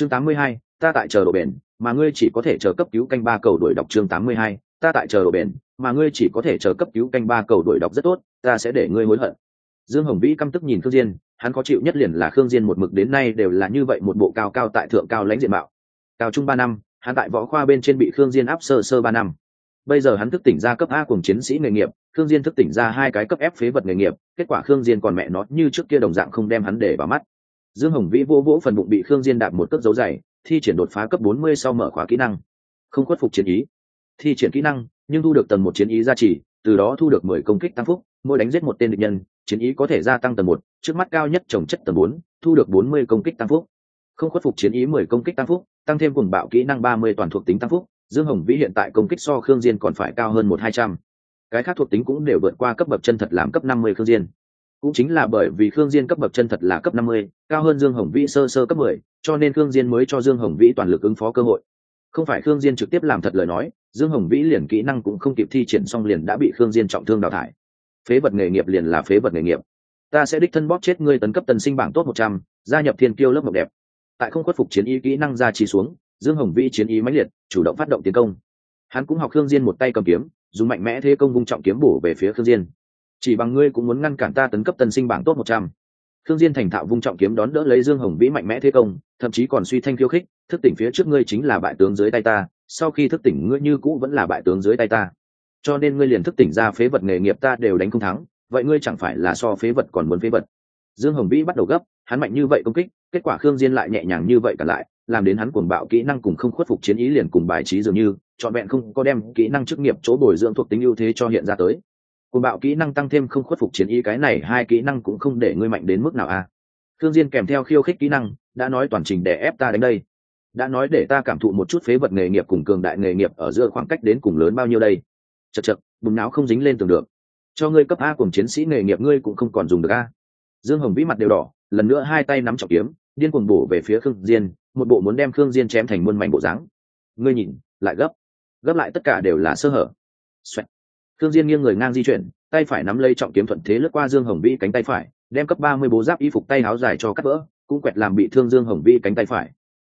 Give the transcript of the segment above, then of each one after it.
chương 82, ta tại chờ độ bền mà ngươi chỉ có thể chờ cấp cứu canh ba cầu đuổi đọc chương 82, ta tại chờ độ bền mà ngươi chỉ có thể chờ cấp cứu canh ba cầu đuổi đọc rất tốt ta sẽ để ngươi hối hận. Dương hồng vĩ căm tức nhìn khương diên hắn có chịu nhất liền là khương diên một mực đến nay đều là như vậy một bộ cao cao tại thượng cao lãnh diện mạo. Cao trung ba năm hắn tại võ khoa bên trên bị khương diên áp sơ sơ ba năm. Bây giờ hắn thức tỉnh ra cấp a cùng chiến sĩ nghề nghiệp khương diên thức tỉnh ra hai cái cấp f phế vật nghề nghiệp kết quả khương diên còn mẹ nó như trước kia đồng dạng không đem hắn để vào mắt dương hồng vĩ vô vỗ phần bụng bị khương diên đạp một cước dấu dày thi triển đột phá cấp 40 sau mở khóa kỹ năng. Không khuất phục chiến ý. Thi triển kỹ năng, nhưng thu được tầng một chiến ý gia trì, từ đó thu được mười công kích tăng phúc, mỗi đánh giết một tên địch nhân, chiến ý có thể gia tăng tầng một, trước mắt cao nhất trồng chất tầng bốn, thu được bốn mươi công kích tăng phúc. Không khuất phục chiến ý mười công kích tăng phúc, tăng thêm cùng bạo kỹ năng ba mươi toàn thuộc tính tăng phúc, dương hồng vĩ hiện tại công kích so khương diên còn phải cao hơn một hai trăm. Cái khác thuộc tính cũng đều vượt qua cấp bậc chân thật làm cấp năm mươi khương diên cũng chính là bởi vì khương diên cấp bậc chân thật là cấp năm mươi, cao hơn dương hồng vĩ sơ sơ cấp mười, cho nên khương diên mới cho dương hồng vĩ toàn lực ứng phó cơ hội. Không phải khương diên trực tiếp làm thật lời nói, dương hồng vĩ liền kỹ năng cũng không kịp thi triển xong liền đã bị khương diên trọng thương đào thải. Phế vật nghề nghiệp liền là phế vật nghề nghiệp. Ta sẽ đích thân bóp chết ngươi tấn cấp tần sinh bảng tốt một trăm, gia nhập thiên kiêu lớp mộc đẹp. Tại không khuất phục chiến ý kỹ năng ra trì xuống, dương hồng vĩ chiến ý mãnh liệt, chủ động phát động tiến công. Hắn cũng học khương diên một tay cầm kiếm, dùng mạnh mẽ thế công vung trọng kiếm bổ về phía khương diên chỉ bằng ngươi cũng muốn ngăn cản ta tấn cấp tân sinh bảng tốt một trăm. Thương diên thành thạo vung trọng kiếm đón đỡ lấy dương hồng vĩ mạnh mẽ thế công, thậm chí còn suy thanh khiêu khích, thức tỉnh phía trước ngươi chính là bại tướng dưới tay ta, sau khi thức tỉnh ngươi như cũ vẫn là bại tướng dưới tay ta. Cho nên ngươi liền thức tỉnh ra phế vật nghề nghiệp ta đều đánh không thắng, vậy ngươi chẳng phải là so phế vật còn muốn phế vật. Dương hồng vĩ bắt đầu gấp, hắn mạnh như vậy công kích, kết quả khương diên lại nhẹ nhàng như vậy cả lại, làm đến hắn cuồng bạo kỹ năng cùng không khuất phục chiến ý liền cùng bài trí dường như chọn vẹn không có đem kỹ năng chức nghiệp chỗ bồi dưỡng thuộc tính ưu thế cho hiện ra tới cùng bạo kỹ năng tăng thêm không khuất phục chiến ý, cái này hai kỹ năng cũng không để ngươi mạnh đến mức nào a à. Thương diên kèm theo khiêu khích kỹ năng, đã nói toàn trình để ép ta đến đây. Đã nói để ta cảm thụ một chút phế vật nghề nghiệp cùng cường đại nghề nghiệp ở giữa khoảng cách đến cùng lớn bao nhiêu đây. Chật chật bùng não không dính lên tường được. Cho ngươi cấp a cùng chiến sĩ nghề nghiệp ngươi cũng không còn dùng được a. Dương hồng vĩ mặt đều đỏ, lần nữa hai tay nắm trọng kiếm, điên cuồng bổ về phía khương diên, một bộ muốn đem khương diên chém thành muôn mảnh bộ dáng. Ngươi nhìn, lại gấp. Gấp lại tất cả đều là sơ hở. Xoẹt khương diên nghiêng người ngang di chuyển, tay phải nắm lấy trọng kiếm thuận thế lướt qua dương hồng vĩ cánh tay phải, đem cấp ba mươi bố giáp y phục tay áo dài cho cắt vỡ, cũng quẹt làm bị thương dương hồng vĩ cánh tay phải.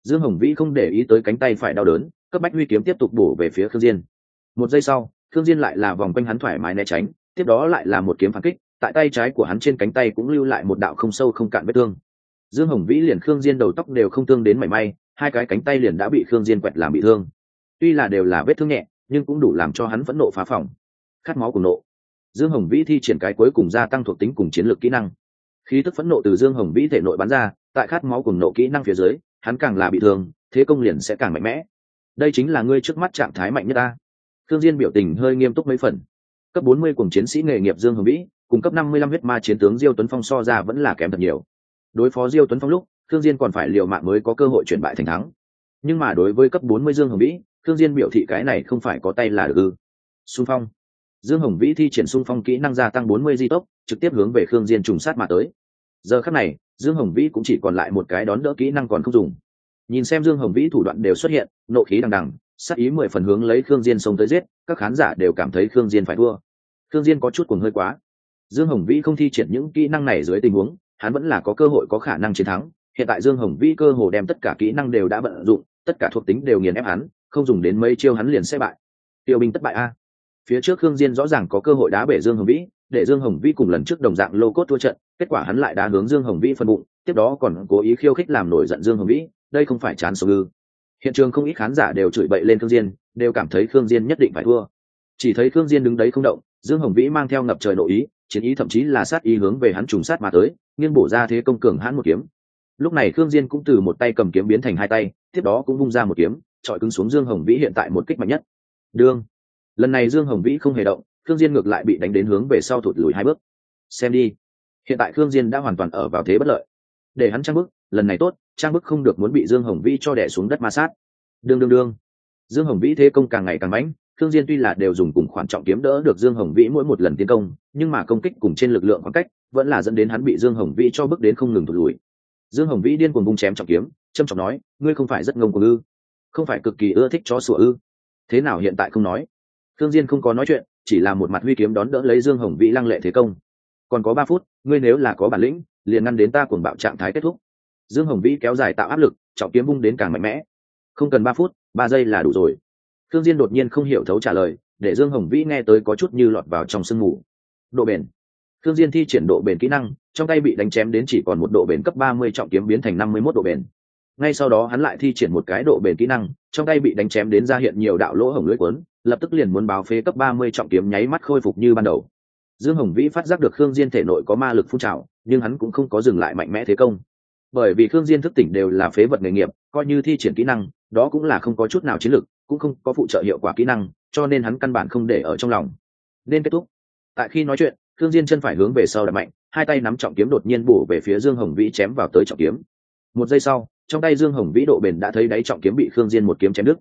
Dương hồng vĩ không để ý tới cánh tay phải đau đớn, cấp bách huy kiếm tiếp tục bổ về phía khương diên. Một giây sau, khương diên lại là vòng quanh hắn thoải mái né tránh, tiếp đó lại là một kiếm phản kích, tại tay trái của hắn trên cánh tay cũng lưu lại một đạo không sâu không cạn vết thương. Dương hồng vĩ liền khương diên đầu tóc đều không thương đến mảy may, hai cái cánh tay liền đã bị khương diên quẹt làm bị thương. Tuy là đều là vết thương nhẹ, nhưng cũng đủ làm cho hắn phẫn nộ phá phòng khát máu cùng nộ. Dương hồng vĩ thi triển cái cuối cùng gia tăng thuộc tính cùng chiến lược kỹ năng. Khí tức phẫn nộ từ dương hồng vĩ thể nội bắn ra, tại khát máu cùng nộ kỹ năng phía dưới, hắn càng là bị thương, thế công liền sẽ càng mạnh mẽ. Đây chính là ngươi trước mắt trạng thái mạnh nhất ta. Thương diên biểu tình hơi nghiêm túc mấy phần. Cấp 40 cùng chiến sĩ nghề nghiệp dương hồng vĩ, cùng cấp 55 huyết ma chiến tướng diêu tuấn phong so ra vẫn là kém thật nhiều. Đối phó diêu tuấn phong lúc thương diên còn phải liều mạng mới có cơ hội chuyển bại thành thắng. Nhưng mà đối với cấp 40 dương hồng vĩ thương diên biểu thị cái này không phải có tay là được ư. Xung phong dương hồng vĩ thi triển xung phong kỹ năng gia tăng 40 di tốc, trực tiếp hướng về khương diên trùng sát mà tới. Giờ khắc này, dương hồng vĩ cũng chỉ còn lại một cái đón đỡ kỹ năng còn không dùng. Nhìn xem dương hồng vĩ thủ đoạn đều xuất hiện, nộ khí đằng đằng sắc ý mười phần hướng lấy khương diên xông tới giết, các khán giả đều cảm thấy khương diên phải thua. Khương diên có chút cuồng hơi quá. Dương hồng vĩ không thi triển những kỹ năng này dưới tình huống, hắn vẫn là có cơ hội có khả năng chiến thắng. Hiện tại dương hồng vĩ cơ hồ đem tất cả kỹ năng đều đã vận dụng, tất cả thuộc tính đều nghiền ép hắn, không dùng đến mấy chiêu hắn liền sẽ bại. Tiêu binh tất bại a phía trước khương diên rõ ràng có cơ hội đá bể dương hồng vĩ, để dương hồng vĩ cùng lần trước đồng dạng lô cốt thua trận, kết quả hắn lại đá hướng dương hồng vĩ phân bụng, tiếp đó còn cố ý khiêu khích làm nổi giận dương hồng vĩ, đây không phải chán sống ư. Hiện trường không ít khán giả đều chửi bậy lên khương diên, đều cảm thấy khương diên nhất định phải thua. Chỉ thấy khương diên đứng đấy không động, dương hồng vĩ mang theo ngập trời nội ý, chiến ý thậm chí là sát ý hướng về hắn trùng sát mà tới, nghiêng bổ ra thế công cường hãn một kiếm. Lúc này khương diên cũng từ một tay cầm kiếm biến thành hai tay, tiếp đó cũng vung ra một kiếm, chọi cứng xuống dương hồng vĩ hiện tại một kích mạnh nhất. Đương lần này dương hồng vĩ không hề động, khương diên ngược lại bị đánh đến hướng về sau thụt lùi hai bước. Xem đi. Hiện tại khương diên đã hoàn toàn ở vào thế bất lợi. Để hắn trang bức, lần này tốt, trang bức không được muốn bị dương hồng vĩ cho đẻ xuống đất ma sát. Đương đương đương. Dương hồng vĩ thế công càng ngày càng mãnh, khương diên tuy là đều dùng cùng khoản trọng kiếm đỡ được dương hồng vĩ mỗi một lần tiến công, nhưng mà công kích cùng trên lực lượng khoảng cách, vẫn là dẫn đến hắn bị dương hồng vĩ cho bước đến không ngừng thụt lùi. Dương hồng vĩ điên cuồng bung chém trọng kiếm châm trọng nói, ngươi không phải rất ngông cuồng ư? Không phải cực kỳ ưa thích chó sủa ư? Thế nào hiện tại không nói? Khương diên không có nói chuyện, chỉ là một mặt huy kiếm đón đỡ lấy dương hồng vĩ lăng lệ thế công. Còn có ba phút, ngươi nếu là có bản lĩnh, liền ngăn đến ta cuồng bạo trạng thái kết thúc. Dương hồng vĩ kéo dài tạo áp lực, trọng kiếm vung đến càng mạnh mẽ. Không cần ba phút, ba giây là đủ rồi. Khương diên đột nhiên không hiểu thấu trả lời, để dương hồng vĩ nghe tới có chút như lọt vào trong sương mù. Độ bền. Khương diên thi triển độ bền kỹ năng, trong tay bị đánh chém đến chỉ còn một độ bền cấp 30 trọng kiếm biến thành 51 độ bền. Ngay sau đó hắn lại thi triển một cái độ bền kỹ năng, trong tay bị đánh chém đến ra hiện nhiều đạo lỗ hổng lưỡi cuốn lập tức liền muốn báo phế cấp 30 trọng kiếm nháy mắt khôi phục như ban đầu. Dương hồng vĩ phát giác được khương diên thể nội có ma lực phun trào, nhưng hắn cũng không có dừng lại mạnh mẽ thế công. Bởi vì khương diên thức tỉnh đều là phế vật nghề nghiệp, coi như thi triển kỹ năng, đó cũng là không có chút nào chiến lực, cũng không có phụ trợ hiệu quả kỹ năng, cho nên hắn căn bản không để ở trong lòng. Nên kết thúc. Tại khi nói chuyện, khương diên chân phải hướng về sau đập mạnh, hai tay nắm trọng kiếm đột nhiên bổ về phía dương hồng vĩ chém vào tới trọng kiếm. Một giây sau, trong tay dương hồng vĩ độ bền đã thấy đáy trọng kiếm bị khương diên một kiếm chém đứt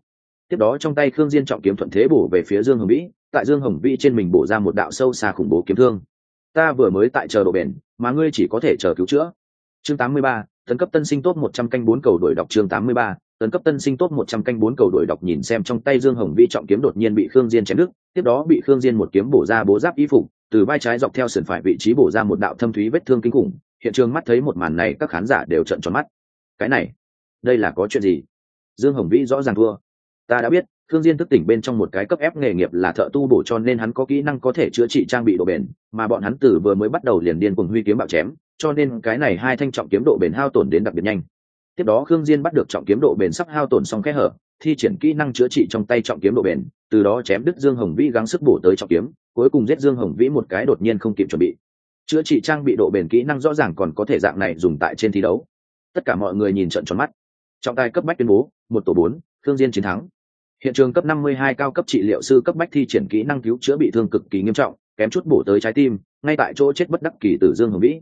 tiếp đó trong tay khương diên trọng kiếm thuận thế bổ về phía dương hồng vĩ tại dương hồng vĩ trên mình bổ ra một đạo sâu xa khủng bố kiếm thương. Ta vừa mới tại chờ độ bền mà ngươi chỉ có thể chờ cứu chữa. Chương 83, tấn cấp tân sinh tốt 100 canh bốn cầu đổi đọc chương 83, tấn cấp tân sinh tốt 100 canh bốn cầu đổi đọc nhìn xem trong tay dương hồng vĩ trọng kiếm đột nhiên bị khương diên chém đứt tiếp đó bị khương diên một kiếm bổ ra bố giáp y phục từ vai trái dọc theo sườn phải vị trí bổ ra một đạo thâm thúy vết thương kinh khủng hiện trường mắt thấy một màn này các khán giả đều trợn tròn mắt. Cái này đây là có chuyện gì? Dương hồng vĩ rõ ràng thua ta đã biết thương diên thức tỉnh bên trong một cái cấp ép nghề nghiệp là thợ tu bổ cho nên hắn có kỹ năng có thể chữa trị trang bị độ bền, mà bọn hắn từ vừa mới bắt đầu liền điên cuồng huy kiếm bạo chém, cho nên cái này hai thanh trọng kiếm độ bền hao tổn đến đặc biệt nhanh. Tiếp đó khương diên bắt được trọng kiếm độ bền sắp hao tổn xong kẽ hở, thi triển kỹ năng chữa trị trong tay trọng kiếm độ bền, từ đó chém đứt dương hồng vĩ gắng sức bổ tới trọng kiếm, cuối cùng giết dương hồng vĩ một cái đột nhiên không kịp chuẩn bị. Chữa trị trang bị độ bền kỹ năng rõ ràng còn có thể dạng này dùng tại trên thi đấu. Tất cả mọi người nhìn trận tròn mắt. Trọng tài cấp bách tuyên bố, một tổ bốn thương diên chiến thắng hiện trường cấp 52 cao cấp trị liệu sư cấp bách thi triển kỹ năng cứu chữa bị thương cực kỳ nghiêm trọng, kém chút bổ tới trái tim, ngay tại chỗ chết bất đắc kỳ từ dương hồng vĩ.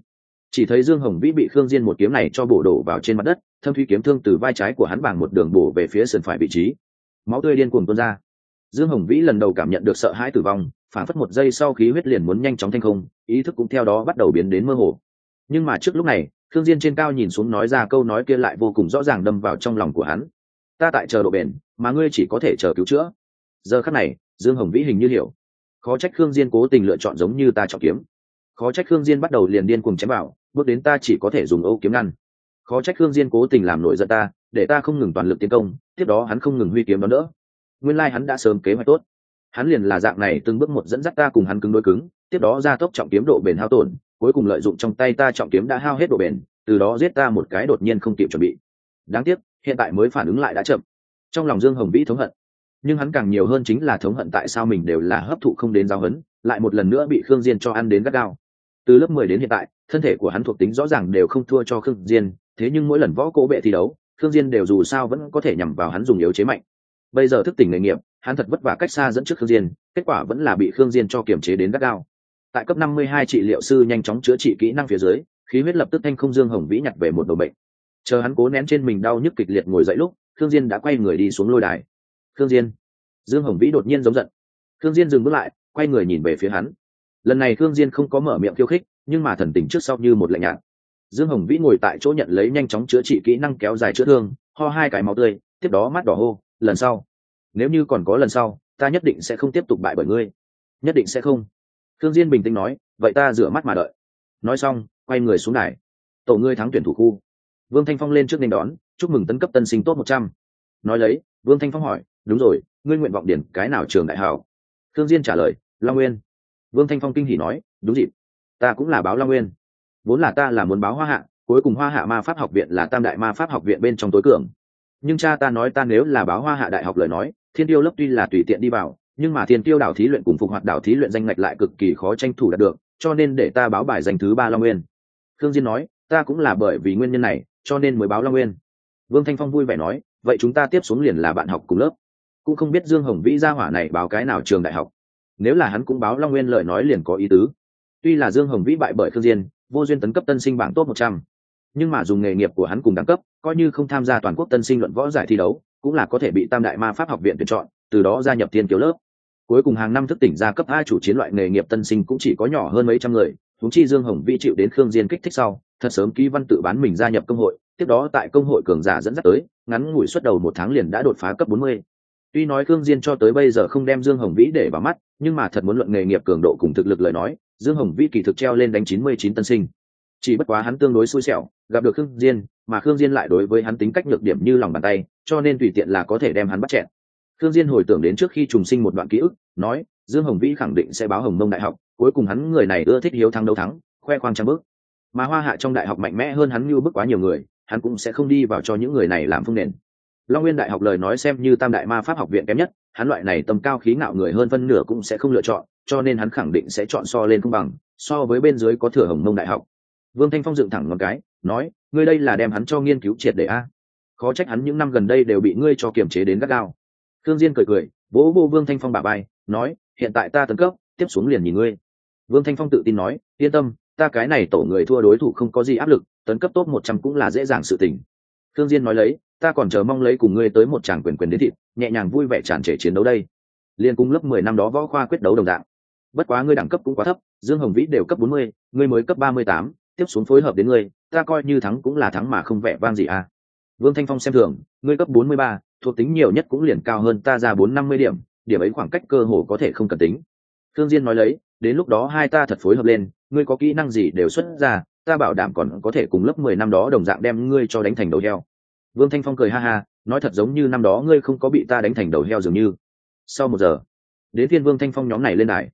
Chỉ thấy dương hồng vĩ bị khương diên một kiếm này cho bổ đổ vào trên mặt đất, thâm thủy kiếm thương từ vai trái của hắn bằng một đường bổ về phía sườn phải vị trí. Máu tươi điên cuồng tuôn ra. Dương hồng vĩ lần đầu cảm nhận được sợ hãi tử vong, phản phất một giây sau khí huyết liền muốn nhanh chóng thanh không, ý thức cũng theo đó bắt đầu biến đến mơ hồ. Nhưng mà trước lúc này thương diên trên cao nhìn xuống nói ra câu nói kia lại vô cùng rõ ràng đâm vào trong lòng của hắn ta tại chờ độ bền, mà ngươi chỉ có thể chờ cứu chữa. Giờ khắc này, dương hồng vĩ hình như hiểu. Khó trách khương diên cố tình lựa chọn giống như ta chọn kiếm. Khó trách khương diên bắt đầu liền điên cuồng chém bảo bước đến ta chỉ có thể dùng âu kiếm ngăn. Khó trách khương diên cố tình làm nổi giận ta, để ta không ngừng toàn lực tiến công, tiếp đó hắn không ngừng huy kiếm đó nữa nguyên lai like hắn đã sớm kế hoạch tốt. Hắn liền là dạng này từng bước một dẫn dắt ta cùng hắn cứng đối cứng, tiếp đó gia tốc trọng kiếm độ bền hao tổn, cuối cùng lợi dụng trong tay ta trọng kiếm đã hao hết độ bền, từ đó giết ta một cái đột nhiên không kịp chuẩn bị. Đáng tiếc hiện tại mới phản ứng lại đã chậm. Trong lòng dương hồng vĩ thống hận, nhưng hắn càng nhiều hơn chính là thống hận tại sao mình đều là hấp thụ không đến giao hấn lại một lần nữa bị khương diên cho ăn đến gắt gao. Từ lớp mười đến hiện tại, thân thể của hắn thuộc tính rõ ràng đều không thua cho khương diên, thế nhưng mỗi lần võ cố bệ thi đấu, khương diên đều dù sao vẫn có thể nhằm vào hắn dùng yếu chế mạnh. Bây giờ thức tỉnh nghề nghiệp, hắn thật vất vả cách xa dẫn trước khương diên, kết quả vẫn là bị khương diên cho kiểm chế đến gắt gao. Tại cấp 52 trị liệu sư nhanh chóng chữa trị kỹ năng phía dưới, khí huyết lập tức thanh không dương hồng vĩ nhặt về một đồ bệnh chờ hắn cố nén trên mình đau nhức kịch liệt ngồi dậy lúc thương diên đã quay người đi xuống lôi đài. Thương diên. Dương hồng vĩ đột nhiên giống giận. Thương diên dừng bước lại, quay người nhìn về phía hắn. Lần này thương diên không có mở miệng khiêu khích, nhưng mà thần tình trước sau như một lạnh nhạt. Dương hồng vĩ ngồi tại chỗ nhận lấy nhanh chóng chữa trị kỹ năng kéo dài chữa thương, ho hai cái máu tươi, tiếp đó mắt đỏ hô, lần sau, nếu như còn có lần sau, ta nhất định sẽ không tiếp tục bại bởi ngươi. Nhất định sẽ không. Thương diên bình tĩnh nói, vậy ta rửa mắt mà đợi. Nói xong, quay người xuống đài. Tổ ngươi thắng tuyển thủ khu vương thanh phong lên trước nên đón, chúc mừng tấn cấp tân sinh tốt một trăm. Nói lấy, vương thanh phong hỏi, đúng rồi, ngươi nguyện vọng điển cái nào trường đại hảo thương diên trả lời, long nguyên. Vương thanh phong kinh hỉ nói, đúng dịp, ta cũng là báo long nguyên. Vốn là ta là muốn báo hoa hạ, cuối cùng hoa hạ ma pháp học viện là tam đại ma pháp học viện bên trong tối cường. Nhưng cha ta nói ta nếu là báo hoa hạ đại học lời nói, thiên tiêu lớp tuy là tùy tiện đi vào, nhưng mà thiên tiêu đảo thí luyện cùng phục hoạt đảo thí luyện danh ngạch lại cực kỳ khó tranh thủ đạt được, cho nên để ta báo bài danh thứ ba long nguyên. Thương diên nói, ta cũng là bởi vì nguyên nhân này cho nên mới báo long nguyên. Vương thanh phong vui vẻ nói, vậy chúng ta tiếp xuống liền là bạn học cùng lớp. Cũng không biết dương hồng vĩ gia hỏa này báo cái nào trường đại học. Nếu là hắn cũng báo long nguyên lời nói liền có ý tứ. Tuy là dương hồng vĩ bại bởi thương diên, vô duyên tấn cấp tân sinh bảng tốt một trăm. Nhưng mà dùng nghề nghiệp của hắn cùng đẳng cấp, coi như không tham gia toàn quốc tân sinh luận võ giải thi đấu, cũng là có thể bị tam đại ma pháp học viện tuyển chọn, từ đó gia nhập thiên kiều lớp. Cuối cùng hàng năm thức tỉnh gia cấp hai chủ chiến loại nghề nghiệp tân sinh cũng chỉ có nhỏ hơn mấy trăm người thúng chi dương hồng vĩ chịu đến khương diên kích thích sau thật sớm ký văn tự bán mình gia nhập công hội, tiếp đó tại công hội cường giả dẫn dắt tới, ngắn ngủi suốt đầu một tháng liền đã đột phá cấp bốn mươi. Tuy nói khương diên cho tới bây giờ không đem dương hồng vĩ để vào mắt, nhưng mà thật muốn luận nghề nghiệp cường độ cùng thực lực lời nói, dương hồng vĩ kỳ thực treo lên đánh chín mươi chín tân sinh. Chỉ bất quá hắn tương đối xui xẻo, gặp được khương diên, mà khương diên lại đối với hắn tính cách nhược điểm như lòng bàn tay, cho nên tùy tiện là có thể đem hắn bắt chẹn khương diên hồi tưởng đến trước khi trùng sinh một đoạn ký ức, nói, dương hồng vĩ khẳng định sẽ báo hồng mông đại học, cuối cùng hắn người này ưa thích hiếu thắng đấu thắng, khoe khoang trang bước mà hoa hạ trong đại học mạnh mẽ hơn hắn như bức quá nhiều người, hắn cũng sẽ không đi vào cho những người này làm phương nền. Long nguyên đại học lời nói xem như tam đại ma pháp học viện kém nhất, hắn loại này tầm cao khí ngạo người hơn phân nửa cũng sẽ không lựa chọn, cho nên hắn khẳng định sẽ chọn so lên công bằng, so với bên dưới có thừa hồng mông đại học. Vương thanh phong dựng thẳng một cái, nói, ngươi đây là đem hắn cho nghiên cứu triệt để a? Khó trách hắn những năm gần đây đều bị ngươi cho kiềm chế đến gắt gao. Thương diên cười cười, vỗ vô vương thanh phong bà bay nói, hiện tại ta tấn cấp, tiếp xuống liền nhìn ngươi. Vương thanh phong tự tin nói, yên tâm ta cái này tổ người thua đối thủ không có gì áp lực, tấn cấp top một trăm cũng là dễ dàng sự tình. Thương diên nói lấy, ta còn chờ mong lấy cùng ngươi tới một tràng quyền quyền đến thịt, nhẹ nhàng vui vẻ tràn trề chiến đấu đây. Liên cung lớp mười năm đó võ khoa quyết đấu đồng dạng. Bất quá ngươi đẳng cấp cũng quá thấp, dương hồng vĩ đều cấp bốn mươi, ngươi mới cấp ba mươi tám, tiếp xuống phối hợp đến ngươi, ta coi như thắng cũng là thắng mà không vẻ vang gì à. Vương thanh phong xem thường, ngươi cấp bốn mươi ba, thuộc tính nhiều nhất cũng liền cao hơn ta ra bốn năm mươi điểm điểm ấy khoảng cách cơ hồ có thể không cần tính. Thương diên nói lấy, đến lúc đó hai ta thật phối hợp lên ngươi có kỹ năng gì đều xuất ra, ta bảo đảm còn có thể cùng lớp mười năm đó đồng dạng đem ngươi cho đánh thành đầu heo. Vương thanh phong cười ha ha, nói thật giống như năm đó ngươi không có bị ta đánh thành đầu heo dường như. Sau một giờ, đến thiên vương thanh phong nhóm này lên đài.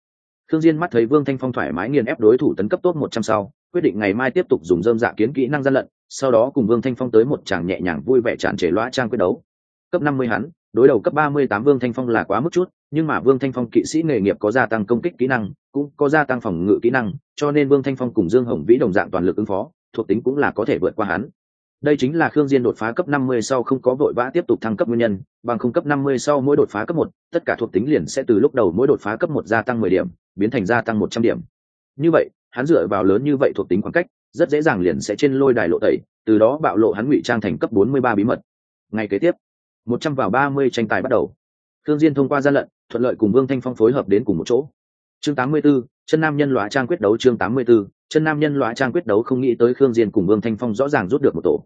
Thương diên mắt thấy vương thanh phong thoải mái nghiền ép đối thủ tấn cấp tốt một trăm sau, quyết định ngày mai tiếp tục dùng dơm dạ kiến kỹ năng gian lận, sau đó cùng vương thanh phong tới một tràng nhẹ nhàng vui vẻ tràn trề loa trang quyết đấu. Cấp năm mươi hắn đối đầu cấp ba mươi tám vương thanh phong là quá mức chút nhưng mà vương thanh phong kỵ sĩ nghề nghiệp có gia tăng công kích kỹ năng cũng có gia tăng phòng ngự kỹ năng cho nên vương thanh phong cùng dương hồng vĩ đồng dạng toàn lực ứng phó thuộc tính cũng là có thể vượt qua hắn. Đây chính là khương diên đột phá cấp 50 sau không có vội vã tiếp tục thăng cấp nguyên nhân bằng không cấp 50 sau mỗi đột phá cấp 1, tất cả thuộc tính liền sẽ từ lúc đầu mỗi đột phá cấp 1 gia tăng 10 điểm biến thành gia tăng 100 điểm. Như vậy hắn dựa vào lớn như vậy thuộc tính khoảng cách rất dễ dàng liền sẽ trên lôi đài lộ tẩy từ đó bạo lộ hắn ngụy trang thành cấp 43 bí mật. Ngày kế tiếp 100 vào 30 tranh tài bắt đầu. Khương diên thông qua gian lận thuận lợi cùng vương thanh phong phối hợp đến cùng một chỗ. Chương 84, chân nam nhân loại trang quyết đấu chương 84, chân nam nhân loại trang quyết đấu không nghĩ tới khương diên cùng vương thanh phong rõ ràng rút được một tổ.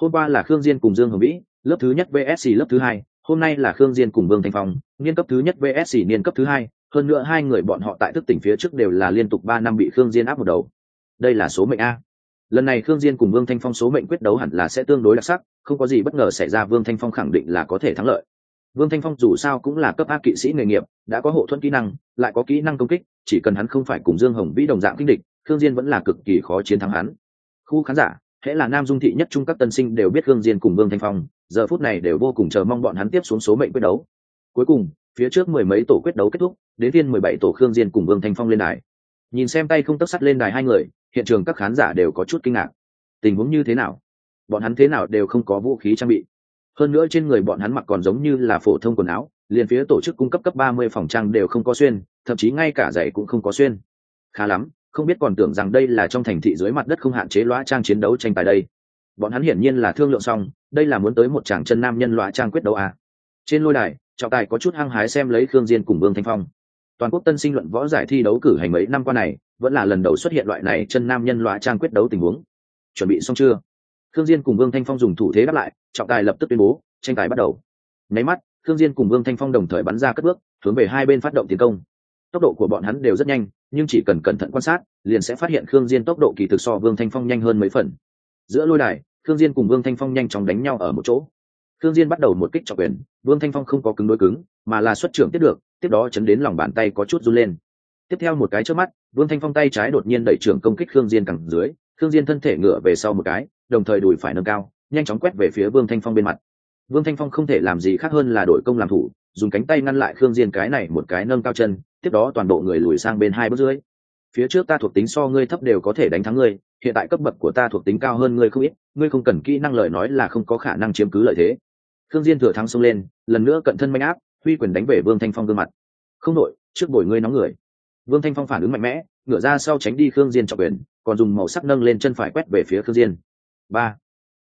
Hôm qua là khương diên cùng dương hồng vĩ lớp thứ nhất vsc lớp thứ hai hôm nay là khương diên cùng vương thanh phong niên cấp thứ nhất vsc niên cấp thứ hai hơn nữa hai người bọn họ tại thức tỉnh phía trước đều là liên tục ba năm bị khương diên áp một đầu. Đây là số mệnh a lần này khương diên cùng vương thanh phong số mệnh quyết đấu hẳn là sẽ tương đối đặc sắc, không có gì bất ngờ xảy ra, vương thanh phong khẳng định là có thể thắng lợi. Vương thanh phong dù sao cũng là cấp a kỵ sĩ nghề nghiệp, đã có hộ thuẫn kỹ năng, lại có kỹ năng công kích, chỉ cần hắn không phải cùng dương hồng vĩ đồng dạng kinh địch, khương diên vẫn là cực kỳ khó chiến thắng hắn. Khu khán giả, hễ là nam dung thị nhất trung các tân sinh đều biết khương diên cùng vương thanh phong, giờ phút này đều vô cùng chờ mong bọn hắn tiếp xuống số mệnh quyết đấu. Cuối cùng, phía trước mười mấy tổ quyết đấu kết thúc, đến viên mười bảy tổ khương diên cùng vương thanh phong lên đài. Nhìn xem tay không tấc sắt lên đài hai người hiện trường các khán giả đều có chút kinh ngạc. Tình huống như thế nào? Bọn hắn thế nào đều không có vũ khí trang bị. Hơn nữa trên người bọn hắn mặc còn giống như là phổ thông quần áo, liền phía tổ chức cung cấp cấp ba mươi phòng trang đều không có xuyên, thậm chí ngay cả giày cũng không có xuyên. Khá lắm, không biết còn tưởng rằng đây là trong thành thị dưới mặt đất không hạn chế loa trang chiến đấu tranh tài đây. Bọn hắn hiển nhiên là thương lượng xong, đây là muốn tới một chàng chân nam nhân loa trang quyết đấu à. trên lôi đài, trọng tài có chút hăng hái xem lấy khương diên cùng vương thanh phong toàn quốc tân sinh luận võ giải thi đấu cử hành mấy năm qua này, vẫn là lần đầu xuất hiện loại này chân nam nhân loại trang quyết đấu tình huống. Chuẩn bị xong chưa? Thương diên cùng vương thanh phong dùng thủ thế đáp lại, trọng tài lập tức tuyên bố, tranh tài bắt đầu. Nháy mắt Thương diên cùng vương thanh phong đồng thời bắn ra cất bước, hướng về hai bên phát động tiến công. Tốc độ của bọn hắn đều rất nhanh, nhưng chỉ cần cẩn thận quan sát, liền sẽ phát hiện Thương diên tốc độ kỳ thực so vương thanh phong nhanh hơn mấy phần. Giữa lôi đài Thương diên cùng vương thanh phong nhanh chóng đánh nhau ở một chỗ. Thương diên bắt đầu một kích trọng quyền, vương thanh phong không có cứng đối cứng, mà là xuất trưởng tiếp được, tiếp đó chấn đến lòng bàn tay có chút run lên. Tiếp theo một cái chớp mắt, vương thanh phong tay trái đột nhiên đẩy trưởng công kích Thương diên cẳng dưới Thương diên thân thể ngửa về sau một cái, đồng thời đùi phải nâng cao, nhanh chóng quét về phía vương thanh phong bên mặt. Vương thanh phong không thể làm gì khác hơn là đổi công làm thủ, dùng cánh tay ngăn lại khương diên cái này một cái nâng cao chân, tiếp đó toàn bộ người lùi sang bên hai bước dưới. Phía trước ta thuộc tính so ngươi thấp đều có thể đánh thắng ngươi, hiện tại cấp bậc của ta thuộc tính cao hơn ngươi không ít, ngươi không cần kỹ năng lời nói là không có khả năng chiếm cứ lợi thế khương diên thừa thắng xông lên, lần nữa cận thân manh áp, huy quyền đánh về vương thanh phong gương mặt. Không đội, trước bồi ngươi nóng người. Vương thanh phong phản ứng mạnh mẽ, ngửa ra sau tránh đi khương diên trọng quyền, còn dùng màu sắc nâng lên chân phải quét về phía khương diên. Ba,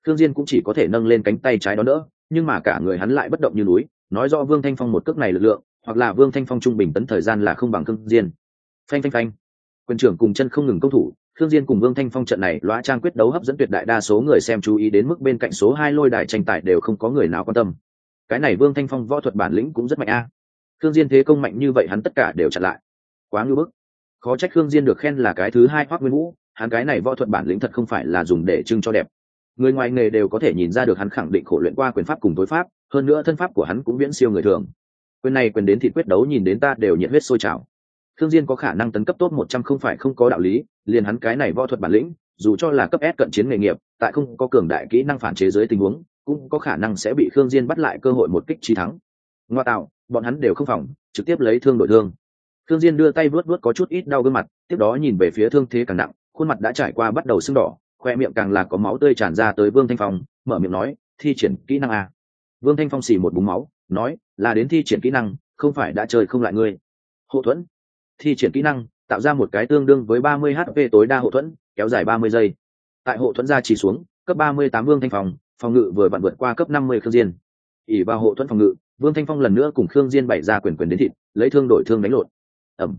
khương diên cũng chỉ có thể nâng lên cánh tay trái đó nữa, nhưng mà cả người hắn lại bất động như núi, nói rõ vương thanh phong một cước này lực lượng, hoặc là vương thanh phong trung bình tấn thời gian là không bằng khương diên. Phanh phanh phanh. Quân trưởng cùng chân không ngừng công thủ khương diên cùng vương thanh phong trận này lõa trang quyết đấu hấp dẫn tuyệt đại đa số người xem chú ý đến mức bên cạnh số hai lôi đài tranh tài đều không có người nào quan tâm. Cái này vương thanh phong võ thuật bản lĩnh cũng rất mạnh a. À. khương diên thế công mạnh như vậy hắn tất cả đều chặn lại. Quá nhu bức. Khó trách khương diên được khen là cái thứ hai hoắc nguyên vũ, hắn cái này võ thuật bản lĩnh thật không phải là dùng để trưng cho đẹp. Người ngoài nghề đều có thể nhìn ra được hắn khẳng định khổ luyện qua quyền pháp cùng tối pháp, hơn nữa thân pháp của hắn cũng viễn siêu người thường. Quyền này quyền đến thịt quyết đấu nhìn đến ta đều nhiệt huyết sôi trào thương diên có khả năng tấn cấp tốt một trăm không phải không có đạo lý, liền hắn cái này võ thuật bản lĩnh, dù cho là cấp S cận chiến nghề nghiệp, tại không có cường đại kỹ năng phản chế dưới tình huống, cũng có khả năng sẽ bị khương diên bắt lại cơ hội một kích chí thắng. Ngoa tạo, bọn hắn đều không phòng, trực tiếp lấy thương đổi thương. Khương diên đưa tay vuốt vuốt có chút ít đau gương mặt, tiếp đó nhìn về phía thương thế càng nặng, khuôn mặt đã trải qua bắt đầu sưng đỏ, khoe miệng càng là có máu tươi tràn ra tới vương thanh phong, mở miệng nói, thi triển kỹ năng a. Vương thanh phong xì một búng máu, nói, là đến thi triển kỹ năng, không phải đã chơi không lại ngươi. Hộ thuẫn thi triển kỹ năng, tạo ra một cái tương đương với ba mươi hp tối đa hộ thuẫn, kéo dài ba mươi giây. Tại hộ thuẫn ra chỉ xuống, cấp ba mươi tám vương thanh phòng phòng ngự vừa vặn vượt qua cấp năm mươi khương diên. Ỉ vào hộ thuẫn phòng ngự, vương thanh phong lần nữa cùng khương diên bày ra quyền quyền đến thịt, lấy thương đổi thương đánh lộn. Ẩm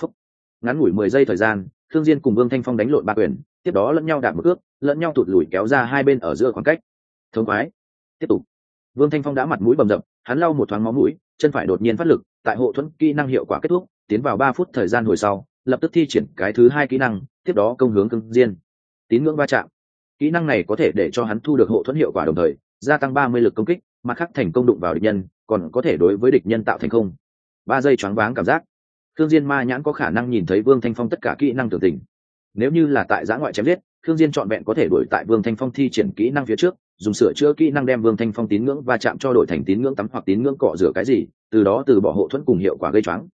phúc. Ngắn ngủi mười giây thời gian, khương diên cùng vương thanh phong đánh lộn ba quyền, tiếp đó lẫn nhau đạp một cước, lẫn nhau tụt lùi kéo ra hai bên ở giữa khoảng cách. Thống khoái. Tiếp tục. Vương thanh phong đã mặt mũi bầm dập, hắn lau một thoáng máu mũi, chân phải đột nhiên phát lực, tại hộ thuẫn kỹ năng hiệu quả kết thúc tiến vào ba phút thời gian hồi sau, lập tức thi triển cái thứ hai kỹ năng, tiếp đó công hướng cưng diên. Tín ngưỡng va chạm. Kỹ năng này có thể để cho hắn thu được hộ thuẫn hiệu quả đồng thời, gia tăng ba mươi lực công kích mặt khác thành công đụng vào địch nhân, còn có thể đối với địch nhân tạo thành không. Ba giây choáng váng cảm giác. Thương diên ma nhãn có khả năng nhìn thấy vương thanh phong tất cả kỹ năng tưởng tình. Nếu như là tại giã ngoại chém giết thương diên chọn vẹn có thể đuổi tại vương thanh phong thi triển kỹ năng phía trước, dùng sửa chữa kỹ năng đem vương thanh phong tín ngưỡng va chạm cho đổi thành tín ngưỡng tắm hoặc tín ngưỡng cọ rửa cái gì, từ đó từ bỏ hộ thuẫn cùng hiệu quả gây choáng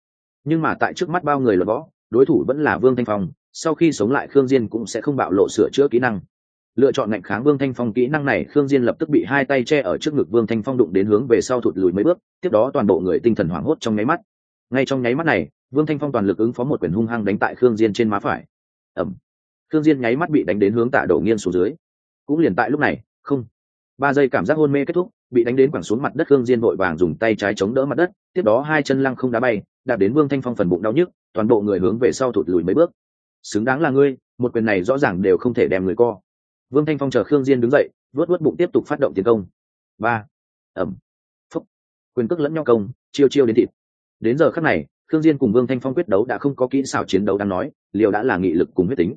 nhưng mà tại trước mắt bao người luật võ, đối thủ vẫn là vương thanh phong, sau khi sống lại khương diên cũng sẽ không bạo lộ sửa chữa kỹ năng. Lựa chọn ngạnh kháng vương thanh phong kỹ năng này, khương diên lập tức bị hai tay che ở trước ngực vương thanh phong đụng đến hướng về sau thụt lùi mấy bước, tiếp đó toàn bộ người tinh thần hoảng hốt trong nháy mắt. Ngay trong nháy mắt này, vương thanh phong toàn lực ứng phó một quyền hung hăng đánh tại khương diên trên má phải. Ầm. Khương diên nháy mắt bị đánh đến hướng tạ đổ nghiêng xuống dưới. Cũng liền tại lúc này, không ba giây cảm giác hôn mê kết thúc, bị đánh đến quẳng xuống mặt đất khương diên vội vàng dùng tay trái chống đỡ mặt đất, tiếp đó hai chân lăng không đá bay, đạp đến vương thanh phong phần bụng đau nhức, toàn bộ người hướng về sau thụt lùi mấy bước. Xứng đáng là ngươi, một quyền này rõ ràng đều không thể đem người co. Vương thanh phong chờ khương diên đứng dậy vớt vớt bụng tiếp tục phát động tiến công. Ba ẩm phúc. Quyền cước lẫn nhau công, chiêu chiêu đến thịt. Đến giờ khắc này, khương diên cùng vương thanh phong quyết đấu đã không có kỹ xảo chiến đấu đang nói, liều đã là nghị lực cùng huyết tính.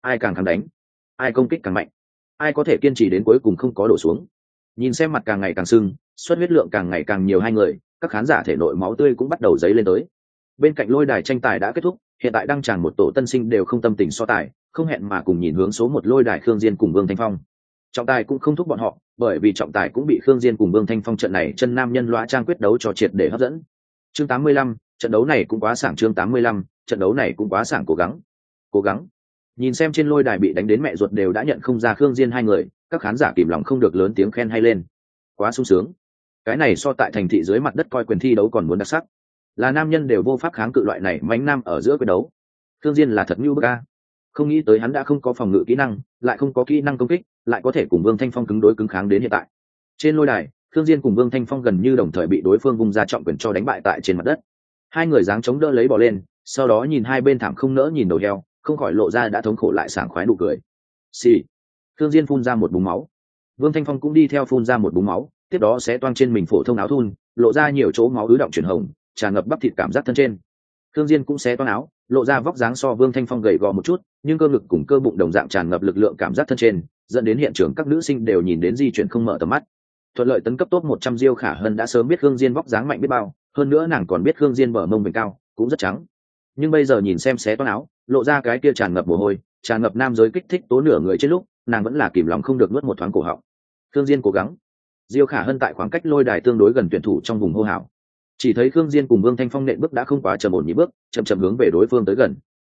Ai càng thắng đánh, ai công kích càng mạnh ai có thể kiên trì đến cuối cùng không có đổ xuống. Nhìn xem mặt càng ngày càng sưng xuất huyết lượng càng ngày càng nhiều hai người các khán giả thể nội máu tươi cũng bắt đầu dấy lên tới. Bên cạnh lôi đài tranh tài đã kết thúc hiện tại đang tràn một tổ tân sinh đều không tâm tình so tài không hẹn mà cùng nhìn hướng số một lôi đài khương diên cùng vương thanh phong. Trọng tài cũng không thúc bọn họ bởi vì trọng tài cũng bị khương diên cùng vương thanh phong trận này chân nam nhân loa trang quyết đấu cho triệt để hấp dẫn. Chương 85, trận đấu này cũng quá sảng chương 85, trận đấu này cũng quá sảng cố gắng. Cố gắng nhìn xem trên lôi đài bị đánh đến mẹ ruột đều đã nhận không ra khương diên hai người, các khán giả kìm lòng không được lớn tiếng khen hay lên. Quá sung sướng. Cái này so tại thành thị dưới mặt đất coi quyền thi đấu còn muốn đặc sắc. Là nam nhân đều vô pháp kháng cự loại này mánh nam ở giữa quyết đấu. Khương diên là thật như bức a. Không nghĩ tới hắn đã không có phòng ngự kỹ năng, lại không có kỹ năng công kích, lại có thể cùng vương thanh phong cứng đối cứng kháng đến hiện tại. Trên lôi đài, khương diên cùng vương thanh phong gần như đồng thời bị đối phương vung ra trọng quyền cho đánh bại tại trên mặt đất. Hai người dáng chống đỡ lấy bỏ lên, sau đó nhìn hai bên thảm không nỡ nhìn đầu heo không khỏi lộ ra đã thống khổ lại sảng khoái nụ cười. Xì、sì. thương diên phun ra một búng máu. Vương thanh phong cũng đi theo phun ra một búng máu, tiếp đó sẽ toang trên mình phổ thông áo thun, lộ ra nhiều chỗ máu ứ động chuyển hồng, tràn ngập bắp thịt cảm giác thân trên. Thương diên cũng sẽ toang áo, lộ ra vóc dáng so vương thanh phong gầy gò một chút, nhưng cơ ngực cùng cơ bụng đồng dạng tràn ngập lực lượng cảm giác thân trên, dẫn đến hiện trường các nữ sinh đều nhìn đến di chuyển không mở tầm mắt. Thuận lợi tấn cấp tốt một trăm diêu khả hơn đã sớm biết khương diên vóc dáng mạnh biết bao, hơn nữa nàng còn biết khương diên bờ mông mình cao, cũng rất trắng. Nhưng bây giờ nhìn xem xé toan áo lộ ra cái kia tràn ngập mồ hôi tràn ngập nam giới kích thích tố nửa người trên lúc nàng vẫn là kìm lòng không được nuốt một thoáng cổ họng. Thương diên cố gắng. Diêu khả hân tại khoảng cách lôi đài tương đối gần tuyển thủ trong vùng hô hào. Chỉ thấy khương diên cùng vương thanh phong nện bước đã không quá chậm ổn nhị bước chậm chậm hướng về đối phương tới gần.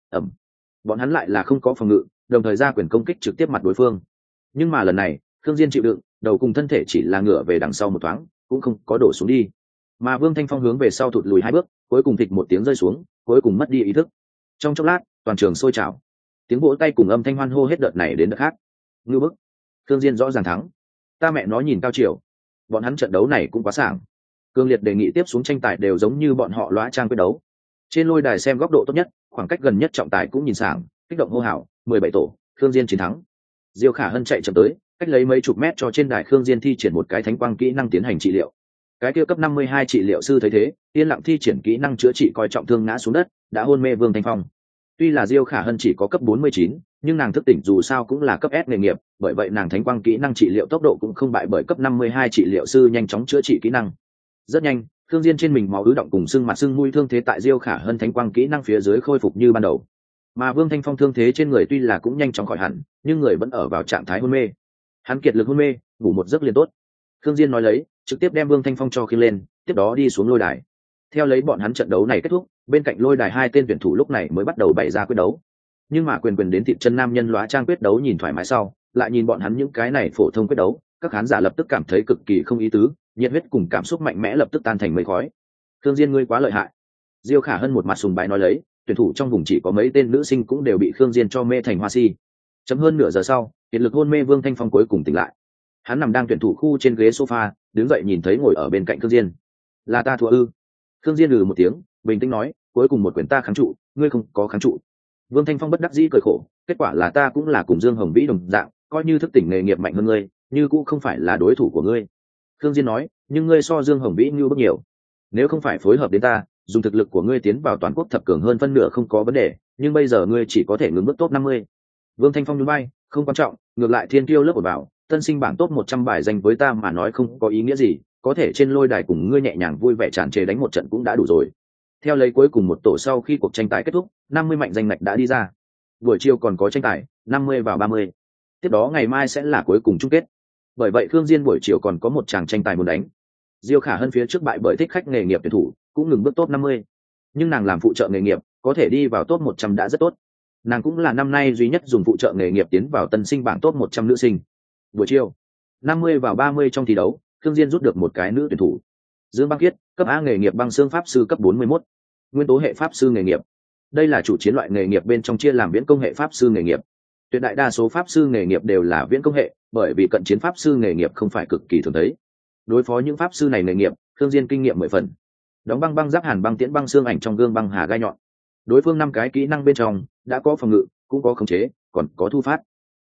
Ầm, bọn hắn lại là không có phòng ngự đồng thời ra quyền công kích trực tiếp mặt đối phương. Nhưng mà lần này khương diên chịu đựng đầu cùng thân thể chỉ là ngửa về đằng sau một thoáng cũng không có đổ xuống đi. Mà vương thanh phong hướng về sau thụt lùi hai bước cuối cùng thịch một tiếng rơi xuống cuối cùng mất đi ý thức. Trong chốc lát toàn trường sôi trào. Tiếng vỗ tay cùng âm thanh hoan hô hết đợt này đến đợt khác. Ngư bức thương diên rõ ràng thắng. Ta mẹ nó nhìn cao chiều. Bọn hắn trận đấu này cũng quá sảng. Cương liệt đề nghị tiếp xuống tranh tài đều giống như bọn họ lóa trang quyết đấu. Trên lôi đài xem góc độ tốt nhất, khoảng cách gần nhất trọng tài cũng nhìn sảng, kích động hô hào, mười bảy tổ thương diên chiến thắng. Diêu khả hân chạy chậm tới, cách lấy mấy chục mét cho trên đài khương diên thi triển một cái thánh quang kỹ năng tiến hành trị liệu. Cái kia cấp năm mươi hai trị liệu sư thấy thế, yên lặng thi triển kỹ năng chữa trị coi trọng thương ngã xuống đất, đã hôn mê vương thanh phong tuy là diêu khả hân chỉ có cấp bốn mươi chín, nhưng nàng thức tỉnh dù sao cũng là cấp s nghề nghiệp, bởi vậy nàng thánh quang kỹ năng trị liệu tốc độ cũng không bại bởi cấp năm mươi hai trị liệu sư nhanh chóng chữa trị kỹ năng. Rất nhanh, thương diên trên mình máu ứ động cùng sưng mặt sưng mũi thương thế tại diêu khả Hân thánh quang kỹ năng phía dưới khôi phục như ban đầu. Mà vương thanh phong thương thế trên người tuy là cũng nhanh chóng khỏi hẳn, nhưng người vẫn ở vào trạng thái hôn mê. Hắn kiệt lực hôn mê, ngủ một giấc liền tốt. Thương diên nói lấy, trực tiếp đem vương thanh phong cho khi lên, tiếp đó đi xuống lôi đài theo lấy bọn hắn trận đấu này kết thúc, bên cạnh lôi đài hai tên tuyển thủ lúc này mới bắt đầu bày ra quyết đấu. Nhưng mà quyền quyền đến thịt chân nam nhân lóa trang quyết đấu nhìn thoải mái sau, lại nhìn bọn hắn những cái này phổ thông quyết đấu, các khán giả lập tức cảm thấy cực kỳ không ý tứ, nhiệt huyết cùng cảm xúc mạnh mẽ lập tức tan thành mây khói. Thương diên ngươi quá lợi hại. Diêu khả hơn một mặt sùng bái nói lấy, tuyển thủ trong vùng chỉ có mấy tên nữ sinh cũng đều bị khương diên cho mê thành hoa si. Chấm hơn nửa giờ sau, hiện lực hôn mê vương thanh phong cuối cùng tỉnh lại. Hắn nằm đang tuyển thủ khu trên ghế sofa, đứng dậy nhìn thấy ngồi ở bên cạnh khương diên. Là ta thua ư? Khương diên lừ một tiếng, bình tĩnh nói, cuối cùng một quyền ta kháng trụ, ngươi không có kháng trụ. Vương thanh phong bất đắc dĩ cười khổ, kết quả là ta cũng là cùng dương hồng vĩ đồng dạng, coi như thức tỉnh nghề nghiệp mạnh hơn ngươi, như cũng không phải là đối thủ của ngươi. Khương diên nói, nhưng ngươi so dương hồng vĩ như bất nhiều. Nếu không phải phối hợp đến ta, dùng thực lực của ngươi tiến vào toàn quốc thập cường hơn phân nửa không có vấn đề, nhưng bây giờ ngươi chỉ có thể ngừng bước top năm mươi. Vương thanh phong núi bay không quan trọng, ngược lại thiên tiêu lớp của bảo, tân sinh bảng top một trăm bài dành với ta mà nói không có ý nghĩa gì có thể trên lôi đài cùng ngươi nhẹ nhàng vui vẻ tràn trề đánh một trận cũng đã đủ rồi. Theo lấy cuối cùng một tổ sau khi cuộc tranh tài kết thúc, năm mươi mạnh danh ngạch đã đi ra. Buổi chiều còn có tranh tài, năm mươi vào ba mươi. Tiếp đó ngày mai sẽ là cuối cùng chung kết. Bởi vậy khương diên buổi chiều còn có một chàng tranh tài muốn đánh. Diêu khả hơn phía trước bại bởi thích khách nghề nghiệp tuyển thủ, cũng ngừng bước top năm mươi. Nhưng nàng làm phụ trợ nghề nghiệp, có thể đi vào top một trăm đã rất tốt. Nàng cũng là năm nay duy nhất dùng phụ trợ nghề nghiệp tiến vào tân sinh bảng top một trăm nữ sinh. Buổi chiều, năm mươi vào ba mươi trong thi đấu khương diên rút được một cái nữ tuyển thủ. Dương băng kiết, cấp a nghề nghiệp băng xương pháp sư cấp bốn mươi 41. nguyên tố hệ pháp sư nghề nghiệp. Đây là chủ chiến loại nghề nghiệp bên trong chia làm viễn công hệ pháp sư nghề nghiệp. Tuyệt đại đa số pháp sư nghề nghiệp đều là viễn công hệ, bởi vì cận chiến pháp sư nghề nghiệp không phải cực kỳ thường thấy. Đối phó những pháp sư này nghề nghiệp thương diên kinh nghiệm mười phần. Đóng băng băng giáp hàn băng tiễn băng xương ảnh trong gương băng hà gai nhọn. Đối phương năm cái kỹ năng bên trong, đã có phòng ngự, cũng có khống chế, còn có thu phát.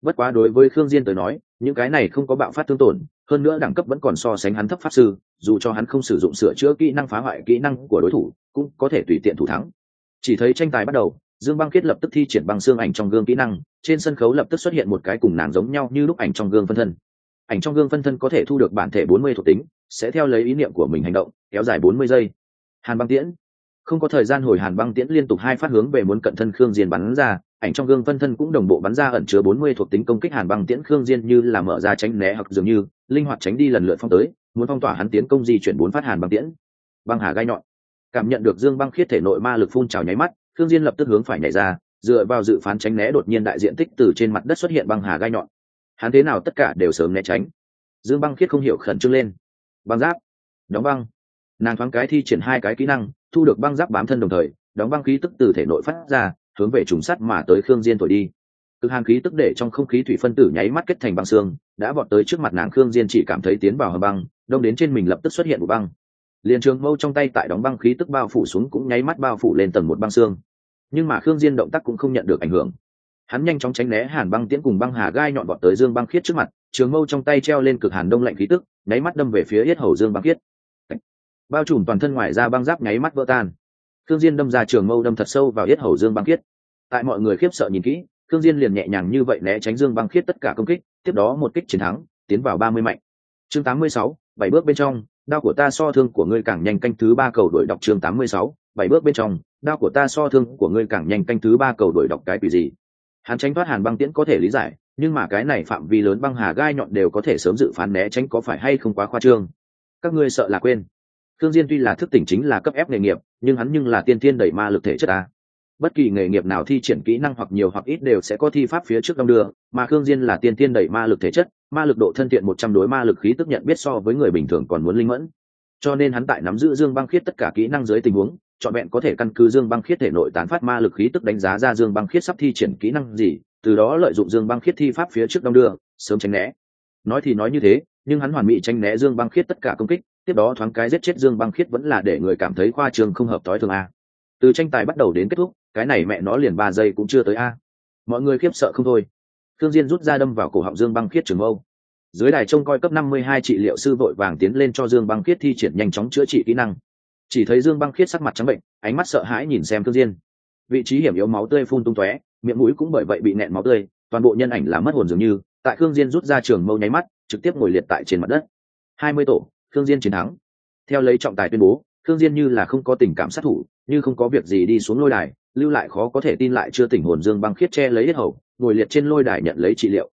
Bất quá đối với khương diên tới nói, những cái này không có bạo phát thương tổn hơn nữa đẳng cấp vẫn còn so sánh hắn thấp pháp sư, dù cho hắn không sử dụng sửa chữa kỹ năng phá hoại kỹ năng của đối thủ, cũng có thể tùy tiện thủ thắng. Chỉ thấy tranh tài bắt đầu, dương băng khiết lập tức thi triển băng xương ảnh trong gương kỹ năng, trên sân khấu lập tức xuất hiện một cái cùng nàng giống nhau như lúc ảnh trong gương phân thân. Ảnh trong gương phân thân có thể thu được bản thể 40 thuộc tính, sẽ theo lấy ý niệm của mình hành động, kéo dài 40 giây. Hàn băng tiễn không có thời gian hồi hàn băng tiễn liên tục hai phát hướng về muốn cận thân khương diên bắn ra, ảnh trong gương phân thân cũng đồng bộ bắn ra ẩn chứa 40 thuộc tính công kích hàn băng tiễn, khương diên như là mở ra tránh né hoặc dường như, linh hoạt tránh đi lần lượt phong tới, muốn phong tỏa hắn tiến công di chuyển bốn phát hàn băng tiễn. Băng hà gai nhọn. Cảm nhận được dương băng khiết thể nội ma lực phun trào nháy mắt, khương diên lập tức hướng phải nhảy ra, dựa vào dự phán tránh né đột nhiên đại diện tích từ trên mặt đất xuất hiện băng hà gai nhọn. Hắn thế nào tất cả đều sớm né tránh. Dương băng khiết không hiểu khẩn trương lên. Băng giáp. Đóng băng. Nàng thoáng cái thi triển hai cái kỹ năng thu được băng giáp bám thân đồng thời, đóng băng khí tức từ thể nội phát ra, hướng về trùng sắt mà tới khương diên thổi đi. Cực hàn khí tức để trong không khí thủy phân tử nháy mắt kết thành băng xương, đã vọt tới trước mặt nàng khương diên chỉ cảm thấy tiến vào hầm băng, đông đến trên mình lập tức xuất hiện một băng. Liền trường mâu trong tay tại đóng băng khí tức bao phủ xuống cũng nháy mắt bao phủ lên tầng một băng xương. Nhưng mà khương diên động tác cũng không nhận được ảnh hưởng. Hắn nhanh chóng tránh né hàn băng tiễn cùng băng hà gai nhọn vọt tới dương băng khiết trước mặt, trường mâu trong tay treo lên cực hàn đông lạnh khí tức, nháy mắt đâm về phía yết hầu dương băng khiết bao trùm toàn thân ngoài ra băng giáp nháy mắt vỡ tan. Thương diên đâm ra trường mâu đâm thật sâu vào yết hầu dương băng khiết. Tại mọi người khiếp sợ nhìn kỹ thương diên liền nhẹ nhàng như vậy né tránh dương băng khiết tất cả công kích, tiếp đó một kích chiến thắng, tiến vào ba mươi mạnh. Chương tám mươi sáu, bảy bước bên trong, đao của ta so thương của ngươi càng nhanh canh thứ ba cầu đổi đọc chương tám mươi sáu, bảy bước bên trong, đao của ta so thương của ngươi càng nhanh canh thứ ba cầu đổi đọc cái quỷ gì? Hắn tránh thoát hàn băng tiễn có thể lý giải, nhưng mà cái này phạm vi lớn băng hà gai nhọn đều có thể sớm dự phán né tránh có phải hay không quá khoa trương. Các ngươi sợ là quên thương diên tuy là thức tỉnh chính là cấp ép nghề nghiệp, nhưng hắn nhưng là tiên thiên đẩy ma lực thể chất ta. Bất kỳ nghề nghiệp nào thi triển kỹ năng hoặc nhiều hoặc ít đều sẽ có thi pháp phía trước đông đưa, mà khương diên là tiên tiên đẩy ma lực thể chất, ma lực độ thân thiện một trăm đối ma lực khí tức nhận biết so với người bình thường còn muốn linh mẫn. Cho nên hắn tại nắm giữ dương băng khiết tất cả kỹ năng dưới tình huống chọn vẹn có thể căn cứ dương băng khiết thể nội tán phát ma lực khí tức đánh giá ra dương băng khiết sắp thi triển kỹ năng gì, từ đó lợi dụng dương băng khiết thi pháp phía trước đông đưa, sớm tránh né. Nói thì nói như thế, nhưng hắn hoàn mỹ tránh né dương băng khiết tất cả công kích tiếp đó thoáng cái giết chết dương băng khiết vẫn là để người cảm thấy khoa trường không hợp tối thường a. Từ tranh tài bắt đầu đến kết thúc, cái này mẹ nó liền ba giây cũng chưa tới a. Mọi người khiếp sợ không thôi. Thương diên rút ra đâm vào cổ họng dương băng khiết trường âu dưới đài trông coi cấp 52 trị liệu sư vội vàng tiến lên cho dương băng khiết thi triển nhanh chóng chữa trị kỹ năng. Chỉ thấy dương băng khiết sắc mặt trắng bệnh, ánh mắt sợ hãi nhìn xem thương diên. Vị trí hiểm yếu máu tươi phun tung tóe, miệng mũi cũng bởi vậy bị nẹn máu tươi, toàn bộ nhân ảnh là mất hồn dường như, tại thương diên rút ra trường mâu nháy mắt, trực tiếp ngồi liệt tại trên mặt đất. Hai mươi tổ khương diên chiến thắng. Theo lấy trọng tài tuyên bố, khương diên như là không có tình cảm sát thủ, như không có việc gì đi xuống lôi đài, lưu lại khó có thể tin lại chưa tỉnh hồn dương băng khiết che lấy hết hầu, ngồi liệt trên lôi đài nhận lấy trị liệu.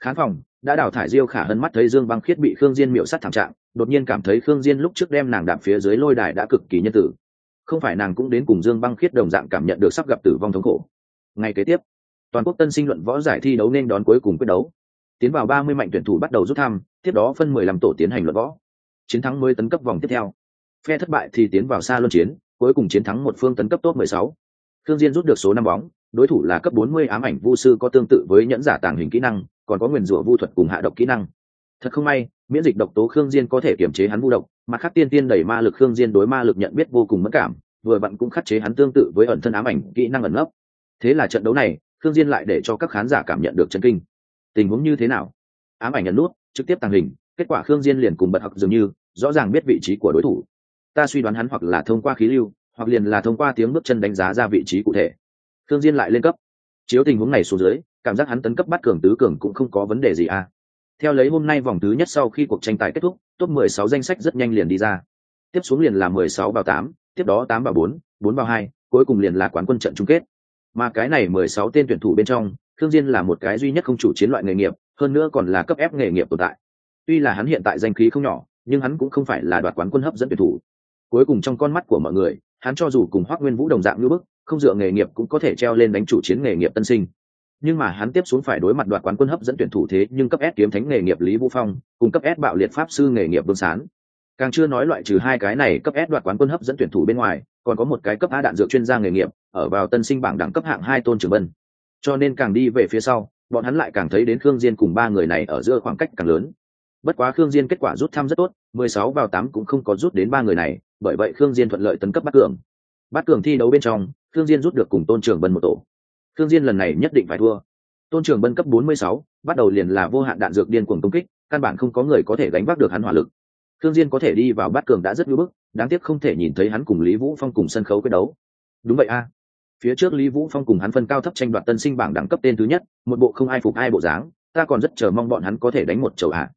Khán phòng, đã đào thải diêu khả hân mắt thấy dương băng khiết bị khương diên miệu sát thảm trạng, đột nhiên cảm thấy khương diên lúc trước đem nàng đạp phía dưới lôi đài đã cực kỳ nhân tử. Không phải nàng cũng đến cùng dương băng khiết đồng dạng cảm nhận được sắp gặp tử vong thống khổ. Ngày kế tiếp, toàn quốc tân sinh luận võ giải thi đấu nên đón cuối cùng quyết đấu. Tiến vào ba mươi mạnh tuyển thủ bắt đầu rút thăm, tiếp đó phân mười lăm tổ tiến hành luận võ chiến thắng mới tấn cấp vòng tiếp theo phe thất bại thì tiến vào xa luân chiến cuối cùng chiến thắng một phương tấn cấp top mười sáu Thương Diên rút được số năm bóng, đối thủ là cấp 40 ám ảnh vu sư có tương tự với nhẫn giả tàng hình kỹ năng, còn có nguyên rủa vu thuật cùng hạ độc kỹ năng. Thật không may, miễn dịch độc tố Khương Diên có thể kiểm chế hắn vu độc, mà khắc tiên tiên đẩy ma lực Khương Diên đối ma lực nhận biết vô cùng mẫn cảm, vừa vặn cũng khắc chế hắn tương tự với ẩn thân ám ảnh kỹ năng ẩn nấp. Thế là trận đấu này, Khương Diên lại để cho các khán giả cảm nhận được chấn kinh. Tình huống như thế nào? Ám ảnh ẩn nút, trực tiếp tàng hình, kết quả Khương Diên liền cùng bật học dường như, rõ ràng biết vị trí của đối thủ. Ta suy đoán hắn hoặc là thông qua khí lưu, hoặc liền là thông qua tiếng bước chân đánh giá ra vị trí cụ thể. Thương diên lại lên cấp. Chiếu tình huống này xuống dưới cảm giác hắn tấn cấp bắt cường tứ cường cũng không có vấn đề gì à. Theo lấy hôm nay vòng thứ nhất sau khi cuộc tranh tài kết thúc top 16 danh sách rất nhanh liền đi ra. Tiếp xuống liền là 16 vào 8, tiếp đó 8 vào 4, 4 vào 2, cuối cùng liền là quán quân trận chung kết. Mà cái này 16 tên tuyển thủ bên trong thương diên là một cái duy nhất không chủ chiến loại nghề nghiệp hơn nữa còn là cấp ép nghề nghiệp tồn tại tuy là hắn hiện tại danh khí không nhỏ nhưng hắn cũng không phải là đoạt quán quân hấp dẫn tuyển thủ cuối cùng trong con mắt của mọi người hắn cho dù cùng hoác nguyên vũ đồng dạng như bức không dựa nghề nghiệp cũng có thể treo lên đánh chủ chiến nghề nghiệp tân sinh nhưng mà hắn tiếp xuống phải đối mặt đoạt quán quân hấp dẫn tuyển thủ thế nhưng cấp S kiếm thánh nghề nghiệp Lý Vũ Phong, cùng cấp S bạo liệt pháp sư nghề nghiệp Vương Sán. Càng chưa nói loại trừ hai cái này cấp S đoạt quán quân hấp dẫn tuyển thủ bên ngoài, còn có một cái cấp A đạn dược chuyên gia nghề nghiệp, ở vào tân sinh bảng đẳng cấp hạng hai Tôn Trường Bân. Cho nên càng đi về phía sau, bọn hắn lại càng thấy đến Khương Diên cùng ba người này ở giữa khoảng cách càng lớn. Bất quá Khương Diên kết quả rút thăm rất tốt, 16 vào 8 cũng không có rút đến ba người này, bởi vậy Khương Diên thuận lợi tấn cấp bắt cường. Bắt cường thi đấu bên trong, Khương Diên rút được cùng Tôn Trường Bân một tổ. Khương Diên lần này nhất định phải thua. Tôn Trường Bân cấp 46, bắt đầu liền là vô hạn đạn dược điên cuồng công kích, căn bản không có người có thể gánh vác được hắn hỏa lực. Khương Diên có thể đi vào bắt cường đã rất nhu bức, đáng tiếc không thể nhìn thấy hắn cùng Lý Vũ Phong cùng sân khấu quyết đấu. Đúng vậy a. Phía trước Lý Vũ Phong cùng hắn phân cao thấp tranh đoạt tân sinh bảng đẳng cấp tên thứ nhất, một bộ không ai phục ai bộ dáng, ta còn rất chờ mong bọn hắn có thể đánh một chầu ạ.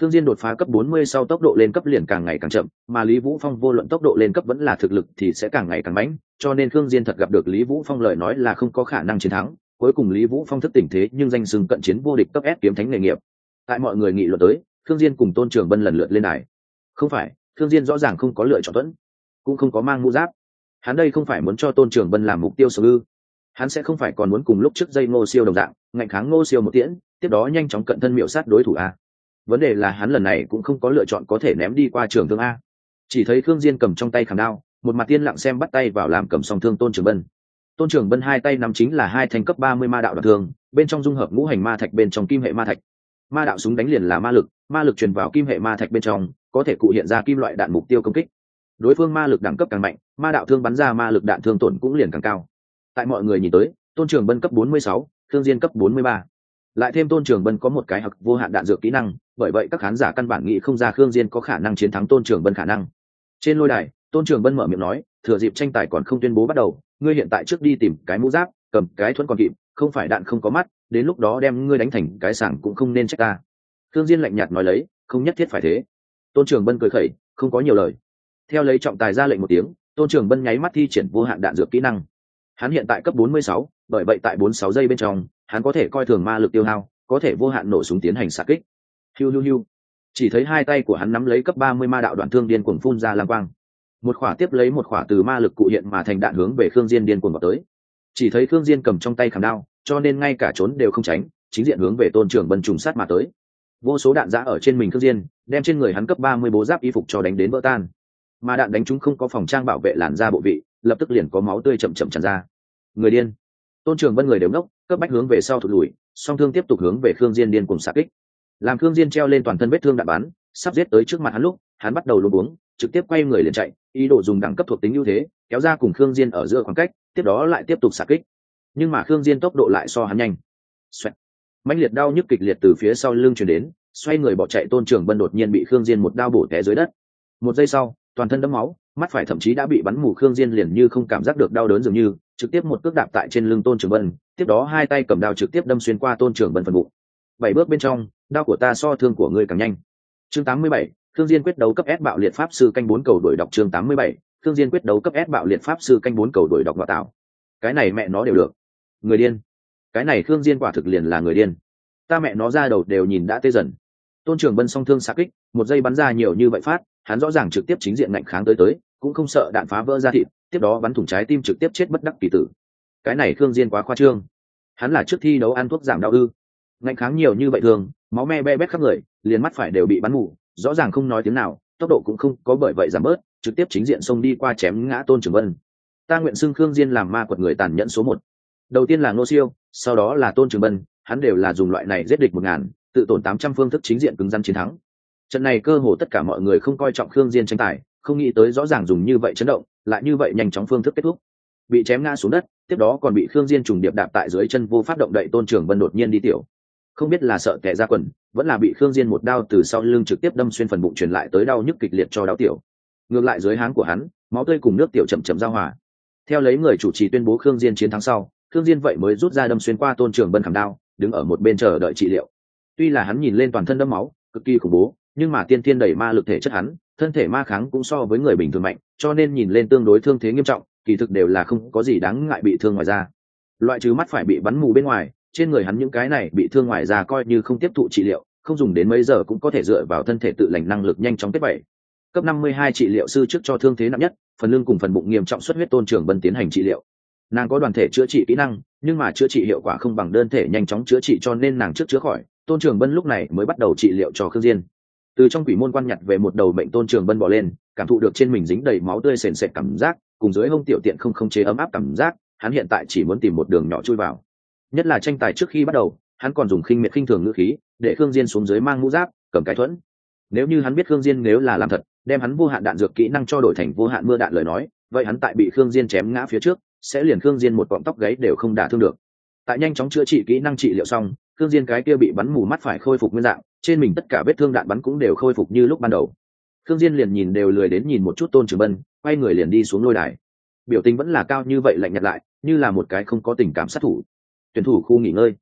Thương Diên đột phá cấp 40 sau tốc độ lên cấp liền càng ngày càng chậm, mà Lý Vũ Phong vô luận tốc độ lên cấp vẫn là thực lực thì sẽ càng ngày càng mạnh, cho nên Thương Diên thật gặp được Lý Vũ Phong lời nói là không có khả năng chiến thắng, cuối cùng Lý Vũ Phong thức tỉnh thế nhưng danh xưng cận chiến vô địch cấp S kiếm thánh nghề nghiệp. Tại mọi người nghị luận tới, Thương Diên cùng Tôn Trường Bân lần lượt lên đài. Không phải, Thương Diên rõ ràng không có lựa chọn tuẫn, cũng không có mang mũ giáp. Hắn đây không phải muốn cho Tôn Trường Bân làm mục tiêu sở ư? Hắn sẽ không phải còn muốn cùng lúc trước dây Ngô Siêu đồng dạng, ngạnh kháng Ngô Siêu một tiễn, tiếp đó nhanh chóng cận thân miểu sát đối thủ à? Vấn đề là hắn lần này cũng không có lựa chọn có thể ném đi qua trường thương a. Chỉ thấy khương diên cầm trong tay khảm đao một mặt tiên lặng xem bắt tay vào làm cầm song thương tôn trường bân. Tôn trường bân hai tay nắm chính là hai thanh cấp ba mươi ma đạo đoạn thương bên trong dung hợp ngũ hành ma thạch bên trong kim hệ ma thạch. Ma đạo súng đánh liền là ma lực ma lực truyền vào kim hệ ma thạch bên trong có thể cụ hiện ra kim loại đạn mục tiêu công kích. Đối phương ma lực đẳng cấp càng mạnh ma đạo thương bắn ra ma lực đạn thương tổn cũng liền càng cao. Tại mọi người nhìn tới tôn trường bân cấp 46, thương diên cấp 43 lại thêm tôn trường bân có một cái hặc vô hạn đạn dược kỹ năng bởi vậy các khán giả căn bản nghĩ không ra khương diên có khả năng chiến thắng tôn trường bân khả năng. Trên lôi đài tôn trường bân mở miệng nói thừa dịp tranh tài còn không tuyên bố bắt đầu ngươi hiện tại trước đi tìm cái mũ giáp cầm cái thuẫn còn kịp không phải đạn không có mắt đến lúc đó đem ngươi đánh thành cái sảng cũng không nên trách ta. Khương diên lạnh nhạt nói lấy không nhất thiết phải thế. Tôn trường bân cười khẩy không có nhiều lời. Theo lấy trọng tài ra lệnh một tiếng tôn trường bân nháy mắt thi triển vô hạn đạn dược kỹ năng. Hắn hiện tại cấp 46, bởi vậy tại 46 giây bên trong hắn có thể coi thường ma lực tiêu hao, có thể vô hạn nổ súng tiến hành xạ kích. Hiu hiu hiu. Chỉ thấy hai tay của hắn nắm lấy cấp ba mươi ma đạo đoạn thương điên cuồng phun ra lang quang. Một khỏa tiếp lấy một khỏa từ ma lực cụ hiện mà thành đạn hướng về khương diên điên cuồng vào tới. Chỉ thấy khương diên cầm trong tay khảm đao, cho nên ngay cả trốn đều không tránh, chính diện hướng về tôn trưởng bân trùng sát mà tới. Vô số đạn giã ở trên mình khương diên, đem trên người hắn cấp ba mươi bố giáp y phục cho đánh đến vỡ tan. Mà đạn đánh chúng không có phòng trang bảo vệ làn da bộ vị, lập tức liền có máu tươi chậm chậm tràn ra. Người điên. Tôn trường bân người đều ngốc cấp bách hướng về sau thụt lùi, song thương tiếp tục hướng về khương diên điên cùng xạ kích. Làm khương diên treo lên toàn thân vết thương đạn bắn, sắp giết tới trước mặt hắn lúc, hắn bắt đầu luống cuống, trực tiếp quay người liền chạy, ý đồ dùng đẳng cấp thuộc tính ưu thế, kéo ra cùng khương diên ở giữa khoảng cách, tiếp đó lại tiếp tục xạ kích. Nhưng mà khương diên tốc độ lại so hắn nhanh. Xoẹt. mãnh liệt đau nhức kịch liệt từ phía sau lưng truyền đến, xoay người bỏ chạy tôn trưởng bân đột nhiên bị khương diên một đao bổ té dưới đất. Một giây sau, toàn thân đẫm máu, mắt phải thậm chí đã bị bắn mù khương diên liền như không cảm giác được đau đớn dường như, trực tiếp một cước đạp tại trên lưng tôn trường bân tiếp đó hai tay cầm đao trực tiếp đâm xuyên qua tôn trưởng bần phần bụng. Bảy bước bên trong đao của ta so thương của ngươi càng nhanh. Chương 87, thương diên quyết đấu cấp s bạo liệt pháp sư canh bốn cầu đuổi đọc chương 87, thương diên quyết đấu cấp s bạo liệt pháp sư canh bốn cầu đuổi đọc ngoại tạo. Cái này mẹ nó đều được. Người điên. Cái này thương diên quả thực liền là người điên. Ta mẹ nó ra đầu đều nhìn đã tê dần. Tôn trưởng bân song thương xạ kích một giây bắn ra nhiều như vậy phát hắn rõ ràng trực tiếp chính diện ngạnh kháng tới tới cũng không sợ đạn phá vỡ ra thịt tiếp đó bắn thủng trái tim trực tiếp chết bất đắc kỳ tử cái này khương diên quá khoa trương. Hắn là trước thi đấu ăn thuốc giảm đau ư. Ngạnh kháng nhiều như vậy thường, máu me be bét khắp người, liền mắt phải đều bị bắn mù, rõ ràng không nói tiếng nào, tốc độ cũng không có bởi vậy giảm bớt, trực tiếp chính diện xông đi qua chém ngã tôn trường vân. Ta nguyện xưng khương diên làm ma quật người tàn nhẫn số một. Đầu tiên là ngô siêu, sau đó là tôn trường vân, hắn đều là dùng loại này giết địch một ngàn, tự tổn tám trăm phương thức chính diện cứng rắn chiến thắng. Trận này cơ hồ tất cả mọi người không coi trọng khương diên tranh tài, không nghĩ tới rõ ràng dùng như vậy chấn động, lại như vậy nhanh chóng phương thức kết thúc. Bị chém ngã xuống đất tiếp đó còn bị khương diên trùng điệp đạp tại dưới chân vô pháp động đậy tôn trường vân đột nhiên đi tiểu. Không biết là sợ kẻ ra quần, vẫn là bị khương diên một đao từ sau lưng trực tiếp đâm xuyên phần bụng truyền lại tới đau nhức kịch liệt cho đau tiểu. Ngược lại dưới háng của hắn, máu tươi cùng nước tiểu chậm chậm giao hòa. Theo lấy người chủ trì tuyên bố khương diên chiến thắng sau, khương diên vậy mới rút ra đâm xuyên qua tôn trường bân khảm đao, đứng ở một bên chờ đợi trị liệu. Tuy là hắn nhìn lên toàn thân đẫm máu, cực kỳ khủng bố, nhưng mà tiên tiên đẩy ma lực thể chất hắn, thân thể ma kháng cũng so với người bình thường mạnh, cho nên nhìn lên tương đối thương thế nghiêm trọng kỳ thực đều là không có gì đáng ngại bị thương ngoài da. Loại trừ mắt phải bị bắn mù bên ngoài, trên người hắn những cái này bị thương ngoài da coi như không tiếp thụ trị liệu, không dùng đến mấy giờ cũng có thể dựa vào thân thể tự lành năng lực nhanh chóng kết bảy cấp 52 trị liệu sư trước cho thương thế nặng nhất, phần lưng cùng phần bụng nghiêm trọng xuất huyết tôn trưởng bân tiến hành trị liệu. Nàng có đoàn thể chữa trị kỹ năng, nhưng mà chữa trị hiệu quả không bằng đơn thể nhanh chóng chữa trị cho nên nàng trước chữa khỏi, tôn trường bân lúc này mới bắt đầu trị liệu cho khương diên. Từ trong quỷ môn quan nhặt về một đầu bệnh tôn trường bân bỏ lên, cảm thụ được trên mình dính đầy máu tươi sền sệt cảm giác cùng dưới hông tiểu tiện không không chế ấm áp cảm giác, hắn hiện tại chỉ muốn tìm một đường nhỏ chui vào. Nhất là tranh tài trước khi bắt đầu, hắn còn dùng khinh miệt khinh thường ngữ khí, để khương diên xuống dưới mang mũ giáp, cầm cái thuẫn. Nếu như hắn biết khương diên nếu là làm thật, đem hắn vô hạn đạn dược kỹ năng cho đổi thành vô hạn mưa đạn lời nói, vậy hắn tại bị khương diên chém ngã phía trước, sẽ liền khương diên một cọng tóc gáy đều không đả thương được. Tại nhanh chóng chữa trị kỹ năng trị liệu xong, khương diên cái kia bị bắn mù mắt phải khôi phục nguyên dạng, trên mình tất cả vết thương đạn bắn cũng đều khôi phục như lúc ban đầu khương diên liền nhìn đều lười đến nhìn một chút tôn trường bân, quay người liền đi xuống lôi đài. Biểu tình vẫn là cao như vậy lạnh nhạt lại, như là một cái không có tình cảm sát thủ. Tuyển thủ khu nghỉ ngơi.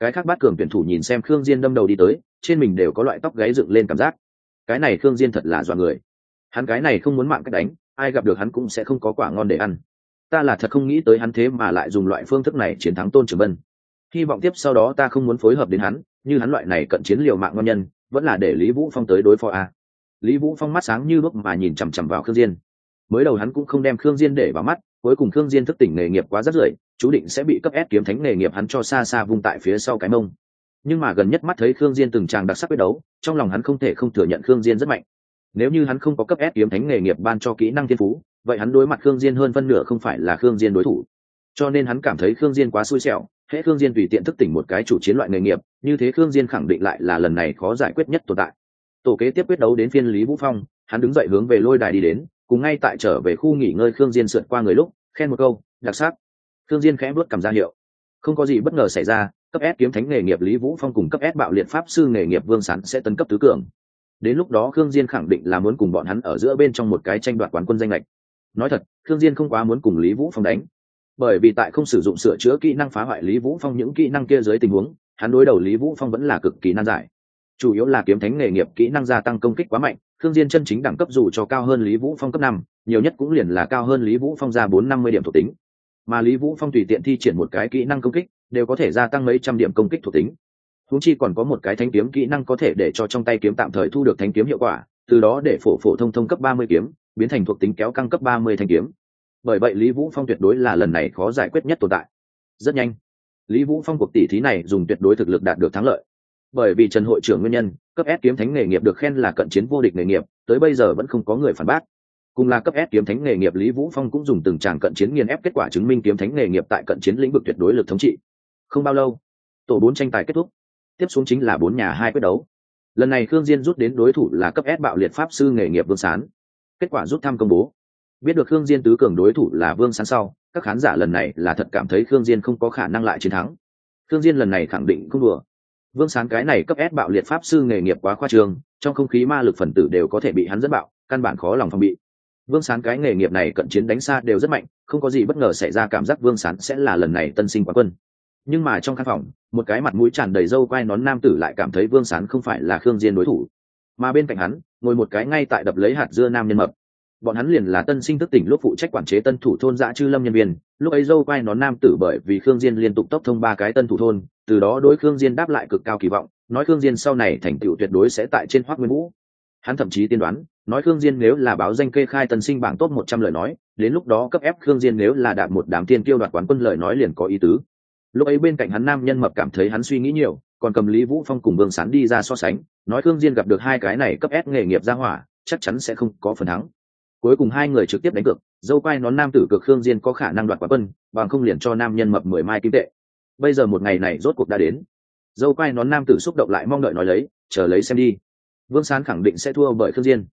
Cái khác bát cường tuyển thủ nhìn xem khương diên đâm đầu đi tới, trên mình đều có loại tóc gáy dựng lên cảm giác. Cái này khương diên thật là dọa người. Hắn cái này không muốn mạng cách đánh, ai gặp được hắn cũng sẽ không có quả ngon để ăn. Ta là thật không nghĩ tới hắn thế mà lại dùng loại phương thức này chiến thắng tôn trường bân. Hy vọng tiếp sau đó ta không muốn phối hợp đến hắn, như hắn loại này cận chiến liều mạng ngon nhân, vẫn là để lý vũ phong tới đối phó a lý vũ phong mắt sáng như bước mà nhìn chằm chằm vào khương diên. Mới đầu hắn cũng không đem khương diên để vào mắt, cuối cùng khương diên thức tỉnh nghề nghiệp quá rất rưởi, chú định sẽ bị cấp ép kiếm thánh nghề nghiệp hắn cho xa xa vung tại phía sau cái mông. Nhưng mà gần nhất mắt thấy khương diên từng tràng đặc sắc quyết đấu, trong lòng hắn không thể không thừa nhận khương diên rất mạnh. Nếu như hắn không có cấp ép kiếm thánh nghề nghiệp ban cho kỹ năng thiên phú, vậy hắn đối mặt khương diên hơn phân nửa không phải là khương diên đối thủ. Cho nên hắn cảm thấy khương diên quá xui xẻo, hễ khương diên tùy tiện thức tỉnh một cái chủ chiến loại nghề nghiệp, như thế khương diên khẳng định lại là lần này khó giải quyết nhất tồn tại tổ kế tiếp quyết đấu đến phiên lý vũ phong hắn đứng dậy hướng về lôi đài đi đến cùng ngay tại trở về khu nghỉ ngơi khương diên sượt qua người lúc khen một câu đặc sắc khương diên khẽ bước cầm ra hiệu không có gì bất ngờ xảy ra cấp S kiếm thánh nghề nghiệp Lý Vũ Phong cùng cấp S bạo liệt pháp sư nghề nghiệp Vương Sán sẽ tấn cấp tứ cường. Đến lúc đó Khương Diên khẳng định là muốn cùng bọn hắn ở giữa bên trong một cái tranh đoạt quán quân danh lệch. Nói thật, Khương Diên không quá muốn cùng Lý Vũ Phong đánh, bởi vì tại không sử dụng sửa chữa kỹ năng phá hoại Lý Vũ Phong những kỹ năng kia dưới tình huống, hắn đối đầu Lý Vũ Phong vẫn là cực kỳ nan giải. Chủ yếu là kiếm thánh nghề nghiệp kỹ năng gia tăng công kích quá mạnh, thương Diên chân chính đẳng cấp dù cho cao hơn Lý Vũ Phong cấp năm, nhiều nhất cũng liền là cao hơn Lý Vũ Phong ra bốn năm mươi điểm thuộc tính. Mà Lý Vũ Phong tùy tiện thi triển một cái kỹ năng công kích, đều có thể gia tăng mấy trăm điểm công kích thuộc tính. Húng chi còn có một cái thánh kiếm kỹ năng có thể để cho trong tay kiếm tạm thời thu được thánh kiếm hiệu quả từ đó để phổ phổ thông thông cấp ba mươi kiếm biến thành thuộc tính kéo căng cấp ba mươi thanh kiếm. Bởi vậy lý vũ phong tuyệt đối là lần này khó giải quyết nhất tồn tại. Rất nhanh lý vũ phong cuộc tỷ thí này dùng tuyệt đối thực lực đạt được thắng lợi bởi vì trần hội trưởng nguyên nhân, cấp s kiếm thánh nghề nghiệp được khen là cận chiến vô địch nghề nghiệp, tới bây giờ vẫn không có người phản bác. Cùng là cấp s kiếm thánh nghề nghiệp, lý vũ phong cũng dùng từng tràng cận chiến nghiền ép kết quả chứng minh kiếm thánh nghề nghiệp tại cận chiến lĩnh vực tuyệt đối lực thống trị. Không bao lâu, tổ bốn tranh tài kết thúc. Tiếp xuống chính là bốn nhà hai quyết đấu. Lần này khương diên rút đến đối thủ là cấp s bạo liệt pháp sư nghề nghiệp vương sán. Kết quả rút thăm công bố. Biết được khương diên tứ cường đối thủ là vương sán sau, các khán giả lần này là thật cảm thấy khương diên không có khả năng lại chiến thắng. Khương diên lần này khẳng định không đùa vương sán cái này cấp s bạo liệt pháp sư nghề nghiệp quá khoa trương, trong không khí ma lực phần tử đều có thể bị hắn dẫn bạo, căn bản khó lòng phòng bị. Vương sán cái nghề nghiệp này cận chiến đánh xa đều rất mạnh, không có gì bất ngờ xảy ra cảm giác vương sán sẽ là lần này tân sinh quá quân. Nhưng mà trong căn phòng, một cái mặt mũi tràn đầy râu quai nón nam tử lại cảm thấy vương sán không phải là khương diên đối thủ. Mà bên cạnh hắn, ngồi một cái ngay tại đập lấy hạt dưa nam nhân mập bọn hắn liền là tân sinh thức tỉnh lúc phụ trách quản chế tân thủ thôn dã chư lâm nhân viên, lúc ấy dâu quai nón nam tử bởi vì khương diên liên tục tốc thông ba cái tân thủ thôn, từ đó đối khương diên đáp lại cực cao kỳ vọng, nói khương diên sau này thành tựu tuyệt đối sẽ tại trên hoác nguyên vũ. Hắn thậm chí tiên đoán, nói khương diên nếu là báo danh kê khai tân sinh bảng tốt một trăm lời nói, đến lúc đó cấp ép khương diên nếu là đạt một đám tiên tiêu đoạt quán quân lời nói liền có ý tứ. Lúc ấy bên cạnh hắn nam nhân mập cảm thấy hắn suy nghĩ nhiều, còn cầm lý vũ phong cùng vương sán đi ra so sánh, nói khương diên gặp được hai cái này cấp ép nghề nghiệp ra hỏa, chắc chắn sẽ không có phần thắng cuối cùng hai người trực tiếp đánh cược dâu quai nón nam tử cực khương diên có khả năng đoạt quả quân bằng không liền cho nam nhân mập mười mai kim tệ. Bây giờ một ngày này rốt cuộc đã đến. Dâu quai nón nam tử xúc động lại mong đợi nói lấy chờ lấy xem đi. Vương sán khẳng định sẽ thua bởi khương diên.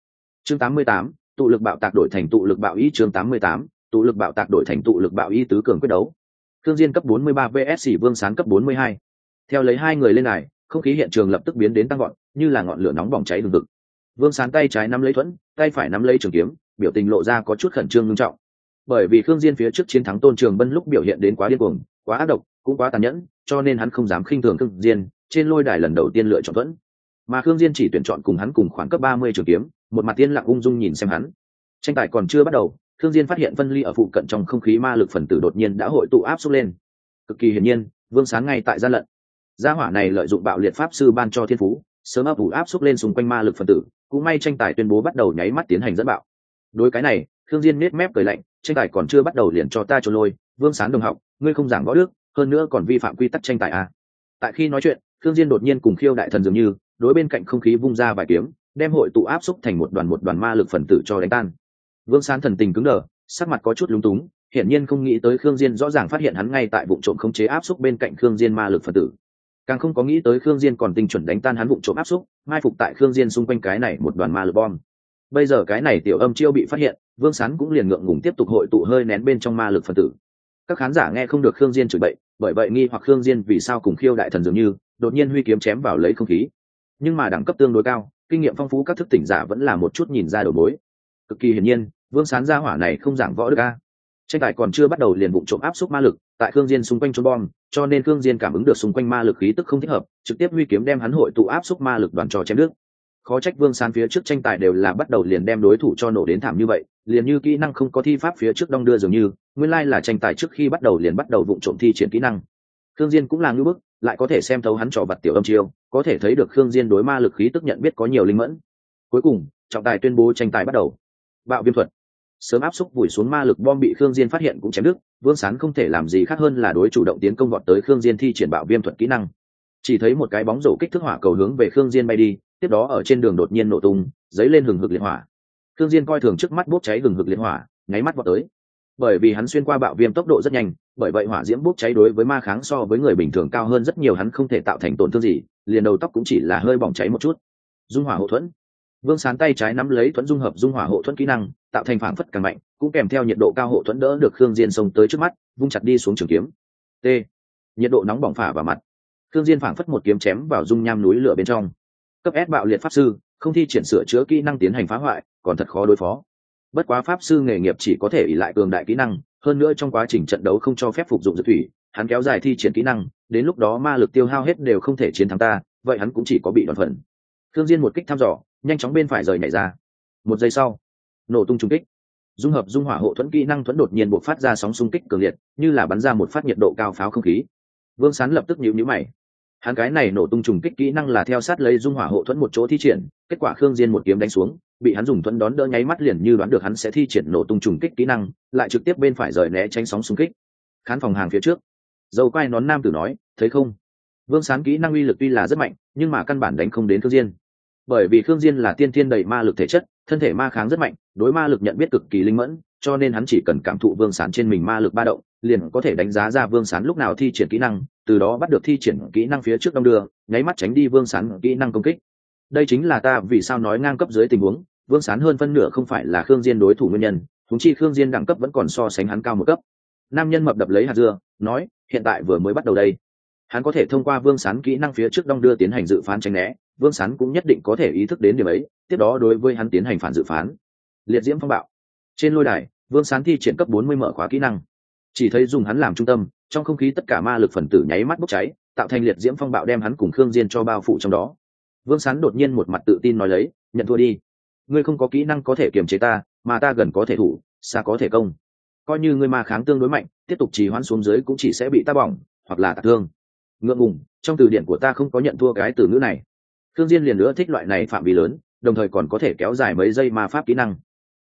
Chương 88, tụ lực bạo tạc đổi thành tụ lực bạo y. chương 88, tụ lực bạo tạc đổi thành tụ lực bạo y tứ cường quyết đấu. Khương diên cấp 43 vs vương sán cấp 42. theo lấy hai người lên này không khí hiện trường lập tức biến đến tăng gọn như là ngọn lửa nóng bỏng cháy hừng hực vương sán tay trái nắm lấy thuẫn tay phải nắm lấy trường kiếm biểu tình lộ ra có chút khẩn trương nghiêm trọng. Bởi vì khương diên phía trước chiến thắng tôn trường bân lúc biểu hiện đến quá điên cuồng, quá ác độc, cũng quá tàn nhẫn, cho nên hắn không dám khinh thường khương diên, trên lôi đài lần đầu tiên lựa chọn thuẫn mà khương diên chỉ tuyển chọn cùng hắn cùng khoảng cấp 30 trường kiếm, một mặt tiên lặng ung dung nhìn xem hắn. Tranh tài còn chưa bắt đầu, khương diên phát hiện phân ly ở phụ cận trong không khí ma lực phần tử đột nhiên đã hội tụ áp xúc lên. Cực kỳ hiển nhiên, vương sáng ngay tại gian lận. Gia hỏa này lợi dụng bạo liệt pháp sư ban cho thiên phú, sớm ấp ủ áp xúc lên xung quanh ma lực phần tử, cũng may tranh tài tuyên bố bắt đầu nháy mắt tiến hành dẫn bạo đối cái này, khương diên nết mép cười lạnh, tranh tài còn chưa bắt đầu liền cho ta cho lôi, vương sáng đồng học, ngươi không giảng võ đức, hơn nữa còn vi phạm quy tắc tranh tài à. tại khi nói chuyện, khương diên đột nhiên cùng khiêu đại thần dường như, đối bên cạnh không khí vung ra vài kiếm, đem hội tụ áp xúc thành một đoàn một đoàn ma lực phần tử cho đánh tan. Vương sáng thần tình cứng đờ, sắc mặt có chút lúng túng, hiển nhiên không nghĩ tới khương diên rõ ràng phát hiện hắn ngay tại vụ trộm khống chế áp xúc bên cạnh khương diên ma lực phần tử. Càng không có nghĩ tới khương diên còn tinh chuẩn đánh tan hắn vụ trộm áp xúc, mai phục tại khương diên xung quanh cái này một đoàn ma lực bom bây giờ cái này tiểu âm chiêu bị phát hiện, vương sán cũng liền ngượng ngùng tiếp tục hội tụ hơi nén bên trong ma lực phân tử. Các khán giả nghe không được khương diên chửi bậy, bởi vậy nghi hoặc khương diên vì sao cùng khiêu đại thần dường như, đột nhiên huy kiếm chém vào lấy không khí. Nhưng mà đẳng cấp tương đối cao, kinh nghiệm phong phú các thức tỉnh giả vẫn là một chút nhìn ra đầu mối. Cực kỳ hiển nhiên, vương sán gia hỏa này không giảng võ được a. Tranh tài còn chưa bắt đầu liền vụ trộm áp suất ma lực, tại khương diên xung quanh trốn bom, cho nên khương diên cảm ứng được xung quanh ma lực khí tức không thích hợp, trực tiếp huy kiếm đem hắn hội tụ áp suất ma lực đoàn trò chém nước khó trách vương sán phía trước tranh tài đều là bắt đầu liền đem đối thủ cho nổ đến thảm như vậy, liền như kỹ năng không có thi pháp phía trước đong đưa dường như, nguyên lai là tranh tài trước khi bắt đầu liền bắt đầu vụ trộm thi triển kỹ năng. Khương diên cũng là ngưỡng bức, lại có thể xem thấu hắn trò bật tiểu âm chiêu, có thể thấy được khương diên đối ma lực khí tức nhận biết có nhiều linh mẫn. Cuối cùng, trọng tài tuyên bố tranh tài bắt đầu. Bạo viêm thuật. Sớm áp xúc vùi xuống ma lực bom bị khương diên phát hiện cũng chém đứt, vương sán không thể làm gì khác hơn là đối chủ động tiến công vọt tới khương diên thi triển bạo viêm thuật kỹ năng. Chỉ thấy một cái bóng rổ kích thước hỏa cầu hướng về khương diên bay đi tiếp đó ở trên đường đột nhiên nổ tung, dấy lên hừng hực liệt hỏa. Thương diên coi thường trước mắt bốc cháy hừng hực liệt hỏa, nháy mắt vọt tới. Bởi vì hắn xuyên qua bạo viêm tốc độ rất nhanh, bởi vậy hỏa diễm bốc cháy đối với ma kháng so với người bình thường cao hơn rất nhiều hắn không thể tạo thành tổn thương gì, liền đầu tóc cũng chỉ là hơi bỏng cháy một chút. Dung hỏa hộ thuẫn. Vương sán tay trái nắm lấy thuẫn dung hợp dung hỏa hộ thuẫn kỹ năng, tạo thành phản phất càng mạnh, cũng kèm theo nhiệt độ cao hộ thuẫn đỡ được khương diên xông tới trước mắt, vung chặt đi xuống trường kiếm. T. Nhiệt độ nóng bỏng phả vào mặt. Khương diên phảng phất một kiếm chém vào dung nham núi lửa bên trong cấp s bạo liệt pháp sư, không thi triển sửa chữa kỹ năng tiến hành phá hoại, còn thật khó đối phó. Bất quá pháp sư nghề nghiệp chỉ có thể ỉ lại cường đại kỹ năng, hơn nữa trong quá trình trận đấu không cho phép phục dụng dược thủy, hắn kéo dài thi triển kỹ năng, đến lúc đó ma lực tiêu hao hết đều không thể chiến thắng ta, vậy hắn cũng chỉ có bị đòn phần. Thương diên một kích thăm dò, nhanh chóng bên phải rời nhảy ra. Một giây sau, nổ tung trung kích. Dung hợp dung hỏa hộ thuẫn kỹ năng thuẫn đột nhiên bộc phát ra sóng xung kích cường liệt, như là bắn ra một phát nhiệt độ cao pháo không khí. Vương sán lập tức nhíu nhíu mày hắn cái này nổ tung trùng kích kỹ năng là theo sát lấy dung hỏa hộ thuẫn một chỗ thi triển, kết quả khương diên một kiếm đánh xuống, bị hắn dùng thuẫn đón đỡ nháy mắt liền như đoán được hắn sẽ thi triển nổ tung trùng kích kỹ năng, lại trực tiếp bên phải rời né tránh sóng xung kích. Khán phòng hàng phía trước, dầu quay nón nam tử nói, thấy không? Vương sán kỹ năng uy lực tuy là rất mạnh, nhưng mà căn bản đánh không đến khương diên. Bởi vì khương diên là tiên thiên đầy ma lực thể chất, thân thể ma kháng rất mạnh, đối ma lực nhận biết cực kỳ linh mẫn, cho nên hắn chỉ cần cảm thụ vương sán trên mình ma lực ba động liền có thể đánh giá ra vương sán lúc nào thi triển kỹ năng, từ đó bắt được thi triển kỹ năng phía trước đông đưa, nháy mắt tránh đi vương sán kỹ năng công kích. Đây chính là ta vì sao nói ngang cấp dưới tình huống, vương sán hơn phân nửa không phải là khương diên đối thủ nguyên nhân thúng chi khương diên đẳng cấp vẫn còn so sánh hắn cao một cấp. Nam nhân mập đập lấy hạt dưa, nói, hiện tại vừa mới bắt đầu đây. Hắn có thể thông qua vương sán kỹ năng phía trước đông đưa tiến hành dự phán tránh né, vương sán cũng nhất định có thể ý thức đến điểm ấy, tiếp đó đối với hắn tiến hành phản dự phán. Liệt diễm phong bạo. Trên lôi đài, vương sán thi triển cấp bốn mươi mở khóa kỹ năng chỉ thấy dùng hắn làm trung tâm, trong không khí tất cả ma lực phần tử nháy mắt bốc cháy, tạo thành liệt diễm phong bạo đem hắn cùng khương diên cho bao phủ trong đó. Vương sán đột nhiên một mặt tự tin nói lấy, nhận thua đi. Ngươi không có kỹ năng có thể kiềm chế ta, mà ta gần có thể thủ, xa có thể công. Coi như ngươi ma kháng tương đối mạnh, tiếp tục trì hoãn xuống dưới cũng chỉ sẽ bị ta bỏng, hoặc là tạc thương. Ngượng ngùng, trong từ điển của ta không có nhận thua cái từ ngữ này. Khương diên liền nữa thích loại này phạm vi lớn, đồng thời còn có thể kéo dài mấy giây ma pháp kỹ năng.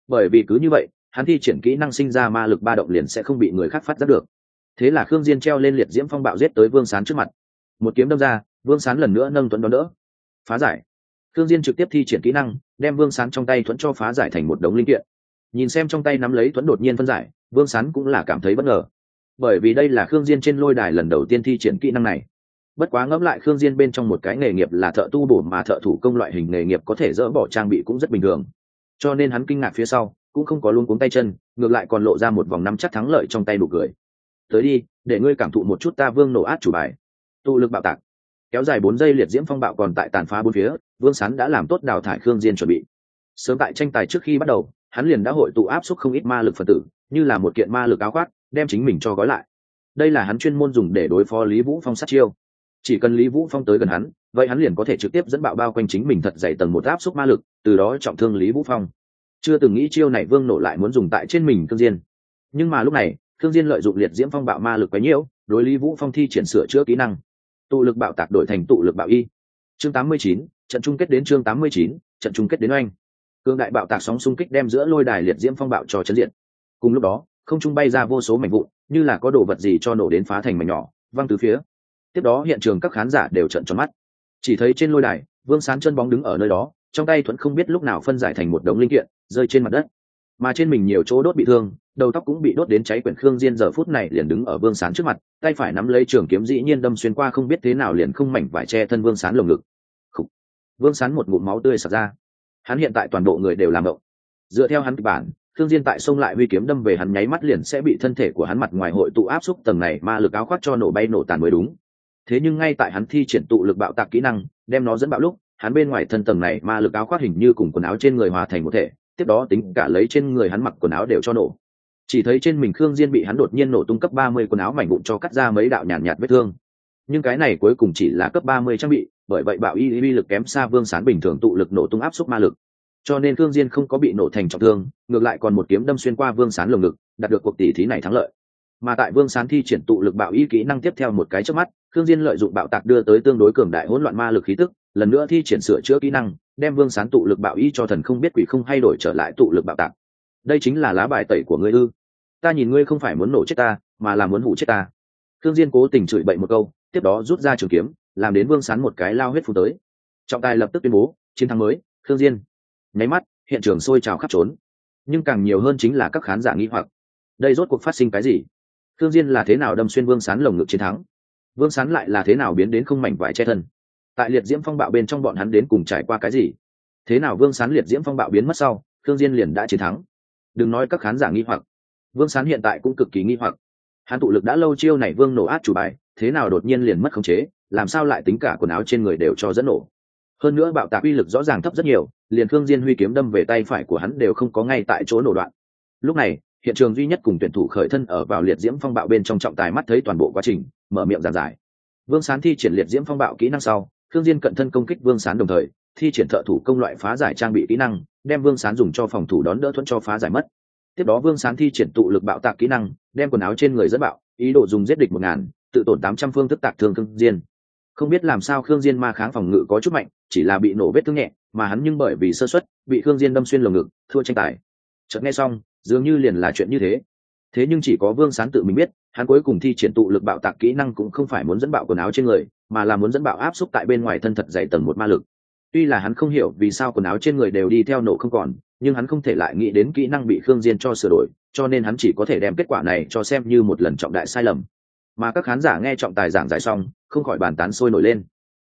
Bởi vì cứ như vậy hắn thi triển kỹ năng sinh ra ma lực ba động liền sẽ không bị người khác phát giác được. Thế là khương diên treo lên liệt diễm phong bạo giết tới vương sán trước mặt. Một kiếm đâm ra, vương sán lần nữa nâng tuấn đón đỡ. Phá giải. Khương diên trực tiếp thi triển kỹ năng, đem vương sán trong tay thuẫn cho phá giải thành một đống linh kiện. Nhìn xem trong tay nắm lấy thuẫn đột nhiên phân giải, vương sán cũng là cảm thấy bất ngờ. Bởi vì đây là khương diên trên lôi đài lần đầu tiên thi triển kỹ năng này. Bất quá ngẫm lại khương diên bên trong một cái nghề nghiệp là thợ tu bổ mà thợ thủ công loại hình nghề nghiệp có thể dỡ bỏ trang bị cũng rất bình thường. Cho nên hắn kinh ngạc phía sau cũng không có luôn cuống tay chân, ngược lại còn lộ ra một vòng nắm chắc thắng lợi trong tay đủ cười. Tới đi, để ngươi cảm thụ một chút ta vương nổ át chủ bài. Tụ lực bạo tạc. Kéo dài bốn giây liệt diễm phong bạo còn tại tàn phá bốn phía, vương sán đã làm tốt đào thải khương diên chuẩn bị. Sớm tại tranh tài trước khi bắt đầu, hắn liền đã hội tụ áp suất không ít ma lực phật tử, như là một kiện ma lực áo khoác, đem chính mình cho gói lại. Đây là hắn chuyên môn dùng để đối phó lý vũ phong sát chiêu. Chỉ cần lý vũ phong tới gần hắn, vậy hắn liền có thể trực tiếp dẫn bạo bao quanh chính mình thật dày tầng một áp suất ma lực, từ đó trọng thương lý vũ phong chưa từng nghĩ chiêu này vương nổ lại muốn dùng tại trên mình thương diên. Nhưng mà lúc này thương diên lợi dụng liệt diễm phong bạo ma lực quấy nhiễu đối lý vũ phong thi triển sửa chữa kỹ năng. Tụ lực bạo tạc đổi thành tụ lực bạo y. Chương 89, trận chung kết đến chương 89, trận chung kết đến oanh. Cương đại bạo tạc sóng xung kích đem giữa lôi đài liệt diễm phong bạo cho chấn diện cùng lúc đó không trung bay ra vô số mảnh vụn như là có đồ vật gì cho nổ đến phá thành mảnh nhỏ văng từ phía. Tiếp đó hiện trường các khán giả đều trận tròn mắt. Chỉ thấy trên lôi đài vương sán chân bóng đứng ở nơi đó trong tay thuẫn không biết lúc nào phân giải thành một đống linh kiện rơi trên mặt đất. Mà trên mình nhiều chỗ đốt bị thương, đầu tóc cũng bị đốt đến cháy quyển khương diên giờ phút này liền đứng ở vương sán trước mặt, tay phải nắm lấy trường kiếm dĩ nhiên đâm xuyên qua không biết thế nào liền không mảnh vải che thân vương sán lồng ngực. Khủ. vương sán một ngụm máu tươi sặc ra. Hắn hiện tại toàn bộ người đều làm động. Dựa theo hắn kịch bản, khương diên tại sông lại huy kiếm đâm về hắn nháy mắt liền sẽ bị thân thể của hắn mặt ngoài hội tụ áp xúc tầng này ma lực áo khoác cho nổ bay nổ tàn mới đúng. Thế nhưng ngay tại hắn thi triển tụ lực bạo tạc kỹ năng, đem nó dẫn bạo lúc, hắn bên ngoài thân tầng này ma lực áo khoác hình như cùng quần áo trên người hòa thành một thể tiếp đó tính cả lấy trên người hắn mặc quần áo đều cho nổ. Chỉ thấy trên mình khương diên bị hắn đột nhiên nổ tung cấp ba mươi quần áo mảnh vụn cho cắt ra mấy đạo nhàn nhạt, nhạt vết thương. Nhưng cái này cuối cùng chỉ là cấp ba mươi trang bị bởi vậy bạo y uy lực kém xa vương sán bình thường tụ lực nổ tung áp suất ma lực. Cho nên khương diên không có bị nổ thành trọng thương ngược lại còn một kiếm đâm xuyên qua vương sán lồng ngực đạt được cuộc tỷ thí này thắng lợi. Mà tại vương sán thi triển tụ lực bạo y kỹ năng tiếp theo một cái trước mắt khương diên lợi dụng bạo tạc đưa tới tương đối cường đại hỗn loạn ma lực khí tức lần nữa thi triển sửa chữa kỹ năng, đem vương sán tụ lực bạo y cho thần không biết quỷ không hay đổi trở lại tụ lực bạo tạc. Đây chính là lá bài tẩy của ngươi ư? Ta nhìn ngươi không phải muốn nổ chết ta, mà là muốn hủ chết ta. Thương diên cố tình chửi bậy một câu, tiếp đó rút ra trường kiếm, làm đến vương sán một cái lao huyết phù tới. Trọng tài lập tức tuyên bố, chiến thắng mới thương diên. Nháy mắt, hiện trường sôi trào khắp trốn. Nhưng càng nhiều hơn chính là các khán giả nghi hoặc. Đây rốt cuộc phát sinh cái gì? Thương diên là thế nào đâm xuyên vương sán lồng ngực chiến thắng? Vương sán lại là thế nào biến đến không mảnh vải che thân? Tại liệt diễm phong bạo bên trong bọn hắn đến cùng trải qua cái gì? Thế nào vương sán liệt diễm phong bạo biến mất sau thương diên liền đã chiến thắng? Đừng nói các khán giả nghi hoặc, vương sán hiện tại cũng cực kỳ nghi hoặc. Hắn tụ lực đã lâu chiêu này vương nổ át chủ bài, thế nào đột nhiên liền mất khống chế, làm sao lại tính cả quần áo trên người đều cho dẫn nổ? Hơn nữa bạo tạc uy lực rõ ràng thấp rất nhiều, liền thương diên huy kiếm đâm về tay phải của hắn đều không có ngay tại chỗ nổ đoạn. Lúc này, hiện trường duy nhất cùng tuyển thủ khởi thân ở vào liệt diễm phong bạo bên trong trọng tài mắt thấy toàn bộ quá trình, mở miệng giàn giải. Vương sán thi triển liệt diễm phong bạo kỹ năng sau khương diên cận thân công kích vương sán đồng thời, thi triển thợ thủ công loại phá giải trang bị kỹ năng, đem vương sán dùng cho phòng thủ đón đỡ thuận cho phá giải mất. Tiếp đó vương sán thi triển tụ lực bạo tạc kỹ năng, đem quần áo trên người dẫn bạo, ý đồ dùng giết địch một ngàn, tự tổn tám trăm phương thức tạc thương khương diên. Không biết làm sao khương diên ma kháng phòng ngự có chút mạnh, chỉ là bị nổ vết thương nhẹ, mà hắn nhưng bởi vì sơ suất, bị khương diên đâm xuyên lồng ngực, thua tranh tài. Chợt nghe xong, dường như liền là chuyện như thế thế nhưng chỉ có vương sán tự mình biết, hắn cuối cùng thi triển tụ lực bạo tạc kỹ năng cũng không phải muốn dẫn bạo quần áo trên người, mà là muốn dẫn bạo áp xúc tại bên ngoài thân thật dày tầng một ma lực. Tuy là hắn không hiểu vì sao quần áo trên người đều đi theo nổ không còn, nhưng hắn không thể lại nghĩ đến kỹ năng bị khương diên cho sửa đổi, cho nên hắn chỉ có thể đem kết quả này cho xem như một lần trọng đại sai lầm. Mà các khán giả nghe trọng tài giảng giải xong, không khỏi bàn tán sôi nổi lên.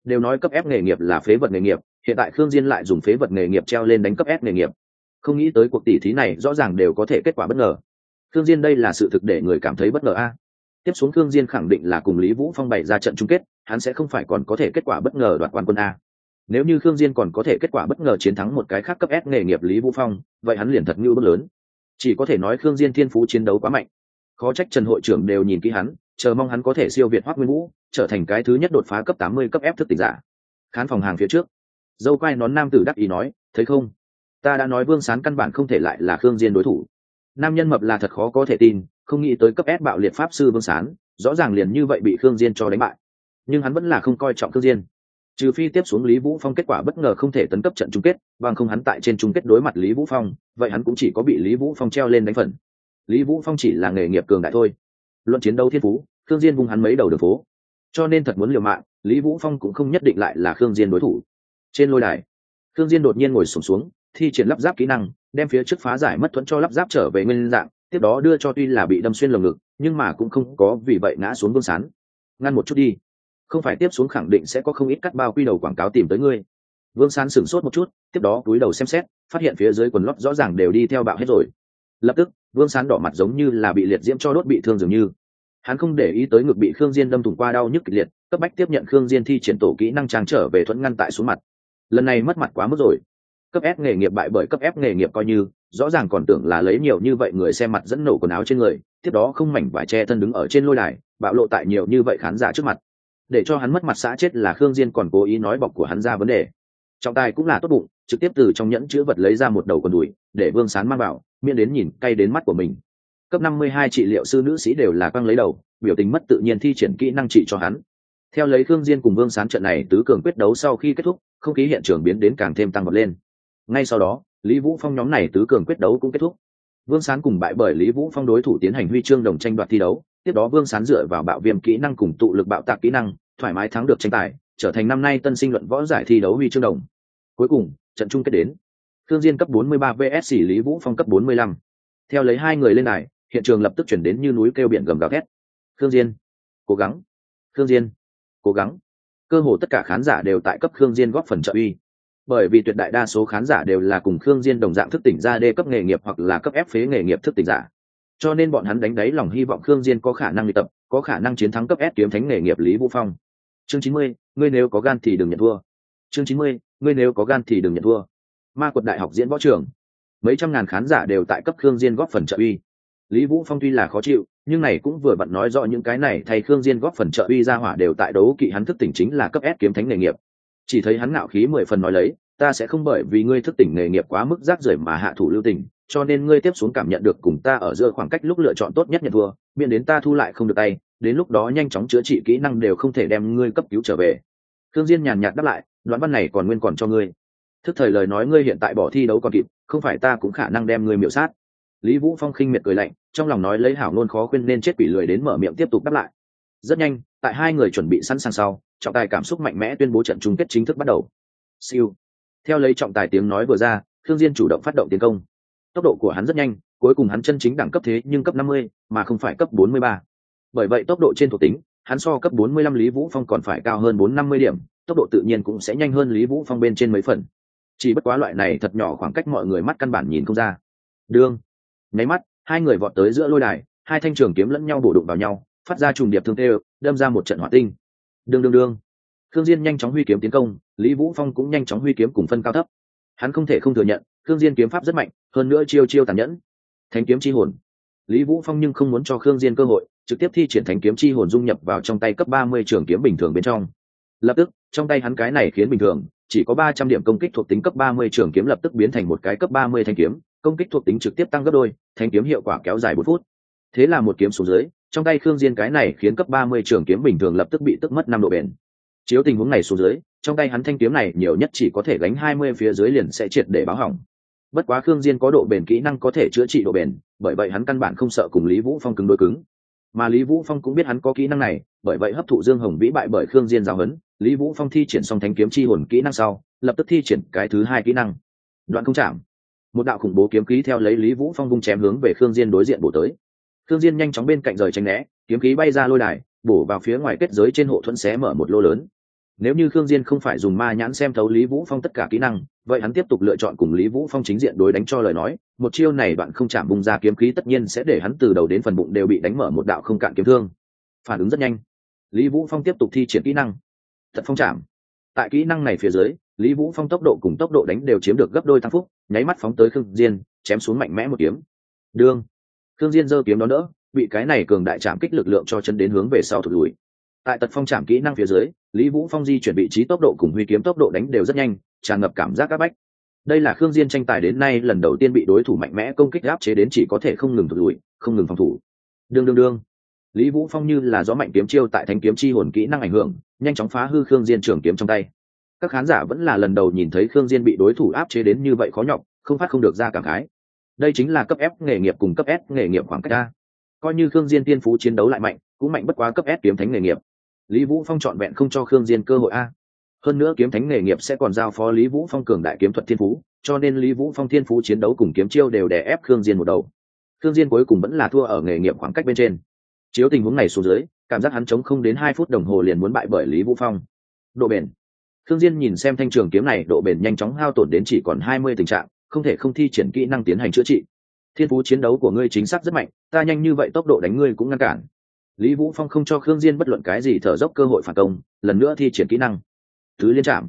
Đều nói cấp ép nghề nghiệp là phế vật nghề nghiệp, hiện tại khương diên lại dùng phế vật nghề nghiệp treo lên đánh cấp ép nghề nghiệp. Không nghĩ tới cuộc tỷ thí này rõ ràng đều có thể kết quả bất ngờ khương diên đây là sự thực để người cảm thấy bất ngờ a. Tiếp xuống khương diên khẳng định là cùng lý vũ phong bày ra trận chung kết, hắn sẽ không phải còn có thể kết quả bất ngờ đoạt quán quân a. Nếu như khương diên còn có thể kết quả bất ngờ chiến thắng một cái khác cấp s nghề nghiệp lý vũ phong, vậy hắn liền thật như bất lớn. Chỉ có thể nói khương diên thiên phú chiến đấu quá mạnh. Khó trách trần hội trưởng đều nhìn kỹ hắn, chờ mong hắn có thể siêu việt Hoắc nguyên vũ, trở thành cái thứ nhất đột phá cấp tám mươi cấp F thức tỉnh giả. Khán phòng hàng phía trước. Dâu quai nón nam tử đắc ý nói, thấy không? Ta đã nói vương sán căn bản không thể lại là khương diên đối thủ nam nhân mập là thật khó có thể tin không nghĩ tới cấp ép bạo liệt pháp sư vương sán rõ ràng liền như vậy bị khương diên cho đánh bại. Nhưng hắn vẫn là không coi trọng khương diên. Trừ phi tiếp xuống lý vũ phong kết quả bất ngờ không thể tấn cấp trận chung kết bằng không hắn tại trên chung kết đối mặt lý vũ phong vậy hắn cũng chỉ có bị lý vũ phong treo lên đánh phần. Lý vũ phong chỉ là nghề nghiệp cường đại thôi. Luận chiến đấu thiên phú khương diên vung hắn mấy đầu đường phố. Cho nên thật muốn liều mạng lý vũ phong cũng không nhất định lại là khương diên đối thủ. Trên lôi đài khương diên đột nhiên ngồi sụp xuống, xuống thi triển lắp ráp kỹ năng, đem phía trước phá giải mất thuẫn cho lắp ráp trở về nguyên dạng, tiếp đó đưa cho tuy là bị đâm xuyên lồng ngực, nhưng mà cũng không có vì vậy ngã xuống vương sán. Ngăn một chút đi. Không phải tiếp xuống khẳng định sẽ có không ít cắt bao quy đầu quảng cáo tìm tới ngươi. Vương sán sửng sốt một chút, tiếp đó cúi đầu xem xét, phát hiện phía dưới quần lót rõ ràng đều đi theo bạo hết rồi. Lập tức, vương sán đỏ mặt giống như là bị liệt diễm cho đốt bị thương dường như. Hắn không để ý tới ngực bị khương diên đâm thủng qua đau nhức kịch liệt, cấp bách tiếp nhận khương diên thi triển tổ kỹ năng trang trở về thuẫn ngăn tại xuống mặt. Lần này mất mặt quá mức rồi cấp ép nghề nghiệp bại bởi cấp ép nghề nghiệp coi như, rõ ràng còn tưởng là lấy nhiều như vậy người xem mặt dẫn nổ quần áo trên người, tiếp đó không mảnh vải che thân đứng ở trên lôi đài, bạo lộ tại nhiều như vậy khán giả trước mặt. Để cho hắn mất mặt xã chết là khương diên còn cố ý nói bọc của hắn ra vấn đề. Trọng tài cũng là tốt bụng, trực tiếp từ trong nhẫn chứa vật lấy ra một đầu quần đùi, để vương sán mang vào, miễn đến nhìn, cay đến mắt của mình. Cấp 52 trị liệu sư nữ sĩ đều là quăng lấy đầu, biểu tình mất tự nhiên thi triển kỹ năng trị cho hắn. Theo lấy khương diên cùng vương sán trận này tứ cường quyết đấu sau khi kết thúc, không khí hiện trường biến đến càng thêm tăng vọt lên ngay sau đó lý vũ phong nhóm này tứ cường quyết đấu cũng kết thúc. Vương sán cùng bại bởi lý vũ phong đối thủ tiến hành huy chương đồng tranh đoạt thi đấu. Tiếp đó vương sán dựa vào bạo viêm kỹ năng cùng tụ lực bạo tạc kỹ năng thoải mái thắng được tranh tài trở thành năm nay tân sinh luận võ giải thi đấu huy chương đồng. Cuối cùng trận chung kết đến. Thương diên cấp 43 vs lý vũ phong cấp 45. theo lấy hai người lên đài, hiện trường lập tức chuyển đến như núi kêu biển gầm gào thét. Thương diên cố gắng. Thương diên cố gắng. Cơ hồ tất cả khán giả đều tại cấp Thương diên góp phần trợ uy bởi vì tuyệt đại đa số khán giả đều là cùng khương diên đồng dạng thức tỉnh ra đê cấp nghề nghiệp hoặc là cấp ép phế nghề nghiệp thức tỉnh giả. Cho nên bọn hắn đánh đáy lòng hy vọng khương diên có khả năng luyện tập có khả năng chiến thắng cấp ép kiếm thánh nghề nghiệp lý vũ phong. Chương chín mươi, ngươi nếu có gan thì đừng nhận thua. Chương chín mươi, ngươi nếu có gan thì đừng nhận thua. Ma quật đại học diễn võ trường. Mấy trăm ngàn khán giả đều tại cấp khương diên góp phần trợ uy. Lý vũ phong tuy là khó chịu nhưng này cũng vừa vặn nói rõ những cái này thay khương diên góp phần trợ uy ra hỏa đều tại đấu kỵ hắn thức tỉnh chính là cấp ép kiếm thánh nghề nghiệp chỉ thấy hắn ngạo khí mười phần nói lấy, ta sẽ không bởi vì ngươi thức tỉnh nghề nghiệp quá mức rác rưởi mà hạ thủ lưu tình, cho nên ngươi tiếp xuống cảm nhận được cùng ta ở giữa khoảng cách lúc lựa chọn tốt nhất nhận thua, miễn đến ta thu lại không được tay, đến lúc đó nhanh chóng chữa trị kỹ năng đều không thể đem ngươi cấp cứu trở về. Thương diên nhàn nhạt đáp lại đoán văn này còn nguyên còn cho ngươi. Thức thời lời nói ngươi hiện tại bỏ thi đấu còn kịp, không phải ta cũng khả năng đem ngươi miểu sát. Lý vũ phong khinh miệt cười lạnh, trong lòng nói lấy hảo nôn khó khuyên nên chết quỷ lười đến mở miệng tiếp tục đáp lại. Rất nhanh, tại hai người chuẩn bị sẵn sàng sau trọng tài cảm xúc mạnh mẽ tuyên bố trận chung kết chính thức bắt đầu. Siêu. Theo lấy trọng tài tiếng nói vừa ra thương diên chủ động phát động tiến công. Tốc độ của hắn rất nhanh cuối cùng hắn chân chính đẳng cấp thế nhưng cấp 50, mà không phải cấp 43. bởi vậy tốc độ trên thuộc tính hắn so cấp 45 lý vũ phong còn phải cao hơn 450 điểm tốc độ tự nhiên cũng sẽ nhanh hơn lý vũ phong bên trên mấy phần. Chỉ bất quá loại này thật nhỏ khoảng cách mọi người mắt căn bản nhìn không ra. Đương. Nháy mắt hai người vọt tới giữa lôi đài hai thanh trường kiếm lẫn nhau bổ đụng vào nhau phát ra trùng điệp thương tê đâm ra một trận hỏa tinh đương đương đương. Khương diên nhanh chóng huy kiếm tiến công, lý vũ phong cũng nhanh chóng huy kiếm cùng phân cao thấp. Hắn không thể không thừa nhận, khương diên kiếm pháp rất mạnh, hơn nữa chiêu chiêu tàn nhẫn. Thánh kiếm chi hồn. Lý vũ phong nhưng không muốn cho khương diên cơ hội, trực tiếp thi triển thánh kiếm chi hồn dung nhập vào trong tay cấp 30 trường kiếm bình thường bên trong. Lập tức, trong tay hắn cái này khiến bình thường, chỉ có 300 điểm công kích thuộc tính cấp 30 trường kiếm lập tức biến thành một cái cấp 30 thanh kiếm, công kích thuộc tính trực tiếp tăng gấp đôi, thanh kiếm hiệu quả kéo dài 4 phút. Thế là một kiếm xuống dưới trong tay khương diên cái này khiến cấp 30 trường kiếm bình thường lập tức bị tức mất năm độ bền. Chiếu tình huống này xuống dưới, trong tay hắn thanh kiếm này nhiều nhất chỉ có thể gánh 20 phía dưới liền sẽ triệt để báo hỏng. Bất quá khương diên có độ bền kỹ năng có thể chữa trị độ bền, bởi vậy hắn căn bản không sợ cùng lý vũ phong cứng đối cứng. Mà lý vũ phong cũng biết hắn có kỹ năng này, bởi vậy hấp thụ dương hồng vĩ bại bởi khương diên giáo huấn, lý vũ phong thi triển xong thanh kiếm chi hồn kỹ năng sau, lập tức thi triển cái thứ hai kỹ năng. Đoạn không chạm. Một đạo khủng bố kiếm khí theo lấy lý vũ phong vung chém hướng về khương diên đối diện bổ tới thương diên nhanh chóng bên cạnh rời tránh né, kiếm khí bay ra lôi đài, bổ vào phía ngoài kết giới trên hộ thuẫn xé mở một lô lớn. Nếu như khương diên không phải dùng ma nhãn xem thấu lý vũ phong tất cả kỹ năng, vậy hắn tiếp tục lựa chọn cùng lý vũ phong chính diện đối đánh cho lời nói, một chiêu này đoạn không chạm bung ra kiếm khí tất nhiên sẽ để hắn từ đầu đến phần bụng đều bị đánh mở một đạo không cạn kiếm thương. Phản ứng rất nhanh. Lý vũ phong tiếp tục thi triển kỹ năng. Thật phong chạm. Tại kỹ năng này phía dưới, lý vũ phong tốc độ cùng tốc độ đánh đều chiếm được gấp đôi tăng phúc, nháy mắt phóng tới khương diên, chém xuống mạnh mẽ một kiếm. Đương Thương diên giơ kiếm đó đỡ, bị cái này cường đại chạm kích lực lượng cho chân đến hướng về sau thụt lùi. Tại tật phong chạm kỹ năng phía dưới, lý vũ phong di chuyển vị trí tốc độ cùng huy kiếm tốc độ đánh đều rất nhanh, tràn ngập cảm giác các bách. Đây là khương diên tranh tài đến nay lần đầu tiên bị đối thủ mạnh mẽ công kích áp chế đến chỉ có thể không ngừng thụt lùi, không ngừng phòng thủ. Đương đương đương. Lý vũ phong như là gió mạnh kiếm chiêu tại thánh kiếm chi hồn kỹ năng ảnh hưởng, nhanh chóng phá hư khương diên trường kiếm trong tay. Các khán giả vẫn là lần đầu nhìn thấy khương diên bị đối thủ áp chế đến như vậy khó nhọc, không phát không được ra cảm khái đây chính là cấp F nghề nghiệp cùng cấp s nghề nghiệp khoảng cách a. Coi như khương diên tiên phú chiến đấu lại mạnh, cũng mạnh bất quá cấp s kiếm thánh nghề nghiệp. Lý vũ phong chọn vẹn không cho khương diên cơ hội a. Hơn nữa kiếm thánh nghề nghiệp sẽ còn giao phó lý vũ phong cường đại kiếm thuật thiên phú, cho nên lý vũ phong thiên phú chiến đấu cùng kiếm chiêu đều đè ép khương diên một đầu. Khương diên cuối cùng vẫn là thua ở nghề nghiệp khoảng cách bên trên. Chiếu tình huống này xuống dưới, cảm giác hắn chống không đến hai phút đồng hồ liền muốn bại bởi lý vũ phong. Độ bền. Khương diên nhìn xem thanh trường kiếm này, độ bền nhanh chóng hao tổn đến chỉ còn hai mươi tình trạng không thể không thi triển kỹ năng tiến hành chữa trị. Thiên phú chiến đấu của ngươi chính xác rất mạnh ta nhanh như vậy tốc độ đánh ngươi cũng ngăn cản. Lý vũ phong không cho khương diên bất luận cái gì thở dốc cơ hội phản công lần nữa thi triển kỹ năng. Thứ liên trạm.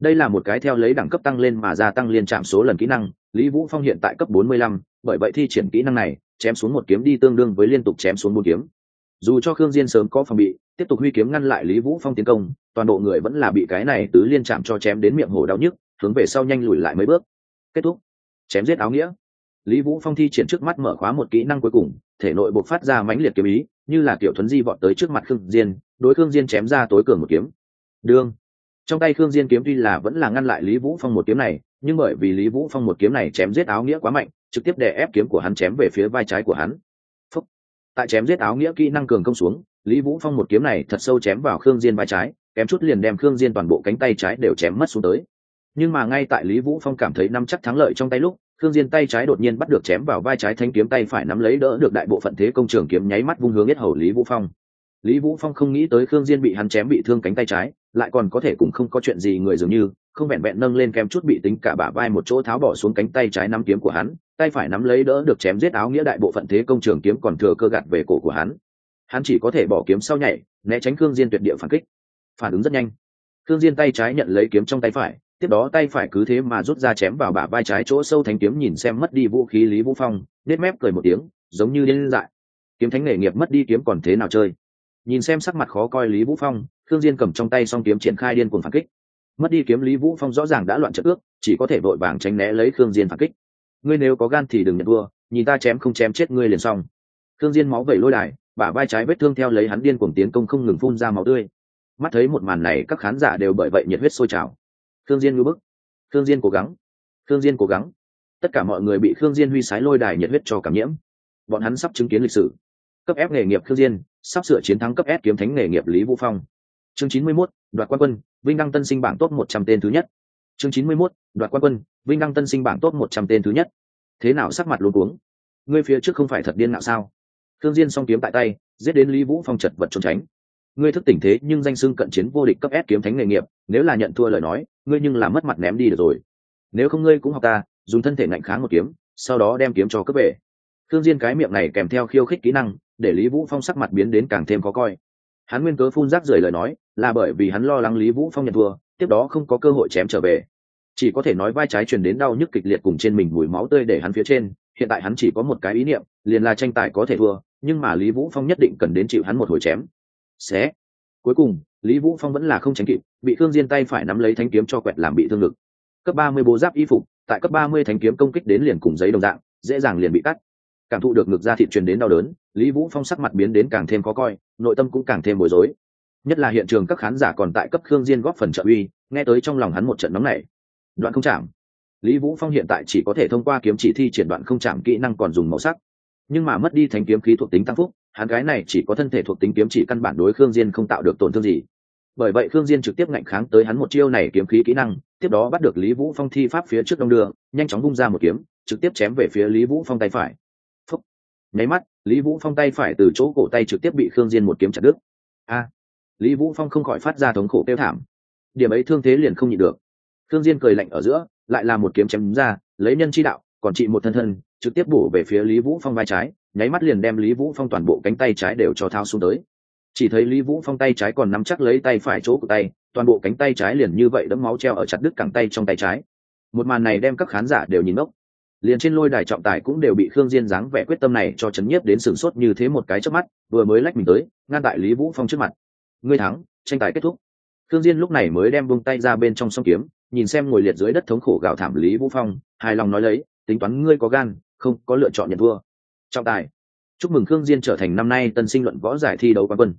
Đây là một cái theo lấy đẳng cấp tăng lên mà gia tăng liên trạm số lần kỹ năng lý vũ phong hiện tại cấp 45, bởi vậy thi triển kỹ năng này chém xuống một kiếm đi tương đương với liên tục chém xuống một kiếm. Dù cho khương diên sớm có phòng bị tiếp tục huy kiếm ngăn lại lý vũ phong tiến công toàn bộ người vẫn là bị cái này tứ liên chạm cho chém đến miệng hổ đau nhức hướng về sau nhanh lùi lại mấy bước kết thúc. Chém giết áo nghĩa. Lý vũ phong thi triển trước mắt mở khóa một kỹ năng cuối cùng, thể nội bộc phát ra mãnh liệt kiếm ý, như là kiểu thuấn di vọt tới trước mặt khương diên, đối khương diên chém ra tối cường một kiếm. Đương. Trong tay khương diên kiếm tuy là vẫn là ngăn lại lý vũ phong một kiếm này, nhưng bởi vì lý vũ phong một kiếm này chém giết áo nghĩa quá mạnh, trực tiếp đè ép kiếm của hắn chém về phía vai trái của hắn. Phúc. tại chém giết áo nghĩa kỹ năng cường công xuống, lý vũ phong một kiếm này thật sâu chém vào khương diên vai trái, kém chút liền đem khương diên toàn bộ cánh tay trái đều chém mất xuống tới nhưng mà ngay tại lý vũ phong cảm thấy nắm chắc thắng lợi trong tay lúc, khương diên tay trái đột nhiên bắt được chém vào vai trái thanh kiếm tay phải nắm lấy đỡ được đại bộ phận thế công trường kiếm nháy mắt vung hướng yết hầu lý vũ phong. Lý vũ phong không nghĩ tới khương diên bị hắn chém bị thương cánh tay trái, lại còn có thể cũng không có chuyện gì người dường như, không vẹn vẹn nâng lên kém chút bị tính cả bả vai một chỗ tháo bỏ xuống cánh tay trái nắm kiếm của hắn, tay phải nắm lấy đỡ được chém giết áo nghĩa đại bộ phận thế công trường kiếm còn thừa cơ gạt về cổ của hắn. Hắn chỉ có thể bỏ kiếm sau nhảy, né tránh khương diên tuyệt địa phản kích. Phản ứng rất nhanh. Khương diên tay trái nhận lấy kiếm trong tay phải tiếp đó tay phải cứ thế mà rút ra chém vào bả vai trái chỗ sâu thánh kiếm nhìn xem mất đi vũ khí lý vũ phong, nết mép cười một tiếng, giống như điên dại. Kiếm thánh nghề nghiệp mất đi kiếm còn thế nào chơi? Nhìn xem sắc mặt khó coi lý vũ phong, khương diên cầm trong tay song kiếm triển khai điên cuồng phản kích. Mất đi kiếm lý vũ phong rõ ràng đã loạn trận ước, chỉ có thể vội vàng tránh né lấy khương diên phản kích. Ngươi nếu có gan thì đừng nhận thua, nhìn ta chém không chém chết ngươi liền xong. Khương diên máu vẩy lôi đài, bả vai trái vết thương theo lấy hắn điên cuồng tiến công không ngừng phun ra máu tươi. Mắt thấy một màn này, các khán giả đều bởi vậy nhiệt huyết sôi trào khương diên ngưỡng bức. Khương diên cố gắng. Khương diên cố gắng. Tất cả mọi người bị khương diên huy sái lôi đài nhiệt huyết cho cảm nhiễm. Bọn hắn sắp chứng kiến lịch sử. Cấp ép nghề nghiệp khương diên sắp sửa chiến thắng cấp ép kiếm thánh nghề nghiệp lý vũ phong. Chương chín mươi 91, đoạt quan quân vinh đăng tân sinh bảng top một trăm tên thứ nhất. Chương chín mươi 91, đoạt quan quân vinh đăng tân sinh bảng top một trăm tên thứ nhất. Thế nào sắc mặt luống cuống? Ngươi phía trước không phải thật điên nào sao? Khương diên song kiếm tại tay giết đến lý vũ phong chật vật trốn tránh. Ngươi thức tỉnh thế nhưng danh xưng cận chiến vô địch cấp S kiếm thánh nghề nghiệp, nếu là nhận thua lời nói, ngươi nhưng là mất mặt ném đi được rồi. Nếu không ngươi cũng học ta, dùng thân thể ngạnh kháng một kiếm, sau đó đem kiếm cho cấp về. Thương Diên cái miệng này kèm theo khiêu khích kỹ năng, để Lý Vũ Phong sắc mặt biến đến càng thêm khó coi. Hắn nguyên cớ phun rác rời lời nói, là bởi vì hắn lo lắng Lý Vũ Phong nhận thua, tiếp đó không có cơ hội chém trở về. Chỉ có thể nói vai trái truyền đến đau nhức kịch liệt cùng trên mình mùi máu tươi để hắn phía trên, hiện tại hắn chỉ có một cái ý niệm, liền là tranh tài có thể thua, nhưng mà Lý Vũ Phong nhất định cần đến chịu hắn một hồi chém. Xé cuối cùng lý vũ phong vẫn là không tránh kịp, bị thương diên tay phải nắm lấy thanh kiếm cho quẹt làm bị thương ngực. Cấp ba mươi bố giáp y phục, tại cấp ba mươi thanh kiếm công kích đến liền cùng giấy đồng dạng, dễ dàng liền bị cắt. Cảm thụ được ngực da thịt truyền đến đau đớn, lý vũ phong sắc mặt biến đến càng thêm khó coi, nội tâm cũng càng thêm bối rối. Nhất là hiện trường các khán giả còn tại cấp khương diên góp phần trợ uy, nghe tới trong lòng hắn một trận nóng nảy. Đoạn không chạm. Lý vũ phong hiện tại chỉ có thể thông qua kiếm chỉ thi triển đoạn không chạm kỹ năng còn dùng màu sắc. Nhưng mà mất đi thanh kiếm khí thuộc tính tăng phúc, hắn gái này chỉ có thân thể thuộc tính kiếm chỉ căn bản đối khương diên không tạo được tổn thương gì bởi vậy khương diên trực tiếp ngạnh kháng tới hắn một chiêu này kiếm khí kỹ năng, tiếp đó bắt được lý vũ phong thi pháp phía trước đông đường, nhanh chóng bung ra một kiếm, trực tiếp chém về phía lý vũ phong tay phải. Phúc. nháy mắt, lý vũ phong tay phải từ chỗ cổ tay trực tiếp bị khương diên một kiếm chặt đứt. A. Lý vũ phong không khỏi phát ra thống khổ tiêu thảm. Điểm ấy thương thế liền không nhịn được. Khương diên cười lạnh ở giữa, lại là một kiếm chém ra, lấy nhân chi đạo, còn trị một thân thân, trực tiếp bổ về phía lý vũ phong vai trái, nháy mắt liền đem lý vũ phong toàn bộ cánh tay trái đều cho thao xuống tới chỉ thấy lý vũ phong tay trái còn nắm chắc lấy tay phải chỗ của tay, toàn bộ cánh tay trái liền như vậy đẫm máu treo ở chặt đứt cẳng tay trong tay trái. Một màn này đem các khán giả đều nhìn ngốc. Liền trên lôi đài trọng tài cũng đều bị khương diên dáng vẻ quyết tâm này cho chấn nhiếp đến sửng sốt như thế một cái chớp mắt, vừa mới lách mình tới, ngăn tại lý vũ phong trước mặt. Ngươi thắng, tranh tài kết thúc. Khương diên lúc này mới đem buông tay ra bên trong song kiếm, nhìn xem ngồi liệt dưới đất thống khổ gào thảm lý vũ phong, hài lòng nói lấy, tính toán ngươi có gan, không có lựa chọn nhận thua. Trọng tài. Chúc mừng khương diên trở thành năm nay tân sinh luận võ giải thi đấu quán quân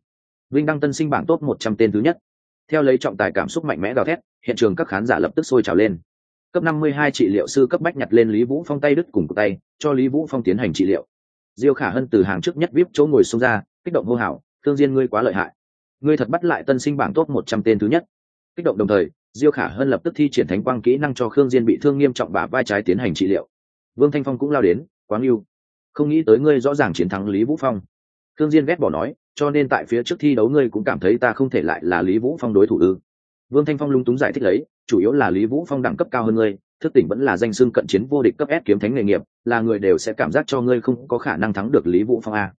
vinh đăng tân sinh bảng top một trăm tên thứ nhất. Theo lấy trọng tài cảm xúc mạnh mẽ gào thét, hiện trường các khán giả lập tức sôi trào lên. Cấp năm mươi hai trị liệu sư cấp bách nhặt lên lý vũ phong tay đứt cùng tay, cho lý vũ phong tiến hành trị liệu. Diêu khả hân từ hàng trước nhất vip chỗ ngồi xuống ra, kích động hô hào, thương diên ngươi quá lợi hại. Ngươi thật bắt lại tân sinh bảng top một trăm tên thứ nhất. Kích động đồng thời, diêu khả hân lập tức thi triển thánh quang kỹ năng cho khương diên bị thương nghiêm trọng bả vai trái tiến hành trị liệu. Vương thanh phong cũng lao đến quáng yêu không nghĩ tới ngươi rõ ràng chiến thắng lý vũ phong. Khương diên ghét bỏ nói cho nên tại phía trước thi đấu ngươi cũng cảm thấy ta không thể lại là lý vũ phong đối thủ ư vương thanh phong lung túng giải thích lấy chủ yếu là lý vũ phong đẳng cấp cao hơn ngươi thức tỉnh vẫn là danh xưng cận chiến vô địch cấp S kiếm thánh nghề nghiệp, là người đều sẽ cảm giác cho ngươi không có khả năng thắng được Lý Vũ Phong a.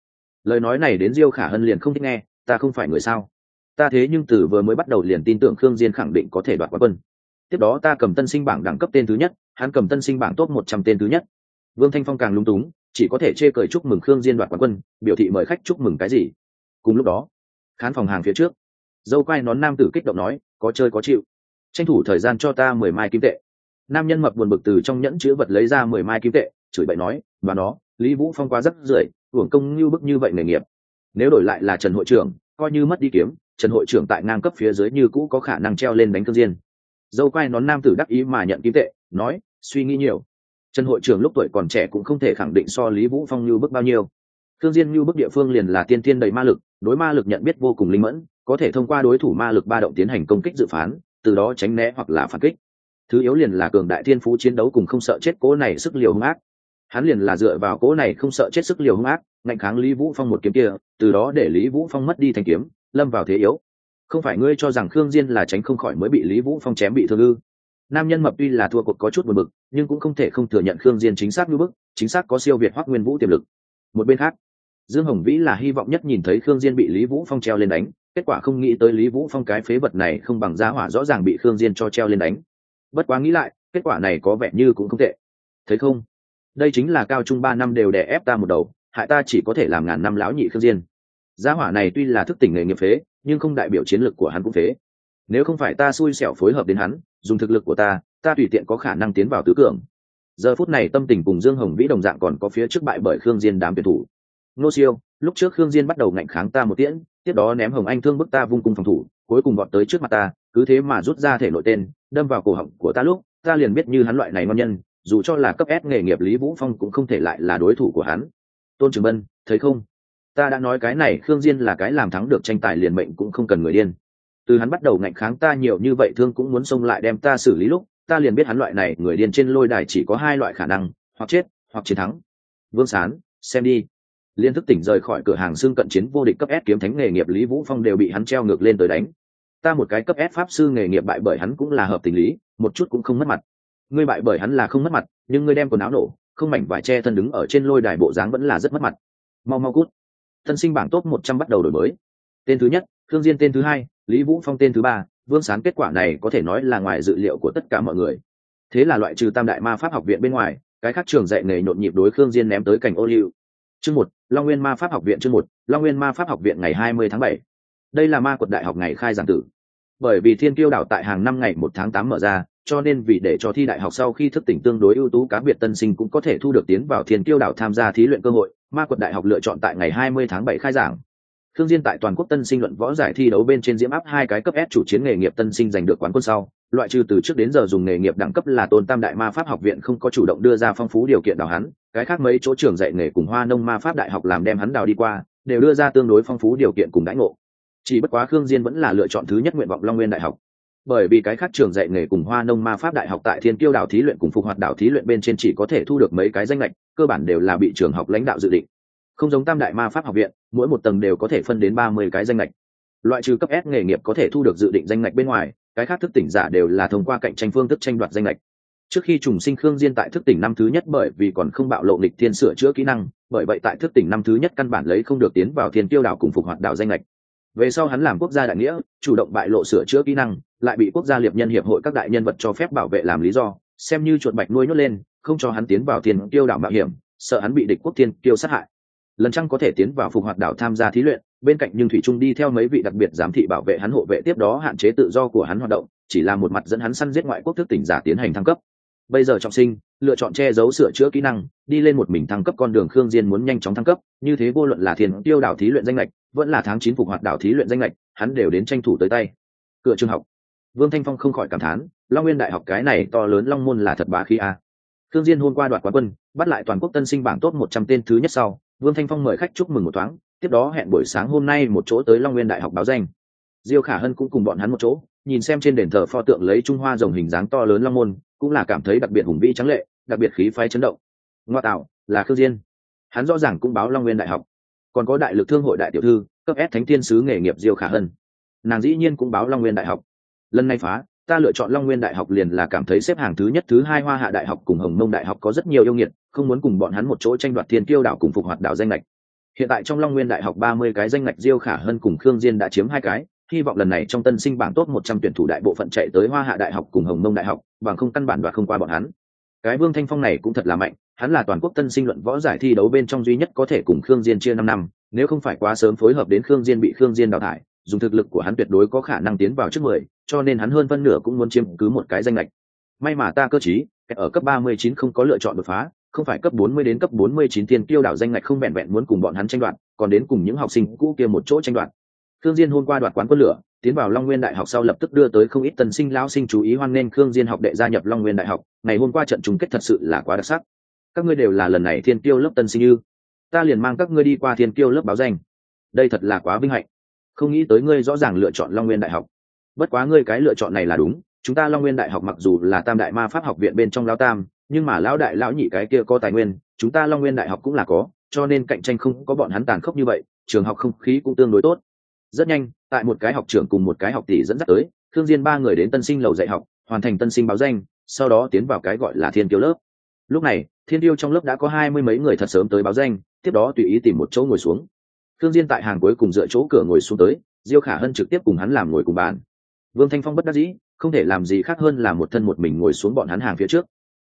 Lời nói này đến Diêu Khả Hân liền không thích nghe, ta không phải người sao? Ta thế nhưng từ vừa mới bắt đầu liền tin tưởng Khương Diên khẳng định có thể đoạt quán quân. Tiếp đó ta cầm tân sinh bảng đẳng cấp tên thứ nhất, hắn cầm tân sinh bảng top một trăm tên thứ nhất. Vương Thanh Phong càng lung túng, chỉ có thể chê cười chúc mừng Khương Diên đoạt quán quân, biểu thị mời khách chúc mừng cái gì. Cùng lúc đó, khán phòng hàng phía trước, dâu quai nón nam tử kích động nói, có chơi có chịu, tranh thủ thời gian cho ta mười mai kim tệ. Nam nhân mập buồn bực từ trong nhẫn chứa vật lấy ra mười mai kim tệ chửi bậy nói và nó lý vũ phong quá rất rưởi hưởng công như bức như vậy nghề nghiệp. Nếu đổi lại là trần hội trưởng coi như mất đi kiếm trần hội trưởng tại ngang cấp phía dưới như cũ có khả năng treo lên đánh thương diên dâu quai nón nam tử đắc ý mà nhận kim tệ nói suy nghĩ nhiều. Trần hội trưởng lúc tuổi còn trẻ cũng không thể khẳng định so lý vũ phong như bức bao nhiêu thương diên như bức địa phương liền là tiên tiên đầy ma lực, đối ma lực nhận biết vô cùng linh mẫn, có thể thông qua đối thủ ma lực ba động tiến hành công kích dự phán, từ đó tránh né hoặc là phản kích. Thứ yếu liền là cường đại thiên phú chiến đấu cùng không sợ chết cố này sức liều hung ác. Hắn liền là dựa vào cố này không sợ chết sức liều hung ác ngăn kháng lý vũ phong một kiếm kia, từ đó để lý vũ phong mất đi thanh kiếm, lâm vào thế yếu. Không phải ngươi cho rằng khương diên là tránh không khỏi mới bị lý vũ phong chém bị thương ư? Nam nhân mập tuy là thua cuộc có chút buồn bực, nhưng cũng không thể không thừa nhận khương diên chính xác như bức, chính xác có siêu việt hoắc nguyên vũ tiềm lực. Một bên khác dương hồng vĩ là hy vọng nhất nhìn thấy khương diên bị lý vũ phong treo lên đánh, kết quả không nghĩ tới lý vũ phong cái phế vật này không bằng giá hỏa rõ ràng bị khương diên cho treo lên đánh. Bất quá nghĩ lại, kết quả này có vẻ như cũng không tệ. Thấy không? Đây chính là cao trung ba năm đều đè ép ta một đầu, hại ta chỉ có thể làm ngàn năm lão nhị khương diên. Gia hỏa này tuy là thức tỉnh nghề nghiệp phế, nhưng không đại biểu chiến lược của hắn cũng phế. Nếu không phải ta xui xẻo phối hợp đến hắn, dùng thực lực của ta ta tùy tiện có khả năng tiến vào tứ cường. Giờ phút này tâm tình cùng dương hồng vĩ đồng dạng còn có phía trước bại bởi khương diên đám tuyển thủ nô siêu lúc trước khương diên bắt đầu ngạnh kháng ta một tiễn tiếp đó ném hồng anh thương bức ta vung cung phòng thủ cuối cùng vọt tới trước mặt ta cứ thế mà rút ra thể nội tên đâm vào cổ họng của ta lúc ta liền biết như hắn loại này ngon nhân dù cho là cấp S nghề nghiệp Lý Vũ Phong cũng không thể lại là đối thủ của hắn. Tôn Trường Bân, thấy không? Ta đã nói cái này Khương Diên là cái làm thắng được tranh tài liền mệnh cũng không cần người điên. Từ hắn bắt đầu ngạnh kháng ta nhiều như vậy thương cũng muốn xông lại đem ta xử lý lúc, ta liền biết hắn loại này người điên trên lôi đài chỉ có hai loại khả năng, hoặc chết, hoặc chiến thắng. Vương Sán, xem đi. Liên thức tỉnh rời khỏi cửa hàng xương cận chiến vô địch cấp S kiếm thánh nghề nghiệp Lý Vũ Phong đều bị hắn treo ngược lên tới đánh ta một cái cấp S pháp sư nghề nghiệp bại bởi hắn cũng là hợp tình lý, một chút cũng không mất mặt. Ngươi bại bởi hắn là không mất mặt, nhưng ngươi đem quần áo nổ, không mảnh vải che thân đứng ở trên lôi đài bộ dáng vẫn là rất mất mặt. Mau mau cút. Tân sinh bảng top trăm bắt đầu đổi mới. Tên thứ nhất, Thương Diên tên thứ hai, Lý Vũ Phong tên thứ ba, Vương Sán kết quả này có thể nói là ngoài dự liệu của tất cả mọi người. Thế là loại trừ Tam Đại Ma Pháp học viện bên ngoài, cái khác trường dạy nghề nhộn nhịp đối Khương Diên ném tới cảnh ô liu. Chương một, Long Nguyên Ma Pháp học viện chương một, Long Nguyên Ma Pháp học viện ngày hai mươi tháng bảy. Đây là Ma quật đại học ngày khai giảng tử. Bởi vì thiên kiêu đảo tại hàng năm ngày một tháng tám mở ra cho nên vì để cho thi đại học sau khi thức tỉnh tương đối ưu tú cá biệt tân sinh cũng có thể thu được tiến vào thiên kiêu đảo tham gia thí luyện cơ hội ma quật đại học lựa chọn tại ngày 20 tháng 7 khai giảng. Thương Diên tại toàn quốc tân sinh luận võ giải thi đấu bên trên diễm áp hai cái cấp S chủ chiến nghề nghiệp tân sinh giành được quán quân sau, loại trừ từ trước đến giờ dùng nghề nghiệp đẳng cấp là Tôn Tam Đại Ma Pháp học viện không có chủ động đưa ra phong phú điều kiện đào hắn, cái khác mấy chỗ trường dạy nghề cùng Hoa Nông Ma Pháp đại học làm đem hắn đào đi qua, đều đưa ra tương đối phong phú điều kiện cùng đãi ngộ. Chỉ bất quá khương diên vẫn là lựa chọn thứ nhất nguyện vọng long nguyên đại học. Bởi vì cái khác trường dạy nghề cùng hoa nông ma pháp đại học tại thiên kiêu đảo thí luyện cùng phục hoạt đảo thí luyện bên trên chỉ có thể thu được mấy cái danh lệch cơ bản đều là bị trường học lãnh đạo dự định. Không giống tam đại ma pháp học viện mỗi một tầng đều có thể phân đến ba mươi cái danh lệch loại trừ cấp s nghề nghiệp có thể thu được dự định danh lệch bên ngoài cái khác thức tỉnh giả đều là thông qua cạnh tranh phương thức tranh đoạt danh lệch. Trước khi trùng sinh khương diên tại thức tỉnh năm thứ nhất bởi vì còn không bạo lộ lịch thiên sửa chữa kỹ năng, bởi vậy tại thức tỉnh năm thứ nhất căn bản lấy không được tiến vào thiên tiêu đảo cùng phục hoạt đảo danh lệch. Về sau hắn làm quốc gia đại nghĩa, chủ động bại lộ sửa chữa kỹ năng, lại bị quốc gia liệp nhân hiệp hội các đại nhân vật cho phép bảo vệ làm lý do, xem như chuột bạch nuôi nhốt lên, không cho hắn tiến vào thiên tiêu đảo mạo hiểm, sợ hắn bị địch quốc thiên tiêu sát hại. Lần trăng có thể tiến vào phục hoạt đảo tham gia thí luyện bên cạnh nhưng thủy trung đi theo mấy vị đặc biệt giám thị bảo vệ hắn hộ vệ tiếp đó hạn chế tự do của hắn hoạt động, chỉ là một mặt dẫn hắn săn giết ngoại quốc thức tỉnh giả tiến hành thăng cấp. Bây giờ trọng sinh, lựa chọn che giấu sửa chữa kỹ năng, đi lên một mình thăng cấp con đường khương diên muốn nhanh chóng thăng cấp, như thế vô luận là thiên tiêu đảo thí luyện danh lệch, vẫn là tháng chín phục hoạt đảo thí luyện danh lệch, hắn đều đến tranh thủ tới tay. Cửa trường học. Vương thanh phong không khỏi cảm thán, long nguyên đại học cái này to lớn long môn là thật bá khí a. Khương diên hôm qua đoạt quán quân, bắt lại toàn quốc tân sinh bảng tốt một trăm tên thứ nhất sau, vương thanh phong mời khách chúc mừng một thoáng tiếp đó hẹn buổi sáng hôm nay một chỗ tới long nguyên đại học báo danh. Diêu khả hân cũng cùng bọn hắn một chỗ, nhìn xem trên đền thờ pho tượng lấy trung hoa rồng hình dáng to lớn long môn, cũng là cảm thấy đặc biệt hùng vĩ trắng lệ, đặc biệt khí phái chấn động. Ngoa tạo, là khương diên. Hắn rõ ràng cũng báo long nguyên đại học. Còn có đại lực thương hội đại tiểu thư, cấp s thánh thiên sứ nghề nghiệp diêu khả hân. Nàng dĩ nhiên cũng báo long nguyên đại học. Lần này phá, ta lựa chọn long nguyên đại học liền là cảm thấy xếp hàng thứ nhất, thứ hai hoa hạ đại học cùng hồng mông đại học có rất nhiều yêu nghiệt, không muốn cùng bọn hắn một chỗ tranh đoạt thiên tiêu đảo cùng phục hoạt đảo danh lệch hiện tại trong long nguyên đại học ba mươi cái danh ngạch diêu khả hơn cùng khương diên đã chiếm hai cái, hy vọng lần này trong tân sinh bảng tốt một trăm tuyển thủ đại bộ phận chạy tới hoa hạ đại học cùng hồng mông đại học, bằng không căn bản đoạt không qua bọn hắn. Cái vương thanh phong này cũng thật là mạnh, hắn là toàn quốc tân sinh luận võ giải thi đấu bên trong duy nhất có thể cùng khương diên chia năm năm, nếu không phải quá sớm phối hợp đến khương diên bị khương diên đào thải, dùng thực lực của hắn tuyệt đối có khả năng tiến vào trước mười, cho nên hắn hơn phân nửa cũng muốn chiếm cứ một cái danh lệch may mà ta cơ chí ở cấp ba mươi chín không có lựa chọn đột phá không phải cấp bốn mươi đến cấp bốn mươi chín tiên tiêu đảo danh ngạch không vẹn vẹn muốn cùng bọn hắn tranh đoạt, còn đến cùng những học sinh cũ kia một chỗ tranh đoạt. Khương diên hôm qua đoạt quán quân lửa, tiến vào long nguyên đại học sau lập tức đưa tới không ít tân sinh lão sinh chú ý hoan nên khương diên học đệ gia nhập long nguyên đại học, ngày hôm qua trận chung kết thật sự là quá đặc sắc. Các ngươi đều là lần này thiên tiêu lớp tân sinh như ta liền mang các ngươi đi qua thiên tiêu lớp báo danh. Đây thật là quá vinh hạnh. Không nghĩ tới ngươi rõ ràng lựa chọn long nguyên đại học. Bất quá ngươi cái lựa chọn này là đúng, chúng ta long nguyên đại học mặc dù là tam đại ma pháp học viện bên trong lão tam nhưng mà lão đại lão nhị cái kia có tài nguyên, chúng ta long nguyên đại học cũng là có, cho nên cạnh tranh không có bọn hắn tàn khốc như vậy, trường học không khí cũng tương đối tốt. Rất nhanh, tại một cái học trưởng cùng một cái học tỷ dẫn dắt tới thương diên ba người đến tân sinh lầu dạy học, hoàn thành tân sinh báo danh, sau đó tiến vào cái gọi là thiên tiêu lớp. Lúc này, thiên tiêu trong lớp đã có hai mươi mấy người thật sớm tới báo danh, tiếp đó tùy ý tìm một chỗ ngồi xuống. Thương diên tại hàng cuối cùng dựa chỗ cửa ngồi xuống tới, diêu khả hân trực tiếp cùng hắn làm ngồi cùng bàn. Vương thanh phong bất đắc dĩ, không thể làm gì khác hơn là một thân một mình ngồi xuống bọn hắn hàng phía trước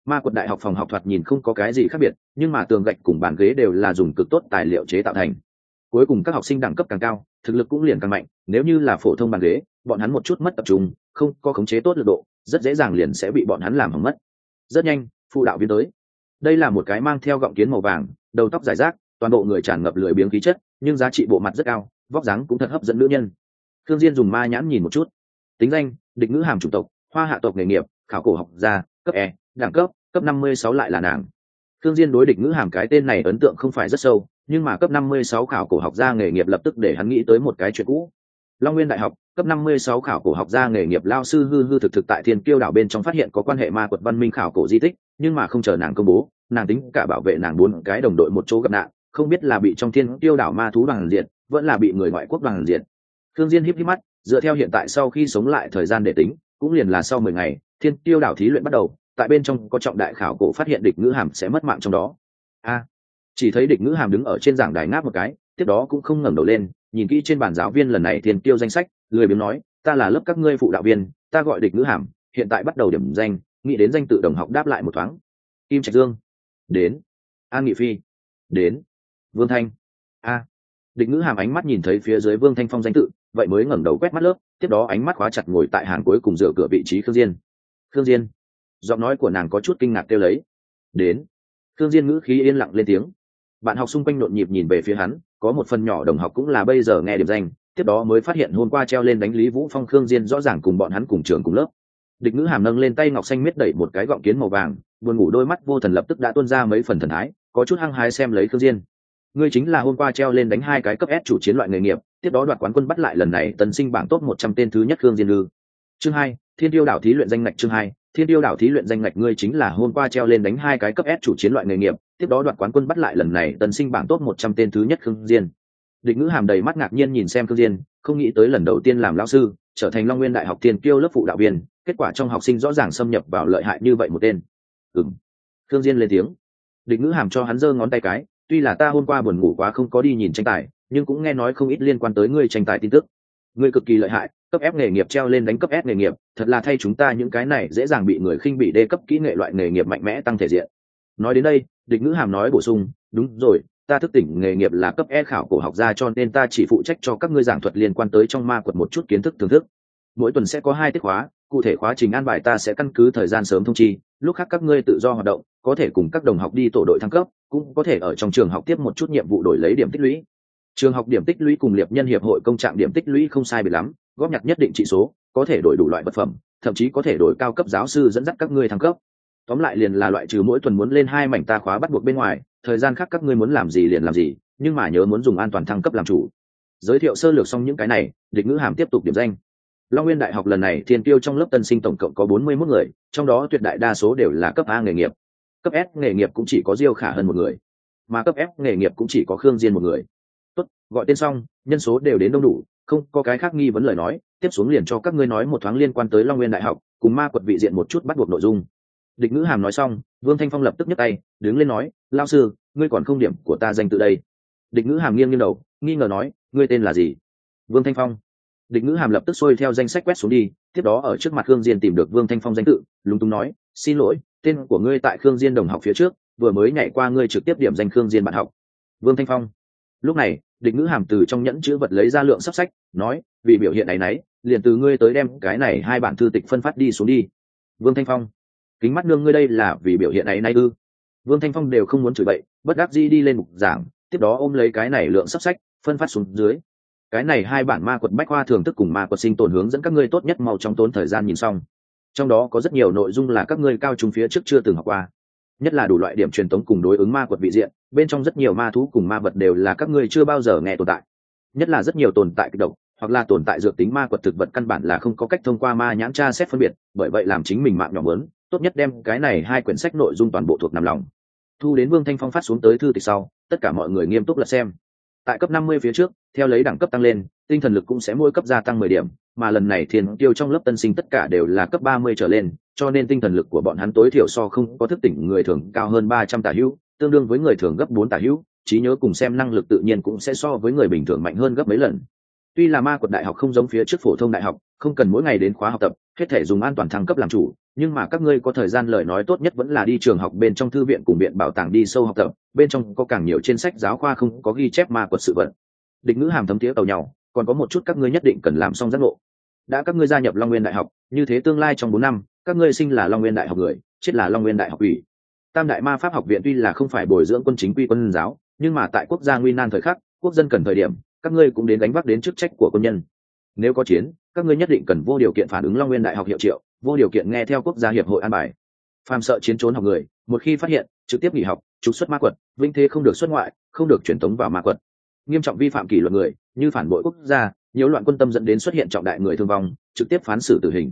ma quật đại học phòng học thoạt nhìn không có cái gì khác biệt, nhưng mà tường gạch cùng bàn ghế đều là dùng cực tốt tài liệu chế tạo thành. Cuối cùng các học sinh đẳng cấp càng cao, thực lực cũng liền càng mạnh, nếu như là phổ thông bàn ghế, bọn hắn một chút mất tập trung, không có khống chế tốt lực độ, rất dễ dàng liền sẽ bị bọn hắn làm hỏng mất. Rất nhanh, phụ đạo viên tới. Đây là một cái mang theo gọng kiến màu vàng, đầu tóc dài rác, toàn bộ người tràn ngập lười biếng khí chất, nhưng giá trị bộ mặt rất cao, vóc dáng cũng thật hấp dẫn nữ nhân. Thương diên dùng ma nhãn nhìn một chút. Tính danh, địch ngữ hàm chủng tộc, hoa hạ tộc nghề nghiệp, khảo cổ học gia, cấp e đẳng cấp cấp năm mươi sáu lại là nàng. Thương diên đối địch ngữ hàm cái tên này ấn tượng không phải rất sâu, nhưng mà cấp năm mươi sáu khảo cổ học gia nghề nghiệp lập tức để hắn nghĩ tới một cái chuyện cũ. Long nguyên đại học, cấp năm mươi sáu khảo cổ học gia nghề nghiệp lao sư hư hư thực thực tại thiên kiêu đảo bên trong phát hiện có quan hệ ma quật văn minh khảo cổ di tích, nhưng mà không chờ nàng công bố, nàng tính cả bảo vệ nàng bốn cái đồng đội một chỗ gặp nạn, không biết là bị trong thiên tiêu đảo ma thú bằng diện vẫn là bị người ngoại quốc bằng diện thương diên híp híp mắt, dựa theo hiện tại sau khi sống lại thời gian để tính, cũng liền là sau mười ngày, thiên tiêu đảo thí luyện bắt đầu tại bên trong có trọng đại khảo cổ phát hiện địch ngữ hàm sẽ mất mạng trong đó. A, chỉ thấy địch ngữ hàm đứng ở trên giảng đài ngáp một cái, tiếp đó cũng không ngẩng đầu lên, nhìn kỹ trên bàn giáo viên lần này thiên tiêu danh sách, lười biếng nói, ta là lớp các ngươi phụ đạo viên, ta gọi địch ngữ hàm, hiện tại bắt đầu điểm danh, nghĩ đến danh tự đồng học đáp lại một thoáng. Kim trạch dương, đến. An nghị phi, đến. Vương thanh, a. Địch ngữ hàm ánh mắt nhìn thấy phía dưới vương thanh phong danh tự, vậy mới ngẩng đầu quét mắt lớp, tiếp đó ánh mắt khóa chặt ngồi tại hàng cuối cùng dựa cửa vị trí khương diên. Khương diên giọng nói của nàng có chút kinh ngạc kêu lấy. Đến. Thương diên ngữ khí yên lặng lên tiếng. Bạn học xung quanh nhộn nhịp nhìn về phía hắn có một phần nhỏ đồng học cũng là bây giờ nghe điểm danh tiếp đó mới phát hiện hôm qua treo lên đánh lý vũ phong khương diên rõ ràng cùng bọn hắn cùng trường cùng lớp. Địch ngữ hàm nâng lên tay ngọc xanh miết đẩy một cái gọng kiến màu vàng buồn ngủ đôi mắt vô thần lập tức đã tuôn ra mấy phần thần thái có chút hăng hái xem lấy khương diên. Ngươi chính là hôm qua treo lên đánh hai cái cấp S chủ chiến loại nghề nghiệp, tiếp đó đoạt quán quân bắt lại lần này tần sinh bảng top trăm tên thứ nhất Khương Diên Lư. Chương hai, Thiên Tiêu đảo thí luyện danh ngạch chương hai, Thiên Tiêu đảo thí luyện danh ngạch ngươi chính là hôm qua treo lên đánh hai cái cấp S chủ chiến loại nghề nghiệp, tiếp đó đoạt quán quân bắt lại lần này tân sinh bảng tốt một trăm tên thứ nhất Khương Diên. Địch Ngữ Hàm đầy mắt ngạc nhiên nhìn xem Khương Diên, không nghĩ tới lần đầu tiên làm lão sư, trở thành Long Nguyên Đại học Tiên tiêu lớp phụ đạo viên, kết quả trong học sinh rõ ràng xâm nhập vào lợi hại như vậy một tên. ừng Khương Diên lên tiếng. Địch Ngữ Hàm cho hắn giơ ngón tay cái, tuy là ta hôm qua buồn ngủ quá không có đi nhìn tranh tài nhưng cũng nghe nói không ít liên quan tới ngươi tranh tài tin tức ngươi cực kỳ lợi hại cấp ép nghề nghiệp treo lên đánh cấp s nghề nghiệp, thật là thay chúng ta những cái này dễ dàng bị người khinh bị đê cấp kỹ nghệ loại nghề nghiệp mạnh mẽ tăng thể diện. Nói đến đây, địch ngữ hàm nói bổ sung, đúng rồi, ta thức tỉnh nghề nghiệp là cấp e khảo cổ học gia cho nên ta chỉ phụ trách cho các ngươi giảng thuật liên quan tới trong ma quật một chút kiến thức thưởng thức. Mỗi tuần sẽ có hai tiết khóa, cụ thể khóa trình an bài ta sẽ căn cứ thời gian sớm thông chi, lúc khác các ngươi tự do hoạt động, có thể cùng các đồng học đi tổ đội thăng cấp, cũng có thể ở trong trường học tiếp một chút nhiệm vụ đổi lấy điểm tích lũy. Trường học điểm tích lũy cùng liệp nhân hiệp hội công trạng điểm tích lũy không sai biệt lắm góp nhặt nhất định trị số, có thể đổi đủ loại vật phẩm, thậm chí có thể đổi cao cấp giáo sư dẫn dắt các ngươi thăng cấp. Tóm lại liền là loại trừ mỗi tuần muốn lên hai mảnh ta khóa bắt buộc bên ngoài, thời gian khác các ngươi muốn làm gì liền làm gì, nhưng mà nhớ muốn dùng an toàn thăng cấp làm chủ. Giới thiệu sơ lược xong những cái này, địch ngữ hàm tiếp tục điểm danh. Long nguyên đại học lần này thiên tiêu trong lớp tân sinh tổng cộng có bốn mươi 41 người, trong đó tuyệt đại đa số đều là cấp a nghề nghiệp. Cấp s nghề nghiệp cũng chỉ có diêu khả hơn một người, mà cấp f nghề nghiệp cũng chỉ có khương diên một người. Tốt, gọi tên xong, nhân số đều đến đông đủ không, có cái khác nghi vấn lời nói, tiếp xuống liền cho các ngươi nói một thoáng liên quan tới long nguyên đại học, cùng ma quật vị diện một chút bắt buộc nội dung. Địch ngữ hàm nói xong, vương thanh phong lập tức nhấc tay, đứng lên nói lao sư, ngươi còn không điểm của ta danh tự đây. Địch ngữ hàm nghiêng nghiêng đầu, nghi ngờ nói, ngươi tên là gì? Vương thanh phong. Địch ngữ hàm lập tức xuôi theo danh sách quét xuống đi, tiếp đó ở trước mặt khương diên tìm được vương thanh phong danh tự, lúng túng nói, xin lỗi, tên của ngươi tại khương diên đồng học phía trước, vừa mới nhảy qua ngươi trực tiếp điểm danh khương diên bạn học. Vương thanh phong. Lúc này địch ngữ hàm từ trong nhẫn chữ vật lấy ra lượng sắp sách, nói, vì biểu hiện này nấy, liền từ ngươi tới đem cái này hai bản thư tịch phân phát đi xuống đi. Vương thanh phong, kính mắt nương ngươi đây là vì biểu hiện này nay ư? Vương thanh phong đều không muốn chửi bậy, bất đắc dĩ đi lên mục giảng, tiếp đó ôm lấy cái này lượng sắp sách, phân phát xuống dưới. Cái này hai bản ma quật bách hoa thường thức cùng ma quật sinh tồn hướng dẫn các ngươi tốt nhất mau trong tốn thời gian nhìn xong. Trong đó có rất nhiều nội dung là các ngươi cao trung phía trước chưa từng học qua nhất là đủ loại điểm truyền tống cùng đối ứng ma quật vị diện, bên trong rất nhiều ma thú cùng ma vật đều là các ngươi chưa bao giờ nghe tồn tại. Nhất là rất nhiều tồn tại kịch độc, hoặc là tồn tại dược tính ma quật thực vật căn bản là không có cách thông qua ma nhãn tra xét phân biệt, bởi vậy làm chính mình mạng nhỏ lớn tốt nhất đem cái này hai quyển sách nội dung toàn bộ thuộc nằm lòng. Thu đến vương thanh phong phát xuống tới thư tịch sau, tất cả mọi người nghiêm túc lật xem. Tại cấp năm mươi phía trước, theo lấy đẳng cấp tăng lên, tinh thần lực cũng sẽ mỗi cấp gia tăng mười điểm, mà lần này thiên tiêu trong lớp tân sinh tất cả đều là cấp ba mươi trở lên cho nên tinh thần lực của bọn hắn tối thiểu so không có thức tỉnh người thường cao hơn ba trăm tả hữu, tương đương với người thường gấp bốn tả hữu, trí nhớ cùng xem năng lực tự nhiên cũng sẽ so với người bình thường mạnh hơn gấp mấy lần. Tuy là ma quật đại học không giống phía trước phổ thông đại học, không cần mỗi ngày đến khóa học tập, hết thể dùng an toàn thăng cấp làm chủ, nhưng mà các ngươi có thời gian lời nói tốt nhất vẫn là đi trường học bên trong thư viện cùng viện bảo tàng đi sâu học tập, bên trong có càng nhiều trên sách giáo khoa không có ghi chép ma quật sự vật. Địch ngữ hàm thấm tía tàu nhau, còn có một chút các ngươi nhất định cần làm xong giác ngộ. Đã các ngươi gia nhập long nguyên đại học, như thế tương lai trong bốn năm các ngươi sinh là long nguyên đại học người, chết là long nguyên đại học ủy. Tam đại ma pháp học viện tuy là không phải bồi dưỡng quân chính quy quân giáo, nhưng mà tại quốc gia nguy nan thời khắc, quốc dân cần thời điểm, các ngươi cũng đến đánh vác đến chức trách của quân nhân. Nếu có chiến, các ngươi nhất định cần vô điều kiện phản ứng long nguyên đại học hiệu triệu, vô điều kiện nghe theo quốc gia hiệp hội an bài. Phàm sợ chiến trốn học người, một khi phát hiện, trực tiếp nghỉ học, trục xuất ma quật, vinh thế không được xuất ngoại, không được truyền tống vào ma quật. Nghiêm trọng vi phạm kỷ luật người, như phản bội quốc gia, nhiễu loạn quân tâm dẫn đến xuất hiện trọng đại người thương vong, trực tiếp phán xử tử hình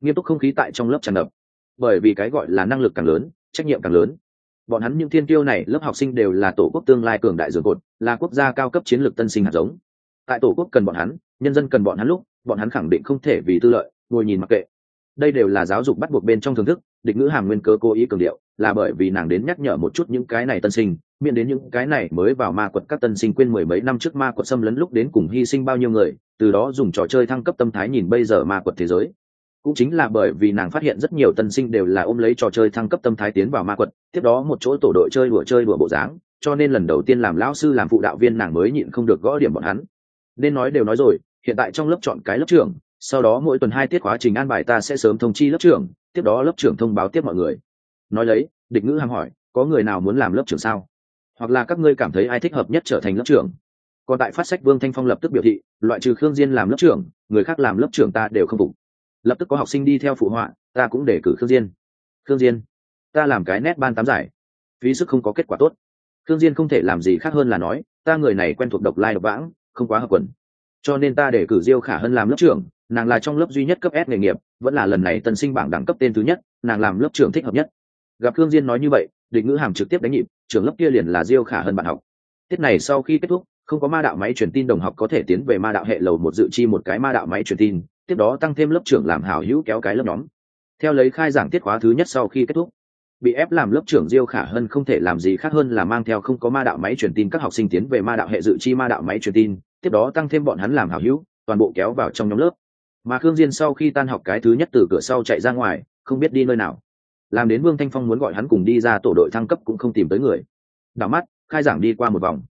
nghiêm túc không khí tại trong lớp tràn ngập. Bởi vì cái gọi là năng lực càng lớn, trách nhiệm càng lớn. Bọn hắn những thiên tiêu này, lớp học sinh đều là tổ quốc tương lai cường đại dường cột, là quốc gia cao cấp chiến lược tân sinh hạt giống. Tại tổ quốc cần bọn hắn, nhân dân cần bọn hắn lúc, bọn hắn khẳng định không thể vì tư lợi, ngồi nhìn mặc kệ. Đây đều là giáo dục bắt buộc bên trong thưởng thức định ngữ hàm nguyên cơ cố ý cường điệu, là bởi vì nàng đến nhắc nhở một chút những cái này tân sinh, miễn đến những cái này mới vào ma quật các tân sinh quên mười mấy năm trước ma quật xâm lấn lúc đến cùng hy sinh bao nhiêu người, từ đó dùng trò chơi thăng cấp tâm thái nhìn bây giờ ma quật thế giới cũng chính là bởi vì nàng phát hiện rất nhiều tân sinh đều là ôm lấy trò chơi thăng cấp tâm thái tiến vào ma quật, tiếp đó một chỗ tổ đội chơi đùa chơi đùa bộ dáng, cho nên lần đầu tiên làm lão sư, làm phụ đạo viên nàng mới nhịn không được gõ điểm bọn hắn. Nên nói đều nói rồi, hiện tại trong lớp chọn cái lớp trưởng, sau đó mỗi tuần hai tiết khóa trình an bài ta sẽ sớm thông chi lớp trưởng, tiếp đó lớp trưởng thông báo tiếp mọi người. Nói lấy, địch ngữ hằng hỏi, có người nào muốn làm lớp trưởng sao? Hoặc là các ngươi cảm thấy ai thích hợp nhất trở thành lớp trưởng? Còn tại phát sách vương thanh phong lập tức biểu thị, loại trừ khương diên làm lớp trưởng, người khác làm lớp trưởng ta đều không phục lập tức có học sinh đi theo phụ họa, ta cũng để cử khương diên. Khương diên, ta làm cái nét ban tám giải. Phí sức không có kết quả tốt. Khương diên không thể làm gì khác hơn là nói, ta người này quen thuộc độc lai, độc vãng, không quá hợp quần. Cho nên ta để cử diêu khả hơn làm lớp trưởng, nàng là trong lớp duy nhất cấp s nghề nghiệp, vẫn là lần này tân sinh bảng đẳng cấp tên thứ nhất, nàng làm lớp trưởng thích hợp nhất. Gặp khương diên nói như vậy định ngữ hàm trực tiếp đánh nhịp, trưởng lớp kia liền là diêu khả hơn bạn học. Tiết này sau khi kết thúc, không có ma đạo máy truyền tin đồng học có thể tiến về ma đạo hệ lầu một dự chi một cái ma đạo máy truyền tin tiếp đó tăng thêm lớp trưởng làm hảo hữu kéo cái lớp nhóm. Theo lấy khai giảng tiết khóa thứ nhất sau khi kết thúc, bị ép làm lớp trưởng diêu khả hơn không thể làm gì khác hơn là mang theo không có ma đạo máy truyền tin các học sinh tiến về ma đạo hệ dự chi ma đạo máy truyền tin, tiếp đó tăng thêm bọn hắn làm hảo hữu, toàn bộ kéo vào trong nhóm lớp. Mà khương diên sau khi tan học cái thứ nhất từ cửa sau chạy ra ngoài, không biết đi nơi nào. Làm đến vương thanh phong muốn gọi hắn cùng đi ra tổ đội thăng cấp cũng không tìm tới người. Đảo mắt, khai giảng đi qua một vòng.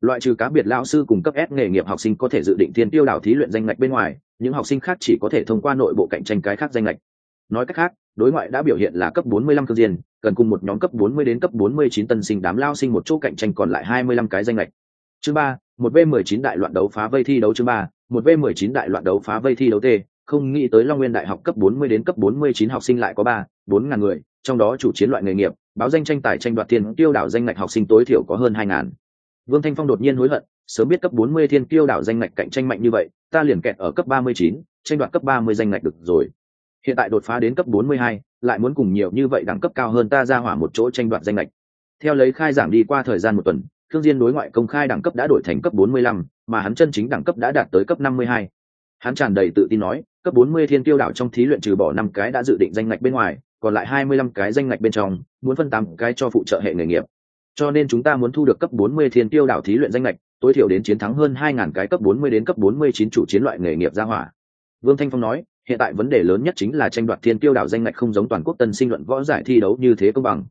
Loại trừ cá biệt lão sư cùng cấp S nghề nghiệp học sinh có thể dự định thiên tiêu đảo thí luyện danh ngạch bên ngoài những học sinh khác chỉ có thể thông qua nội bộ cạnh tranh cái khác danh lệch. Nói cách khác, đối ngoại đã biểu hiện là cấp 45 cơ diên cần cùng một nhóm cấp 40 đến cấp 49 tân sinh đám lao sinh một chỗ cạnh tranh còn lại 25 cái danh lệch. Chương ba, một v 19 đại loạn đấu phá vây thi đấu chương ba, một v 19 đại loạn đấu phá vây thi đấu t, không nghĩ tới long nguyên đại học cấp 40 đến cấp 49 học sinh lại có ba, bốn ngàn người, trong đó chủ chiến loại nghề nghiệp, báo danh tranh tài tranh đoạt tiền, tiêu đảo danh ngạch học sinh tối thiểu có hơn hai ngàn. Vương thanh phong đột nhiên hối hận sớm biết cấp 40 thiên tiêu đảo danh ngạch cạnh tranh mạnh như vậy ta liền kẹt ở cấp 39, tranh đoạt cấp 30 danh ngạch được rồi. Hiện tại đột phá đến cấp 42, lại muốn cùng nhiều như vậy đẳng cấp cao hơn ta ra hỏa một chỗ tranh đoạt danh ngạch. Theo lấy khai giảng đi qua thời gian một tuần thương diên đối ngoại công khai đẳng cấp đã đổi thành cấp 45, mà hắn chân chính đẳng cấp đã đạt tới cấp 52. hắn tràn đầy tự tin nói cấp 40 thiên tiêu đảo trong thí luyện trừ bỏ năm cái đã dự định danh ngạch bên ngoài còn lại 25 cái danh ngạch bên trong muốn phân tám cái cho phụ trợ hệ nghề nghiệp. Cho nên chúng ta muốn thu được cấp 40 thiên tiêu đảo thí luyện danh ngạch tối thiểu đến chiến thắng hơn 2.000 cái cấp 40 đến cấp 49 chủ chiến loại nghề nghiệp ra hỏa. Vương thanh phong nói, hiện tại vấn đề lớn nhất chính là tranh đoạt thiên tiêu đảo danh ngạch không giống toàn quốc tân sinh luận võ giải thi đấu như thế công bằng.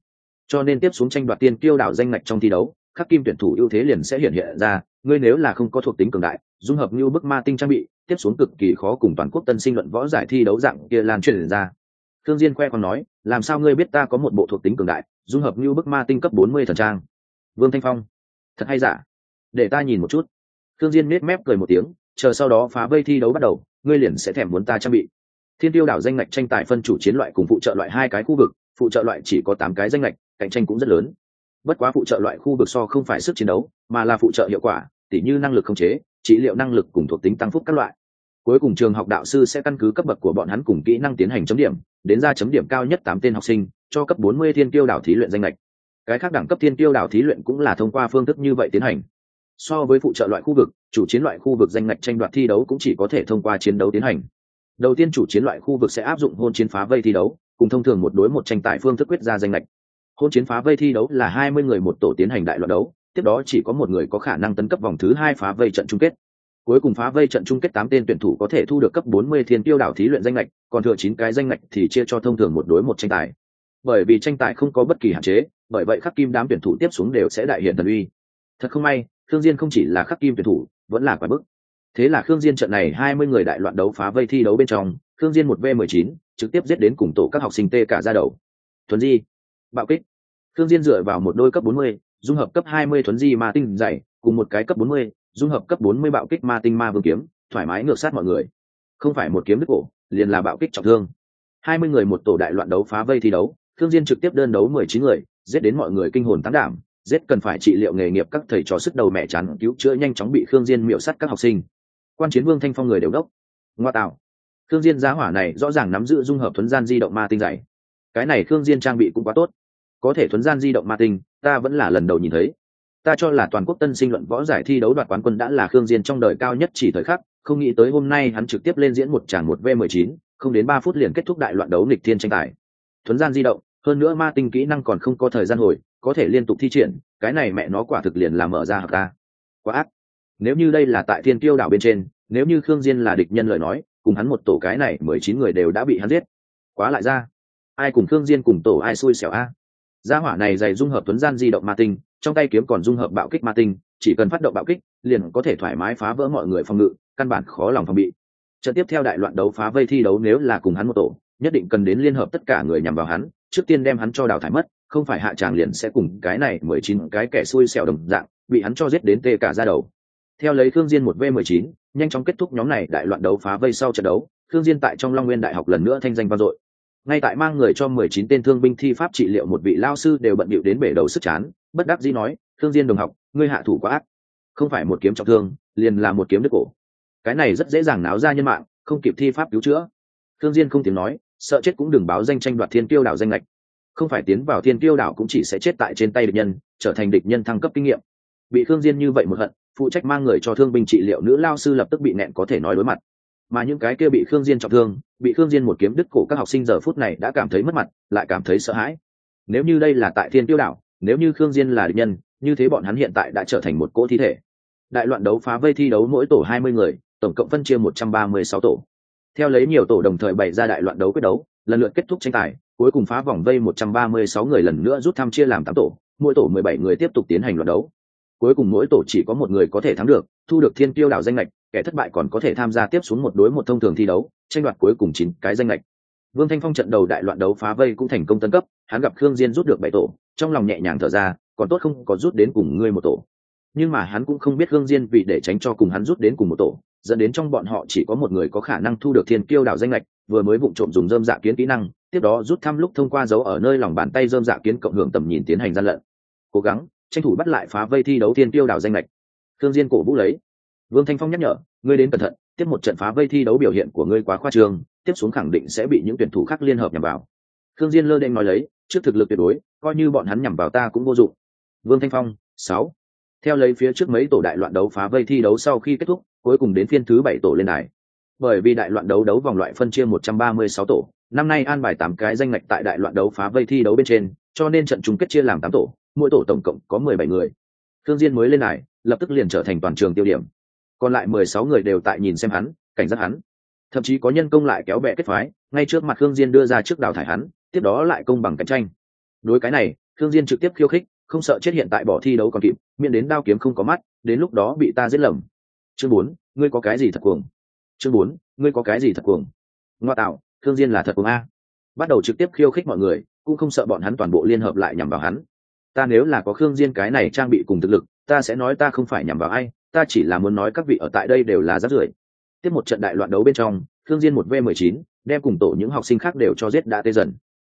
Cho nên tiếp xuống tranh đoạt tiên tiêu đảo danh ngạch trong thi đấu khắc kim tuyển thủ ưu thế liền sẽ hiện hiện ra, ngươi nếu là không có thuộc tính cường đại, dung hợp như bức ma tinh trang bị, tiếp xuống cực kỳ khó cùng toàn quốc tân sinh luận võ giải thi đấu dạng kia lan truyền ra. Thương diên khoe còn nói, làm sao ngươi biết ta có một bộ thuộc tính cường đại, dung hợp như bức ma tinh cấp bốn mươi thần trang? Vương thanh phong, thật hay giả? Để ta nhìn một chút. Thương diên nết mép cười một tiếng, chờ sau đó phá vây thi đấu bắt đầu, ngươi liền sẽ thèm muốn ta trang bị. Thiên tiêu đảo danh ngạch tranh tài phân chủ chiến loại cùng phụ trợ loại hai cái khu vực, phụ trợ loại chỉ có tám cái danh ngạch, cạnh tranh cũng rất lớn. Bất quá phụ trợ loại khu vực so không phải sức chiến đấu, mà là phụ trợ hiệu quả, tỉ như năng lực khống chế, trị liệu năng lực cùng thuộc tính tăng phúc các loại. Cuối cùng trường học đạo sư sẽ căn cứ cấp bậc của bọn hắn cùng kỹ năng tiến hành chấm điểm, đến ra chấm điểm cao nhất tám tên học sinh, cho cấp bốn mươi thiên tiêu đảo thí luyện danh lệch cái khác đẳng cấp thiên tiêu đảo thí luyện cũng là thông qua phương thức như vậy tiến hành so với phụ trợ loại khu vực, chủ chiến loại khu vực danh ngạch tranh đoạt thi đấu cũng chỉ có thể thông qua chiến đấu tiến hành. Đầu tiên chủ chiến loại khu vực sẽ áp dụng hôn chiến phá vây thi đấu, cùng thông thường một đối một tranh tài phương thức quyết ra danh lệch hôn chiến phá vây thi đấu là hai mươi người một tổ tiến hành đại loạt đấu, tiếp đó chỉ có một người có khả năng tấn cấp vòng thứ hai phá vây trận chung kết. Cuối cùng phá vây trận chung kết tám tên tuyển thủ có thể thu được cấp bốn mươi thiên tiêu đảo thí luyện danh lệch còn thừa chín cái danh lệch thì chia cho thông thường một đối một tranh tài. Bởi vì tranh tài không có bất kỳ hạn chế, bởi vậy khắc kim đám tuyển thủ tiếp xuống đều sẽ đại hiện thần uy thật không may, khương diên không chỉ là khắc kim tuyển thủ, vẫn là quả bức. Thế là khương diên trận này hai mươi người đại loạn đấu phá vây thi đấu bên trong, khương diên một v mười chín, trực tiếp giết đến cùng tổ các học sinh tê cả ra đầu. Thuần di, bạo kích. Khương diên dựa vào một đôi cấp bốn mươi, dung hợp cấp hai mươi thuần di ma tinh dày cùng một cái cấp bốn mươi, dung hợp cấp bốn mươi bạo kích ma tinh ma vương kiếm, thoải mái ngược sát mọi người. Không phải một kiếm đứt cổ, liền là bạo kích trọng thương. hai mươi người một tổ đại loạn đấu phá vây thi đấu, khương diên trực tiếp đơn đấu mười chín người, giết đến mọi người kinh hồn tán đảm giết cần phải trị liệu nghề nghiệp các thầy trò sức đầu mẹ chán, cứu chữa nhanh chóng bị khương diên miệu sát các học sinh. Quan chiến vương thanh phong người đều đốc. Ngoa tạo. Khương diên giá hỏa này rõ ràng nắm giữ dung hợp thuấn gian di động ma tinh dày. Cái này khương diên trang bị cũng quá tốt. Có thể thuấn gian di động ma tinh, ta vẫn là lần đầu nhìn thấy. Ta cho là toàn quốc tân sinh luận võ giải thi đấu đoạt quán quân đã là khương diên trong đời cao nhất chỉ thời khắc, không nghĩ tới hôm nay hắn trực tiếp lên diễn một tràng một v 19 không đến ba phút liền kết thúc đại loạn đấu nghịch thiên tranh tài. Thuấn gian di động, hơn nữa ma tinh kỹ năng còn không có thời gian hồi có thể liên tục thi triển, cái này mẹ nó quả thực liền là mở ra hợp ta. Quá ác. Nếu như đây là tại thiên tiêu đảo bên trên, nếu như khương diên là địch nhân lời nói, cùng hắn một tổ cái này mười chín người đều đã bị hắn giết. Quá lại ra. Ai cùng khương diên cùng tổ ai xui xẻo a? Gia hỏa này dày dung hợp tuấn gian di động ma tinh, trong tay kiếm còn dung hợp bạo kích ma tinh, chỉ cần phát động bạo kích, liền có thể thoải mái phá vỡ mọi người phòng ngự, căn bản khó lòng phòng bị. Trận tiếp theo đại loạn đấu phá vây thi đấu nếu là cùng hắn một tổ, nhất định cần đến liên hợp tất cả người nhằm vào hắn trước tiên đem hắn cho đào thải mất, không phải hạ tràng liền sẽ cùng cái này mười chín cái kẻ xui xẻo đồng dạng, bị hắn cho giết đến tê cả ra đầu. Theo lấy thương diên một v mười chín, nhanh chóng kết thúc nhóm này đại loạn đấu phá vây sau trận đấu thương diên tại trong long nguyên đại học lần nữa thanh danh vang dội. Ngay tại mang người cho mười chín tên thương binh thi pháp trị liệu một vị lao sư đều bận bịu đến bể đầu sức chán, bất đắc dĩ nói thương diên đồng học, ngươi hạ thủ quá ác. Không phải một kiếm trọng thương, liền là một kiếm đứt cổ. Cái này rất dễ dàng náo ra nhân mạng, không kịp thi pháp cứu chữa. Thương diên không tiếng nói sợ chết cũng đừng báo danh tranh đoạt thiên tiêu đảo danh lệch không phải tiến vào thiên tiêu đảo cũng chỉ sẽ chết tại trên tay địch nhân, trở thành địch nhân thăng cấp kinh nghiệm. Bị khương diên như vậy một hận, phụ trách mang người cho thương binh trị liệu nữ lao sư lập tức bị nẹn có thể nói đối mặt. Mà những cái kia bị khương diên trọng thương, bị khương diên một kiếm đứt cổ các học sinh giờ phút này đã cảm thấy mất mặt, lại cảm thấy sợ hãi. Nếu như đây là tại thiên tiêu đảo, nếu như khương diên là địch nhân, như thế bọn hắn hiện tại đã trở thành một cỗ thi thể. Đại loạn đấu phá vây thi đấu mỗi tổ hai mươi người, tổng cộng phân chia một trăm ba mươi sáu tổ theo lấy nhiều tổ đồng thời bày ra đại loạn đấu quyết đấu, lần lượt kết thúc tranh tài, cuối cùng phá vòng vây 136 người lần nữa rút thăm chia làm tám tổ, mỗi tổ 17 người tiếp tục tiến hành luận đấu. Cuối cùng mỗi tổ chỉ có một người có thể thắng được, thu được thiên tiêu đảo danh lệch kẻ thất bại còn có thể tham gia tiếp xuống một đối một thông thường thi đấu, tranh đoạt cuối cùng chín cái danh lệch vương thanh phong trận đầu đại loạn đấu phá vây cũng thành công tân cấp, hắn gặp khương diên rút được bảy tổ, trong lòng nhẹ nhàng thở ra, còn tốt không có rút đến cùng ngươi một tổ. Nhưng mà hắn cũng không biết khương diên vì để tránh cho cùng hắn rút đến cùng một tổ dẫn đến trong bọn họ chỉ có một người có khả năng thu được thiên kiêu đảo danh lệch, vừa mới vụng trộm dùng dơm dạ kiến kỹ năng, tiếp đó rút thăm lúc thông qua dấu ở nơi lòng bàn tay dơm dạ kiến cộng hưởng tầm nhìn tiến hành gian lận. Cố gắng, tranh thủ bắt lại phá vây thi đấu thiên kiêu đảo danh lệch. Thương diên cổ vũ lấy. Vương thanh phong nhắc nhở, ngươi đến cẩn thận, tiếp một trận phá vây thi đấu biểu hiện của ngươi quá khoa trương, tiếp xuống khẳng định sẽ bị những tuyển thủ khác liên hợp nhằm vào. Thương diên lơ đễnh nói lấy, trước thực lực tuyệt đối, coi như bọn hắn nhằm vào ta cũng vô dụng. Vương thanh phong, sáu. Theo lấy phía trước mấy tổ đại loạn đấu phá vây thi đấu sau khi kết thúc cuối cùng đến phiên thứ bảy tổ lên đài. Bởi vì đại loạn đấu đấu vòng loại phân chia 136 tổ, năm nay an bài tám cái danh ngạch tại đại loạn đấu phá vây thi đấu bên trên, cho nên trận chung kết chia làm tám tổ, mỗi tổ tổng cộng có 17 người. Thương diên mới lên đài, lập tức liền trở thành toàn trường tiêu điểm. Còn lại 16 người đều tại nhìn xem hắn, cảnh giác hắn. Thậm chí có nhân công lại kéo bè kết phái, ngay trước mặt Thương diên đưa ra trước đào thải hắn, tiếp đó lại công bằng cạnh tranh. Đối cái này, Thương diên trực tiếp khiêu khích, không sợ chết hiện tại bỏ thi đấu còn kịp, miễn đến đao kiếm không có mắt, đến lúc đó bị ta giết lầm chương bốn, ngươi có cái gì thật cuồng? Chương bốn, ngươi có cái gì thật cuồng? Ngoa tạo thương diên là thật cuồng a. Bắt đầu trực tiếp khiêu khích mọi người, cũng không sợ bọn hắn toàn bộ liên hợp lại nhằm vào hắn. Ta nếu là có khương diên cái này trang bị cùng thực lực, ta sẽ nói ta không phải nhằm vào ai, ta chỉ là muốn nói các vị ở tại đây đều là rác rưởi. Tiếp một trận đại loạn đấu bên trong, khương diên một v 19 đem cùng tổ những học sinh khác đều cho giết đã tê dần.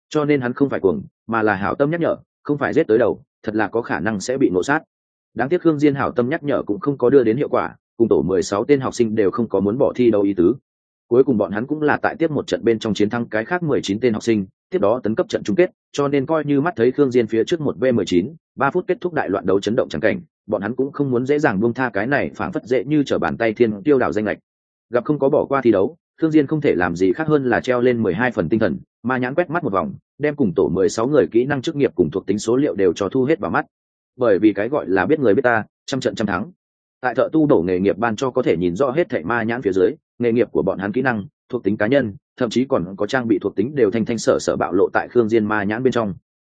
Cho nên hắn không phải cuồng, mà là hảo tâm nhắc nhở, không phải giết tới đầu, thật là có khả năng sẽ bị nổ sát. Đáng tiếc khương diên hảo tâm nhắc nhở cũng không có đưa đến hiệu quả cùng tổ 16 tên học sinh đều không có muốn bỏ thi đâu ý tứ. Cuối cùng bọn hắn cũng là tại tiếp một trận bên trong chiến thắng cái khác 19 tên học sinh, tiếp đó tấn cấp trận chung kết, cho nên coi như mắt thấy khương diên phía trước một v 19 ba phút kết thúc đại loạn đấu chấn động chẳng cảnh, bọn hắn cũng không muốn dễ dàng buông tha cái này phản phất dễ như trở bàn tay thiên tiêu đảo danh lệch. Gặp không có bỏ qua thi đấu, khương diên không thể làm gì khác hơn là treo lên 12 phần tinh thần mà nhãn quét mắt một vòng, đem cùng tổ 16 người kỹ năng chức nghiệp cùng thuộc tính số liệu đều cho thu hết vào mắt. Bởi vì cái gọi là biết người biết ta, trăm trận trăm thắng tại thợ tu đổ nghề nghiệp ban cho có thể nhìn rõ hết thảy ma nhãn phía dưới, nghề nghiệp của bọn hắn kỹ năng, thuộc tính cá nhân, thậm chí còn có trang bị thuộc tính đều thanh thanh sở sở bạo lộ tại khương diên ma nhãn bên trong.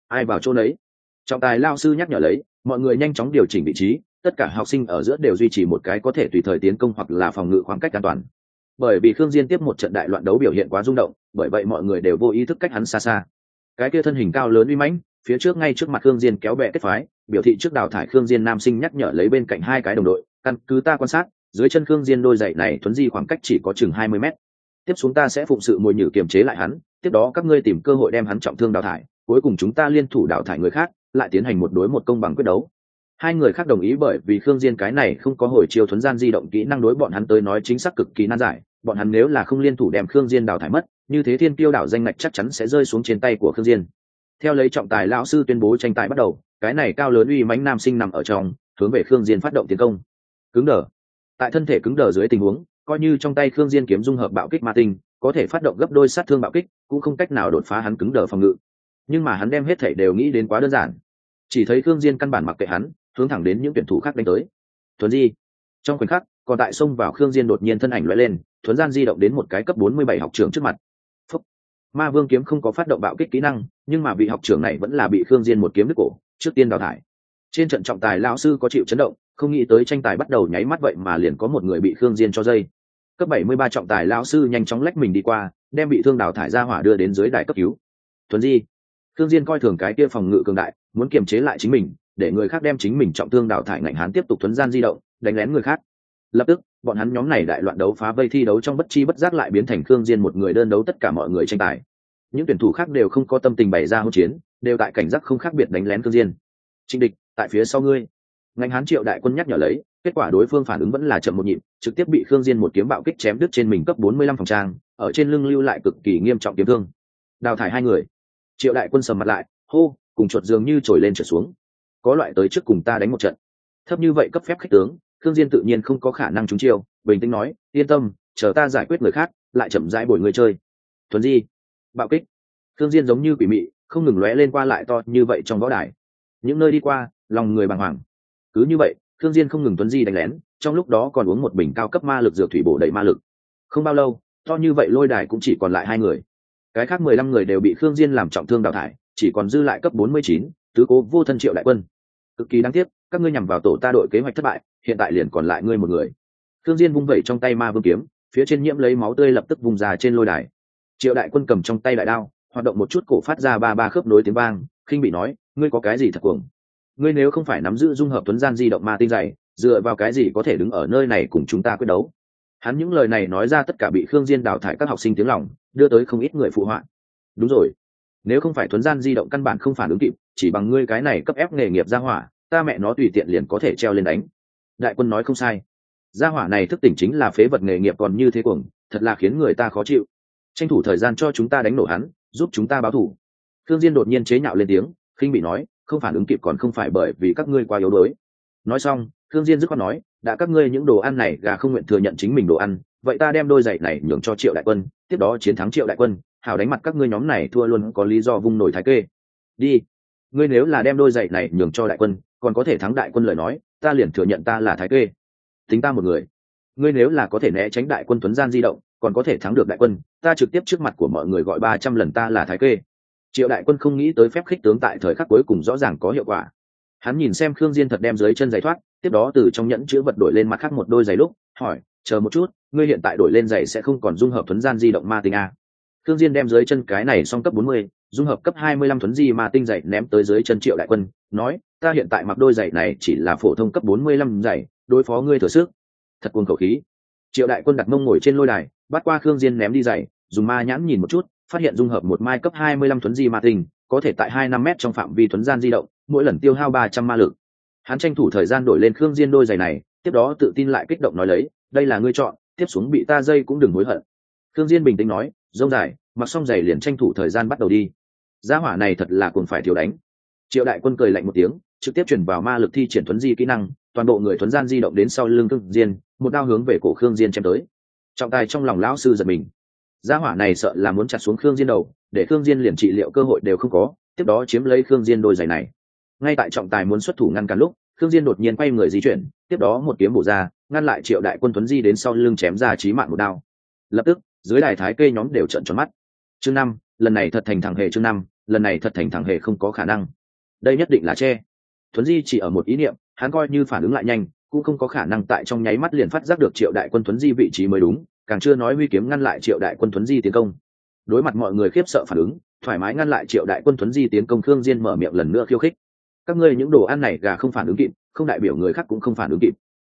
Ai vào chỗ đấy trọng tài lao sư nhắc nhở lấy, mọi người nhanh chóng điều chỉnh vị trí, tất cả học sinh ở giữa đều duy trì một cái có thể tùy thời tiến công hoặc là phòng ngự khoảng cách an toàn. Bởi vì khương diên tiếp một trận đại loạn đấu biểu hiện quá rung động, bởi vậy mọi người đều vô ý thức cách hắn xa xa. Cái kia thân hình cao lớn uy mãnh, phía trước ngay trước mặt khương diên kéo bè kết phái, biểu thị trước đào thải khương diên nam sinh nhắc nhở lấy bên cạnh hai cái đồng đội căn cứ ta quan sát, dưới chân khương diên đôi giày này thuấn di khoảng cách chỉ có chừng hai mươi mét. Tiếp xuống ta sẽ phụng sự mồi nhử kiềm chế lại hắn, tiếp đó các ngươi tìm cơ hội đem hắn trọng thương đào thải, cuối cùng chúng ta liên thủ đào thải người khác, lại tiến hành một đối một công bằng quyết đấu. Hai người khác đồng ý bởi vì khương diên cái này không có hồi chiều thuấn gian di động kỹ năng đối bọn hắn tới nói chính xác cực kỳ nan giải, bọn hắn nếu là không liên thủ đem khương diên đào thải mất, như thế thiên tiêu đảo danh ngạch chắc chắn sẽ rơi xuống trên tay của khương diên. Theo lấy trọng tài lão sư tuyên bố tranh tài bắt đầu, cái này cao lớn uy mãnh nam sinh nằm ở trong, hướng về khương diên phát động tiến công cứng đờ. Tại thân thể cứng đờ dưới tình huống, coi như trong tay khương diên kiếm dung hợp bạo kích ma tinh, có thể phát động gấp đôi sát thương bạo kích, cũng không cách nào đột phá hắn cứng đờ phòng ngự. Nhưng mà hắn đem hết thảy đều nghĩ đến quá đơn giản. Chỉ thấy khương diên căn bản mặc kệ hắn, hướng thẳng đến những tuyển thủ khác đánh tới. Thuấn di. Trong khoảnh khắc, còn tại sông vào khương diên đột nhiên thân ảnh lóe lên, thuấn gian di động đến một cái cấp 47 học trưởng trước mặt. Phúc. ma vương kiếm không có phát động bạo kích kỹ năng, nhưng mà vị học trưởng này vẫn là bị khương diên một kiếm đứt cổ, trước tiên đào thải trên trận trọng tài lão sư có chịu chấn động, không nghĩ tới tranh tài bắt đầu nháy mắt vậy mà liền có một người bị khương diên cho dây. Cấp 73 trọng tài lão sư nhanh chóng lách mình đi qua, đem bị thương đào thải ra hỏa đưa đến dưới đài cấp cứu. Thuần di, khương diên coi thường cái kia phòng ngự cường đại, muốn kiềm chế lại chính mình, để người khác đem chính mình trọng thương đào thải ngạnh hán tiếp tục thuấn gian di động, đánh lén người khác. Lập tức, bọn hắn nhóm này đại loạn đấu phá vây thi đấu trong bất chi bất giác lại biến thành khương diên một người đơn đấu tất cả mọi người tranh tài. Những tuyển thủ khác đều không có tâm tình bày ra hỗn chiến, đều tại cảnh giác không khác biệt đánh lén khương diên. Trịnh địch tại phía sau ngươi. Ngành hán triệu đại quân nhắc nhở lấy, kết quả đối phương phản ứng vẫn là chậm một nhịp, trực tiếp bị khương diên một kiếm bạo kích chém đứt trên mình cấp 45 phòng trang, ở trên lưng lưu lại cực kỳ nghiêm trọng kiếm thương. Đào thải hai người. Triệu đại quân sầm mặt lại, hô, cùng chuột dường như trồi lên trở xuống. Có loại tới trước cùng ta đánh một trận. Thấp như vậy cấp phép khách tướng thương diên tự nhiên không có khả năng trúng chiêu, bình tĩnh nói, yên tâm, chờ ta giải quyết người khác, lại chậm rãi bồi người chơi. Thuần di. Bạo kích. Thương diên giống như quỷ mị, không ngừng lóe lên qua lại to như vậy trong võ đài. Những nơi đi qua lòng người bàng hoàng. Cứ như vậy thương diên không ngừng tuấn di đánh lén, trong lúc đó còn uống một bình cao cấp ma lực dược thủy bổ đầy ma lực. Không bao lâu, to như vậy lôi đài cũng chỉ còn lại hai người. Cái khác mười lăm người đều bị khương diên làm trọng thương đào thải, chỉ còn dư lại cấp bốn mươi chín, tứ cố vô thân triệu đại quân. Cực kỳ đáng tiếc, các ngươi nhằm vào tổ ta đội kế hoạch thất bại, hiện tại liền còn lại ngươi một người. Khương diên vung vẩy trong tay ma vương kiếm, phía trên nhiễm lấy máu tươi lập tức vùng ra trên lôi đài. Triệu đại quân cầm trong tay đại đao, hoạt động một chút cổ phát ra ba ba khớp nối tiếng vang, khinh bị nói, ngươi có cái gì thật cuồng? Ngươi nếu không phải nắm giữ dung hợp tuấn gian di động ma tinh dày, dựa vào cái gì có thể đứng ở nơi này cùng chúng ta quyết đấu? Hắn những lời này nói ra tất cả bị khương diên đào thải các học sinh tiếng lòng, đưa tới không ít người phụ họa. Đúng rồi. Nếu không phải tuấn gian di động căn bản không phản ứng kịp, chỉ bằng ngươi cái này cấp ép nghề nghiệp ra hỏa, ta mẹ nó tùy tiện liền có thể treo lên đánh. Đại quân nói không sai. Gia hỏa này thức tỉnh chính là phế vật nghề nghiệp còn như thế cuồng, thật là khiến người ta khó chịu. Tranh thủ thời gian cho chúng ta đánh nổ hắn, giúp chúng ta báo thù thương diên đột nhiên chế nhạo lên tiếng, khinh bị nói không phản ứng kịp còn không phải bởi vì các ngươi quá yếu đuối. Nói xong thương diên dứt khoát nói, đã các ngươi những đồ ăn này, gà không nguyện thừa nhận chính mình đồ ăn, vậy ta đem đôi giày này nhường cho triệu đại quân, tiếp đó chiến thắng triệu đại quân, hảo đánh mặt các ngươi nhóm này thua luôn có lý do vung nổi thái kê. Đi, ngươi nếu là đem đôi giày này nhường cho đại quân, còn có thể thắng đại quân lời nói, ta liền thừa nhận ta là thái kê. Tính ta một người, ngươi nếu là có thể né tránh đại quân tuấn gian di động, còn có thể thắng được đại quân, ta trực tiếp trước mặt của mọi người gọi ba trăm lần ta là thái kê triệu đại quân không nghĩ tới phép khích tướng tại thời khắc cuối cùng rõ ràng có hiệu quả. Hắn nhìn xem khương diên thật đem dưới chân giày thoát tiếp đó từ trong nhẫn chứa vật đổi lên mặt khác một đôi giày lúc hỏi chờ một chút ngươi hiện tại đổi lên giày sẽ không còn dung hợp thuấn gian di động ma tinh a khương diên đem dưới chân cái này song cấp bốn mươi, dung hợp cấp hai mươi lăm thuấn di ma tinh giày ném tới dưới chân triệu đại quân nói ta hiện tại mặc đôi giày này chỉ là phổ thông cấp bốn mươi lăm giày đối phó ngươi thừa sức. Thật cuồng khẩu khí. Triệu đại quân đặt mông ngồi trên lôi đài bắt qua khương diên ném đi giày dùng ma nhãn nhìn một chút phát hiện dung hợp một mai cấp hai mươi lăm thuấn di ma tinh, có thể tại hai năm m trong phạm vi thuấn gian di động, mỗi lần tiêu hao ba trăm ma lực. Hắn tranh thủ thời gian đổi lên khương diên đôi giày này, tiếp đó tự tin lại kích động nói lấy, đây là ngươi chọn, tiếp xuống bị ta dây cũng đừng hối hận. Khương diên bình tĩnh nói dông dài, mặc xong giày liền tranh thủ thời gian bắt đầu đi. Gia hỏa này thật là cuồng phải thiếu đánh. Triệu đại quân cười lạnh một tiếng, trực tiếp chuyển vào ma lực thi triển thuấn di kỹ năng, toàn bộ người thuấn gian di động đến sau lưng khương diên, một đao hướng về cổ khương diên chém tới. Trọng tài trong lòng lão sư giật mình gia hỏa này sợ là muốn chặt xuống khương diên đầu, để khương diên liền trị liệu cơ hội đều không có, tiếp đó chiếm lấy khương diên đôi giày này. Ngay tại trọng tài muốn xuất thủ ngăn cản lúc, khương diên đột nhiên quay người di chuyển, tiếp đó một kiếm bổ ra, ngăn lại triệu đại quân tuấn di đến sau lưng chém ra chí mạng một đao. Lập tức, dưới đài thái kê nhóm đều trợn tròn mắt. Chương năm, lần này thật thành thẳng hề chương năm, lần này thật thành thẳng hề không có khả năng. Đây nhất định là che. Tuấn di chỉ ở một ý niệm, hắn coi như phản ứng lại nhanh, cũng không có khả năng tại trong nháy mắt liền phát giác được triệu đại quân tuấn di vị trí mới đúng càng chưa nói huy kiếm ngăn lại triệu đại quân thuấn di tiến công. Đối mặt mọi người khiếp sợ phản ứng, thoải mái ngăn lại triệu đại quân thuấn di tiến công khương diên mở miệng lần nữa khiêu khích. Các ngươi những đồ ăn này gà không phản ứng kịp, không đại biểu người khác cũng không phản ứng kịp.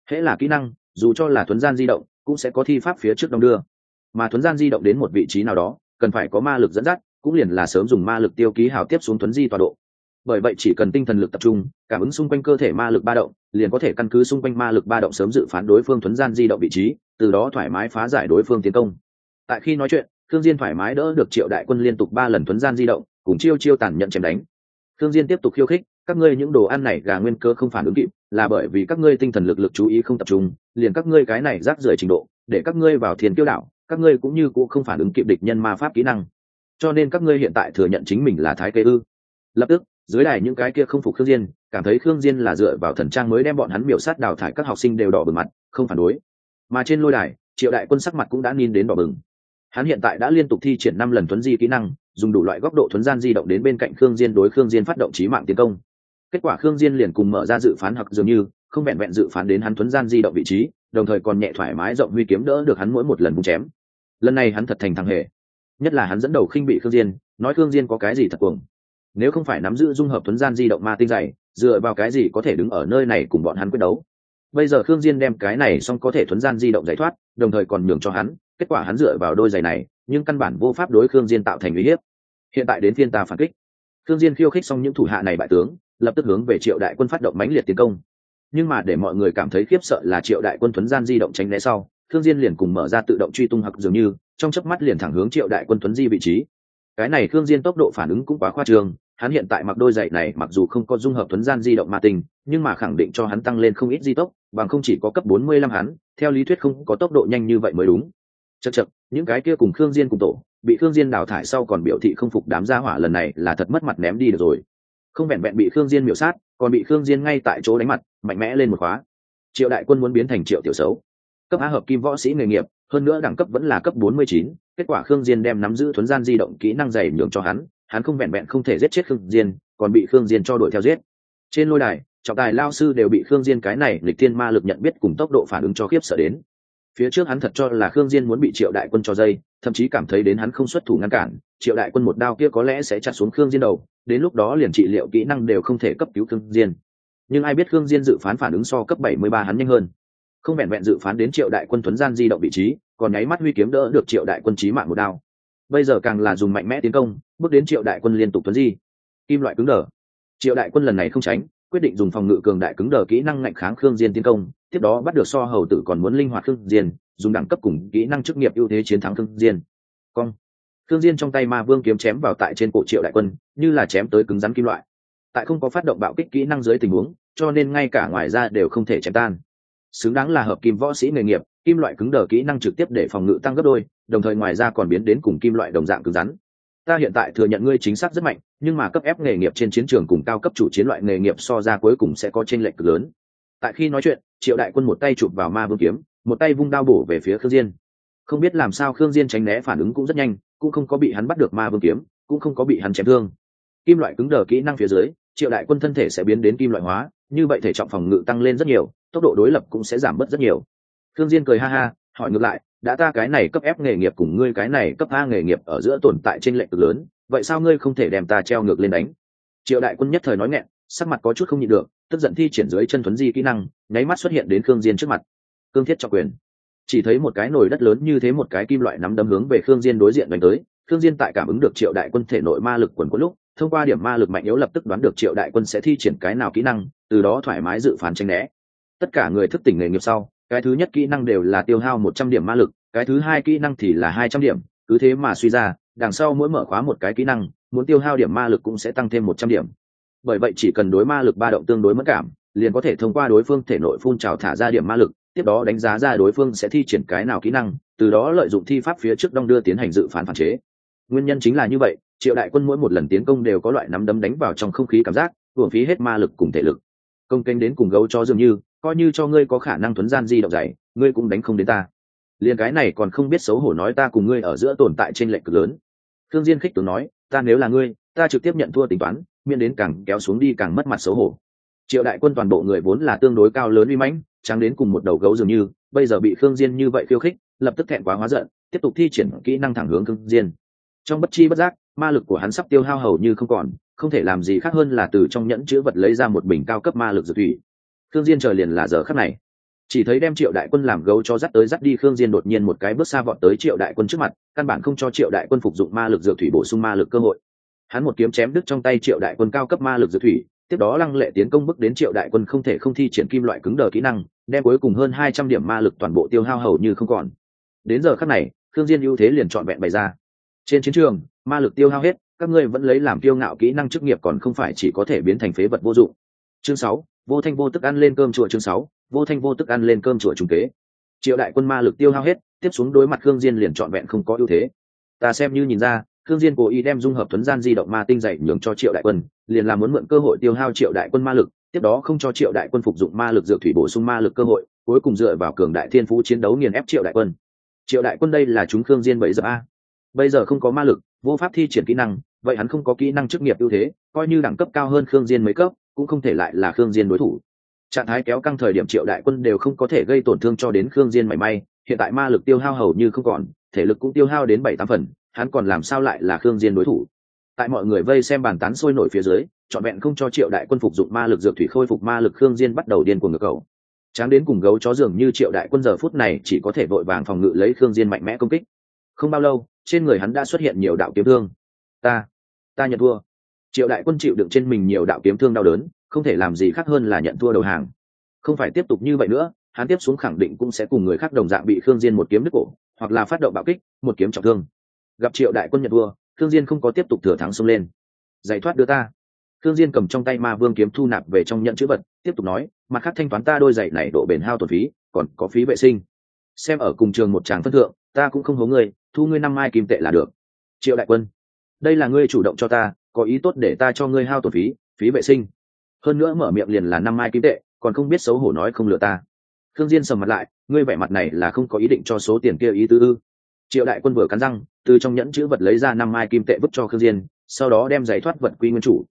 Hễ là kỹ năng, dù cho là thuấn gian di động, cũng sẽ có thi pháp phía trước đông đưa. Mà thuấn gian di động đến một vị trí nào đó, cần phải có ma lực dẫn dắt, cũng liền là sớm dùng ma lực tiêu ký hào tiếp xuống thuấn di tọa độ. Bởi vậy chỉ cần tinh thần lực tập trung, cảm ứng xung quanh cơ thể ma lực ba động, liền có thể căn cứ xung quanh ma lực ba động sớm dự phán đối phương thuấn gian di động vị trí từ đó thoải mái phá giải đối phương tiến công. Tại khi nói chuyện thương diên thoải mái đỡ được triệu đại quân liên tục ba lần tuấn gian di động, cùng chiêu chiêu tàn nhận chém đánh. Thương diên tiếp tục khiêu khích, các ngươi những đồ ăn này gà nguyên cơ không phản ứng kịp, là bởi vì các ngươi tinh thần lực lực chú ý không tập trung, liền các ngươi cái này rác rưởi trình độ, để các ngươi vào thiền tiêu đạo, các ngươi cũng như cũng không phản ứng kịp địch nhân ma pháp kỹ năng. Cho nên các ngươi hiện tại thừa nhận chính mình là thái kế ư. Lập tức, dưới đài những cái kia không phục khương diên, cảm thấy khương diên là dựa vào thần trang mới đem bọn hắn biểu sát đào thải các học sinh đều đỏ bừng mặt, không phản đối mà trên lôi đài, triệu đại quân sắc mặt cũng đã nhìn đến đỏ bừng. Hắn hiện tại đã liên tục thi triển năm lần thuấn di kỹ năng, dùng đủ loại góc độ thuấn gian di động đến bên cạnh khương diên đối khương diên phát động trí mạng tiến công. Kết quả khương diên liền cùng mở ra dự phán hoặc dường như, không vẹn vẹn dự phán đến hắn thuấn gian di động vị trí, đồng thời còn nhẹ thoải mái rộng huy kiếm đỡ được hắn mỗi một lần bung chém. Lần này hắn thật thành thằng hề. Nhất là hắn dẫn đầu khinh bị khương diên, nói khương diên có cái gì thật cuồng. Nếu không phải nắm giữ dung hợp thuấn gian di động ma tinh dày, dựa vào cái gì có thể đứng ở nơi này cùng bọn hắn quyết đấu? Bây giờ khương diên đem cái này xong có thể thuấn gian di động giải thoát, đồng thời còn nhường cho hắn, kết quả hắn dựa vào đôi giày này, nhưng căn bản vô pháp đối khương diên tạo thành uy hiếp. Hiện tại đến thiên ta phản kích. Khương diên khiêu khích xong những thủ hạ này bại tướng, lập tức hướng về triệu đại quân phát động mãnh liệt tiến công. Nhưng mà để mọi người cảm thấy khiếp sợ là triệu đại quân thuấn gian di động tránh né sau, khương diên liền cùng mở ra tự động truy tung hoặc dường như, trong chớp mắt liền thẳng hướng triệu đại quân thuấn di vị trí. Cái này khương diên tốc độ phản ứng cũng quá khoa trương, hắn hiện tại mặc đôi giày này mặc dù không có dung hợp thuấn gian di động ma tình, nhưng mà khẳng định cho hắn tăng lên không ít di tốc bằng không chỉ có cấp 45 hắn theo lý thuyết không có tốc độ nhanh như vậy mới đúng. Chậc chậc, những cái kia cùng khương diên cùng tổ bị khương diên đào thải sau còn biểu thị không phục đám gia hỏa lần này là thật mất mặt ném đi được rồi. Không vẹn vẹn bị khương diên miểu sát còn bị khương diên ngay tại chỗ đánh mặt mạnh mẽ lên một khóa. Triệu đại quân muốn biến thành triệu tiểu xấu. Cấp á hợp kim võ sĩ nghề nghiệp hơn nữa đẳng cấp vẫn là cấp 49, kết quả khương diên đem nắm giữ thuấn gian di động kỹ năng dày nhường cho hắn hắn không vẹn vẹn không thể giết chết khương diên còn bị khương diên cho đuổi theo giết. Trên lôi đài trọng tài lao sư đều bị khương diên cái này lịch thiên ma lực nhận biết cùng tốc độ phản ứng cho khiếp sợ đến. Phía trước hắn thật cho là khương diên muốn bị triệu đại quân cho dây, thậm chí cảm thấy đến hắn không xuất thủ ngăn cản, triệu đại quân một đao kia có lẽ sẽ chặt xuống khương diên đầu, đến lúc đó liền trị liệu kỹ năng đều không thể cấp cứu khương diên. Nhưng ai biết khương diên dự phán phản ứng so cấp 73 hắn nhanh hơn. Không vẹn vẹn dự phán đến triệu đại quân tuấn gian di động vị trí, còn nháy mắt huy kiếm đỡ được triệu đại quân chí mạng một đao. Bây giờ càng là dùng mạnh mẽ tiến công, bước đến triệu đại quân liên tục tuấn di. Kim loại cứng đờ. Triệu đại quân lần này không tránh quyết định dùng phòng ngự cường đại cứng đờ kỹ năng ngạnh kháng khương diên tiến công, tiếp đó bắt được so hầu tử còn muốn linh hoạt khương diên, dùng đẳng cấp cùng kỹ năng chức nghiệp ưu thế chiến thắng khương diên. Cong. Khương diên trong tay ma vương kiếm chém vào tại trên cổ triệu đại quân, như là chém tới cứng rắn kim loại. Tại không có phát động bạo kích kỹ năng dưới tình huống, cho nên ngay cả ngoài ra đều không thể chém tan. Xứng đáng là hợp kim võ sĩ nghề nghiệp, kim loại cứng đờ kỹ năng trực tiếp để phòng ngự tăng gấp đôi, đồng thời ngoài ra còn biến đến cùng kim loại đồng dạng cứng rắn ta hiện tại thừa nhận ngươi chính xác rất mạnh, nhưng mà cấp ép nghề nghiệp trên chiến trường cùng cao cấp chủ chiến loại nghề nghiệp so ra cuối cùng sẽ có tranh lệch cực lớn. Tại khi nói chuyện, triệu đại quân một tay chụp vào ma vương kiếm, một tay vung đao bổ về phía khương diên. Không biết làm sao khương diên tránh né phản ứng cũng rất nhanh, cũng không có bị hắn bắt được ma vương kiếm, cũng không có bị hắn chém thương. Kim loại cứng đờ kỹ năng phía dưới, triệu đại quân thân thể sẽ biến đến kim loại hóa, như vậy thể trọng phòng ngự tăng lên rất nhiều, tốc độ đối lập cũng sẽ giảm bớt rất nhiều. Khương diên cười ha ha hỏi ngược lại, đã ta cái này cấp ép nghề nghiệp cùng ngươi cái này cấp a nghề nghiệp ở giữa tồn tại trên lệnh cực lớn, vậy sao ngươi không thể đem ta treo ngược lên đánh? Triệu đại quân nhất thời nói nghẹn, sắc mặt có chút không nhịn được, tức giận thi triển dưới chân thuấn di kỹ năng, nháy mắt xuất hiện đến khương diên trước mặt. Cương thiết cho quyền. Chỉ thấy một cái nồi đất lớn như thế một cái kim loại nắm đấm hướng về khương diên đối diện đánh tới, khương diên tại cảm ứng được triệu đại quân thể nội ma lực quần có lúc, thông qua điểm ma lực mạnh yếu lập tức đoán được triệu đại quân sẽ thi triển cái nào kỹ năng, từ đó thoải mái dự phán tranh né. Tất cả người thức tỉnh nghề nghiệp sau cái thứ nhất kỹ năng đều là tiêu hao một trăm điểm ma lực, cái thứ hai kỹ năng thì là hai trăm điểm, cứ thế mà suy ra, đằng sau mỗi mở khóa một cái kỹ năng, muốn tiêu hao điểm ma lực cũng sẽ tăng thêm một trăm điểm. Bởi vậy chỉ cần đối ma lực ba động tương đối mất cảm, liền có thể thông qua đối phương thể nội phun trào thả ra điểm ma lực, tiếp đó đánh giá ra đối phương sẽ thi triển cái nào kỹ năng, từ đó lợi dụng thi pháp phía trước đong đưa tiến hành dự phán phản chế. Nguyên nhân chính là như vậy, triệu đại quân mỗi một lần tiến công đều có loại nắm đấm đánh vào trong không khí cảm giác, hưởng phí hết ma lực cùng thể lực. Công kênh đến cùng gấu cho dường như coi như cho ngươi có khả năng thuấn gian di động dày, ngươi cũng đánh không đến ta. Liền cái này còn không biết xấu hổ nói ta cùng ngươi ở giữa tồn tại trên lệnh cực lớn. Thương diên khích tướng nói, ta nếu là ngươi, ta trực tiếp nhận thua tính toán, miễn đến càng kéo xuống đi càng mất mặt xấu hổ. Triệu đại quân toàn bộ người vốn là tương đối cao lớn uy mãnh, trắng đến cùng một đầu gấu dường như, bây giờ bị khương diên như vậy khiêu khích, lập tức thẹn quá hóa giận, tiếp tục thi triển kỹ năng thẳng hướng khương diên. Trong bất chi bất giác, ma lực của hắn sắp tiêu hao hầu như không còn, không thể làm gì khác hơn là từ trong nhẫn chứa vật lấy ra một bình cao cấp ma lực dược thủy khương diên chờ liền là giờ khắc này. Chỉ thấy đem triệu đại quân làm gấu cho dắt tới dắt đi, khương diên đột nhiên một cái bước xa vọt tới triệu đại quân trước mặt, căn bản không cho triệu đại quân phục dụng ma lực dược thủy bổ sung ma lực cơ hội. Hắn một kiếm chém đứt trong tay triệu đại quân cao cấp ma lực dược thủy, tiếp đó lăng lệ tiến công bước đến triệu đại quân không thể không thi triển kim loại cứng đờ kỹ năng, đem cuối cùng hơn hai trăm điểm ma lực toàn bộ tiêu hao hầu như không còn. Đến giờ khắc này, khương diên ưu thế liền chọn vẹn bày ra. Trên chiến trường, ma lực tiêu hao hết, các ngươi vẫn lấy làm kiêu ngạo kỹ năng chức nghiệp còn không phải chỉ có thể biến thành phế vật vô dụng. Chương sáu vô thanh vô tức ăn lên cơm chùa chương sáu, vô thanh vô tức ăn lên cơm chùa Trung kế. Triệu đại quân ma lực tiêu hao hết, tiếp xuống đối mặt khương diên liền trọn vẹn không có ưu thế. Ta xem như nhìn ra, khương diên cố ý đem dung hợp thuấn gian di động ma tinh dạy nhường cho triệu đại quân, liền là muốn mượn cơ hội tiêu hao triệu đại quân ma lực, tiếp đó không cho triệu đại quân phục dụng ma lực dược thủy bổ sung ma lực cơ hội, cuối cùng dựa vào cường đại thiên phú chiến đấu nghiền ép triệu đại quân. Triệu đại quân đây là chúng khương diên bảy giờ a. Bây giờ không có ma lực, vô pháp thi triển kỹ năng, vậy hắn không có kỹ năng chức nghiệp ưu thế, coi như đẳng cấp cao hơn khương diên mấy cấp cũng không thể lại là khương diên đối thủ. Trạng thái kéo căng thời điểm triệu đại quân đều không có thể gây tổn thương cho đến khương diên mảy may, hiện tại ma lực tiêu hao hầu như không còn, thể lực cũng tiêu hao đến bảy tám phần, hắn còn làm sao lại là khương diên đối thủ? Tại mọi người vây xem bàn tán sôi nổi phía dưới, trọn vẹn không cho triệu đại quân phục dụng ma lực dược thủy khôi phục ma lực khương diên bắt đầu điên cuồng ngược cầu. Tráng đến cùng gấu chó dường như triệu đại quân giờ phút này chỉ có thể vội vàng phòng ngự lấy khương diên mạnh mẽ công kích. Không bao lâu, trên người hắn đã xuất hiện nhiều đạo kiếm thương. Ta ta nhận thua triệu đại quân chịu đựng trên mình nhiều đạo kiếm thương đau đớn, không thể làm gì khác hơn là nhận thua đầu hàng. Không phải tiếp tục như vậy nữa, hắn tiếp xuống khẳng định cũng sẽ cùng người khác đồng dạng bị khương diên một kiếm đứt cổ, hoặc là phát động bạo kích, một kiếm trọng thương. Gặp triệu đại quân nhận thua, khương diên không có tiếp tục thừa thắng xông lên. Giải thoát đưa ta. Khương diên cầm trong tay ma vương kiếm thu nạp về trong nhận chữ vật, tiếp tục nói, mặt khác thanh toán ta đôi giày này độ bền hao tổn phí, còn có phí vệ sinh. Xem ở cùng trường một tràng phân thượng, ta cũng không hố ngươi, thu ngươi năm mai kim tệ là được. Triệu đại quân, đây là ngươi chủ động cho ta có ý tốt để ta cho ngươi hao tổn phí phí vệ sinh. Hơn nữa mở miệng liền là năm mai kim tệ, còn không biết xấu hổ nói không lừa ta. Thương diên sầm mặt lại, ngươi vẻ mặt này là không có ý định cho số tiền kia ý tứ ư. Triệu đại quân vừa cắn răng, từ trong nhẫn chữ vật lấy ra năm mai kim tệ vứt cho khương diên, sau đó đem giày thoát vật quy nguyên chủ.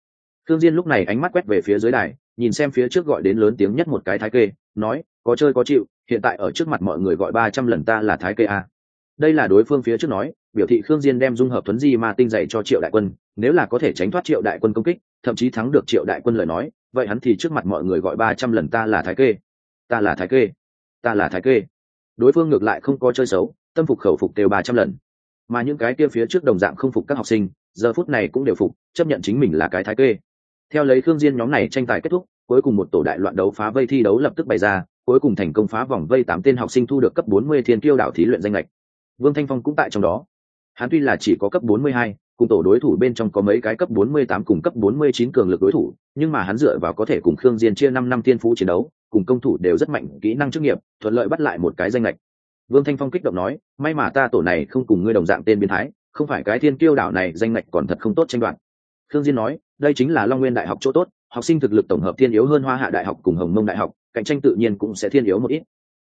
Khương diên lúc này ánh mắt quét về phía dưới đài, nhìn xem phía trước gọi đến lớn tiếng nhất một cái thái kê, nói, có chơi có chịu, hiện tại ở trước mặt mọi người gọi ba trăm lần ta là thái kê a. Đây là đối phương phía trước nói biểu thị khương diên đem dung hợp thuấn di ma tinh dạy cho triệu đại quân, nếu là có thể tránh thoát triệu đại quân công kích, thậm chí thắng được triệu đại quân lời nói, vậy hắn thì trước mặt mọi người gọi ba trăm lần ta là thái kê. Ta là thái kê. Ta là thái kê. Đối phương ngược lại không có chơi xấu, tâm phục khẩu phục đều ba trăm lần. Mà những cái kia phía trước đồng dạng không phục các học sinh, giờ phút này cũng đều phục, chấp nhận chính mình là cái thái kê. Theo lấy khương diên nhóm này tranh tài kết thúc, cuối cùng một tổ đại loạn đấu phá vây thi đấu lập tức bày ra, cuối cùng thành công phá vòng vây tám tên học sinh thu được cấp 40 thiên kiêu đạo thí luyện danh lệch vương thanh phong cũng tại trong đó hắn tuy là chỉ có cấp 42, cùng tổ đối thủ bên trong có mấy cái cấp 48 cùng cấp 49 cường lực đối thủ nhưng mà hắn dựa vào có thể cùng khương diên chia năm năm tiên phú chiến đấu cùng công thủ đều rất mạnh kỹ năng chức nghiệp thuận lợi bắt lại một cái danh lệch. Vương thanh phong kích động nói may mà ta tổ này không cùng ngươi đồng dạng tên biến thái không phải cái thiên kiêu đảo này danh lệch còn thật không tốt tranh đoạt. Khương diên nói đây chính là long nguyên đại học chỗ tốt học sinh thực lực tổng hợp thiên yếu hơn hoa hạ đại học cùng hồng mông đại học cạnh tranh tự nhiên cũng sẽ thiên yếu một ít.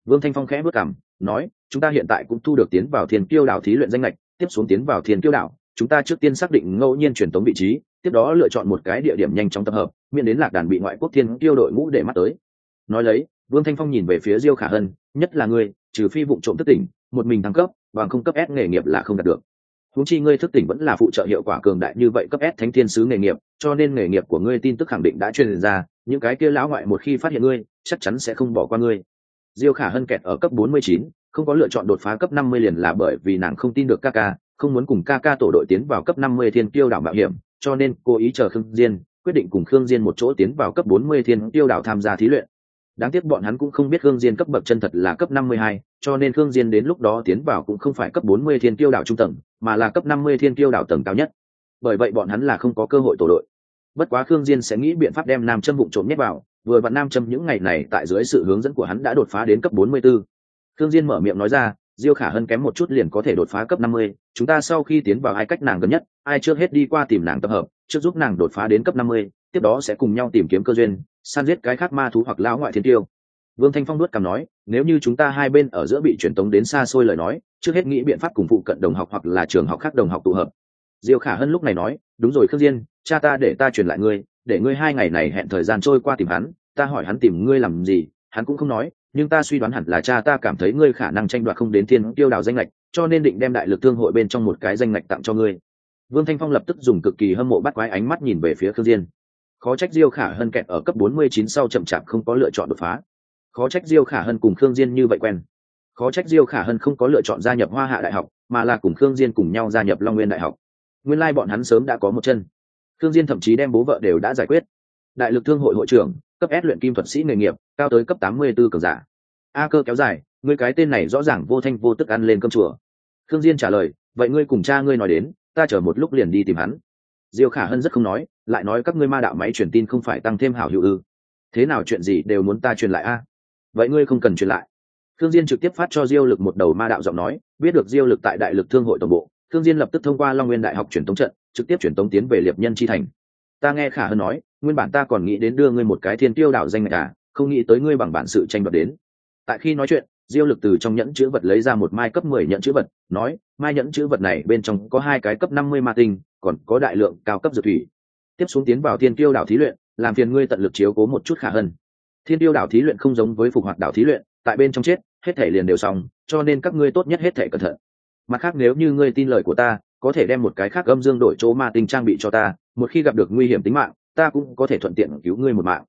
Vương thanh phong khẽ bước cằm, nói chúng ta hiện tại cũng thu được tiến vào thiên kiêu đảo thí luyện danh lệch tiếp xuống tiến vào thiên kiêu đảo chúng ta trước tiên xác định ngẫu nhiên truyền tống vị trí tiếp đó lựa chọn một cái địa điểm nhanh chóng tập hợp miễn đến lạc đàn bị ngoại quốc thiên kiêu đội ngũ để mắt tới. Nói lấy vương thanh phong nhìn về phía diêu khả hân nhất là ngươi trừ phi vụ trộm thất tỉnh một mình thăng cấp và không cấp ép nghề nghiệp là không đạt được. Húng chi ngươi thức tỉnh vẫn là phụ trợ hiệu quả cường đại như vậy cấp ép thánh thiên sứ nghề nghiệp cho nên nghề nghiệp của ngươi tin tức khẳng định đã truyền ra những cái kia lão ngoại một khi phát hiện ngươi chắc chắn sẽ không bỏ qua ngươi. Diêu khả hân kẹt ở cấp 49, không có lựa chọn đột phá cấp 50 liền là bởi vì nàng không tin được ca ca không muốn cùng ca ca tổ đội tiến vào cấp 50 thiên tiêu đảo mạo hiểm cho nên cô ý chờ khương diên quyết định cùng khương diên một chỗ tiến vào cấp 40 thiên tiêu đảo tham gia thí luyện. Đáng tiếc bọn hắn cũng không biết khương diên cấp bậc chân thật là cấp 52, cho nên khương diên đến lúc đó tiến vào cũng không phải cấp 40 thiên tiêu đảo trung tầng mà là cấp 50 thiên tiêu đảo tầng cao nhất. Bởi vậy bọn hắn là không có cơ hội tổ đội. Bất quá khương diên sẽ nghĩ biện pháp đem nam châm vụng trộm nhét vào vừa vặn nam châm những ngày này tại dưới sự hướng dẫn của hắn đã đột phá đến cấp 44 khương diên mở miệng nói ra diêu khả hân kém một chút liền có thể đột phá cấp 50, chúng ta sau khi tiến vào ai cách nàng gần nhất ai trước hết đi qua tìm nàng tập hợp trước giúp nàng đột phá đến cấp 50, tiếp đó sẽ cùng nhau tìm kiếm cơ duyên săn giết cái khác ma thú hoặc lão ngoại thiên tiêu. Vương thanh phong nuốt cằm nói nếu như chúng ta hai bên ở giữa bị truyền tống đến xa xôi lời nói trước hết nghĩ biện pháp cùng phụ cận đồng học hoặc là trường học khác đồng học tụ hợp. Diêu khả hân lúc này nói đúng rồi khương diên cha ta để ta truyền lại ngươi để ngươi hai ngày này hẹn thời gian trôi qua tìm hắn ta hỏi hắn tìm ngươi làm gì hắn cũng không nói nhưng ta suy đoán hẳn là cha ta cảm thấy ngươi khả năng tranh đoạt không đến thiên tiêu đào danh lệch, cho nên định đem đại lực thương hội bên trong một cái danh lệch tặng cho ngươi. Vương thanh phong lập tức dùng cực kỳ hâm mộ bắt quái ánh mắt nhìn về phía khương diên. Khó trách diêu khả hân kẹt ở cấp 49 sau chậm chạp không có lựa chọn đột phá. Khó trách diêu khả hân cùng khương diên như vậy quen. Khó trách diêu khả hân không có lựa chọn gia nhập hoa hạ đại học, mà là cùng khương diên cùng nhau gia nhập long nguyên đại học. Nguyên lai like bọn hắn sớm đã có một chân. Khương diên thậm chí đem bố vợ đều đã giải quyết. Đại lực thương hội hội trưởng cấp S luyện kim thuật sĩ nghề nghiệp, cao tới cấp 84 cường giả. A cơ kéo dài, ngươi cái tên này rõ ràng vô thanh vô tức ăn lên cơm chùa. Khương diên trả lời, vậy ngươi cùng cha ngươi nói đến, ta chờ một lúc liền đi tìm hắn. Diêu khả hân rất không nói, lại nói các ngươi ma đạo máy truyền tin không phải tăng thêm hảo hữu ư. Thế nào chuyện gì đều muốn ta truyền lại a? Vậy ngươi không cần truyền lại. Thương diên trực tiếp phát cho diêu lực một đầu ma đạo giọng nói, biết được diêu lực tại đại lực thương hội tổng bộ thương diên lập tức thông qua long nguyên đại học truyền tống trận, trực tiếp truyền tống tiến về liệp nhân chi thành ta nghe khả hơn nói, nguyên bản ta còn nghĩ đến đưa ngươi một cái thiên tiêu đạo danh này cả không nghĩ tới ngươi bằng bản sự tranh đoạt đến. Tại khi nói chuyện, diêu lực từ trong nhẫn chữ vật lấy ra một mai cấp mười nhẫn chữ vật, nói, mai nhẫn chữ vật này bên trong có hai cái cấp năm mươi ma tinh, còn có đại lượng cao cấp dược thủy. Tiếp xuống tiến vào thiên tiêu đảo thí luyện, làm phiền ngươi tận lực chiếu cố một chút khả hơn thiên tiêu đảo thí luyện không giống với phục hoạt đảo thí luyện, tại bên trong chết, hết thể liền đều xong, cho nên các ngươi tốt nhất hết thể cẩn thận. Mặt khác nếu như ngươi tin lời của ta, có thể đem một cái khác âm dương đổi chỗ ma tinh trang bị cho ta một khi gặp được nguy hiểm tính mạng, ta cũng có thể thuận tiện cứu ngươi một mạng.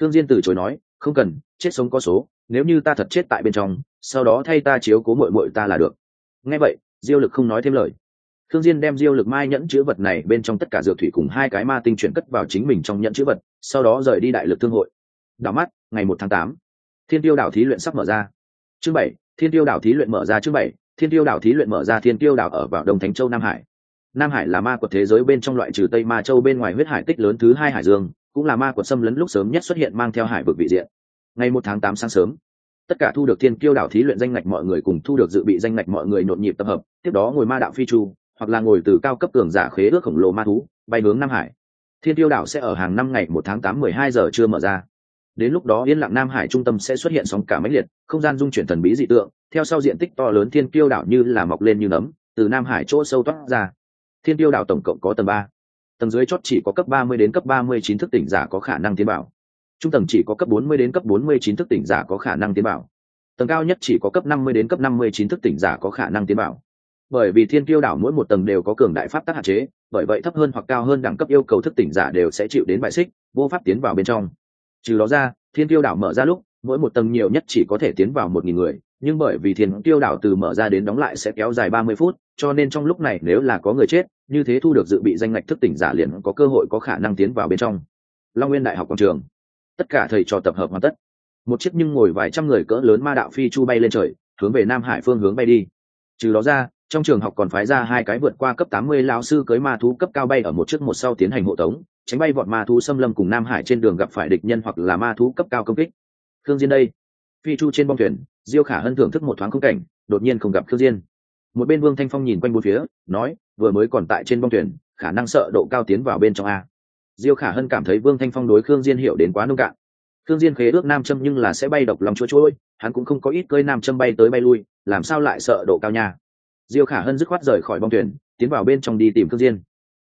Thương diên từ chối nói, không cần, chết sống có số, nếu như ta thật chết tại bên trong, sau đó thay ta chiếu cố muội muội ta là được. Nghe vậy, diêu lực không nói thêm lời. Thương diên đem diêu lực mai nhẫn chứa vật này bên trong tất cả dược thủy cùng hai cái ma tinh chuyển cất vào chính mình trong nhẫn chứa vật, sau đó rời đi đại lực thương hội. Đảo mắt, ngày một tháng tám, thiên tiêu đảo thí luyện sắp mở ra. Chương bảy, thiên tiêu đảo thí luyện mở ra chương bảy, thiên tiêu đảo thí luyện mở ra thiên tiêu đảo ở vào đông thánh châu, nam hải nam hải là ma quật thế giới bên trong loại trừ tây ma châu bên ngoài huyết hải tích lớn thứ hai hải dương, cũng là ma quật xâm lấn lúc sớm nhất xuất hiện mang theo hải vực vị diện. Ngày một tháng tám sáng sớm, tất cả thu được thiên kiêu đảo thí luyện danh ngạch mọi người cùng thu được dự bị danh ngạch mọi người nhộn nhịp tập hợp, tiếp đó ngồi ma đạo phi chu, hoặc là ngồi từ cao cấp tường giả khế ước khổng lồ ma thú, bay hướng nam hải. Thiên tiêu đảo sẽ ở hàng năm ngày một tháng tám mười hai giờ chưa mở ra. Đến lúc đó yên lặng nam hải trung tâm sẽ xuất hiện sóng cả máy liệt, không gian dung chuyển thần bí dị tượng, theo sau diện tích to lớn thiên kiêu đảo như là mọc lên như nấm, từ nam hải chỗ sâu toát ra thiên tiêu đảo tổng cộng có tầng ba. Tầng dưới chót chỉ có cấp ba mươi đến cấp ba mươi chín thức tỉnh giả có khả năng tiến bảo trung tầng chỉ có cấp bốn mươi đến cấp bốn mươi chín thức tỉnh giả có khả năng tiến bảo tầng cao nhất chỉ có cấp năm mươi đến cấp năm mươi chín thức tỉnh giả có khả năng tiến bảo bởi vì thiên tiêu đảo mỗi một tầng đều có cường đại pháp tác hạn chế, bởi vậy thấp hơn hoặc cao hơn đẳng cấp yêu cầu thức tỉnh giả đều sẽ chịu đến bại xích, vô pháp tiến vào bên trong. Trừ đó ra, thiên tiêu đảo mở ra lúc, mỗi một tầng nhiều nhất chỉ có thể tiến vào một nghìn người nhưng bởi vì thiên tiêu đảo từ mở ra đến đóng lại sẽ kéo dài ba mươi phút, cho nên trong lúc này nếu là có người chết, như thế thu được dự bị danh ngạch thức tỉnh giả liền có cơ hội có khả năng tiến vào bên trong. Long nguyên đại học quảng trường. Tất cả thầy trò tập hợp hoàn tất. Một chiếc nhưng ngồi vài trăm người cỡ lớn ma đạo phi chu bay lên trời, hướng về nam hải phương hướng bay đi. Trừ đó ra, trong trường học còn phái ra hai cái vượt qua cấp tám mươi lão sư cưới ma thú cấp cao bay ở một chiếc một sau tiến hành hộ tống, tránh bay vọt ma thú xâm lâm cùng nam hải trên đường gặp phải địch nhân hoặc là ma thú cấp cao công kích. Thương diên đây phi chu trên bong thuyền, diêu khả hân thưởng thức một thoáng khung cảnh, đột nhiên không gặp khương diên. Một bên vương thanh phong nhìn quanh bốn phía, nói, vừa mới còn tại trên bong thuyền, khả năng sợ độ cao tiến vào bên trong a. Diêu khả hân cảm thấy vương thanh phong đối khương diên hiểu đến quá nông cạn. Khương diên khế ước nam châm nhưng là sẽ bay độc lòng chúa chuỗi hắn cũng không có ít cơi nam châm bay tới bay lui, làm sao lại sợ độ cao nha? Diêu khả hân dứt khoát rời khỏi bong thuyền, tiến vào bên trong đi tìm khương diên.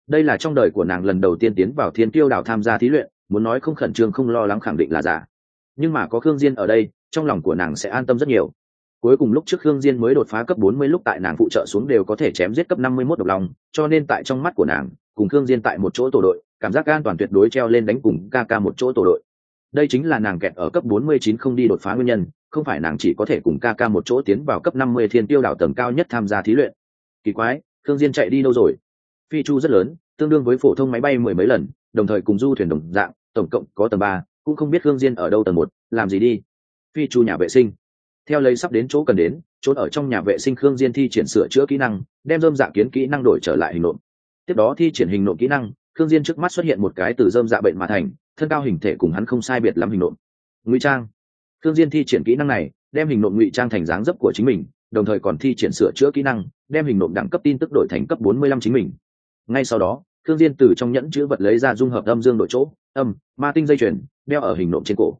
Đây là trong đời của nàng lần đầu tiên tiến vào thiên tiêu đảo tham gia thí luyện, muốn nói không khẩn trương không lo lắng khẳng định là giả. Nhưng mà có khương diên ở đây trong lòng của nàng sẽ an tâm rất nhiều. Cuối cùng lúc trước khương diên mới đột phá cấp 40 lúc tại nàng phụ trợ xuống đều có thể chém giết cấp 51 độc lòng, cho nên tại trong mắt của nàng, cùng khương diên tại một chỗ tổ đội, cảm giác an toàn tuyệt đối treo lên đánh cùng ca ca một chỗ tổ đội. Đây chính là nàng kẹt ở cấp 49 không đi đột phá nguyên nhân, không phải nàng chỉ có thể cùng ca ca một chỗ tiến vào cấp 50 thiên tiêu đảo tầng cao nhất tham gia thí luyện. Kỳ quái, khương diên chạy đi đâu rồi? Phi chu rất lớn, tương đương với phổ thông máy bay mười mấy lần, đồng thời cùng du thuyền đồng dạng, tổng cộng có tầng ba, cũng không biết khương diên ở đâu tầng một, làm gì đi? Phi chu nhà vệ sinh. Theo lấy sắp đến chỗ cần đến trốn ở trong nhà vệ sinh khương diên thi triển sửa chữa kỹ năng, đem dơm dạ kiến kỹ năng đổi trở lại hình nộm. Tiếp đó thi triển hình nộm kỹ năng, khương diên trước mắt xuất hiện một cái từ dơm dạ bệnh mà thành, thân cao hình thể cùng hắn không sai biệt lắm hình nộm. Ngụy trang. Khương diên thi triển kỹ năng này, đem hình nộm ngụy trang thành dáng dấp của chính mình, đồng thời còn thi triển sửa chữa kỹ năng, đem hình nộm đẳng cấp tin tức đổi thành cấp 45 chính mình. Ngay sau đó, khương diên từ trong nhẫn chứa vật lấy ra dung hợp âm dương đổi chỗ, âm, ma tinh dây chuyền, đeo ở hình nộm trên cổ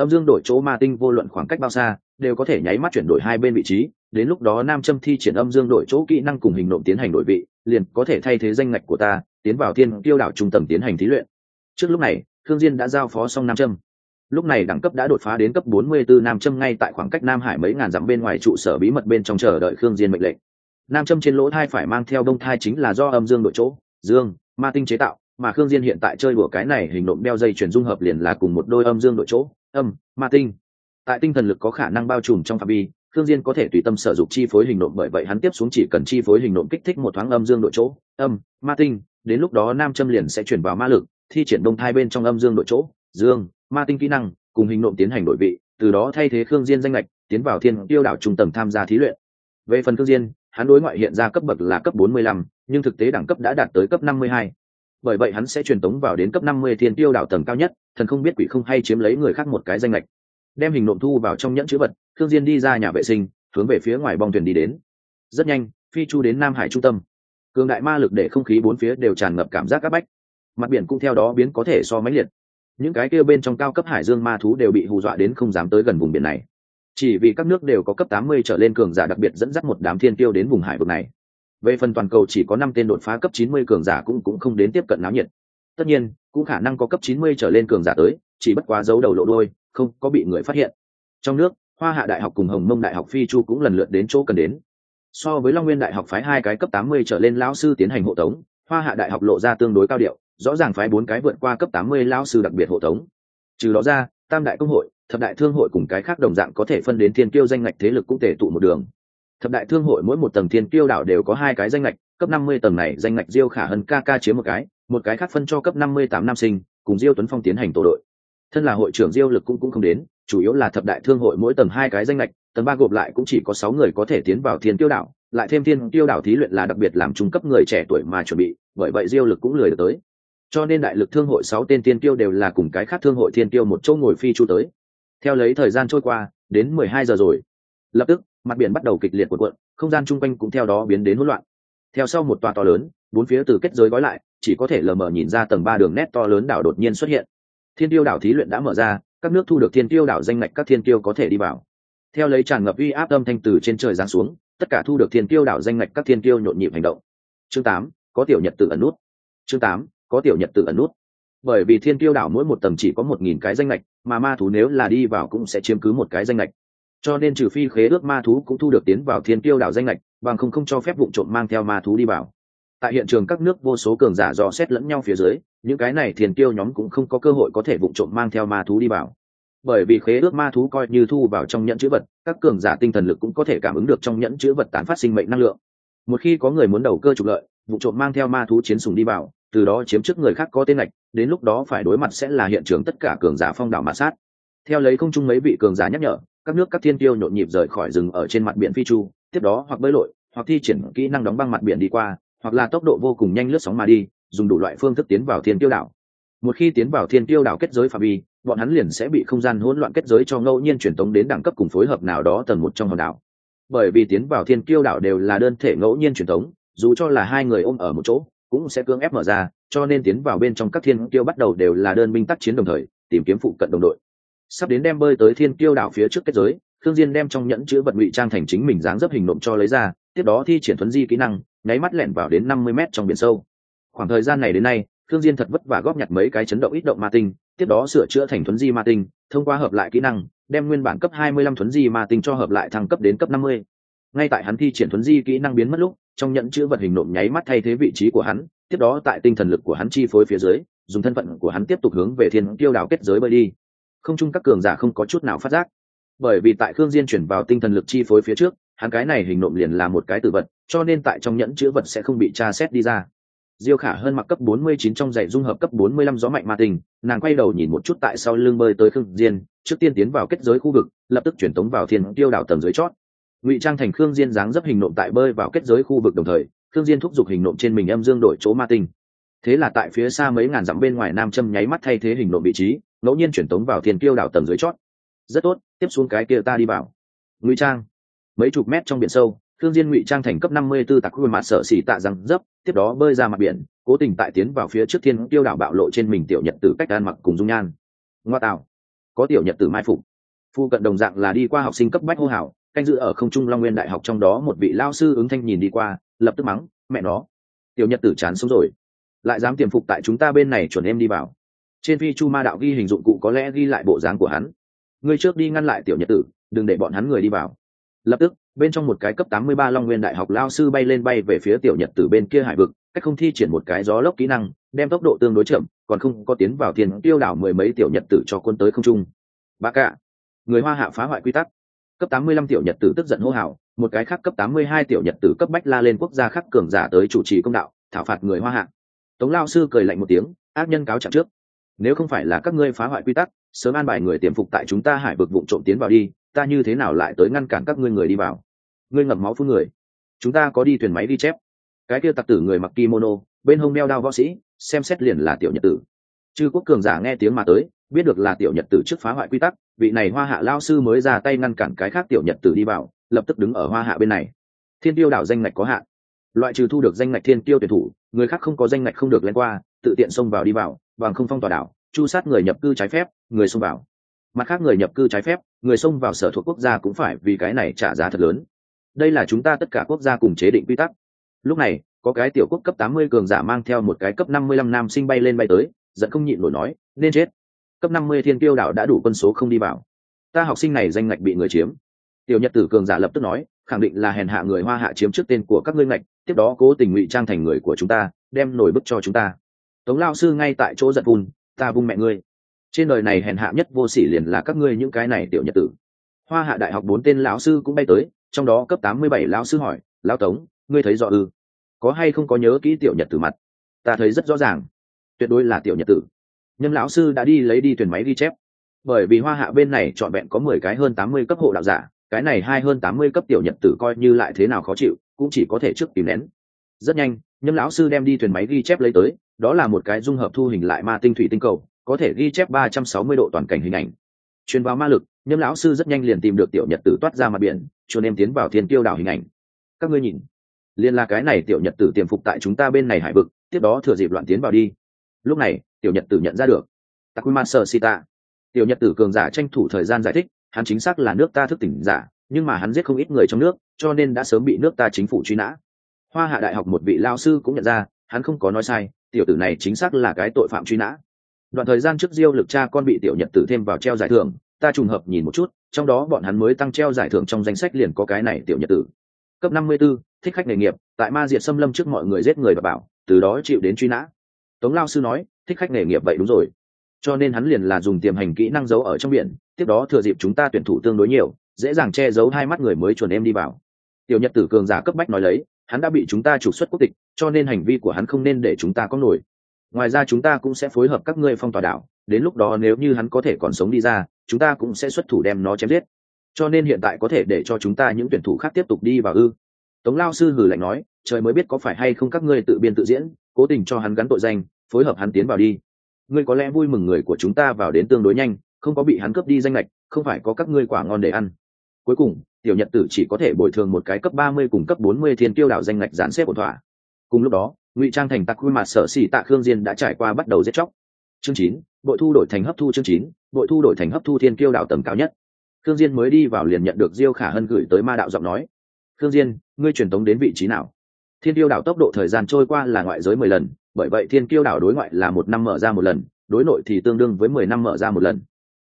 âm dương đổi chỗ ma tinh vô luận khoảng cách bao xa, đều có thể nháy mắt chuyển đổi hai bên vị trí. Đến lúc đó nam châm thi triển âm dương đổi chỗ kỹ năng cùng hình nộm tiến hành đổi vị, liền có thể thay thế danh ngạch của ta, tiến vào thiên tiêu đảo trung tâm tiến hành thí luyện. Trước lúc này thương diên đã giao phó xong nam châm. Lúc này đẳng cấp đã đột phá đến cấp 44 nam châm ngay tại khoảng cách nam hải mấy ngàn dặm bên ngoài trụ sở bí mật bên trong chờ đợi khương diên mệnh lệnh. Nam châm trên lỗ thai phải mang theo đông thai chính là do âm dương đội chỗ, dương, ma tinh chế tạo, mà khương diên hiện tại chơi đùa cái này hình nộm đeo dây chuyển dung hợp liền là cùng một đôi âm dương đội chỗ âm ma tinh tại tinh thần lực có khả năng bao trùm trong phạm vi thương diên có thể tùy tâm sở dụng chi phối hình nộm bởi vậy hắn tiếp xuống chỉ cần chi phối hình nộm kích thích một thoáng âm dương đội chỗ âm ma tinh đến lúc đó nam châm liền sẽ chuyển vào ma lực thi triển đông thai bên trong âm dương đội chỗ dương ma tinh kỹ năng cùng hình nộm tiến hành đổi vị từ đó thay thế khương diên danh lệch tiến vào thiên tiêu đảo trung tầng tham gia thí luyện về phần khương diên hắn đối ngoại hiện ra cấp bậc là cấp 45, nhưng thực tế đẳng cấp đã đạt tới cấp 52 bởi vậy hắn sẽ truyền tống vào đến cấp 50 thiên tiêu đảo tầng cao nhất, thần không biết quỷ không hay chiếm lấy người khác một cái danh lệch đem hình nộm thu vào trong nhẫn chữ vật thương diên đi ra nhà vệ sinh, hướng về phía ngoài bong thuyền đi đến. Rất nhanh, phi chu đến nam hải trung tâm. Cường đại ma lực để không khí bốn phía đều tràn ngập cảm giác áp bách. Mặt biển cũng theo đó biến có thể so máy liệt. Những cái kia bên trong cao cấp hải dương ma thú đều bị hù dọa đến không dám tới gần vùng biển này. Chỉ vì các nước đều có cấp 80 trở lên cường giả đặc biệt dẫn dắt một đám thiên tiêu đến vùng hải vực này về phần toàn cầu chỉ có năm tên đột phá cấp 90 cường giả cũng cũng không đến tiếp cận náo nhiệt. Tất nhiên, cũng khả năng có cấp 90 trở lên cường giả tới, chỉ bất quá giấu đầu lộ đôi không có bị người phát hiện. Trong nước, hoa hạ đại học cùng hồng mông đại học phi chu cũng lần lượt đến chỗ cần đến. So với long nguyên đại học phái hai cái cấp 80 trở lên lão sư tiến hành hộ tống, hoa hạ đại học lộ ra tương đối cao điệu, rõ ràng phái bốn cái vượt qua cấp 80 lão sư đặc biệt hộ tống. Trừ đó ra, tam đại công hội, thập đại thương hội cùng cái khác đồng dạng có thể phân đến thiên kiêu danh ngạch thế lực cũng tề tụ một đường thập đại thương hội mỗi một tầng thiên Tiêu đảo đều có hai cái danh lệch cấp 50 tầng này danh lệch diêu khả hơn ca ca chiếm một cái một cái khác phân cho cấp 58 nam sinh, cùng diêu tuấn phong tiến hành tổ đội. Thân là hội trưởng diêu lực cũng cũng không đến, chủ yếu là thập đại thương hội mỗi tầng hai cái danh lệch tầng ba gộp lại cũng chỉ có sáu người có thể tiến vào thiên tiêu đảo, lại thêm thiên tiêu đảo thí luyện là đặc biệt làm trung cấp người trẻ tuổi mà chuẩn bị, bởi vậy diêu lực cũng lười được tới. Cho nên đại lực thương hội sáu tên tiên tiêu đều là cùng cái khác thương hội thiên tiêu một chỗ ngồi phi chu tới. Theo lấy thời gian trôi qua, đến mười hai giờ rồi. Lập tức mặt biển bắt đầu kịch liệt cuộn cuộn, không gian chung quanh cũng theo đó biến đến hỗn loạn. Theo sau một tòa to lớn, bốn phía từ kết giới gói lại, chỉ có thể lờ mờ nhìn ra tầng ba đường nét to lớn đảo đột nhiên xuất hiện. Thiên tiêu đảo thí luyện đã mở ra, các nước thu được thiên tiêu đảo danh ngạch các thiên tiêu có thể đi vào. Theo lấy tràn ngập uy áp âm thanh từ trên trời giáng xuống, tất cả thu được thiên tiêu đảo danh ngạch các thiên tiêu nhộn nhịp hành động. Chương tám, có tiểu nhật tự ẩn nút. Chương tám, có tiểu nhật tự ẩn nút. Bởi vì thiên tiêu đảo mỗi một tầng chỉ có một nghìn cái danh lệch mà ma thú nếu là đi vào cũng sẽ chiếm cứ một cái danh lệch cho nên trừ phi khế ước ma thú cũng thu được tiến vào thiên tiêu đảo danh lệch bằng không không cho phép vụ trộm mang theo ma thú đi vào. Tại hiện trường các nước vô số cường giả dò xét lẫn nhau phía dưới, những cái này thiên tiêu nhóm cũng không có cơ hội có thể vụ trộm mang theo ma thú đi vào. Bởi vì khế ước ma thú coi như thu vào trong nhẫn chữ vật, các cường giả tinh thần lực cũng có thể cảm ứng được trong nhẫn chữ vật tán phát sinh mệnh năng lượng. Một khi có người muốn đầu cơ trục lợi, vụ trộm mang theo ma thú chiến sùng đi vào, từ đó chiếm trước người khác có tên lệch đến lúc đó phải đối mặt sẽ là hiện trường tất cả cường giả phong đảo mạt sát. Theo lấy không chung mấy vị cường giả nhắc nhở các nước các thiên tiêu nhộn nhịp rời khỏi rừng ở trên mặt biển phi chu, tiếp đó hoặc bơi lội, hoặc thi triển kỹ năng đóng băng mặt biển đi qua, hoặc là tốc độ vô cùng nhanh lướt sóng mà đi, dùng đủ loại phương thức tiến vào thiên tiêu đảo. Một khi tiến vào thiên tiêu đảo kết giới phạm vi, bọn hắn liền sẽ bị không gian hỗn loạn kết giới cho ngẫu nhiên truyền tống đến đẳng cấp cùng phối hợp nào đó tầng một trong hòn đảo. Bởi vì tiến vào thiên tiêu đảo đều là đơn thể ngẫu nhiên truyền tống, dù cho là hai người ôm ở một chỗ, cũng sẽ cưỡng ép mở ra, cho nên tiến vào bên trong các thiên tiêu bắt đầu đều là đơn binh tác chiến đồng thời, tìm kiếm phụ cận đồng đội sắp đến đem bơi tới thiên tiêu đảo phía trước kết giới thương diên đem trong nhẫn chứa vật ngụy trang thành chính mình dáng dấp hình nộm cho lấy ra, tiếp đó thi triển thuấn di kỹ năng, nháy mắt lẻn vào đến năm mươi mét trong biển sâu khoảng thời gian này đến nay thương diên thật vất vả góp nhặt mấy cái chấn động ít động ma tinh, tiếp đó sửa chữa thành thuấn di ma tinh, thông qua hợp lại kỹ năng, đem nguyên bản cấp 25 thuấn di ma tinh cho hợp lại thăng cấp đến cấp 50. ngay tại hắn thi triển thuấn di kỹ năng biến mất lúc, trong nhận chứa vật hình nộm nháy mắt thay thế vị trí của hắn, tiếp đó tại tinh thần lực của hắn chi phối phía dưới, dùng thân phận của hắn tiếp tục hướng về thiên tiêu đảo kết giới bơi đi không chung các cường giả không có chút nào phát giác. Bởi vì tại khương diên chuyển vào tinh thần lực chi phối phía trước, hắn cái này hình nộm liền là một cái tử vật, cho nên tại trong nhẫn chữ vật sẽ không bị tra xét đi ra. Diêu khả hơn mặc cấp 49 trong giày dung hợp cấp 45 gió mạnh ma tình, nàng quay đầu nhìn một chút tại sau lưng bơi tới khương diên, trước tiên tiến vào kết giới khu vực, lập tức chuyển tống vào thiên tiêu đảo tầng dưới chót. Ngụy trang thành khương diên dáng dấp hình nộm tại bơi vào kết giới khu vực đồng thời, khương diên thúc giục hình nộm trên mình âm dương đổi chỗ ma tình thế là tại phía xa mấy ngàn dặm bên ngoài nam châm nháy mắt thay thế hình nộm vị trí, ngẫu nhiên chuyển tống vào thiên tiêu đảo tầng dưới chót. Rất tốt, tiếp xuống cái kia ta đi vào. Ngụy trang. Mấy chục mét trong biển sâu thương diên ngụy trang thành cấp 54 tạc khuôn mặt sợ xỉ tạ răng dấp, tiếp đó bơi ra mặt biển, cố tình tại tiến vào phía trước thiên tiêu đảo bạo lộ trên mình tiểu nhật tử cách ăn mặc cùng dung nhan. Ngoa tạo. Có tiểu nhật tử mai phục. Phu cận đồng dạng là đi qua học sinh cấp bách hô hào, canh dự ở không trung long nguyên đại học trong đó một vị lao sư ứng thanh nhìn đi qua, lập tức mắng, mẹ nó, tiểu nhật tử chán sống rồi lại dám tiềm phục tại chúng ta bên này chuẩn em đi vào. Trên phi chu ma đạo ghi hình dụng cụ có lẽ ghi lại bộ dáng của hắn. Ngươi trước đi ngăn lại tiểu nhật tử, đừng để bọn hắn người đi vào. Lập tức, bên trong một cái cấp 83 long nguyên đại học lao sư bay lên bay về phía tiểu nhật tử bên kia hải vực, cách không thi triển một cái gió lốc kỹ năng, đem tốc độ tương đối chậm, còn không có tiến vào tiền tiêu đảo mười mấy tiểu nhật tử cho quân tới không trung. Ba cả, người hoa hạ phá hoại quy tắc. Cấp 85 tiểu nhật tử tức giận hô hào, một cái khác cấp 82 tiểu nhật tử cấp bách la lên quốc gia khác cường giả tới chủ trì công đạo, thảo phạt người hoa hạ tống lao sư cười lạnh một tiếng, ác nhân cáo trạng trước. Nếu không phải là các ngươi phá hoại quy tắc, sớm an bài người tiềm phục tại chúng ta hải vực vụ trộm tiến vào đi, ta như thế nào lại tới ngăn cản các ngươi người đi vào? Ngươi ngậm máu phun người. Chúng ta có đi thuyền máy đi chép. Cái kia tặc tử người mặc kimono, bên hông đeo đao võ sĩ, xem xét liền là tiểu nhật tử. Chư quốc cường giả nghe tiếng mà tới, biết được là tiểu nhật tử trước phá hoại quy tắc, vị này hoa hạ lao sư mới ra tay ngăn cản cái khác tiểu nhật tử đi vào, lập tức đứng ở hoa hạ bên này. Thiên tiêu đảo danh ngạch có hạn loại trừ thu được danh ngạch thiên tiêu tuyển thủ, người khác không có danh ngạch không được lên qua, tự tiện xông vào đi vào, bằng không phong tỏa đảo, chu sát người nhập cư trái phép, người xông vào. Mặt khác người nhập cư trái phép, người xông vào sở thuộc quốc gia cũng phải vì cái này trả giá thật lớn. Đây là chúng ta tất cả quốc gia cùng chế định quy tắc. Lúc này, có cái tiểu quốc cấp tám mươi cường giả mang theo một cái cấp năm mươi lăm nam sinh bay lên bay tới, giận không nhịn nổi nói, nên chết. Cấp năm mươi thiên tiêu đảo đã đủ quân số không đi vào. Ta học sinh này danh ngạch bị người chiếm. Tiểu nhật tử cường giả lập tức nói, khẳng định là hèn hạ người hoa hạ chiếm trước tên của các ngươi ngạch tiếp đó cố tình ngụy trang thành người của chúng ta, đem nổi bức cho chúng ta. Tống lao sư ngay tại chỗ giật vun, ta vung mẹ ngươi. Trên đời này hèn hạ nhất vô sỉ liền là các ngươi những cái này tiểu nhật tử. Hoa hạ đại học bốn tên lão sư cũng bay tới, trong đó cấp tám mươi bảy lão sư hỏi lão tống, ngươi thấy rõ ư? Có hay không có nhớ kỹ tiểu nhật tử mặt? Ta thấy rất rõ ràng. Tuyệt đối là tiểu nhật tử. Nhưng lão sư đã đi lấy đi thuyền máy ghi chép. Bởi vì hoa hạ bên này trọn vẹn có mười cái hơn tám mươi cấp hộ đạo giả, cái này hai hơn tám mươi cấp tiểu nhật tử coi như lại thế nào khó chịu cũng chỉ có thể trước tìm nén. Rất nhanh, nhâm lão sư đem đi thuyền máy ghi chép lấy tới, đó là một cái dung hợp thu hình lại ma tinh thủy tinh cầu, có thể ghi chép ba trăm sáu mươi độ toàn cảnh hình ảnh. Truyền vào ma lực, nhâm lão sư rất nhanh liền tìm được tiểu nhật tử toát ra mặt biển cho nên tiến vào thiên tiêu đảo hình ảnh. Các ngươi nhìn liên là cái này tiểu nhật tử tiềm phục tại chúng ta bên này hải vực, tiếp đó thừa dịp loạn tiến vào đi. Lúc này, tiểu nhật tử nhận ra được takuman sơ sita tiểu nhật tử cường giả tranh thủ thời gian giải thích, hắn chính xác là nước ta thức tỉnh giả, nhưng mà hắn giết không ít người trong nước cho nên đã sớm bị nước ta chính phủ truy nã. Hoa hạ đại học một vị lao sư cũng nhận ra hắn không có nói sai tiểu tử này chính xác là cái tội phạm truy nã. Đoạn thời gian trước diêu lực cha con bị tiểu nhật tử thêm vào treo giải thưởng ta trùng hợp nhìn một chút trong đó bọn hắn mới tăng treo giải thưởng trong danh sách liền có cái này tiểu nhật tử. Cấp năm mươi 54, thích khách nghề nghiệp tại ma diệt xâm lâm trước mọi người giết người và bảo từ đó chịu đến truy nã. Tống lao sư nói thích khách nghề nghiệp vậy đúng rồi. Cho nên hắn liền là dùng tiềm hành kỹ năng giấu ở trong biển tiếp đó thừa dịp chúng ta tuyển thủ tương đối nhiều dễ dàng che giấu hai mắt người mới chuẩn em đi vào tiểu nhật tử cường giả cấp bách nói lấy, hắn đã bị chúng ta trục xuất quốc tịch, cho nên hành vi của hắn không nên để chúng ta có nổi. Ngoài ra chúng ta cũng sẽ phối hợp các ngươi phong tỏa đảo, đến lúc đó nếu như hắn có thể còn sống đi ra, chúng ta cũng sẽ xuất thủ đem nó chém giết. Cho nên hiện tại có thể để cho chúng ta những tuyển thủ khác tiếp tục đi vào ư. Tống lao sư hử lạnh nói, trời mới biết có phải hay không các ngươi tự biên tự diễn, cố tình cho hắn gắn tội danh, phối hợp hắn tiến vào đi. Ngươi có lẽ vui mừng người của chúng ta vào đến tương đối nhanh, không có bị hắn cướp đi danh lệch không phải có các ngươi quả ngon để ăn cuối cùng, tiểu nhật tử chỉ có thể bồi thường một cái cấp ba mươi cùng cấp bốn mươi thiên tiêu đạo danh ngạch gián xếp ổn thỏa. Cùng lúc đó, ngụy trang thành tặc khuôn mặt sở xỉ tạ khương diên đã trải qua bắt đầu giết chóc. Chương chín bội thu đổi thành hấp thu chương chín bội thu đổi thành hấp thu thiên kiêu đạo tầng cao nhất. Khương diên mới đi vào liền nhận được diêu khả hân gửi tới ma đạo giọng nói. Khương diên, ngươi truyền tống đến vị trí nào? Thiên kiêu đạo tốc độ thời gian trôi qua là ngoại giới mười lần, bởi vậy thiên kiêu đạo đối ngoại là một năm mở ra một lần, đối nội thì tương đương với mười năm mở ra một lần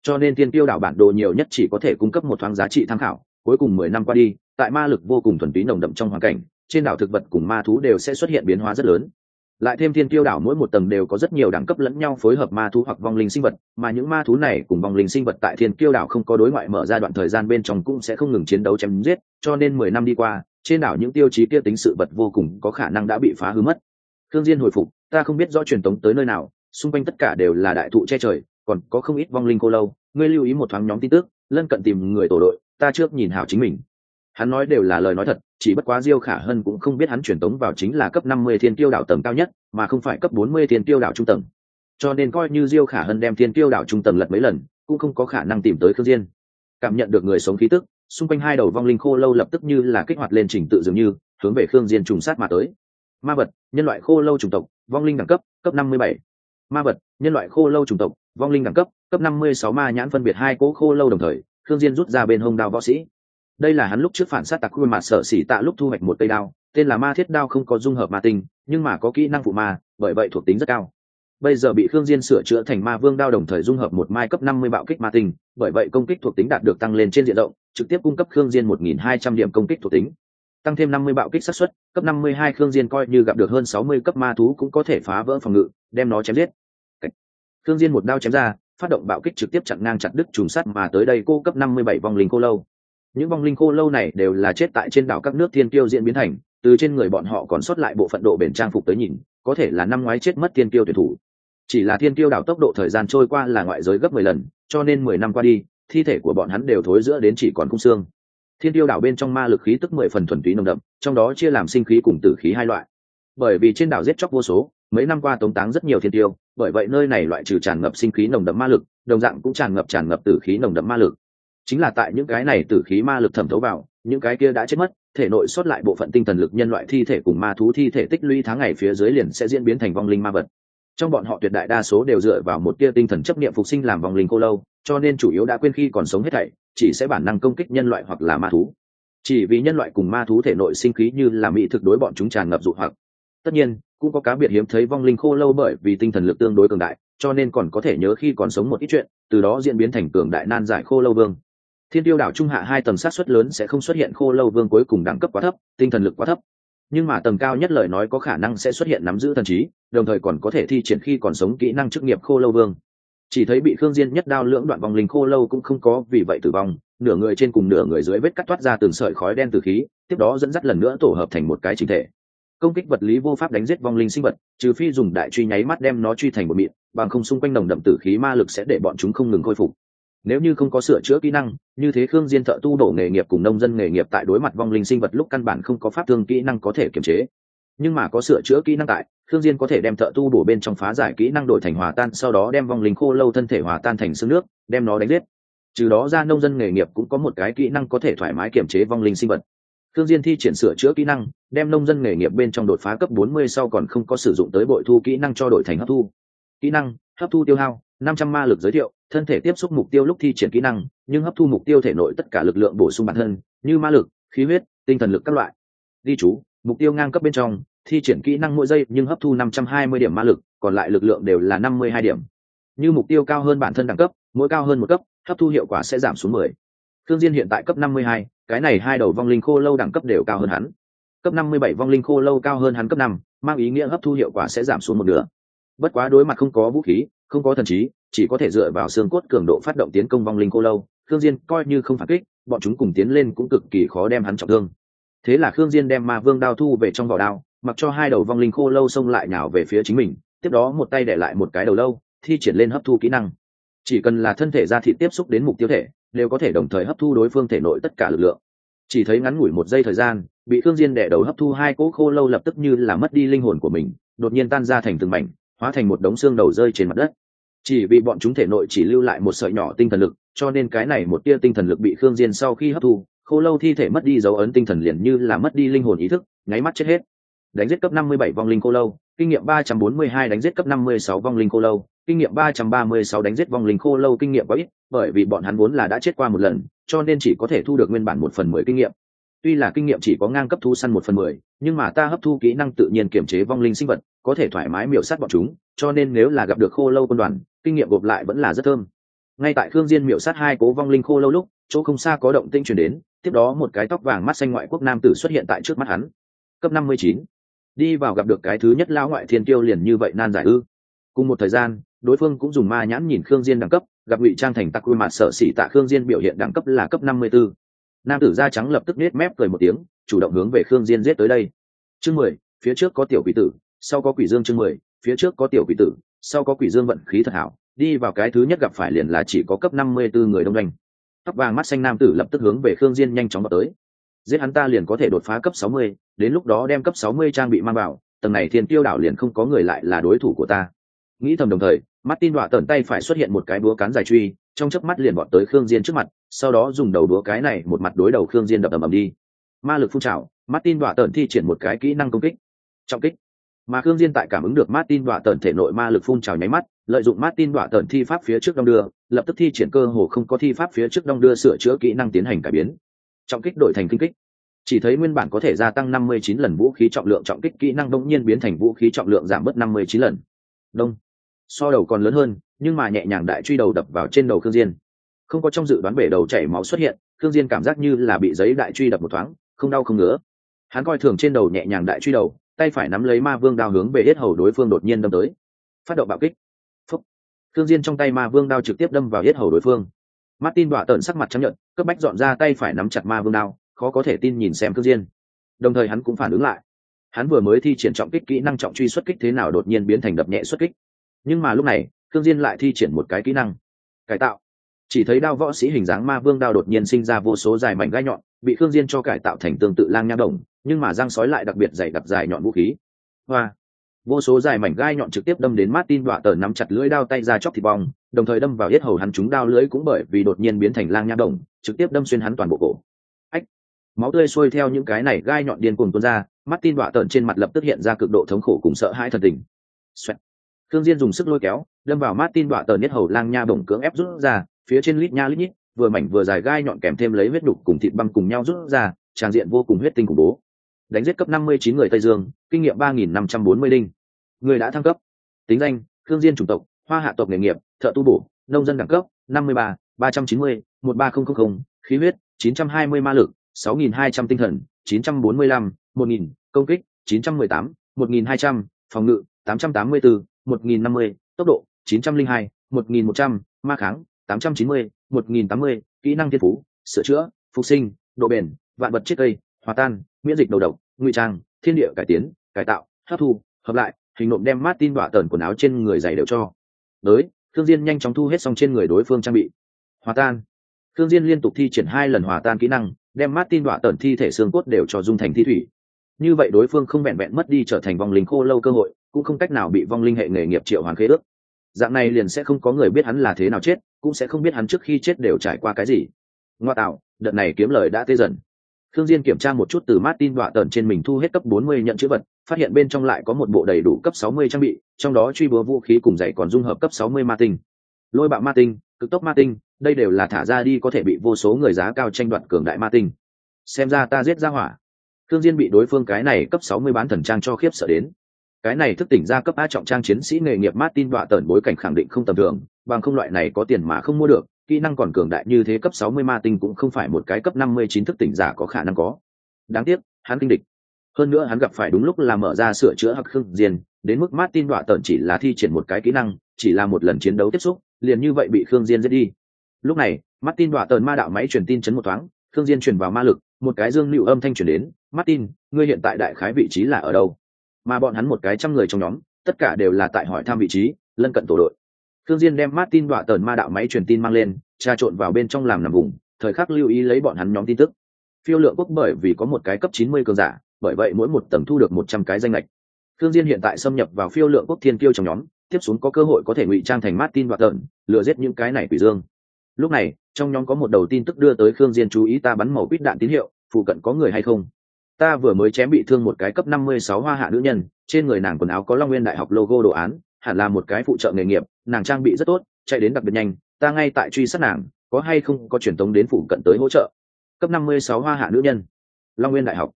cho nên thiên Tiêu đảo bản đồ nhiều nhất chỉ có thể cung cấp một thoáng giá trị tham khảo, cuối cùng mười năm qua đi, tại ma lực vô cùng thuần túy nồng đậm trong hoàn cảnh, trên đảo thực vật cùng ma thú đều sẽ xuất hiện biến hóa rất lớn. Lại thêm thiên tiêu đảo mỗi một tầng đều có rất nhiều đẳng cấp lẫn nhau phối hợp ma thú hoặc vong linh sinh vật, mà những ma thú này cùng vong linh sinh vật tại thiên tiêu đảo không có đối ngoại mở ra đoạn thời gian bên trong cũng sẽ không ngừng chiến đấu chém giết, cho nên mười năm đi qua, trên đảo những tiêu chí kia tính sự vật vô cùng có khả năng đã bị phá hư mất. Thương diên hồi phục, ta không biết rõ truyền tống tới nơi nào, xung quanh tất cả đều là đại thụ che trời còn có không ít vong linh cô lâu, ngươi lưu ý một thoáng nhóm tin tức, lân cận tìm người tổ đội, ta trước nhìn hảo chính mình. Hắn nói đều là lời nói thật, chỉ bất quá diêu khả hân cũng không biết hắn truyền tống vào chính là cấp năm mươi thiên tiêu đảo tầng cao nhất, mà không phải cấp bốn mươi thiên tiêu đảo trung tầng. Cho nên coi như diêu khả hân đem thiên tiêu đảo trung tầng lật mấy lần, cũng không có khả năng tìm tới khương diên. Cảm nhận được người sống khí tức, xung quanh hai đầu vong linh khô lâu lập tức như là kích hoạt lên trình tự dường như, hướng về khương diên trùng sát mà tới. Ma vật, nhân loại khô lâu chủng tộc, vong linh đẳng cấp cấp năm mươi bảy. Ma vật, nhân loại khô lâu chủng tộc vong linh đẳng cấp cấp năm mươi sáu ma nhãn phân biệt hai cỗ khô lâu đồng thời khương diên rút ra bên hông đao võ sĩ. Đây là hắn lúc trước phản sát tặc khuôn mặt sở xỉ tạ lúc thu hoạch một cây đao tên là ma thiết đao không có dung hợp ma tinh nhưng mà có kỹ năng phụ ma bởi vậy thuộc tính rất cao. Bây giờ bị khương diên sửa chữa thành ma vương đao đồng thời dung hợp một mai cấp năm mươi bạo kích ma tinh bởi vậy công kích thuộc tính đạt được tăng lên trên diện rộng trực tiếp cung cấp khương diên một nghìn hai trăm điểm công kích thuộc tính. Tăng thêm năm mươi bạo kích sát suất, cấp năm mươi hai khương diên coi như gặp được hơn sáu mươi cấp ma thú cũng có thể phá vỡ phòng ngự đem nó chém giết thương diên một đao chém ra, phát động bạo kích trực tiếp chặn ngang chặt đứt trùng sắt mà tới đây cô cấp năm mươi bảy vong linh cô lâu. Những vong linh cô lâu này đều là chết tại trên đảo các nước thiên tiêu diễn biến thành, từ trên người bọn họ còn sót lại bộ phận độ bền trang phục tới nhìn, có thể là năm ngoái chết mất thiên tiêu tuyển thủ. Chỉ là thiên tiêu đảo tốc độ thời gian trôi qua là ngoại giới gấp mười lần, cho nên mười năm qua đi, thi thể của bọn hắn đều thối giữa đến chỉ còn cung xương. Thiên tiêu đảo bên trong ma lực khí tức mười phần thuần túy nồng đậm, trong đó chia làm sinh khí cùng tử khí hai loại. Bởi vì trên đảo giết chóc vô số mấy năm qua tống táng rất nhiều thiên tiêu, bởi vậy nơi này loại trừ tràn ngập sinh khí nồng đậm ma lực, đồng dạng cũng tràn ngập tràn ngập tử khí nồng đậm ma lực. Chính là tại những cái này tử khí ma lực thẩm thấu vào, những cái kia đã chết mất, thể nội xuất lại bộ phận tinh thần lực nhân loại thi thể cùng ma thú thi thể tích lũy tháng ngày phía dưới liền sẽ diễn biến thành vong linh ma vật. Trong bọn họ tuyệt đại đa số đều dựa vào một tia tinh thần chấp niệm phục sinh làm vong linh cô lâu, cho nên chủ yếu đã quên khi còn sống hết thảy, chỉ sẽ bản năng công kích nhân loại hoặc là ma thú. Chỉ vì nhân loại cùng ma thú thể nội sinh khí như là mỹ thực đối bọn chúng tràn ngập dụ hoặc. Tất nhiên cũng có cá biệt hiếm thấy vong linh khô lâu bởi vì tinh thần lực tương đối cường đại, cho nên còn có thể nhớ khi còn sống một ít chuyện, từ đó diễn biến thành cường đại nan giải khô lâu vương. Thiên tiêu đảo trung hạ hai tầng sát xuất lớn sẽ không xuất hiện khô lâu vương cuối cùng đẳng cấp quá thấp, tinh thần lực quá thấp. Nhưng mà tầng cao nhất lời nói có khả năng sẽ xuất hiện nắm giữ thần trí, đồng thời còn có thể thi triển khi còn sống kỹ năng chức nghiệp khô lâu vương. Chỉ thấy bị khương diên nhất đao lưỡng đoạn vòng linh khô lâu cũng không có vì vậy tử vong, nửa người trên cùng nửa người dưới vết cắt toát ra từng sợi khói đen từ khí, tiếp đó dẫn dắt lần nữa tổ hợp thành một cái chính thể công kích vật lý vô pháp đánh giết vong linh sinh vật, trừ phi dùng đại truy nháy mắt đem nó truy thành một mịn, bằng không xung quanh nồng đậm tử khí ma lực sẽ để bọn chúng không ngừng khôi phục. Nếu như không có sửa chữa kỹ năng, như thế khương diên thợ tu đổ nghề nghiệp cùng nông dân nghề nghiệp tại đối mặt vong linh sinh vật lúc căn bản không có pháp thương kỹ năng có thể kiểm chế. Nhưng mà có sửa chữa kỹ năng tại, khương diên có thể đem thợ tu đổ bên trong phá giải kỹ năng đổi thành hòa tan, sau đó đem vong linh khô lâu thân thể hòa tan thành xương nước, đem nó đánh giết. Trừ đó ra nông dân nghề nghiệp cũng có một cái kỹ năng có thể thoải mái kiểm chế vong linh sinh vật. Khương Diên thi triển sửa chữa kỹ năng, đem nông dân nghề nghiệp bên trong đột phá cấp 40 sau còn không có sử dụng tới bội thu kỹ năng cho đổi thành hấp thu. Kỹ năng, hấp thu tiêu hao, năm trăm ma lực giới thiệu thân thể tiếp xúc mục tiêu lúc thi triển kỹ năng nhưng hấp thu mục tiêu thể nội tất cả lực lượng bổ sung bản thân như ma lực khí huyết tinh thần lực các loại. Đi chú mục tiêu ngang cấp bên trong thi triển kỹ năng mỗi giây nhưng hấp thu năm trăm hai mươi điểm ma lực còn lại lực lượng đều là năm mươi hai điểm. Như mục tiêu cao hơn bản thân đẳng cấp mỗi cao hơn một cấp hấp thu hiệu quả sẽ giảm xuống mười. Thương diên hiện tại cấp năm mươi hai cái này hai đầu vong linh khô lâu đẳng cấp đều cao hơn hắn. Cấp năm mươi bảy vong linh khô lâu cao hơn hắn cấp năm, mang ý nghĩa hấp thu hiệu quả sẽ giảm xuống một nửa. Bất quá đối mặt không có vũ khí, không có thần trí, chỉ có thể dựa vào xương cốt cường độ phát động tiến công vong linh khô lâu. Khương diên coi như không phản kích, bọn chúng cùng tiến lên cũng cực kỳ khó đem hắn trọng thương. Thế là khương diên đem ma vương đao thu về trong vỏ đao, mặc cho hai đầu vong linh khô lâu xông lại nhào về phía chính mình, tiếp đó một tay để lại một cái đầu lâu, thi triển lên hấp thu kỹ năng. Chỉ cần là thân thể ra thịt tiếp xúc đến mục tiêu thể đều có thể đồng thời hấp thu đối phương thể nội tất cả lực lượng. Chỉ thấy ngắn ngủi một giây thời gian, bị thương diên đẻ đầu hấp thu hai cỗ khô lâu lập tức như là mất đi linh hồn của mình, đột nhiên tan ra thành từng mảnh, hóa thành một đống xương đầu rơi trên mặt đất. Chỉ vì bọn chúng thể nội chỉ lưu lại một sợi nhỏ tinh thần lực, cho nên cái này một tia tinh thần lực bị khương diên sau khi hấp thu, khô lâu thi thể mất đi dấu ấn tinh thần liền như là mất đi linh hồn ý thức, nháy mắt chết hết đánh giết cấp 57 vong linh khô lâu, kinh nghiệm 342 đánh giết cấp 56 vong linh khô lâu, kinh nghiệm 336 đánh giết vong linh khô lâu kinh nghiệm quá ít, bởi vì bọn hắn vốn là đã chết qua một lần, cho nên chỉ có thể thu được nguyên bản một phần mười kinh nghiệm. Tuy là kinh nghiệm chỉ có ngang cấp thu săn một phần mười, nhưng mà ta hấp thu kỹ năng tự nhiên kiểm chế vong linh sinh vật, có thể thoải mái miểu sát bọn chúng, cho nên nếu là gặp được khô lâu quân đoàn, kinh nghiệm gộp lại vẫn là rất thơm. Ngay tại khương diên miểu sát hai cố vong linh khô lâu lúc, chỗ không xa có động tĩnh truyền đến, tiếp đó một cái tóc vàng mắt xanh ngoại quốc nam tử xuất hiện tại trước mắt hắn. Cấp năm mươi chín đi vào gặp được cái thứ nhất lao ngoại thiên tiêu liền như vậy nan giải ư. Cùng một thời gian, đối phương cũng dùng ma nhãn nhìn khương diên đẳng cấp, gặp ngụy trang thành tặc quy mặt sợ xỉ tạ khương diên biểu hiện đẳng cấp là cấp năm mươi 54. nam tử da trắng lập tức nết mép cười một tiếng, chủ động hướng về khương diên giết tới đây. Chương mười, phía trước có tiểu quỷ tử, sau có quỷ dương chương mười, phía trước có tiểu quỷ tử, sau có quỷ dương vận khí thật hảo, đi vào cái thứ nhất gặp phải liền là chỉ có cấp năm mươi 54 người đông doanh tóc vàng mắt xanh nam tử lập tức hướng về khương diên nhanh chóng vào tới giết hắn ta liền có thể đột phá cấp sáu mươi, đến lúc đó đem cấp sáu mươi trang bị mang vào tầng này thiên tiêu đảo liền không có người lại là đối thủ của ta nghĩ thầm đồng thời Martin đọa tẩn tay phải xuất hiện một cái búa cán dài truy, trong chớp mắt liền bọn tới Khương Diên trước mặt, sau đó dùng đầu búa cái này một mặt đối đầu Khương Diên đập ầm ầm đi. Ma lực phun trào, Martin đọa tẩn thi triển một cái kỹ năng công kích. Trọng kích. Mà Khương Diên tại cảm ứng được Martin đọa tẩn thể nội ma lực phun trào nháy mắt, lợi dụng Martin đọa tẩn thi pháp phía trước đông đưa, lập tức thi triển cơ hồ không có thi pháp phía trước đông đưa sửa chữa kỹ năng tiến hành cải biến. Trọng kích đổi thành kinh kích. Chỉ thấy nguyên bản có thể gia tăng 59 lần vũ khí trọng lượng, trọng kích kỹ năng đông nhiên biến thành vũ khí trọng lượng giảm bớt 59 lần. Đông. So đầu còn lớn hơn, nhưng mà nhẹ nhàng đại truy đầu đập vào trên đầu khương diên. Không có trong dự đoán bể đầu chảy máu xuất hiện, khương diên cảm giác như là bị giấy đại truy đập một thoáng, không đau không ngứa. Hắn coi thường trên đầu nhẹ nhàng đại truy đầu, tay phải nắm lấy ma vương đao hướng về hết hầu đối phương đột nhiên đâm tới. Phát động bạo kích. Phúc. Khương diên trong tay ma vương đao trực tiếp đâm vào hết hầu đối phương martin đọa tợn sắc mặt chấp nhận cấp bách dọn ra tay phải nắm chặt ma vương đao, khó có thể tin nhìn xem khương diên. Đồng thời hắn cũng phản ứng lại. Hắn vừa mới thi triển trọng kích kỹ năng trọng truy xuất kích thế nào đột nhiên biến thành đập nhẹ xuất kích. Nhưng mà lúc này cương diên lại thi triển một cái kỹ năng. Cải tạo. Chỉ thấy đao võ sĩ hình dáng ma vương đao đột nhiên sinh ra vô số dài mảnh gai nhọn, bị cương diên cho cải tạo thành tương tự lang nha đồng, nhưng mà răng sói lại đặc biệt dày đặc dài nhọn vũ khí. Hoa vô số dài mảnh gai nhọn trực tiếp đâm đến Martin đọa tờ nắm chặt lưỡi đao tay ra chóc thịt bong đồng thời đâm vào yết hầu hắn chúng đao lưỡi cũng bởi vì đột nhiên biến thành lang nha đồng trực tiếp đâm xuyên hắn toàn bộ cổ ách máu tươi sôi theo những cái này gai nhọn điên cuồng tuôn ra Martin đọa tờn trên mặt lập tức hiện ra cực độ thống khổ cùng sợ hãi thần tình Xoẹt. Thương Diên dùng sức lôi kéo, đâm vào Martin đọa tờ nhất hầu lang nha bổng cưỡng ép rút ra, phía trên lít nha lít nhít, vừa mảnh vừa dài gai nhọn kèm thêm lấy huyết đục cùng thịt băng cùng nhau rút ra, tràng diện vô cùng huyết tinh khủng bố. Đánh giết cấp 59 người Tây Dương, kinh nghiệm 3540 đinh. Người đã thăng cấp. Tính danh: Thương Diên chủng tộc, Hoa hạ tộc nghề nghiệp, thợ tu bổ, nông dân đẳng cấp 53, 390, 13000, khí huyết 920 ma lực, 6200 tinh thần, 945, 1000, công kích 918, 1200, phòng ngự 884, 1050, tốc độ 902, 1100, ma kháng 890, 1080, kỹ năng thiên phú, sửa chữa, phục sinh, độ bền, vạn vật chết cây, hòa tan, miễn dịch đầu độc, ngụy trang, thiên địa cải tiến, cải tạo, hấp thu, hợp lại, hình nộm đem Martin đọa tẩn quần áo trên người giày đều cho. Tới, Thương Diên nhanh chóng thu hết xong trên người đối phương trang bị. Hòa tan. Thương Diên liên tục thi triển hai lần hòa tan kỹ năng, đem Martin đọa tẩn thi thể xương cốt đều cho dung thành thi thủy. Như vậy đối phương không vẹn vẹn mất đi trở thành vong linh khô lâu cơ hội, cũng không cách nào bị vong linh hệ nghề nghiệp triệu hoàn khế ước dạng này liền sẽ không có người biết hắn là thế nào chết cũng sẽ không biết hắn trước khi chết đều trải qua cái gì ngoa tạo đợt này kiếm lời đã tê dần thương diên kiểm tra một chút từ martin đọa tần trên mình thu hết cấp 40 nhận chữ vật phát hiện bên trong lại có một bộ đầy đủ cấp 60 trang bị, trong đó truy búa vũ khí cùng giày còn dung hợp cấp 60 ma tinh. Lôi bạo ma tinh, cực tốc ma tinh, đây đều là thả ra đi có thể bị vô số người giá cao tranh đoạt cường đại ma tinh. Xem ra ta giết ra hỏa. Thương diên bị đối phương cái này cấp 60 bán thần trang cho khiếp sợ đến. Cái này thức tỉnh ra cấp a trọng trang chiến sĩ nghề nghiệp martin đọa tẩn bối cảnh khẳng định không tầm thường, bằng không loại này có tiền mà không mua được, kỹ năng còn cường đại như thế cấp 60 ma tinh cũng không phải một cái cấp 59 thức tỉnh giả có khả năng có. Đáng tiếc, hắn kinh địch hơn nữa hắn gặp phải đúng lúc là mở ra sửa chữa hắc khương diên, đến mức martin đọa tợn chỉ là thi triển một cái kỹ năng, chỉ là một lần chiến đấu tiếp xúc, liền như vậy bị khương diên giết đi. Lúc này, martin đọa tợn ma đạo máy truyền tin chấn một thoáng, khương diên truyền vào ma lực, một cái dương nịu âm thanh truyền đến, martin, ngươi hiện tại đại khái vị trí là ở đâu? Mà bọn hắn một cái trăm người trong nhóm, tất cả đều là tại hỏi thăm vị trí, lân cận tổ đội. Khương diên đem martin đọa tợn ma đạo máy truyền tin mang lên tra trộn vào bên trong làm nằm vùng, thời khắc lưu ý lấy bọn hắn nhóm tin tức. Phiêu lượng quốc bởi vì có một cái cấp 90 cường giả bởi vậy mỗi một tầng thu được 100 cái danh lệch thương diên hiện tại xâm nhập vào phiêu lượng quốc thiên kiêu trong nhóm, tiếp xuống có cơ hội có thể ngụy trang thành martin và tận, lừa giết những cái này quỷ dương. Lúc này, trong nhóm có một đầu tin tức đưa tới khương diên chú ý ta bắn màu quýt đạn tín hiệu, phụ cận có người hay không? Ta vừa mới chém bị thương một cái cấp năm mươi sáu hoa hạ nữ nhân, trên người nàng quần áo có long nguyên đại học logo đồ án, hẳn là một cái phụ trợ nghề nghiệp, nàng trang bị rất tốt, chạy đến đặc biệt nhanh, ta ngay tại truy sát nàng, có hay không có truyền tống đến phụ cận tới hỗ trợ. Cấp năm mươi sáu hoa hạ nữ nhân, long nguyên đại học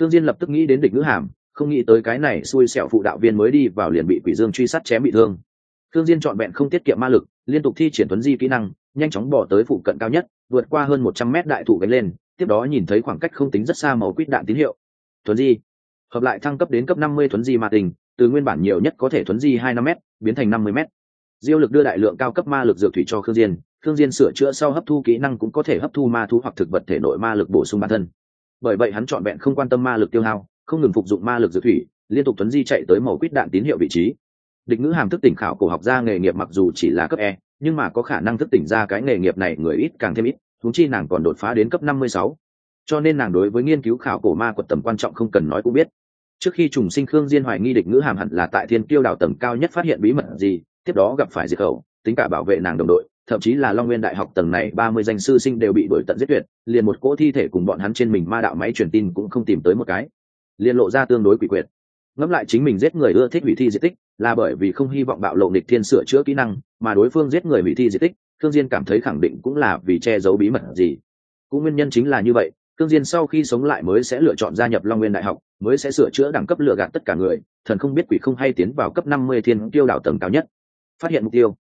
thương diên lập tức nghĩ đến địch ngữ hàm, không nghĩ tới cái này xui xẻo phụ đạo viên mới đi vào liền bị quỷ dương truy sát chém bị thương. Thương diên chọn vẹn không tiết kiệm ma lực, liên tục thi triển tuấn di kỹ năng, nhanh chóng bỏ tới phụ cận cao nhất, vượt qua hơn một trăm mét đại thủ gánh lên, tiếp đó nhìn thấy khoảng cách không tính rất xa màu quýt đạn tín hiệu. Tuấn di. Hợp lại thăng cấp đến cấp năm mươi Tuấn di ma tình, từ nguyên bản nhiều nhất có thể Tuấn di hai năm m biến thành năm mươi m diêu lực đưa đại lượng cao cấp ma lực dược thủy cho khương diên khương diên sửa chữa sau hấp thu kỹ năng cũng có thể hấp thu ma thú hoặc thực vật thể nội ma lực bổ sung bản thân bởi vậy hắn trọn vẹn không quan tâm ma lực tiêu hao, không ngừng phục dụng ma lực dược thủy, liên tục tuấn di chạy tới màu quýt đạn tín hiệu vị trí. Địch ngữ hàm thức tỉnh khảo cổ học ra nghề nghiệp mặc dù chỉ là cấp e nhưng mà có khả năng thức tỉnh ra cái nghề nghiệp này người ít càng thêm ít thúng chi nàng còn đột phá đến cấp năm mươi sáu. Cho nên nàng đối với nghiên cứu khảo cổ ma quật tầm quan trọng không cần nói cũng biết. Trước khi trùng sinh khương diên hoài nghi địch ngữ hàm hẳn là tại thiên kiêu đảo tầng cao nhất phát hiện bí mật gì, tiếp đó gặp phải diệt khẩu, tính cả bảo vệ nàng đồng đội thậm chí là long nguyên đại học tầng này ba mươi danh sư sinh đều bị đuổi tận giết tuyệt, liền một cỗ thi thể cùng bọn hắn trên mình ma đạo máy truyền tin cũng không tìm tới một cái. Liền lộ ra tương đối quỷ quyệt. Ngẫm lại chính mình giết người ưa thích hủy thi di tích, là bởi vì không hy vọng bạo lộ địch thiên sửa chữa kỹ năng, mà đối phương giết người hủy thi di tích thương diên cảm thấy khẳng định cũng là vì che giấu bí mật gì. Cũng nguyên nhân chính là như vậy thương diên sau khi sống lại mới sẽ lựa chọn gia nhập long nguyên đại học, mới sẽ sửa chữa đẳng cấp lựa gạt tất cả người, thần không biết quỷ không hay tiến vào cấp năm mươi thiên tiêu đảo tầng cao nhất. Phát hiện mục tiêu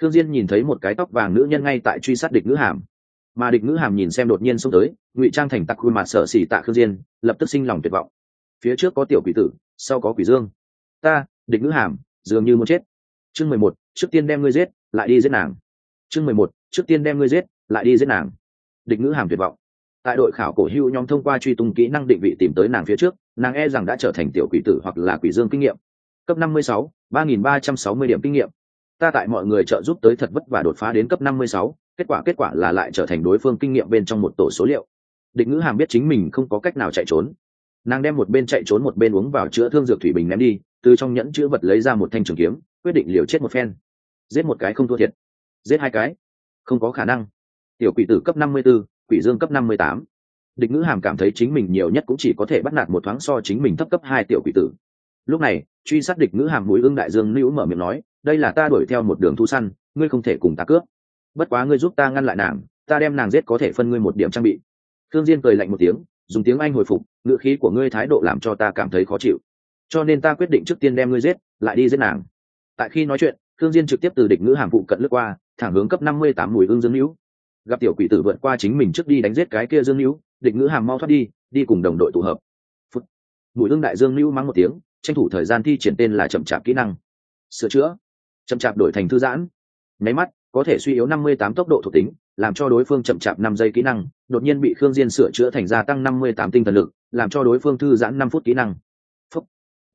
thương diên nhìn thấy một cái tóc vàng nữ nhân ngay tại truy sát địch nữ hàm. Mà địch nữ hàm nhìn xem đột nhiên xông tới, ngụy trang thành tặc khuôn mặt sợ sỉ tạ Thương diên, lập tức sinh lòng tuyệt vọng. Phía trước có tiểu quỷ tử, sau có quỷ dương. Ta, địch nữ hàm, dường như muốn chết. Chương mười một, trước tiên đem ngươi giết, lại đi giết nàng. Chương mười một, trước tiên đem ngươi giết, lại đi giết nàng. Địch ngữ hàm tuyệt vọng. Tại đội khảo cổ hưu nhóm thông qua truy tung kỹ năng định vị tìm tới nàng phía trước, nàng e rằng đã trở thành tiểu quỷ tử hoặc là quỷ dương kinh nghiệm. Cấp năm mươi sáu, ba nghìn ba trăm sáu mươi điểm kinh nghiệm ta tại mọi người trợ giúp tới thật vất vả đột phá đến cấp năm mươi sáu kết quả kết quả là lại trở thành đối phương kinh nghiệm bên trong một tổ số liệu. Định ngữ hàm biết chính mình không có cách nào chạy trốn. Nàng đem một bên chạy trốn một bên uống vào chữa thương dược thủy bình ném đi từ trong nhẫn chữa vật lấy ra một thanh trường kiếm quyết định liều chết một phen. Giết một cái không thua thiệt. Giết hai cái. Không có khả năng. Tiểu quỷ tử cấp năm mươi 54, quỷ dương cấp năm mươi tám. Địch ngữ hàm cảm thấy chính mình nhiều nhất cũng chỉ có thể bắt nạt một thoáng so chính mình thấp cấp hai tiểu quỷ tử. Lúc này truy sát địch ngữ hàm mũi ương đại dương nữ mở miệng nói đây là ta đuổi theo một đường thu săn, ngươi không thể cùng ta cướp. Bất quá ngươi giúp ta ngăn lại nàng, ta đem nàng giết có thể phân ngươi một điểm trang bị. Thương diên cười lạnh một tiếng, dùng tiếng anh hồi phục ngựa khí của ngươi thái độ làm cho ta cảm thấy khó chịu. Cho nên ta quyết định trước tiên đem ngươi giết, lại đi giết nàng. Tại khi nói chuyện thương diên trực tiếp từ địch ngữ hàm phụ cận lướt qua, thẳng hướng cấp năm mươi tám mùi ương dương hữu. Gặp tiểu quỷ tử vượt qua chính mình trước đi đánh giết cái kia dương hữu, địch ngữ hàm mau thoát đi đi cùng đồng đội tụ hợp. Phút. mùi ương đại dương hữu mắng một tiếng, tranh thủ thời gian thi triển tên là chậm chạp kỹ năng. Sửa chữa chậm chạp đổi thành thư giãn. Nháy mắt, có thể suy yếu năm mươi tám tốc độ thuộc tính, làm cho đối phương chậm chạp năm giây kỹ năng, đột nhiên bị khương diên sửa chữa thành gia tăng năm mươi tám tinh thần lực, làm cho đối phương thư giãn năm phút kỹ năng.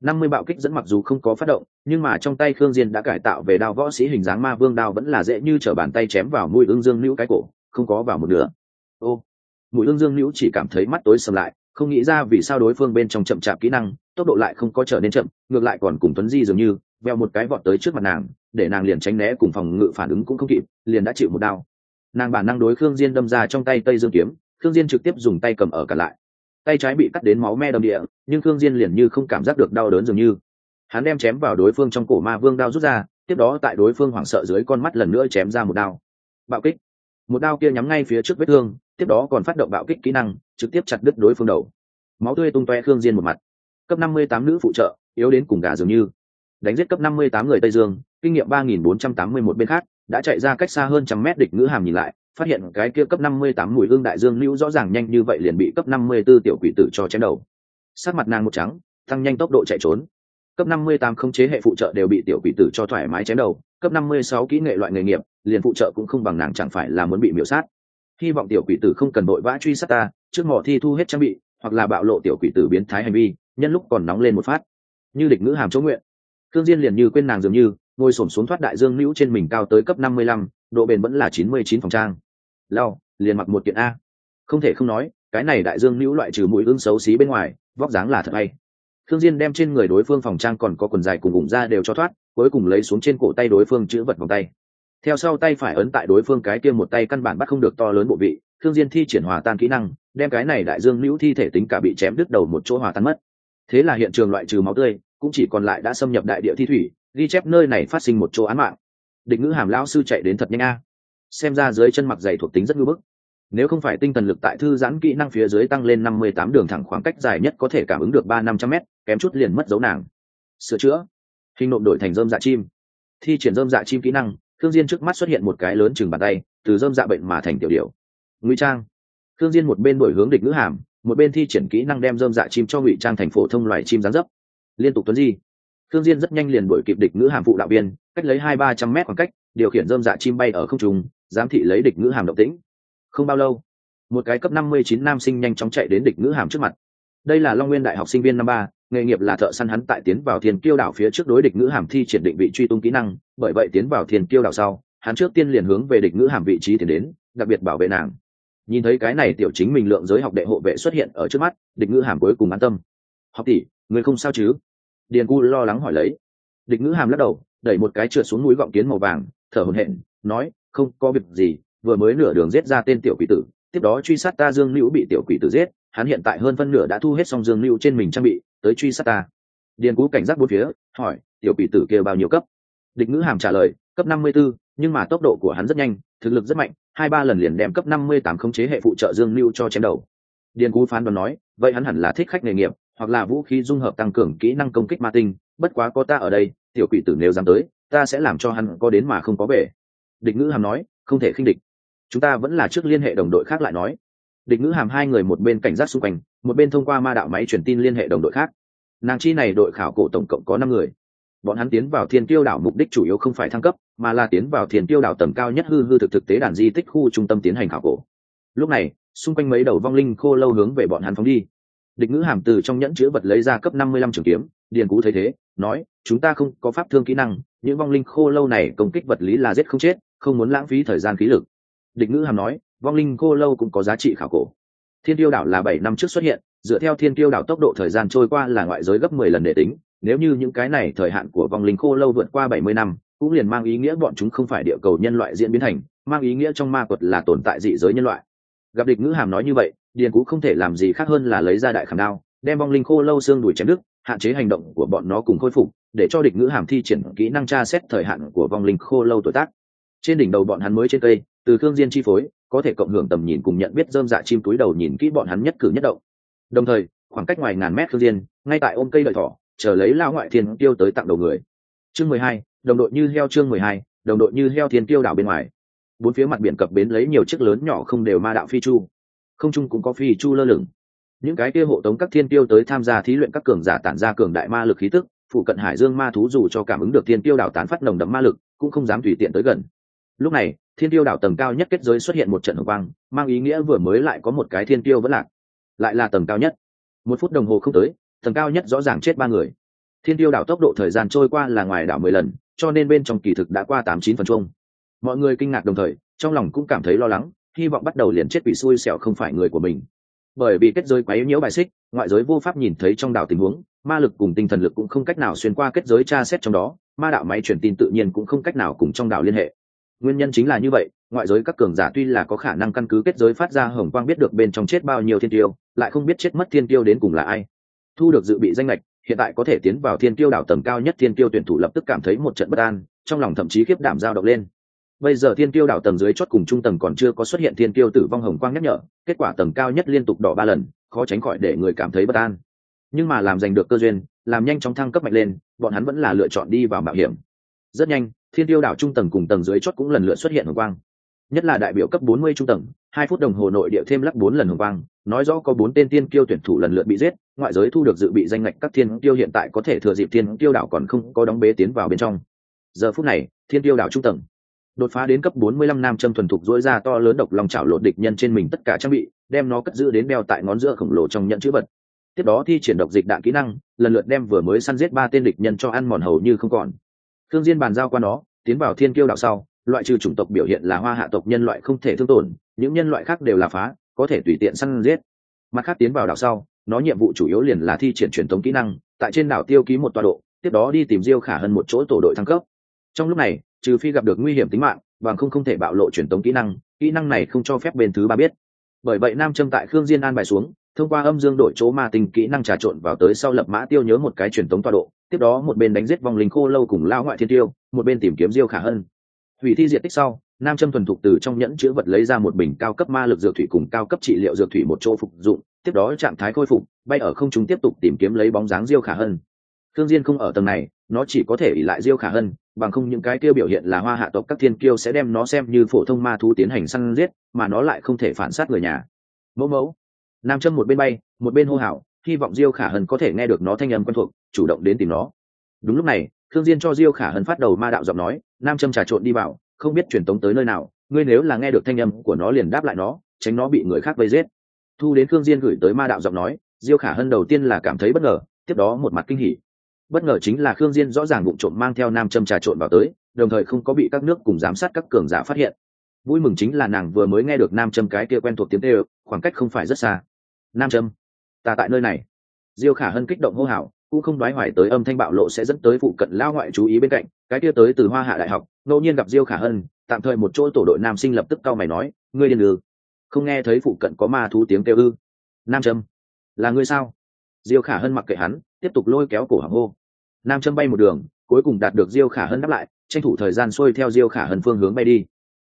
Năm mươi bạo kích dẫn mặc dù không có phát động, nhưng mà trong tay khương diên đã cải tạo về đao võ sĩ hình dáng ma vương đao vẫn là dễ như trở bàn tay chém vào mũi ương dương nữ cái cổ, không có vào một nửa. Ô. Mũi ương dương nữ chỉ cảm thấy mắt tối sầm lại, không nghĩ ra vì sao đối phương bên trong chậm chạp kỹ năng, tốc độ lại không có trở nên chậm, ngược lại còn cùng tuấn di dường như veo một cái vọt tới trước mặt nàng, để nàng liền tránh né cùng phòng ngự phản ứng cũng không kịp, liền đã chịu một đao nàng bản năng đối khương diên đâm ra trong tay tây dương kiếm, khương diên trực tiếp dùng tay cầm ở cả lại. Tay trái bị cắt đến máu me đầm địa, nhưng khương diên liền như không cảm giác được đau đớn dường như. Hắn đem chém vào đối phương trong cổ ma vương đao rút ra, tiếp đó tại đối phương hoảng sợ dưới con mắt lần nữa chém ra một đao. Bạo kích. Một đao kia nhắm ngay phía trước vết thương, tiếp đó còn phát động bạo kích kỹ năng, trực tiếp chặt đứt đối phương đầu. Máu tươi tung toe khương diên một mặt. Cấp năm mươi tám nữ phụ trợ, yếu đến cùng gà dường như đánh giết cấp năm mươi tám người tây dương, kinh nghiệm ba nghìn bốn trăm tám mươi một bên khác, đã chạy ra cách xa hơn trăm mét địch ngữ hàm nhìn lại, phát hiện cái kia cấp năm mươi tám mùi ương đại dương lưu rõ ràng nhanh như vậy liền bị cấp 54 tiểu quỷ tử cho chém đầu. Sát mặt nàng một trắng, tăng nhanh tốc độ chạy trốn. Cấp 58 không chế hệ phụ trợ đều bị tiểu quỷ tử cho thoải mái chém đầu, cấp 56 kỹ nghệ loại nghề nghiệp, liền phụ trợ cũng không bằng nàng chẳng phải là muốn bị miểu sát. Hy vọng tiểu quỷ tử không cần đội vã truy sát ta, trước mỏ thi thu hết trang bị, hoặc là bạo lộ tiểu quỷ tử biến thái hành vi, nhân lúc còn nóng lên một phát. Như địch ngữ hàm chỗ nguyện thương diên liền như quên nàng dường như ngồi xổm xuống thoát đại dương Nữu trên mình cao tới cấp 55, độ bền vẫn là 99 phòng trang. Lao liền mặc một kiện a. Không thể không nói cái này đại dương Nữu loại trừ mũi ương xấu xí bên ngoài vóc dáng là thật hay. Thương diên đem trên người đối phương phòng trang còn có quần dài cùng ủng ra đều cho thoát cuối cùng lấy xuống trên cổ tay đối phương chữ vật vòng tay. Theo sau tay phải ấn tại đối phương cái kia một tay căn bản bắt không được to lớn bộ vị thương diên thi triển hòa tan kỹ năng đem cái này đại dương Nữu thi thể tính cả bị chém đứt đầu một chỗ hòa tan mất. Thế là hiện trường loại trừ máu tươi cũng chỉ còn lại đã xâm nhập đại địa thi thủy, ghi chép nơi này phát sinh một chỗ án mạng. Địch ngữ hàm lão sư chạy đến thật nhanh a. Xem ra dưới chân mặc dày thuộc tính rất ngưỡng bức. Nếu không phải tinh thần lực tại thư giãn kỹ năng phía dưới tăng lên năm mươi tám đường thẳng khoảng cách dài nhất có thể cảm ứng được ba năm trăm m kém chút liền mất dấu nàng. Sửa chữa. Hình nộm đổi thành dơm dạ chim. Thi triển dơm dạ chim kỹ năng thương diên trước mắt xuất hiện một cái lớn chừng bàn tay, từ dơm dạ bệnh mà thành tiểu điểu. Ngụy trang. Thương diên một bên đổi hướng địch ngữ hàm, một bên thi triển kỹ năng đem dơm dạ chim cho ngụy trang thành phổ thông loài chim gián dấp liên tục tuấn di. Thương diên rất nhanh liền đuổi kịp địch ngữ hàm phụ đạo viên cách lấy hai ba trăm mét khoảng cách, điều khiển dơm dạ chim bay ở không trung, giám thị lấy địch ngữ hàm động tĩnh. Không bao lâu, một cái cấp năm mươi chín nam sinh nhanh chóng chạy đến địch ngữ hàm trước mặt. Đây là long nguyên đại học sinh viên năm ba, nghề nghiệp là thợ săn hắn tại tiến vào thiên kiêu đảo phía trước đối địch ngữ hàm thi triển định vị truy tung kỹ năng, bởi vậy tiến vào thiên kiêu đảo sau, hắn trước tiên liền hướng về địch ngữ hàm vị trí tiến đến, đặc biệt bảo vệ nàng. Nhìn thấy cái này tiểu chính mình lượng giới học đệ hộ vệ xuất hiện ở trước mắt, địch ngữ hàm cuối cùng an tâm. Học tỷ, người không sao chứ? Điền cu lo lắng hỏi lấy. Địch ngữ hàm lắc đầu đẩy một cái trượt xuống núi gọng kiến màu vàng thở hổn hển nói không có việc gì vừa mới nửa đường giết ra tên tiểu quỷ tử tiếp đó truy sát ta dương lưu bị tiểu quỷ tử giết hắn hiện tại hơn phân nửa đã thu hết xong dương lưu trên mình trang bị tới truy sát ta. Điền cú cảnh giác bốn phía hỏi tiểu quỷ tử kia bao nhiêu cấp? Địch ngữ hàm trả lời cấp năm mươi 54, nhưng mà tốc độ của hắn rất nhanh thực lực rất mạnh hai ba lần liền đem cấp năm mươi tám khống chế hệ phụ trợ dương lưu cho chém đầu. Điền cú phán đoán nói vậy hắn hẳn là thích khách nghề nghiệp hoặc là vũ khí dung hợp tăng cường kỹ năng công kích ma tinh, bất quá có ta ở đây, tiểu quỷ tử nếu dám tới, ta sẽ làm cho hắn có đến mà không có về địch ngữ hàm nói, không thể khinh địch. Chúng ta vẫn là trước liên hệ đồng đội khác lại nói. Địch ngữ hàm hai người một bên cảnh giác xung quanh, một bên thông qua ma đạo máy truyền tin liên hệ đồng đội khác. Nàng chi này đội khảo cổ tổng cộng có năm người. Bọn hắn tiến vào thiên tiêu đảo mục đích chủ yếu không phải thăng cấp, mà là tiến vào thiên tiêu đảo tầng cao nhất hư hư thực thực tế đàn di tích khu trung tâm tiến hành khảo cổ. Lúc này, xung quanh mấy đầu vong linh khô lâu hướng về bọn hắn phóng đi địch ngữ hàm từ trong nhẫn chứa vật lấy ra cấp năm mươi lăm trường kiếm, điền cú thấy thế, nói, chúng ta không có pháp thương kỹ năng, những vong linh khô lâu này công kích vật lý là giết không chết, không muốn lãng phí thời gian khí lực. Địch ngữ hàm nói, vong linh khô lâu cũng có giá trị khảo cổ. Thiên tiêu đảo là bảy năm trước xuất hiện, dựa theo thiên tiêu đảo tốc độ thời gian trôi qua là ngoại giới gấp mười lần để tính, nếu như những cái này thời hạn của vong linh khô lâu vượt qua bảy mươi năm, cũng liền mang ý nghĩa bọn chúng không phải địa cầu nhân loại diễn biến thành, mang ý nghĩa trong ma quật là tồn tại dị giới nhân loại. Gặp địch ngữ hàm nói như vậy điền cũ không thể làm gì khác hơn là lấy ra đại khảm đao, đem vong linh khô lâu xương đuổi chém đứt, hạn chế hành động của bọn nó cùng khôi phục, để cho địch ngữ hàm thi triển kỹ năng tra xét thời hạn của vong linh khô lâu tuổi tác. Trên đỉnh đầu bọn hắn mới trên cây, từ thương diên chi phối, có thể cộng hưởng tầm nhìn cùng nhận biết dơm dạ chim túi đầu nhìn kỹ bọn hắn nhất cử nhất động. Đồng thời, khoảng cách ngoài ngàn mét thương diên, ngay tại ôm cây đợi thỏ, chờ lấy lao ngoại thiên tiêu tới tặng đầu người. Chương mười hai, đồng đội như heo chương mười hai, đồng đội như heo thiên tiêu đảo bên ngoài. Bốn phía mặt biển cập bến lấy nhiều chiếc lớn nhỏ không đều ma đạo phi chu không trung cũng có phi chu lơ lửng. Những cái kia hộ tống các thiên tiêu tới tham gia thí luyện các cường giả tản ra cường đại ma lực khí tức, phụ cận hải dương ma thú dù cho cảm ứng được thiên tiêu đảo tán phát nồng đậm ma lực, cũng không dám tùy tiện tới gần. Lúc này, thiên tiêu đảo tầng cao nhất kết giới xuất hiện một trận hồng quang, mang ý nghĩa vừa mới lại có một cái thiên tiêu vẫn lạc. Lại là tầng cao nhất. Một phút đồng hồ không tới, tầng cao nhất rõ ràng chết ba người. Thiên tiêu đảo tốc độ thời gian trôi qua là ngoài đảo mười lần, cho nên bên trong kỳ thực đã qua tám chín phần chung. Mọi người kinh ngạc đồng thời, trong lòng cũng cảm thấy lo lắng hy vọng bắt đầu liền chết bị xui xẻo không phải người của mình. Bởi vì kết giới quá yếu nhiễu bài xích, ngoại giới vô pháp nhìn thấy trong đảo tình huống, ma lực cùng tinh thần lực cũng không cách nào xuyên qua kết giới tra xét trong đó, ma đạo máy truyền tin tự nhiên cũng không cách nào cùng trong đảo liên hệ. Nguyên nhân chính là như vậy, ngoại giới các cường giả tuy là có khả năng căn cứ kết giới phát ra hồng quang biết được bên trong chết bao nhiêu thiên tiêu, lại không biết chết mất thiên tiêu đến cùng là ai. Thu được dự bị danh lệch hiện tại có thể tiến vào thiên tiêu đảo tầm cao nhất thiên tiêu tuyển thủ lập tức cảm thấy một trận bất an, trong lòng thậm chí khiếp đảm dao động lên bây giờ thiên tiêu đảo tầng dưới chót cùng trung tầng còn chưa có xuất hiện thiên tiêu tử vong hồng quang nhắc nhở, kết quả tầng cao nhất liên tục đỏ ba lần, khó tránh khỏi để người cảm thấy bất an. Nhưng mà làm giành được cơ duyên, làm nhanh chóng thăng cấp mạnh lên, bọn hắn vẫn là lựa chọn đi vào mạo hiểm. Rất nhanh, thiên tiêu đảo trung tầng cùng tầng dưới chót cũng lần lượt xuất hiện hồng quang. Nhất là đại biểu cấp 40 trung tầng, hai phút đồng hồ nội địa thêm lắc bốn lần hồng quang, nói rõ có bốn tên tiên kiêu tuyển thủ lần lượt bị giết, ngoại giới thu được dự bị danh ngạch các thiên kiêu hiện tại có thể thừa dịp thiên kiêu đảo còn không có đóng bế tiến vào bên trong. Giờ phút này, thiên kiêu đảo trung tầng đột phá đến cấp 45 nam châm thuần thục dỗi ra to lớn độc lòng chảo lột địch nhân trên mình tất cả trang bị, đem nó cất giữ đến đeo tại ngón giữa khổng lồ trong nhận chữ vật. Tiếp đó thi triển độc dịch đạn kỹ năng, lần lượt đem vừa mới săn giết ba tên địch nhân cho ăn mòn hầu như không còn. Thương diên bàn giao qua nó, tiến vào thiên kiêu đảo sau, loại trừ chủng tộc biểu hiện là hoa hạ tộc nhân loại không thể thương tổn, những nhân loại khác đều là phá, có thể tùy tiện săn giết. Mặt khác tiến vào đảo sau, nó nhiệm vụ chủ yếu liền là thi triển truyền thống kỹ năng, tại trên đảo tiêu ký một tọa độ, tiếp đó đi tìm diêu khả hơn một chỗ tổ đội thăng cấp. Trong lúc này trừ phi gặp được nguy hiểm tính mạng, bằng không không thể bạo lộ truyền thống kỹ năng kỹ năng này không cho phép bên thứ ba biết. Bởi vậy nam châm tại khương diên an bài xuống, thông qua âm dương đổi chỗ ma tình kỹ năng trà trộn vào tới sau lập mã tiêu nhớ một cái truyền thống tọa độ, tiếp đó một bên đánh giết vong linh khô lâu cùng lao ngoại thiên tiêu, một bên tìm kiếm diêu khả hơn hủy thi diện tích sau, nam châm thuần thục từ trong nhẫn chữ vật lấy ra một bình cao cấp ma lực dược thủy cùng cao cấp trị liệu dược thủy một chỗ phục dụng, tiếp đó trạng thái khôi phục, bay ở không trung tiếp tục tìm kiếm lấy bóng dáng diêu khả hân. Thương diên không ở tầng này, nó chỉ có thể ỉ lại diêu khả hân bằng không những cái kia biểu hiện là hoa hạ tộc các thiên kiêu sẽ đem nó xem như phổ thông ma thú tiến hành săn giết, mà nó lại không thể phản sát người nhà. Mẫu mẫu. Nam châm một bên bay, một bên hô hào, hy vọng diêu khả hân có thể nghe được nó thanh âm quen thuộc, chủ động đến tìm nó. Đúng lúc này, thương diên cho diêu khả hân phát đầu ma đạo giọng nói, nam châm trà trộn đi vào, không biết truyền tống tới nơi nào, ngươi nếu là nghe được thanh âm của nó liền đáp lại nó, tránh nó bị người khác vây giết. Thu đến thương diên gửi tới ma đạo giọng nói, diêu khả hân đầu tiên là cảm thấy bất ngờ, tiếp đó một mặt kinh hỉ bất ngờ chính là khương diên rõ ràng bụng trộm mang theo nam châm trà trộn vào tới, đồng thời không có bị các nước cùng giám sát các cường giả phát hiện. Vui mừng chính là nàng vừa mới nghe được nam châm cái kia quen thuộc tiếng kêu, khoảng cách không phải rất xa. Nam châm, ta tại nơi này. Diêu khả hân kích động hô hào, cũng không đoái hoài tới âm thanh bạo lộ sẽ dẫn tới phụ cận lao ngoại chú ý bên cạnh, cái kia tới từ hoa hạ đại học, ngẫu nhiên gặp diêu khả hân, tạm thời một chỗ tổ đội nam sinh lập tức cau mày nói, ngươi điên ư? Không nghe thấy phụ cận có ma thú tiếng kêu ư? Nam trâm là ngươi sao? Diêu khả hân mặc kệ hắn, tiếp tục lôi kéo cổ hàng hô nam châm bay một đường, cuối cùng đạt được diêu khả hân đáp lại, tranh thủ thời gian xuôi theo diêu khả hân phương hướng bay đi.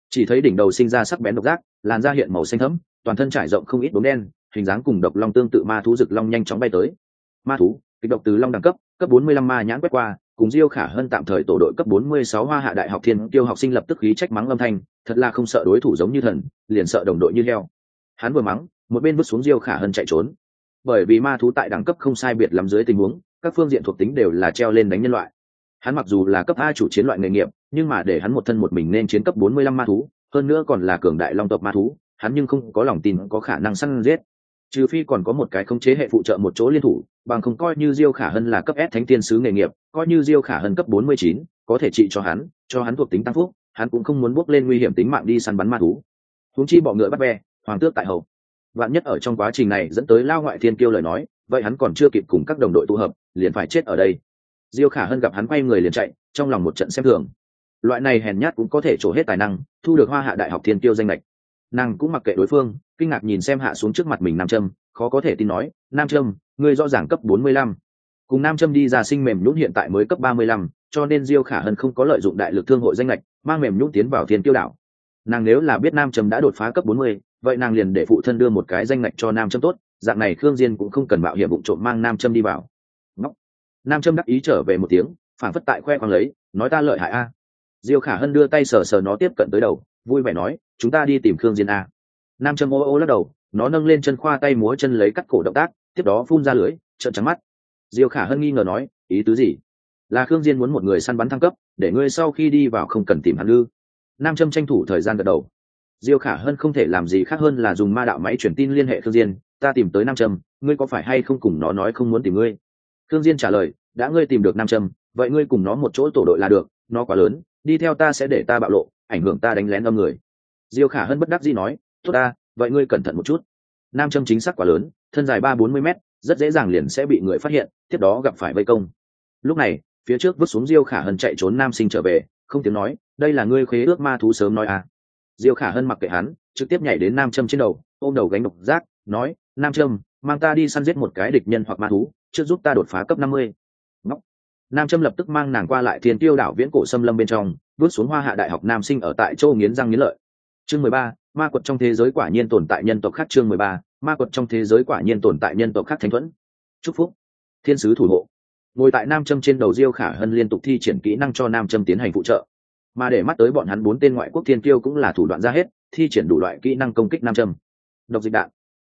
Chỉ thấy đỉnh đầu sinh ra sắc bén độc giác, làn da hiện màu xanh thẫm, toàn thân trải rộng không ít đốm đen, hình dáng cùng độc long tương tự ma thú rực long nhanh chóng bay tới. Ma thú kịch độc từ long đẳng cấp cấp 45 ma nhãn quét qua, cùng diêu khả hơn tạm thời tổ đội cấp 46 hoa hạ đại học thiên tiêu học sinh lập tức khí trách mắng âm thanh, thật là không sợ đối thủ giống như thần, liền sợ đồng đội như heo. Hắn vừa mắng, một bên vứt xuống diêu khả hơn chạy trốn. Bởi vì ma thú tại đẳng cấp không sai biệt lắm dưới tình huống các phương diện thuộc tính đều là treo lên đánh nhân loại. Hắn mặc dù là cấp a chủ chiến loại nghề nghiệp nhưng mà để hắn một thân một mình nên chiến cấp 45 ma thú hơn nữa còn là cường đại long tộc ma thú hắn nhưng không có lòng tin có khả năng săn giết. Trừ phi còn có một cái khống chế hệ phụ trợ một chỗ liên thủ bằng không coi như diêu khả hân là cấp s thánh tiên sứ nghề nghiệp coi như diêu khả hân cấp 49, có thể trị cho hắn cho hắn thuộc tính tăng phúc hắn cũng không muốn bước lên nguy hiểm tính mạng đi săn bắn ma thú. Húng chi bọ ngựa bắt ve hoàng tước tại hậu vạn nhất ở trong quá trình này dẫn tới lao ngoại thiên kiêu lời nói vậy hắn còn chưa kịp cùng các đồng đội tụ hợp liền phải chết ở đây. Diêu khả hân gặp hắn quay người liền chạy, trong lòng một trận xem thường. Loại này hèn nhát cũng có thể trổ hết tài năng, thu được hoa hạ đại học thiên Tiêu danh lệch nàng cũng mặc kệ đối phương, kinh ngạc nhìn xem hạ xuống trước mặt mình nam trâm, khó có thể tin nói, nam trâm, ngươi rõ ràng cấp bốn mươi lăm. Cùng nam trâm đi ra sinh mềm nhũn hiện tại mới cấp ba mươi lăm, cho nên diêu khả hân không có lợi dụng đại lực thương hội danh lệch mang mềm nhũn tiến vào thiên tiêu đảo. Nàng nếu là biết nam trâm đã đột phá cấp bốn mươi, vậy nàng liền để phụ thân đưa một cái danh lệch cho nam trâm tốt, dạng này khương diên cũng không cần mạo hiểm bụng trộm mang nam trâm đi vào nam trâm đắc ý trở về một tiếng phản phất tại khoe khoang lấy, nói ta lợi hại a. Diêu khả hân đưa tay sờ sờ nó tiếp cận tới đầu, vui vẻ nói, chúng ta đi tìm khương diên a. Nam châm ô ô lắc đầu, nó nâng lên chân khoa tay múa chân lấy cắt cổ động tác, tiếp đó phun ra lưới trợn trắng mắt. Diêu khả hân nghi ngờ nói, ý tứ gì? Là khương diên muốn một người săn bắn thăng cấp, để ngươi sau khi đi vào không cần tìm hắn ư? Nam châm tranh thủ thời gian gật đầu. Diêu khả hân không thể làm gì khác hơn là dùng ma đạo máy truyền tin liên hệ khương diên, ta tìm tới nam trâm ngươi có phải hay không cùng nó nói không muốn tìm ngươi? Khương diên trả lời, đã ngươi tìm được nam trâm, vậy ngươi cùng nó một chỗ tổ đội là được, nó quá lớn, đi theo ta sẽ để ta bạo lộ, ảnh hưởng ta đánh lén âm người. Diêu khả hân bất đắc dĩ nói, tốt ta, vậy ngươi cẩn thận một chút. Nam châm chính xác quá lớn, thân dài ba bốn mươi m rất dễ dàng liền sẽ bị người phát hiện, tiếp đó gặp phải vây công. Lúc này, phía trước vứt xuống diêu khả hân chạy trốn nam sinh trở về, không tiếng nói, đây là ngươi khế ước ma thú sớm nói à? Diêu khả hân mặc kệ hắn, trực tiếp nhảy đến nam châm trên đầu, ôm đầu gánh độc giác, nói, nam châm mang ta đi săn giết một cái địch nhân hoặc ma thú, trước giúp ta đột phá cấp năm mươi. Nam châm lập tức mang nàng qua lại thiên tiêu đảo viễn cổ xâm lâm bên trong, bước xuống hoa hạ đại học nam sinh ở tại châu nghiến răng nghiến lợi. Chương mười ba, ma quật trong thế giới quả nhiên tồn tại nhân tộc khác chương mười ba, ma quật trong thế giới quả nhiên tồn tại nhân tộc khác thánh thuẫn. Chúc phúc. Thiên sứ thủ hộ. Ngồi tại nam châm trên đầu diêu khả hân liên tục thi triển kỹ năng cho nam châm tiến hành phụ trợ. Mà để mắt tới bọn hắn bốn tên ngoại quốc thiên tiêu cũng là thủ đoạn ra hết, thi triển đủ loại kỹ năng công kích nam châm. Độc dịch đạn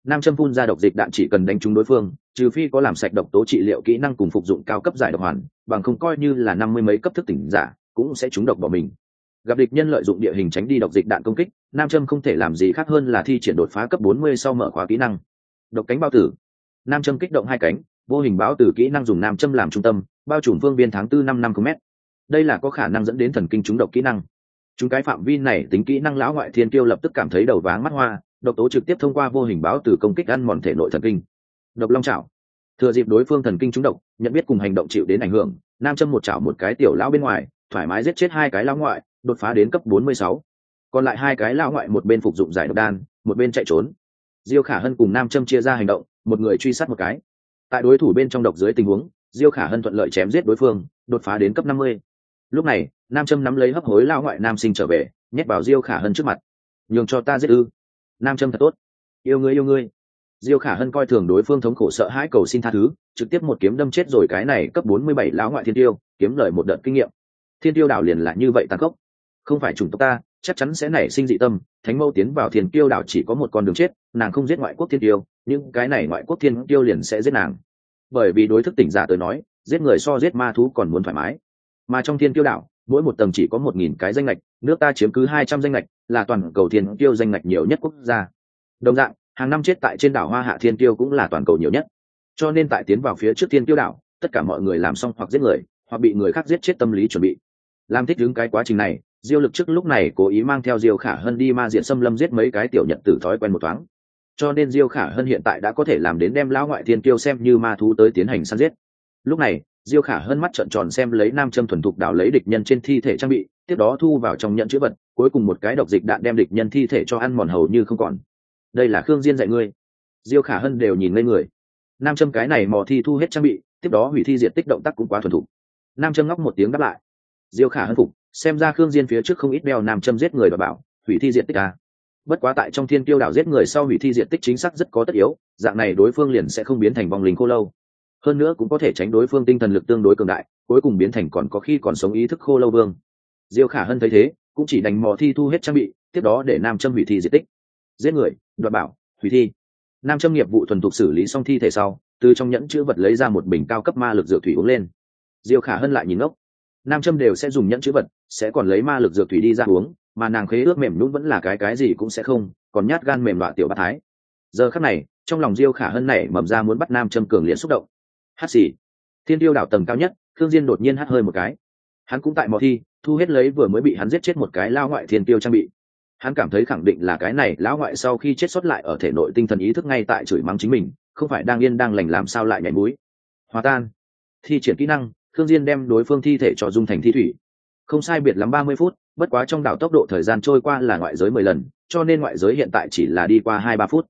nam châm phun ra độc dịch đạn chỉ cần đánh trúng đối phương, trừ phi có làm sạch độc tố trị liệu kỹ năng cùng phục dụng cao cấp giải độc hoàn, bằng không coi như là năm mươi mấy cấp thức tỉnh giả cũng sẽ trúng độc bỏ mình. Gặp địch nhân lợi dụng địa hình tránh đi độc dịch đạn công kích, nam châm không thể làm gì khác hơn là thi triển đột phá cấp bốn mươi sau mở khóa kỹ năng. Độc cánh bao tử. Nam châm kích động hai cánh, vô hình báo tử kỹ năng dùng nam châm làm trung tâm, bao trùm phương biên tháng tư năm năm km. Đây là có khả năng dẫn đến thần kinh trúng độc kỹ năng. Chúng cái phạm vi này tính kỹ năng lão ngoại thiên tiêu lập tức cảm thấy đầu váng mắt hoa độc tố trực tiếp thông qua vô hình báo từ công kích ăn mòn thể nội thần kinh độc long chảo. thừa dịp đối phương thần kinh trúng độc, nhận biết cùng hành động chịu đến ảnh hưởng, nam châm một chảo một cái tiểu lão bên ngoài, thoải mái giết chết hai cái lão ngoại, đột phá đến cấp 46. còn lại hai cái lão ngoại một bên phục dụng giải độc đan, một bên chạy trốn diêu khả hân cùng nam châm chia ra hành động, một người truy sát một cái tại đối thủ bên trong độc dưới tình huống, diêu khả hân thuận lợi chém giết đối phương, đột phá đến cấp 50. lúc này, nam châm nắm lấy hấp hối lão ngoại nam sinh trở về, nhét vào diêu khả hân trước mặt nhường cho ta giết ư nam châm thật tốt. Yêu ngươi yêu ngươi. Diêu khả hân coi thường đối phương thống khổ sợ hãi cầu xin tha thứ, trực tiếp một kiếm đâm chết rồi cái này cấp bốn mươi bảy lão ngoại thiên tiêu, kiếm lời một đợt kinh nghiệm. Thiên tiêu đảo liền là như vậy tàn khốc. Không phải chủng tộc ta, chắc chắn sẽ nảy sinh dị tâm, thánh mâu tiến vào thiên tiêu đảo chỉ có một con đường chết, nàng không giết ngoại quốc thiên tiêu, nhưng cái này ngoại quốc thiên tiêu liền sẽ giết nàng. Bởi vì đối thức tỉnh giả tới nói, giết người so giết ma thú còn muốn thoải mái. Mà trong thiên tiêu đảo mỗi một tầng chỉ có một nghìn cái danh lệch nước ta chiếm cứ hai trăm danh lệch là toàn cầu thiên tiêu danh lệch nhiều nhất quốc gia. Đồng dạng, hàng năm chết tại trên đảo hoa hạ thiên tiêu cũng là toàn cầu nhiều nhất. Cho nên tại tiến vào phía trước thiên tiêu đảo, tất cả mọi người làm xong hoặc giết người, hoặc bị người khác giết chết tâm lý chuẩn bị. Làm thích đứng cái quá trình này, diêu lực trước lúc này cố ý mang theo diêu khả hân đi ma diện xâm lâm giết mấy cái tiểu nhận tử thói quen một thoáng. Cho nên diêu khả hân hiện tại đã có thể làm đến đem lão ngoại thiên tiêu xem như ma thú tới tiến hành săn giết. Lúc này diêu khả hân mắt trợn tròn xem lấy nam châm thuần thục đảo lấy địch nhân trên thi thể trang bị, tiếp đó thu vào trong nhận chữ vật, cuối cùng một cái độc dịch đạn đem địch nhân thi thể cho ăn mòn hầu như không còn. Đây là khương diên dạy ngươi. Diêu khả hân đều nhìn lên người. Nam châm cái này mò thi thu hết trang bị, tiếp đó hủy thi diệt tích động tác cũng quá thuần thục. Nam châm ngóc một tiếng đáp lại. Diêu khả hân phục, xem ra khương diên phía trước không ít đeo nam châm giết người và bảo, hủy thi diệt tích à. bất quá tại trong thiên tiêu đảo giết người sau hủy thi diệt tích chính xác rất có tất yếu, dạng này đối phương liền sẽ không biến thành vong linh cô lâu hơn nữa cũng có thể tránh đối phương tinh thần lực tương đối cường đại, cuối cùng biến thành còn có khi còn sống ý thức khô lâu vương. Diêu khả hân thấy thế, cũng chỉ đành mò thi thu hết trang bị, tiếp đó để nam châm hủy thi diệt tích. Giết người, đoạt bảo, hủy thi. Nam châm nghiệp vụ thuần thục xử lý xong thi thể sau, từ trong nhẫn chữ vật lấy ra một bình cao cấp ma lực dược thủy uống lên. Diêu khả hân lại nhìn ngốc. Nam châm đều sẽ dùng nhẫn chữ vật, sẽ còn lấy ma lực dược thủy đi ra uống, mà nàng khế ước mềm nhún vẫn là cái cái gì cũng sẽ không, còn nhát gan mềm loạn tiểu bát thái. Giờ khắc này, trong lòng diêu khả hân này mầm ra muốn bắt nam châm cường liệt xúc động hát xì. Thiên tiêu đảo tầng cao nhất thương diên đột nhiên hát hơi một cái. Hắn cũng tại mò thi, thu hết lấy vừa mới bị hắn giết chết một cái lao ngoại thiên tiêu trang bị. Hắn cảm thấy khẳng định là cái này lão ngoại sau khi chết xuất lại ở thể nội tinh thần ý thức ngay tại chửi mắng chính mình, không phải đang yên đang lành làm sao lại nhảy mũi hòa tan. Thi triển kỹ năng thương diên đem đối phương thi thể cho dung thành thi thủy. Không sai biệt lắm ba mươi phút, bất quá trong đảo tốc độ thời gian trôi qua là ngoại giới mười lần, cho nên ngoại giới hiện tại chỉ là đi qua hai ba phút.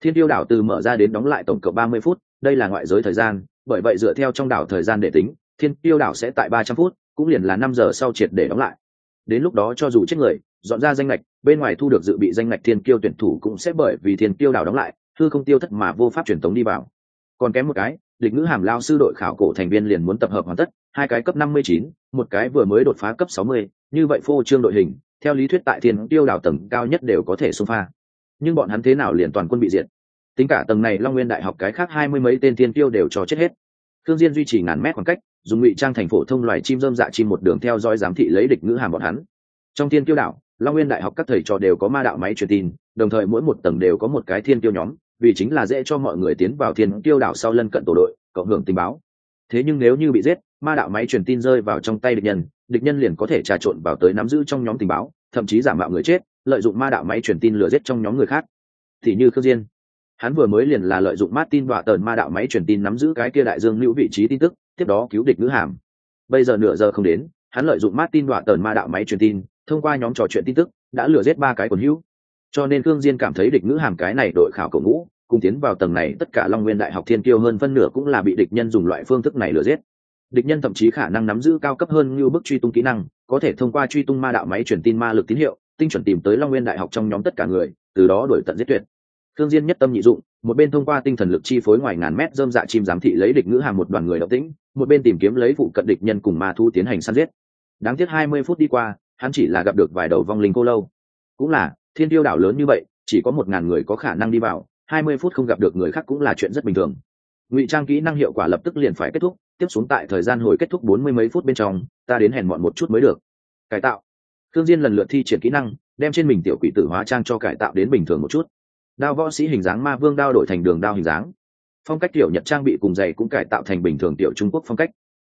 Thiên tiêu đảo từ mở ra đến đóng lại tổng cộng ba mươi phút, đây là ngoại giới thời gian bởi vậy dựa theo trong đảo thời gian để tính, thiên tiêu đảo sẽ tại ba trăm phút, cũng liền là năm giờ sau triệt để đóng lại. Đến lúc đó cho dù chết người, dọn ra danh lệch bên ngoài thu được dự bị danh lệch thiên kiêu tuyển thủ cũng sẽ bởi vì thiên kiêu đảo đóng lại thư không tiêu thất mà vô pháp truyền tống đi vào. Còn kém một cái địch ngữ hàm lao sư đội khảo cổ thành viên liền muốn tập hợp hoàn tất, hai cái cấp năm mươi chín, một cái vừa mới đột phá cấp sáu mươi, như vậy phô trương đội hình, theo lý thuyết tại thiên tiêu đảo tầng cao nhất đều có thể xung pha. Nhưng bọn hắn thế nào liền toàn quân bị diệt tính cả tầng này long nguyên đại học cái khác hai mươi mấy tên thiên tiêu đều cho chết hết. Thương diên duy trì ngàn mét khoảng cách, dùng ngụy trang thành phổ thông loài chim dơm dạ chim một đường theo dõi giám thị lấy địch ngữ hàm bọn hắn. Trong thiên tiêu đảo, long nguyên đại học các thầy trò đều có ma đạo máy truyền tin, đồng thời mỗi một tầng đều có một cái thiên tiêu nhóm, vì chính là dễ cho mọi người tiến vào thiên tiêu đảo sau lân cận tổ đội, cộng hưởng tình báo. Thế nhưng nếu như bị giết, ma đạo máy truyền tin rơi vào trong tay địch nhân địch nhân liền có thể trà trộn vào tới nắm giữ trong nhóm tình báo, thậm chí giả mạo người chết, lợi dụng ma đạo máy truyền tin lừa giết trong nhóm người khác. Thì như khương diên hắn vừa mới liền là lợi dụng Martin đọa tờn ma đạo máy truyền tin nắm giữ cái kia đại dương lưu vị trí tin tức, tiếp đó cứu địch nữ hàm. Bây giờ nửa giờ không đến, hắn lợi dụng Martin đọa tờn ma đạo máy truyền tin, thông qua nhóm trò chuyện tin tức, đã lừa giết ba cái quần hữu. Cho nên Cương Diên cảm thấy địch nữ hàm cái này đội khảo cổ ngũ, cùng tiến vào tầng này, tất cả Long Nguyên Đại học thiên kiêu hơn phân nửa cũng là bị địch nhân dùng loại phương thức này lừa giết. địch nhân thậm chí khả năng nắm giữ cao cấp hơn như bức truy tung kỹ năng, có thể thông qua truy tung ma đạo máy truyền tin ma lực tín hiệu, tinh chuẩn tìm tới long nguyên đại học trong nhóm tất cả người, từ đó đuổi tận giết tuyệt thương diên nhất tâm nhị dụng, một bên thông qua tinh thần lực chi phối ngoài ngàn mét dơm dạ chim giám thị lấy địch ngữ hàng một đoàn người động tĩnh, một bên tìm kiếm lấy vụ cận địch nhân cùng ma thu tiến hành săn giết. Đáng tiếc hai mươi phút đi qua, hắn chỉ là gặp được vài đầu vong linh cô lâu. Cũng là, thiên tiêu đảo lớn như vậy, chỉ có một ngàn người có khả năng đi vào, hai mươi phút không gặp được người khác cũng là chuyện rất bình thường. Ngụy trang kỹ năng hiệu quả lập tức liền phải kết thúc, tiếp xuống tại thời gian hồi kết thúc bốn mươi mấy phút bên trong, ta đến hẹn mọn một chút mới được. Cải tạo. Thương diên lần lượt thi triển kỹ năng, đem trên mình tiểu quỷ tử hóa trang cho cải tạo đến bình thường một chút đao võ sĩ hình dáng ma vương đao đổi thành đường đao hình dáng. Phong cách tiểu nhật trang bị cùng giày cũng cải tạo thành bình thường tiểu trung quốc phong cách.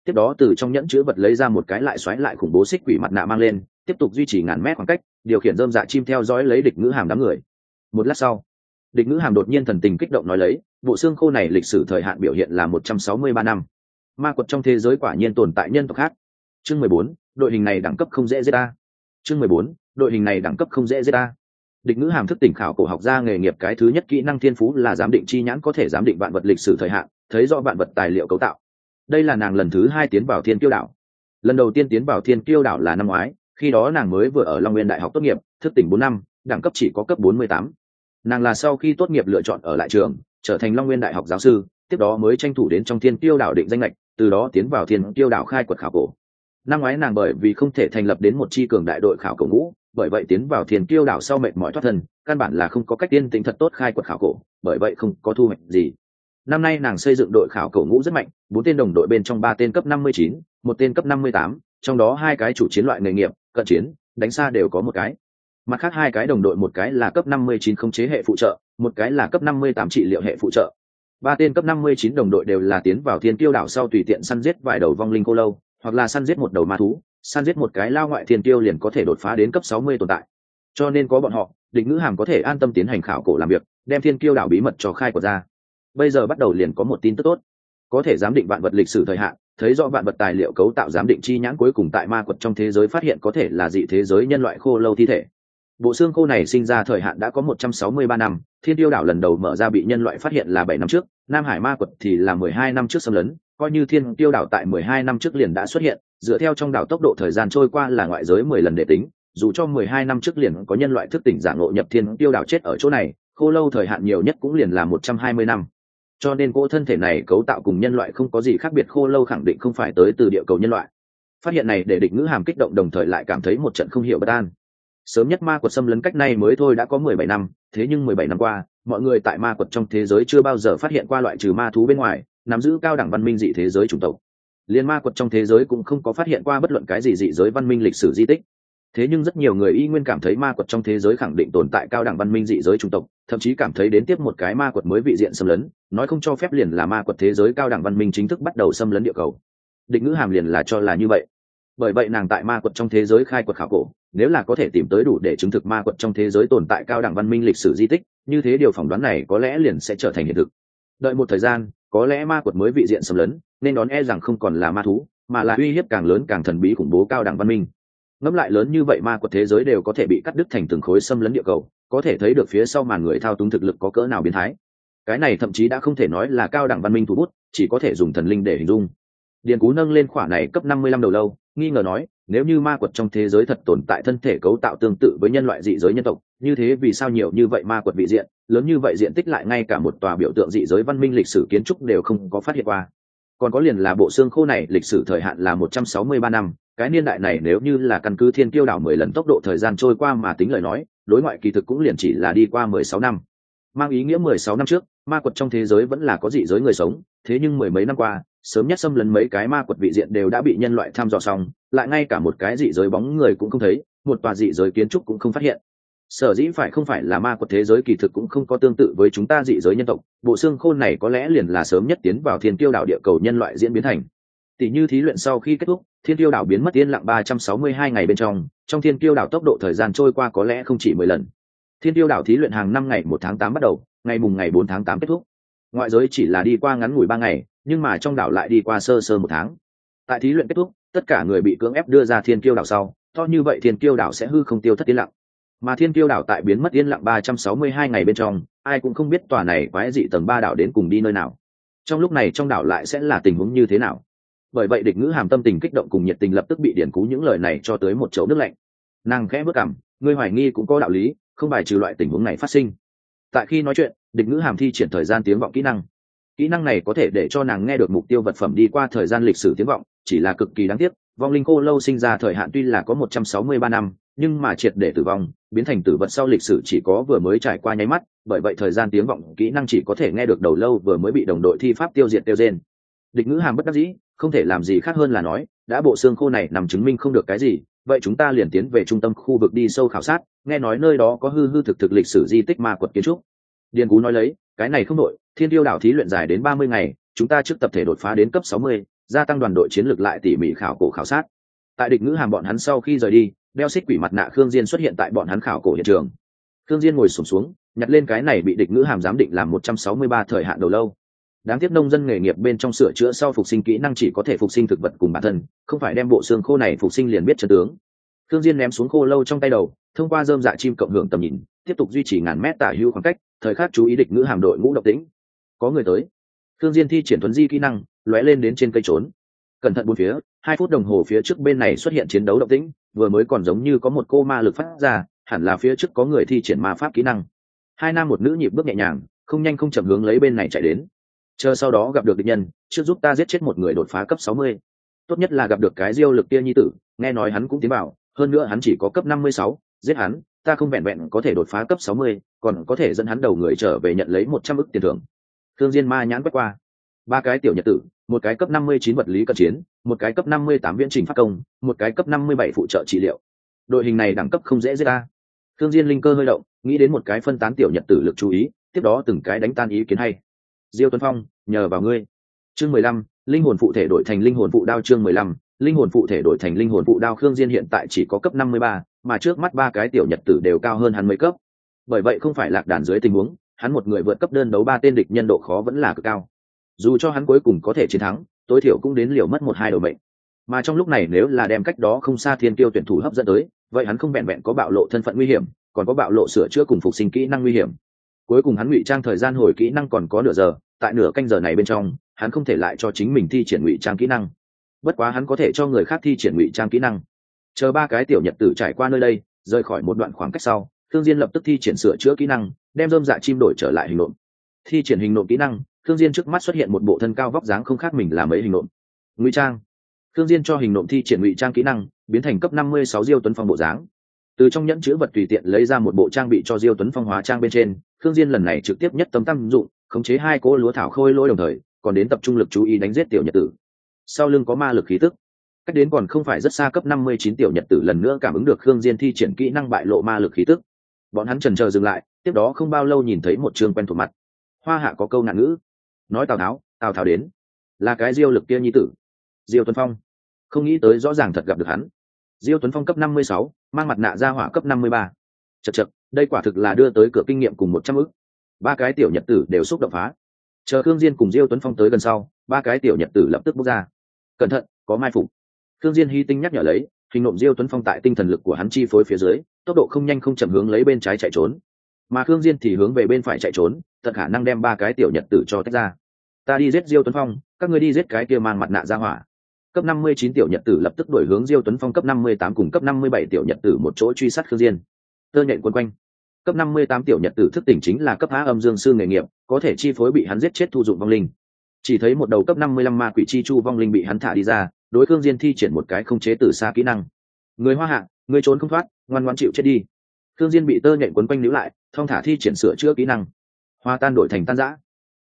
Tiếp đó từ trong nhẫn chứa vật lấy ra một cái lại xoáy lại khủng bố xích quỷ mặt nạ mang lên, tiếp tục duy trì ngàn mét khoảng cách, điều khiển dơm dạ chim theo dõi lấy địch ngữ hàm đám người. Một lát sau, địch ngữ hàm đột nhiên thần tình kích động nói lấy, bộ xương khô này lịch sử thời hạn biểu hiện là một trăm sáu mươi ba năm. Ma quật trong thế giới quả nhiên tồn tại nhân tộc khác. Chương mười bốn, đội hình này đẳng cấp không dễ dễ ta. Chương mười bốn, đội hình này đẳng cấp không dễ dễ ta địch ngữ hàm thức tỉnh khảo cổ học gia nghề nghiệp cái thứ nhất kỹ năng thiên phú là giám định chi nhãn có thể giám định vạn vật lịch sử thời hạn, thấy rõ vạn vật tài liệu cấu tạo. Đây là nàng lần thứ hai tiến vào thiên kiêu đảo. Lần đầu tiên tiến vào thiên kiêu đảo là năm ngoái, khi đó nàng mới vừa ở long nguyên đại học tốt nghiệp, thức tỉnh bốn năm, đẳng cấp chỉ có cấp bốn mươi tám. Nàng là sau khi tốt nghiệp lựa chọn ở lại trường, trở thành long nguyên đại học giáo sư, tiếp đó mới tranh thủ đến trong thiên kiêu đảo định danh lệch từ đó tiến vào thiên kiêu đảo khai quật khảo cổ. Năm ngoái nàng bởi vì không thể thành lập đến một chi cường đại đội khảo cổ ngũ bởi vậy tiến vào thiền kiêu đảo sau mệt mỏi thoát thân, căn bản là không có cách tiên tính thật tốt khai quật khảo cổ, bởi vậy không có thu hoạch gì. Năm nay nàng xây dựng đội khảo cổ ngũ rất mạnh, bốn tên đồng đội bên trong ba tên cấp năm mươi chín, một tên cấp năm mươi tám, trong đó hai cái chủ chiến loại nghề nghiệp, cận chiến, đánh xa đều có một cái. Mặt khác hai cái đồng đội, một cái là cấp năm mươi chín không chế hệ phụ trợ, một cái là cấp năm mươi tám trị liệu hệ phụ trợ. Ba tên cấp năm mươi chín đồng đội đều là tiến vào thiên tiêu đảo sau tùy tiện săn giết vài đầu vong linh cô lâu, hoặc là săn giết một đầu ma thú san giết một cái lao ngoại thiên tiêu liền có thể đột phá đến cấp sáu mươi tồn tại. Cho nên có bọn họ, địch ngữ hàm có thể an tâm tiến hành khảo cổ làm việc, đem thiên kiêu đảo bí mật cho khai của ra. Bây giờ bắt đầu liền có một tin tức tốt. Có thể giám định vạn vật lịch sử thời hạn, thấy do vạn vật tài liệu cấu tạo giám định chi nhãn cuối cùng tại ma quật trong thế giới phát hiện có thể là dị thế giới nhân loại khô lâu thi thể. Bộ xương khô này sinh ra thời hạn đã có một trăm sáu mươi ba năm, thiên tiêu đảo lần đầu mở ra bị nhân loại phát hiện là bảy năm trước, nam hải ma quật thì là mười hai năm trước xâm lấn, coi như thiên tiêu đảo tại mười hai năm trước liền đã xuất hiện dựa theo trong đảo tốc độ thời gian trôi qua là ngoại giới mười lần để tính, dù cho mười hai năm trước liền có nhân loại thức tỉnh giả ngộ nhập thiên tiêu đảo chết ở chỗ này, khô lâu thời hạn nhiều nhất cũng liền là một trăm hai mươi năm. Cho nên cỗ thân thể này cấu tạo cùng nhân loại không có gì khác biệt, khô lâu khẳng định không phải tới từ địa cầu nhân loại. Phát hiện này để địch ngữ hàm kích động đồng thời lại cảm thấy một trận không hiểu bất an. Sớm nhất ma quật xâm lấn cách nay mới thôi đã có mười bảy năm, thế nhưng mười bảy năm qua, mọi người tại ma quật trong thế giới chưa bao giờ phát hiện qua loại trừ ma thú bên ngoài, nắm giữ cao đẳng văn minh dị thế giới chủng tộc liên ma quật trong thế giới cũng không có phát hiện qua bất luận cái gì dị giới văn minh lịch sử di tích. Thế nhưng rất nhiều người y nguyên cảm thấy ma quật trong thế giới khẳng định tồn tại cao đẳng văn minh dị giới trung tộc, thậm chí cảm thấy đến tiếp một cái ma quật mới vị diện xâm lấn, nói không cho phép liền là ma quật thế giới cao đẳng văn minh chính thức bắt đầu xâm lấn địa cầu. Định ngữ hàm liền là cho là như vậy. Bởi vậy nàng tại ma quật trong thế giới khai quật khảo cổ, nếu là có thể tìm tới đủ để chứng thực ma quật trong thế giới tồn tại cao đẳng văn minh lịch sử di tích, như thế điều phỏng đoán này có lẽ liền sẽ trở thành hiện thực. Đợi một thời gian, có lẽ ma quật mới vị diện xâm lấn nên đón e rằng không còn là ma thú, mà là uy hiếp càng lớn càng thần bí khủng bố cao đẳng văn minh. Ngẫm lại lớn như vậy ma quật thế giới đều có thể bị cắt đứt thành từng khối xâm lấn địa cầu, có thể thấy được phía sau màn người thao túng thực lực có cỡ nào biến thái. Cái này thậm chí đã không thể nói là cao đẳng văn minh thủ bút, chỉ có thể dùng thần linh để hình dung. Điền cú nâng lên khoản này cấp năm mươi lăm đầu lâu, nghi ngờ nói, nếu như ma quật trong thế giới thật tồn tại thân thể cấu tạo tương tự với nhân loại dị giới nhân tộc, như thế vì sao nhiều như vậy ma quật vị diện, lớn như vậy diện tích lại ngay cả một tòa biểu tượng dị giới văn minh lịch sử kiến trúc đều không có phát hiện qua? Còn có liền là bộ xương khô này lịch sử thời hạn là một trăm sáu mươi ba năm, cái niên đại này nếu như là căn cứ thiên tiêu đảo mười lần tốc độ thời gian trôi qua mà tính lời nói, đối ngoại kỳ thực cũng liền chỉ là đi qua mười sáu năm. Mang ý nghĩa mười sáu năm trước, ma quật trong thế giới vẫn là có dị giới người sống, thế nhưng mười mấy năm qua, sớm nhất xâm lấn mấy cái ma quật vị diện đều đã bị nhân loại tham dò xong, lại ngay cả một cái dị giới bóng người cũng không thấy, một tòa dị giới kiến trúc cũng không phát hiện sở dĩ phải không phải là ma quật thế giới kỳ thực cũng không có tương tự với chúng ta dị giới nhân tộc, bộ xương khôn này có lẽ liền là sớm nhất tiến vào thiên tiêu đảo địa cầu nhân loại diễn biến thành. Tỷ như thí luyện sau khi kết thúc, thiên tiêu đảo biến mất yên lặng ba trăm sáu mươi hai ngày bên trong trong thiên tiêu đảo tốc độ thời gian trôi qua có lẽ không chỉ mười lần. Thiên tiêu đảo thí luyện hàng năm ngày một tháng tám bắt đầu, ngày mùng ngày bốn tháng tám kết thúc. Ngoại giới chỉ là đi qua ngắn ngủi ba ngày, nhưng mà trong đảo lại đi qua sơ sơ một tháng. Tại thí luyện kết thúc, tất cả người bị cưỡng ép đưa ra thiên tiêu đảo sau, to như vậy thiên tiêu đảo sẽ hư không tiêu thất yên lặng mà thiên tiêu đảo tại biến mất yên lặng ba trăm sáu mươi hai ngày bên trong, ai cũng không biết tòa này quái dị tầng ba đảo đến cùng đi nơi nào. Trong lúc này trong đảo lại sẽ là tình huống như thế nào? Bởi vậy địch ngữ hàm tâm tình kích động cùng nhiệt tình lập tức bị điển cú những lời này cho tới một chậu nước lạnh. Nàng khẽ bước cảm ngươi hoài nghi cũng có đạo lý, không bài trừ loại tình huống này phát sinh. Tại khi nói chuyện, địch ngữ hàm thi triển thời gian tiếng vọng kỹ năng. Kỹ năng này có thể để cho nàng nghe được mục tiêu vật phẩm đi qua thời gian lịch sử tiếng vọng, chỉ là cực kỳ đáng tiếc vong linh cô lâu sinh ra thời hạn tuy là có một trăm sáu mươi ba năm, nhưng mà triệt để tử vong, biến thành tử vật sau lịch sử chỉ có vừa mới trải qua nháy mắt, bởi vậy thời gian tiếng vọng kỹ năng chỉ có thể nghe được đầu lâu vừa mới bị đồng đội thi pháp tiêu diệt tiêu diệt. địch ngữ hàm bất đắc dĩ, không thể làm gì khác hơn là nói, đã bộ xương khô này nằm chứng minh không được cái gì, vậy chúng ta liền tiến về trung tâm khu vực đi sâu khảo sát, nghe nói nơi đó có hư hư thực thực lịch sử di tích ma quật kiến trúc điền cú nói lấy, cái này không đội thiên tiêu đảo thí luyện dài đến ba mươi ngày, chúng ta trước tập thể đột phá đến cấp sáu mươi gia tăng đoàn đội chiến lược lại tỉ mỉ khảo cổ khảo sát. Tại địch ngữ hàm bọn hắn sau khi rời đi đeo xích quỷ mặt nạ khương diên xuất hiện tại bọn hắn khảo cổ hiện trường. Khương diên ngồi sụp xuống, xuống nhặt lên cái này bị địch ngữ hàm giám định làm một trăm sáu mươi ba thời hạn đầu lâu. Đáng tiếc nông dân nghề nghiệp bên trong sửa chữa sau phục sinh kỹ năng chỉ có thể phục sinh thực vật cùng bản thân không phải đem bộ xương khô này phục sinh liền biết chân tướng. Khương diên ném xuống khô lâu trong tay đầu thông qua dơm dạ chim cộng hưởng tầm nhìn tiếp tục duy trì ngàn mét tả hữu khoảng cách thời khắc chú ý địch ngữ hàm đội ngũ độc tĩnh. Có người tới. Khương diên thi triển tuấn di kỹ năng lóe lên đến trên cây trốn. Cẩn thận bốn phía hai phút đồng hồ phía trước bên này xuất hiện chiến đấu động tĩnh vừa mới còn giống như có một cô ma lực phát ra hẳn là phía trước có người thi triển ma pháp kỹ năng. Hai nam một nữ nhịp bước nhẹ nhàng không nhanh không chậm hướng lấy bên này chạy đến. Chờ sau đó gặp được địch nhân trước giúp ta giết chết một người đột phá cấp sáu mươi. Tốt nhất là gặp được cái diêu lực tia nhi tử nghe nói hắn cũng tiến bảo, hơn nữa hắn chỉ có cấp năm mươi sáu giết hắn ta không vẹn vẹn có thể đột phá cấp sáu mươi còn có thể dẫn hắn đầu người trở về nhận lấy một trăm ức tiền thưởng. Thương diên ma nhãn quét qua ba cái tiểu nhật tử, một cái cấp năm mươi chín vật lý cận chiến, một cái cấp năm mươi tám viễn trình phát công, một cái cấp năm mươi bảy phụ trợ trị liệu. Đội hình này đẳng cấp không dễ giết ta thương diên linh cơ hơi động, nghĩ đến một cái phân tán tiểu nhật tử lực chú ý, tiếp đó từng cái đánh tan ý kiến hay. Diêu tuấn phong, nhờ vào ngươi. Chương mười lăm, linh hồn phụ thể đổi thành linh hồn phụ đao chương mười lăm, linh hồn phụ thể đổi thành linh hồn phụ đao khương diên hiện tại chỉ có cấp năm mươi ba, mà trước mắt ba cái tiểu nhật tử đều cao hơn hắn mấy cấp. Bởi vậy không phải lạc đàn dưới tình huống, hắn một người vượt cấp đơn đấu ba tên địch nhân độ khó vẫn là cực cao dù cho hắn cuối cùng có thể chiến thắng, tối thiểu cũng đến liều mất một hai đầu mệnh. Mà trong lúc này nếu là đem cách đó không xa thiên tiêu tuyển thủ hấp dẫn tới, vậy hắn không vẹn vẹn có bạo lộ thân phận nguy hiểm, còn có bạo lộ sửa chữa cùng phục sinh kỹ năng nguy hiểm. Cuối cùng hắn ngụy trang thời gian hồi kỹ năng còn có nửa giờ, tại nửa canh giờ này bên trong, hắn không thể lại cho chính mình thi triển ngụy trang kỹ năng. Bất quá hắn có thể cho người khác thi triển ngụy trang kỹ năng. Chờ ba cái tiểu nhật tử trải qua nơi đây, rời khỏi một đoạn khoảng cách sau thương diên lập tức thi triển sửa chữa kỹ năng, đem dơm dạ chim đổi trở lại hình nộm. Thi triển hình nộm kỹ năng thương diên trước mắt xuất hiện một bộ thân cao vóc dáng không khác mình là mấy hình nộm. Ngụy trang. Thương diên cho hình nộm thi triển ngụy trang kỹ năng, biến thành cấp 56 diêu tuấn phong bộ dáng. Từ trong nhẫn chứa vật tùy tiện lấy ra một bộ trang bị cho diêu tuấn phong hóa trang bên trên thương diên lần này trực tiếp nhất tấm tăng dụng, khống chế hai cỗ lúa thảo khôi lỗi đồng thời, còn đến tập trung lực chú ý đánh giết tiểu nhật tử. Sau lưng có ma lực khí tức. Cách đến còn không phải rất xa cấp 59 tiểu nhật tử lần nữa cảm ứng được khương diên thi triển kỹ năng bại lộ ma lực khí tức. Bọn hắn chần chờ dừng lại, tiếp đó không bao lâu nhìn thấy một trường quen thuộc mặt. Hoa hạ có câu nạn ngữ nói tào tháo tào tháo đến. Là cái diêu lực kia nhi tử. Diêu tuấn phong. Không nghĩ tới rõ ràng thật gặp được hắn. Diêu tuấn phong cấp 56, mang mặt nạ ra hỏa cấp 53. chật chật đây quả thực là đưa tới cửa kinh nghiệm cùng một trăm ức. Ba cái tiểu nhật tử đều xúc động phá. Chờ khương diên cùng diêu tuấn phong tới gần sau ba cái tiểu nhật tử lập tức bước ra. Cẩn thận có mai phục. Khương diên hy tinh nhắc nhở lấy hình nộm diêu tuấn phong tại tinh thần lực của hắn chi phối phía dưới tốc độ không nhanh không chậm hướng lấy bên trái chạy trốn. Mà khương diên thì hướng về bên phải chạy trốn tận khả năng đem ba cái tiểu nhật tử cho tách ra. Ta đi giết diêu tuấn phong, các ngươi đi giết cái kia mang mặt nạ ra hỏa. Cấp 59 tiểu nhật tử lập tức đổi hướng diêu tuấn phong, cấp 58 cùng cấp 57 tiểu nhật tử một chỗ truy sát khương diên. Tơ nhện quân quanh. Cấp 58 tiểu nhật tử thức tỉnh chính là cấp há âm dương sư nghề nghiệp, có thể chi phối bị hắn giết chết thu dụng vong linh. Chỉ thấy một đầu cấp 55 ma quỷ chi chu vong linh bị hắn thả đi ra, đối khương diên thi triển một cái không chế tử xa kỹ năng. Người hoa hạ, người trốn không thoát, ngoan ngoãn chịu chết đi. Khương diên bị tơ nhện quấn quanh níu lại, thong thả thi triển sửa chữa kỹ năng hoa tan đổi thành tan rã.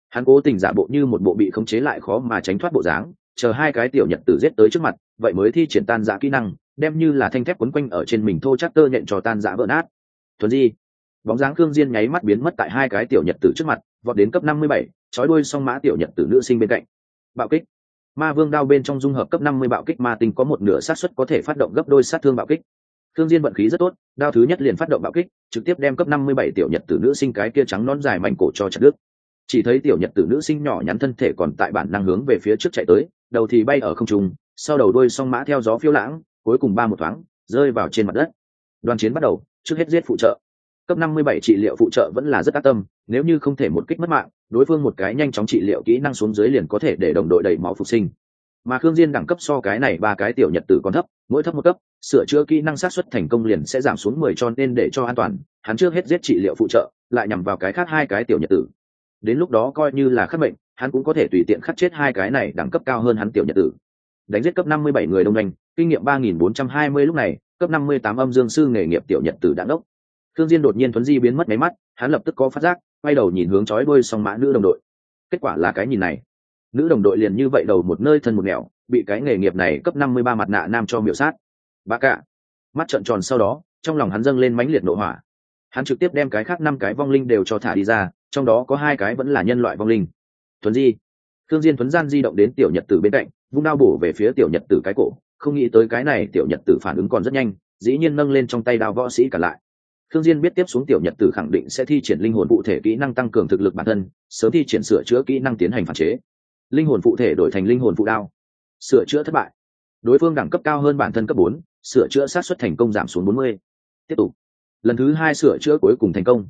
Hắn cố tình giả bộ như một bộ bị khống chế lại khó mà tránh thoát bộ dáng chờ hai cái tiểu nhật tử giết tới trước mặt vậy mới thi triển tan rã kỹ năng đem như là thanh thép quấn quanh ở trên mình thô chắc tơ nhện cho tan rã vỡ nát. Thuần di bóng dáng khương diên nháy mắt biến mất tại hai cái tiểu nhật tử trước mặt vọt đến cấp 57, chói đuôi song mã tiểu nhật tử nữ sinh bên cạnh. Bạo kích. Ma vương đao bên trong dung hợp cấp 50 bạo kích ma tinh có một nửa sát suất có thể phát động gấp đôi sát thương bạo kích. Thương Diên vận khí rất tốt, đao thứ nhất liền phát động bạo kích, trực tiếp đem cấp 57 tiểu nhật tử nữ sinh cái kia trắng nón dài mảnh cổ cho chặt đứt. Chỉ thấy tiểu nhật tử nữ sinh nhỏ nhắn thân thể còn tại bản năng hướng về phía trước chạy tới, đầu thì bay ở không trung, sau đầu đuôi song mã theo gió phiêu lãng, cuối cùng ba một thoáng, rơi vào trên mặt đất. Đoàn chiến bắt đầu, trước hết giết phụ trợ. Cấp 57 trị liệu phụ trợ vẫn là rất ác tâm, nếu như không thể một kích mất mạng, đối phương một cái nhanh chóng trị liệu kỹ năng xuống dưới liền có thể để đồng đội đầy máu phục sinh. mà khương diên đẳng cấp so cái này ba cái tiểu nhật tử còn thấp mỗi thấp một cấp, sửa chữa kỹ năng sát xuất thành công liền sẽ giảm xuống mười cho nên để cho an toàn, hắn trước hết giết trị liệu phụ trợ, lại nhằm vào cái khác hai cái tiểu nhật tử. Đến lúc đó coi như là khắc mệnh, hắn cũng có thể tùy tiện khắc chết hai cái này đẳng cấp cao hơn hắn tiểu nhật tử. Đánh giết cấp năm mươi bảy người đông doanh kinh nghiệm ba nghìn bốn trăm hai mươi lúc này, cấp năm mươi tám âm dương sư nghề nghiệp tiểu nhật tử đã ngốc. Thương diên đột nhiên thuấn di biến mất máy mắt, hắn lập tức có phát giác, quay đầu nhìn hướng chói đuôi song mã nữ đồng đội. Kết quả là cái nhìn này. Nữ đồng đội liền như vậy đầu một nơi thân một nẻo bị cái nghề nghiệp này cấp năm mươi ba mặt nạ nam cho miểu sát. Ba cả, mắt trợn tròn sau đó, trong lòng hắn dâng lên mãnh liệt nộ hỏa. Hắn trực tiếp đem cái khác năm cái vong linh đều cho thả đi ra, trong đó có hai cái vẫn là nhân loại vong linh. Thuấn di thương diên thuấn gian di động đến tiểu nhật tử bên cạnh, vung đao bổ về phía tiểu nhật tử cái cổ, không nghĩ tới cái này tiểu nhật tử phản ứng còn rất nhanh, dĩ nhiên nâng lên trong tay đao võ sĩ cả lại. Thương diên biết tiếp xuống tiểu nhật tử khẳng định sẽ thi triển linh hồn phụ thể kỹ năng tăng cường thực lực bản thân, sớm thi triển sửa chữa kỹ năng tiến hành phản chế. Linh hồn phụ thể đổi thành linh hồn phụ đao sửa chữa thất bại. Đối phương đẳng cấp cao hơn bản thân cấp bốn, sửa chữa sát xuất thành công giảm xuống bốn mươi. Tiếp tục. Lần thứ hai sửa chữa cuối cùng thành công.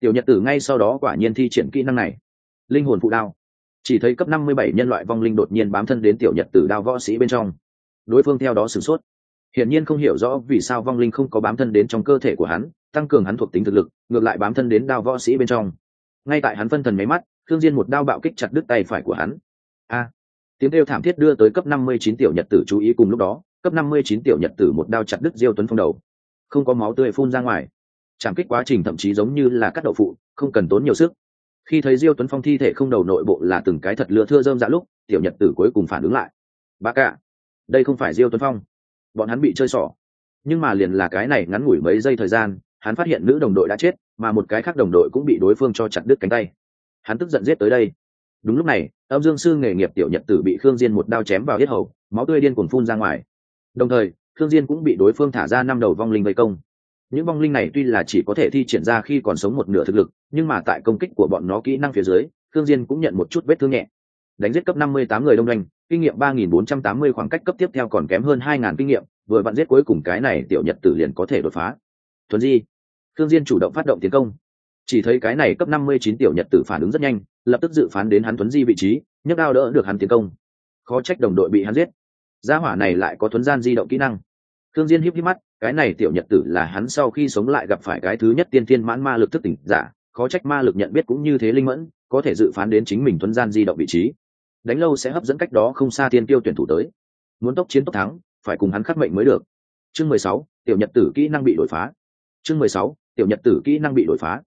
Tiểu nhật tử ngay sau đó quả nhiên thi triển kỹ năng này. Linh hồn phụ đao. Chỉ thấy cấp năm mươi bảy nhân loại vong linh đột nhiên bám thân đến tiểu nhật tử đao võ sĩ bên trong. Đối phương theo đó sửng sốt. Hiển nhiên không hiểu rõ vì sao vong linh không có bám thân đến trong cơ thể của hắn, tăng cường hắn thuộc tính thực lực, ngược lại bám thân đến đao võ sĩ bên trong. Ngay tại hắn phân thần máy mắt thương diên một đao bạo kích chặt đứt tay phải của hắn. A! Tiếng kêu thảm thiết đưa tới cấp năm mươi chín tiểu nhật tử chú ý cùng lúc đó, cấp năm mươi chín tiểu nhật tử một đao chặt đứt diêu tuấn phong đầu. Không có máu tươi phun ra ngoài. Chạm kích quá trình thậm chí giống như là cắt đậu phụ, không cần tốn nhiều sức. Khi thấy diêu tuấn phong thi thể không đầu nội bộ là từng cái thật lừa thưa dơm dạ lúc, tiểu nhật tử cuối cùng phản ứng lại. Ba cả đây không phải diêu tuấn phong. Bọn hắn bị chơi xỏ. Nhưng mà liền là cái này ngắn ngủi mấy giây thời gian, hắn phát hiện nữ đồng đội đã chết, mà một cái khác đồng đội cũng bị đối phương cho chặt đứt cánh tay. Hắn tức giận giết tới đây đúng lúc này, âm dương sư nghề nghiệp tiểu nhật tử bị khương diên một đao chém vào hết hầu, máu tươi điên cuồng phun ra ngoài. Đồng thời, khương diên cũng bị đối phương thả ra năm đầu vong linh vây công. Những vong linh này tuy là chỉ có thể thi triển ra khi còn sống một nửa thực lực, nhưng mà tại công kích của bọn nó kỹ năng phía dưới, khương diên cũng nhận một chút vết thương nhẹ. Đánh giết cấp 58 người đông doanh, kinh nghiệm 3.480 khoảng cách cấp tiếp theo còn kém hơn 2.000 kinh nghiệm, vừa vặn giết cuối cùng cái này tiểu nhật tử liền có thể đột phá. Thuần di, khương diên chủ động phát động tiến công chỉ thấy cái này cấp 59 tiểu nhật tử phản ứng rất nhanh, lập tức dự phán đến hắn thuấn di vị trí, nhấc đao đỡ được hắn tiến công. Khó trách đồng đội bị hắn giết. Gia hỏa này lại có thuấn gian di động kỹ năng. Thương diên híp híp mắt, cái này tiểu nhật tử là hắn sau khi sống lại gặp phải cái thứ nhất tiên thiên mãn ma lực thức tỉnh giả, khó trách ma lực nhận biết cũng như thế linh mẫn, có thể dự phán đến chính mình thuấn gian di động vị trí. Đánh lâu sẽ hấp dẫn cách đó không xa tiên tiêu tuyển thủ tới. Muốn tốc chiến tốc thắng, phải cùng hắn khắc mệnh mới được. Chương mười sáu, tiểu nhật tử kỹ năng bị đổi phá. Chương mười sáu, tiểu nhật tử kỹ năng bị đổi phá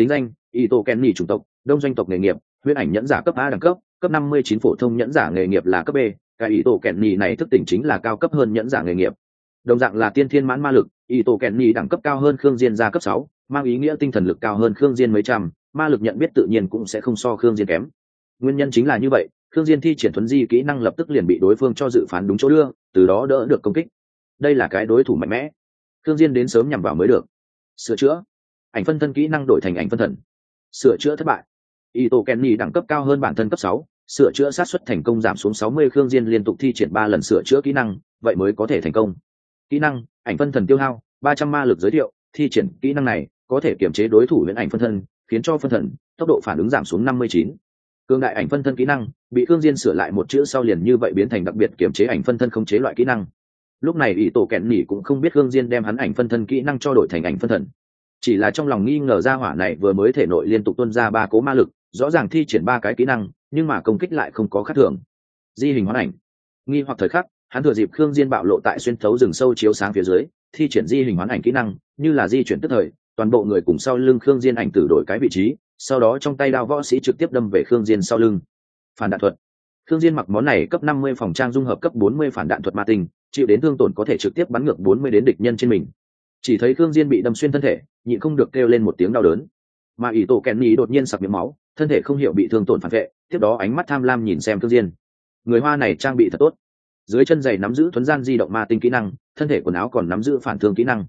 tính danh, y tô kenny chủng tộc, đông doanh tộc nghề nghiệp, huyết ảnh nhẫn giả cấp a đẳng cấp cấp năm mươi chín phổ thông nhẫn giả nghề nghiệp là cấp b. Cái ý tổ kẹn nhì này thức tỉnh chính là cao cấp hơn nhẫn giả nghề nghiệp. Đồng dạng là tiên thiên mãn ma lực ý tổ kẹn nhì đẳng cấp cao hơn khương diên ra cấp sáu, mang ý nghĩa tinh thần lực cao hơn khương diên mấy trăm, ma lực nhận biết tự nhiên cũng sẽ không so khương diên kém. Nguyên nhân chính là như vậy, khương diên thi triển thuấn di kỹ năng lập tức liền bị đối phương cho dự phán đúng chỗ đưa, từ đó đỡ được công kích. Đây là cái đối thủ mạnh mẽ. Khương diên đến sớm nhằm vào mới được. Sửa chữa ảnh phân thân kỹ năng đổi thành ảnh phân thần. Sửa chữa thất bại. Y tổ kenny đẳng cấp cao hơn bản thân cấp sáu, sửa chữa sát xuất thành công giảm xuống sáu mươi, khương diên liên tục thi triển ba lần sửa chữa kỹ năng, vậy mới có thể thành công. Kỹ năng, ảnh phân thần tiêu hao, ba trăm ma lực giới thiệu, thi triển kỹ năng này có thể kiểm chế đối thủ huyễn ảnh phân thân, khiến cho phân thần tốc độ phản ứng giảm xuống năm mươi chín. Cương đại ảnh phân thân kỹ năng, bị khương diên sửa lại một chữ sau liền như vậy biến thành đặc biệt kiểm chế ảnh phân thân không chế loại kỹ năng. Lúc này ỷ tổ kẹn nỉ cũng không biết khương diên đem hắn ảnh phân thân kỹ năng cho đổi thành ảnh phân thần chỉ là trong lòng nghi ngờ ra hỏa này vừa mới thể nội liên tục tuôn ra ba cố ma lực, rõ ràng thi triển ba cái kỹ năng, nhưng mà công kích lại không có khác thường. Di hình hoán ảnh. Nghi hoặc thời khắc, hắn thừa dịp khương diên bạo lộ tại xuyên thấu rừng sâu chiếu sáng phía dưới, thi triển di hình hoán ảnh kỹ năng, như là di chuyển tức thời, toàn bộ người cùng sau lưng khương diên ảnh tử đổi cái vị trí, sau đó trong tay đao võ sĩ trực tiếp đâm về khương diên sau lưng. Phản đạn thuật. Khương diên mặc món này cấp 50 phòng trang dung hợp cấp 40 phản đạn thuật ma tinh, chịu đến thương tổn có thể trực tiếp bắn ngược 40 đến địch nhân trên mình chỉ thấy khương diên bị đâm xuyên thân thể nhịn không được kêu lên một tiếng đau đớn. Mà ỷ tổ kèn nhì đột nhiên sặc miệng máu thân thể không hiểu bị thương tổn phản vệ tiếp đó ánh mắt tham lam nhìn xem thương diên. Người hoa này trang bị thật tốt. Dưới chân giày nắm giữ thuấn gian di động ma tinh kỹ năng thân thể quần áo còn nắm giữ phản thương kỹ năng.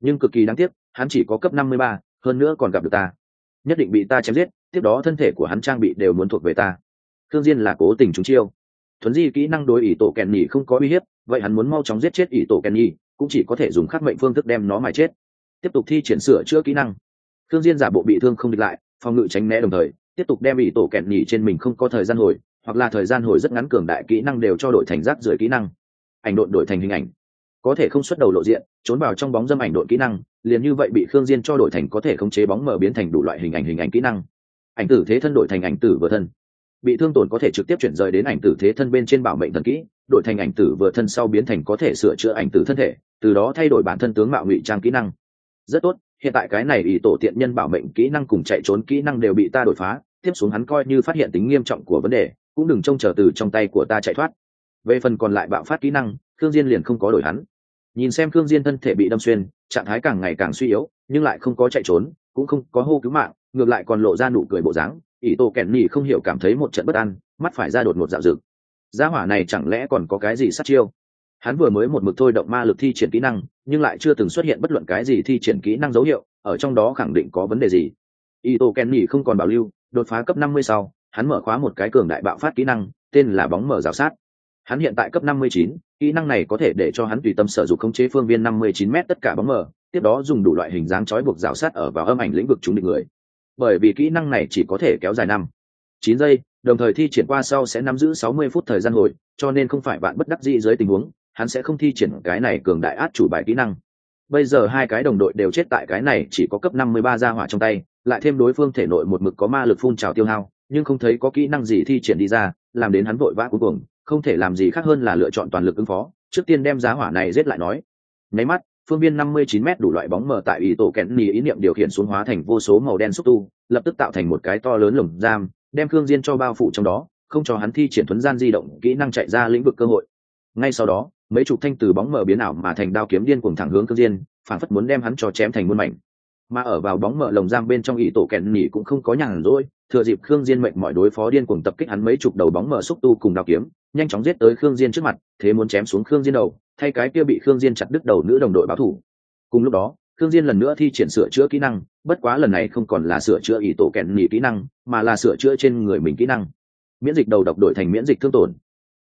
Nhưng cực kỳ đáng tiếc hắn chỉ có cấp 53, hơn nữa còn gặp được ta. Nhất định bị ta chém giết tiếp đó thân thể của hắn trang bị đều muốn thuộc về ta. Thương diên là cố tình trúng chiêu. Thuấn di kỹ năng đối ỷ tổ kèn nhì không có uy hiếp vậy hắn muốn mau chóng giết chết ỷ tổ kèn nhì cũng chỉ có thể dùng khắc mệnh phương thức đem nó mà chết. Tiếp tục thi triển sửa chữa kỹ năng. Thương diên giả bộ bị thương không địch lại, phòng ngự tránh né đồng thời, tiếp tục đem bị tổ kẹn nhỉ trên mình không có thời gian hồi, hoặc là thời gian hồi rất ngắn cường đại kỹ năng đều cho đổi thành rác rưởi kỹ năng. Ảnh độn đổi thành hình ảnh. Có thể không xuất đầu lộ diện, trốn vào trong bóng dâm ảnh độn kỹ năng, liền như vậy bị khương diên cho đổi thành có thể khống chế bóng mờ biến thành đủ loại hình ảnh hình ảnh kỹ năng. Ảnh tử thế thân đổi thành ảnh tử vừa thân. Bị thương tổn có thể trực tiếp chuyển rời đến ảnh tử thế thân bên trên bảo mệnh thần kỹ đổi thành ảnh tử vừa thân sau biến thành có thể sửa chữa ảnh tử thân thể, từ đó thay đổi bản thân tướng mạo ngụy trang kỹ năng. Rất tốt, hiện tại cái này ý tổ tiện nhân bảo mệnh kỹ năng cùng chạy trốn kỹ năng đều bị ta đột phá, tiếp xuống hắn coi như phát hiện tính nghiêm trọng của vấn đề, cũng đừng trông chờ từ trong tay của ta chạy thoát. Về phần còn lại bạo phát kỹ năng thương diên liền không có đổi hắn. Nhìn xem thương diên thân thể bị đâm xuyên, trạng thái càng ngày càng suy yếu, nhưng lại không có chạy trốn, cũng không có hô cứu mạng, ngược lại còn lộ ra nụ cười bộ dáng, ỷ tổ kẹn nhì không hiểu cảm thấy một trận bất an, mắt phải ra đột một dạo dực gia hỏa này chẳng lẽ còn có cái gì sát chiêu? Hắn vừa mới một mực thôi động ma lực thi triển kỹ năng, nhưng lại chưa từng xuất hiện bất luận cái gì thi triển kỹ năng dấu hiệu, ở trong đó khẳng định có vấn đề gì. Y tô ken không còn bảo lưu, đột phá cấp năm mươi sau, hắn mở khóa một cái cường đại bạo phát kỹ năng, tên là bóng mở rào sát. Hắn hiện tại cấp năm mươi chín, kỹ năng này có thể để cho hắn tùy tâm sở dụng khống chế phương viên năm mươi chín m tất cả bóng mở, tiếp đó dùng đủ loại hình dáng trói buộc rào sát ở vào âm ảnh lĩnh vực chúng định người. Bởi vì kỹ năng này chỉ có thể kéo dài năm, chín giây đồng thời thi triển qua sau sẽ nắm giữ sáu mươi phút thời gian hồi, cho nên không phải bạn bất đắc dĩ dưới tình huống, hắn sẽ không thi triển cái này cường đại át chủ bài kỹ năng. Bây giờ hai cái đồng đội đều chết tại cái này, chỉ có cấp năm mươi ba gia hỏa trong tay, lại thêm đối phương thể nội một mực có ma lực phun trào tiêu hao, nhưng không thấy có kỹ năng gì thi triển đi ra, làm đến hắn vội vã cuối cùng, không thể làm gì khác hơn là lựa chọn toàn lực ứng phó, trước tiên đem giá hỏa này giết lại nói. Nháy mắt, phương biên năm mươi chín m đủ loại bóng mờ tại ý tổ kẹn nì ý niệm điều khiển xuống hóa thành vô số màu đen xúc tu, lập tức tạo thành một cái to lớn lồng giam đem khương diên cho bao phủ trong đó, không cho hắn thi triển thuấn gian di động kỹ năng chạy ra lĩnh vực cơ hội. Ngay sau đó, mấy chục thanh từ bóng mở biến ảo mà thành đao kiếm điên cuồng thẳng hướng khương diên, phản phất muốn đem hắn cho chém thành muôn mảnh. Mà ở vào bóng mở lồng giam bên trong ý tổ kẹn nhỉ cũng không có nhàn rỗi, thừa dịp khương diên mệnh mọi đối phó điên cuồng tập kích hắn mấy chục đầu bóng mở xúc tu cùng đao kiếm, nhanh chóng giết tới khương diên trước mặt, thế muốn chém xuống khương diên đầu, thay cái kia bị khương diên chặt đứt đầu nữ đồng đội báo thủ. Cùng lúc đó, khương diên lần nữa thi triển sửa chữa kỹ năng bất quá lần này không còn là sửa chữa ý tổ kẹn nỉ kỹ năng, mà là sửa chữa trên người mình kỹ năng. Miễn dịch đầu độc đổi thành miễn dịch thương tổn.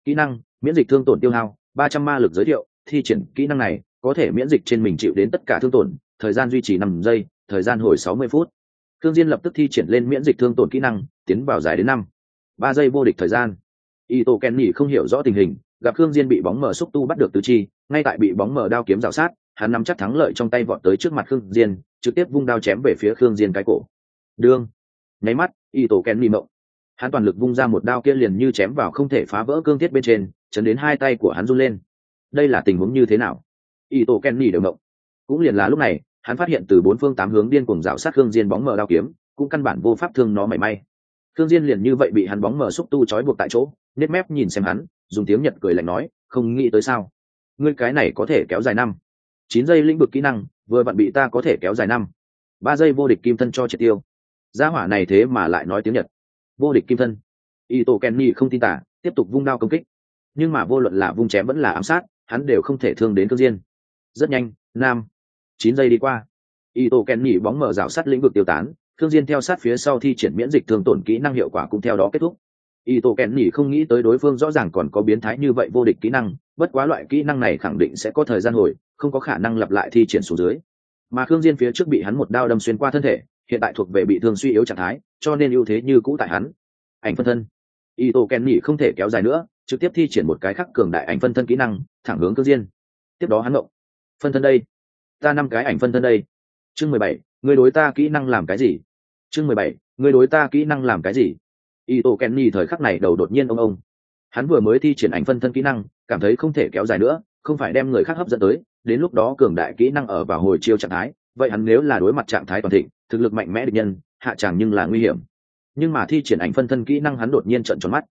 Kỹ năng, miễn dịch thương tổn tiêu hao, ba trăm ma lực giới thiệu, thi triển kỹ năng này, có thể miễn dịch trên mình chịu đến tất cả thương tổn, thời gian duy trì năm giây, thời gian hồi sáu mươi phút. Thương diên lập tức thi triển lên miễn dịch thương tổn kỹ năng, tiến vào dài đến năm, ba giây vô địch thời gian. Y tô kenny không hiểu rõ tình hình, gặp khương diên bị bóng mờ xúc tu bắt được tứ chi, ngay tại bị bóng mờ đao kiếm rào sát hắn nắm chắc thắng lợi trong tay vọt tới trước mặt khương diên, trực tiếp vung đao chém về phía khương diên cái cổ. Đương. Nháy mắt, y tổ kenny mộng. Hắn toàn lực vung ra một đao kia liền như chém vào không thể phá vỡ cương thiết bên trên, chấn đến hai tay của hắn run lên. Đây là tình huống như thế nào? Y tổ kenny đều mộng. Cũng liền là lúc này, hắn phát hiện từ bốn phương tám hướng điên cuồng rào sát khương diên bóng mờ đao kiếm, cũng căn bản vô pháp thương nó mảy may. Khương diên liền như vậy bị hắn bóng mờ xúc tu trói buộc tại chỗ nết mép nhìn xem hắn, dùng tiếng nhật cười lạnh nói, không nghĩ tới sao? Ngươi cái này có thể kéo dài năm chín giây lĩnh vực kỹ năng, vừa vặn bị ta có thể kéo dài năm. Ba giây vô địch kim thân cho triệt tiêu. Gia hỏa này thế mà lại nói tiếng nhật. Vô địch kim thân. Y tổ kenny không tin tả, tiếp tục vung đao công kích. Nhưng mà vô luận là vung chém vẫn là ám sát, hắn đều không thể thương đến cương diên rất nhanh nam chín giây đi qua. Y tổ kenny bóng mở rào sát lĩnh vực tiêu tán, cương diên theo sát phía sau thi triển miễn dịch thương tổn kỹ năng hiệu quả cũng theo đó kết thúc. Y tổ kenny không nghĩ tới đối phương rõ ràng còn có biến thái như vậy vô địch kỹ năng, bất quá loại kỹ năng này khẳng định sẽ có thời gian hồi không có khả năng lặp lại thi triển xuống dưới. Mà khương diên phía trước bị hắn một đao đâm xuyên qua thân thể, hiện tại thuộc về bị thương suy yếu trạng thái, cho nên ưu thế như cũ tại hắn. Ảnh phân thân. Y tô ken nhỉ không thể kéo dài nữa, trực tiếp thi triển một cái khắc cường đại ảnh phân thân kỹ năng, thẳng hướng cương diên. Tiếp đó hắn động. Phân thân đây. Ta năm cái ảnh phân thân đây. Chương mười bảy người đối ta kỹ năng làm cái gì? Chương mười bảy người đối ta kỹ năng làm cái gì? Y tô ken nhỉ thời khắc này đầu đột nhiên ông ông. Hắn vừa mới thi triển ảnh phân thân kỹ năng, cảm thấy không thể kéo dài nữa không phải đem người khác hấp dẫn tới, đến lúc đó cường đại kỹ năng ở vào hồi chiêu trạng thái, vậy hắn nếu là đối mặt trạng thái toàn thịnh, thực lực mạnh mẽ địch nhân, hạ tràng nhưng là nguy hiểm. Nhưng mà thi triển ảnh phân thân kỹ năng hắn đột nhiên trận tròn mắt.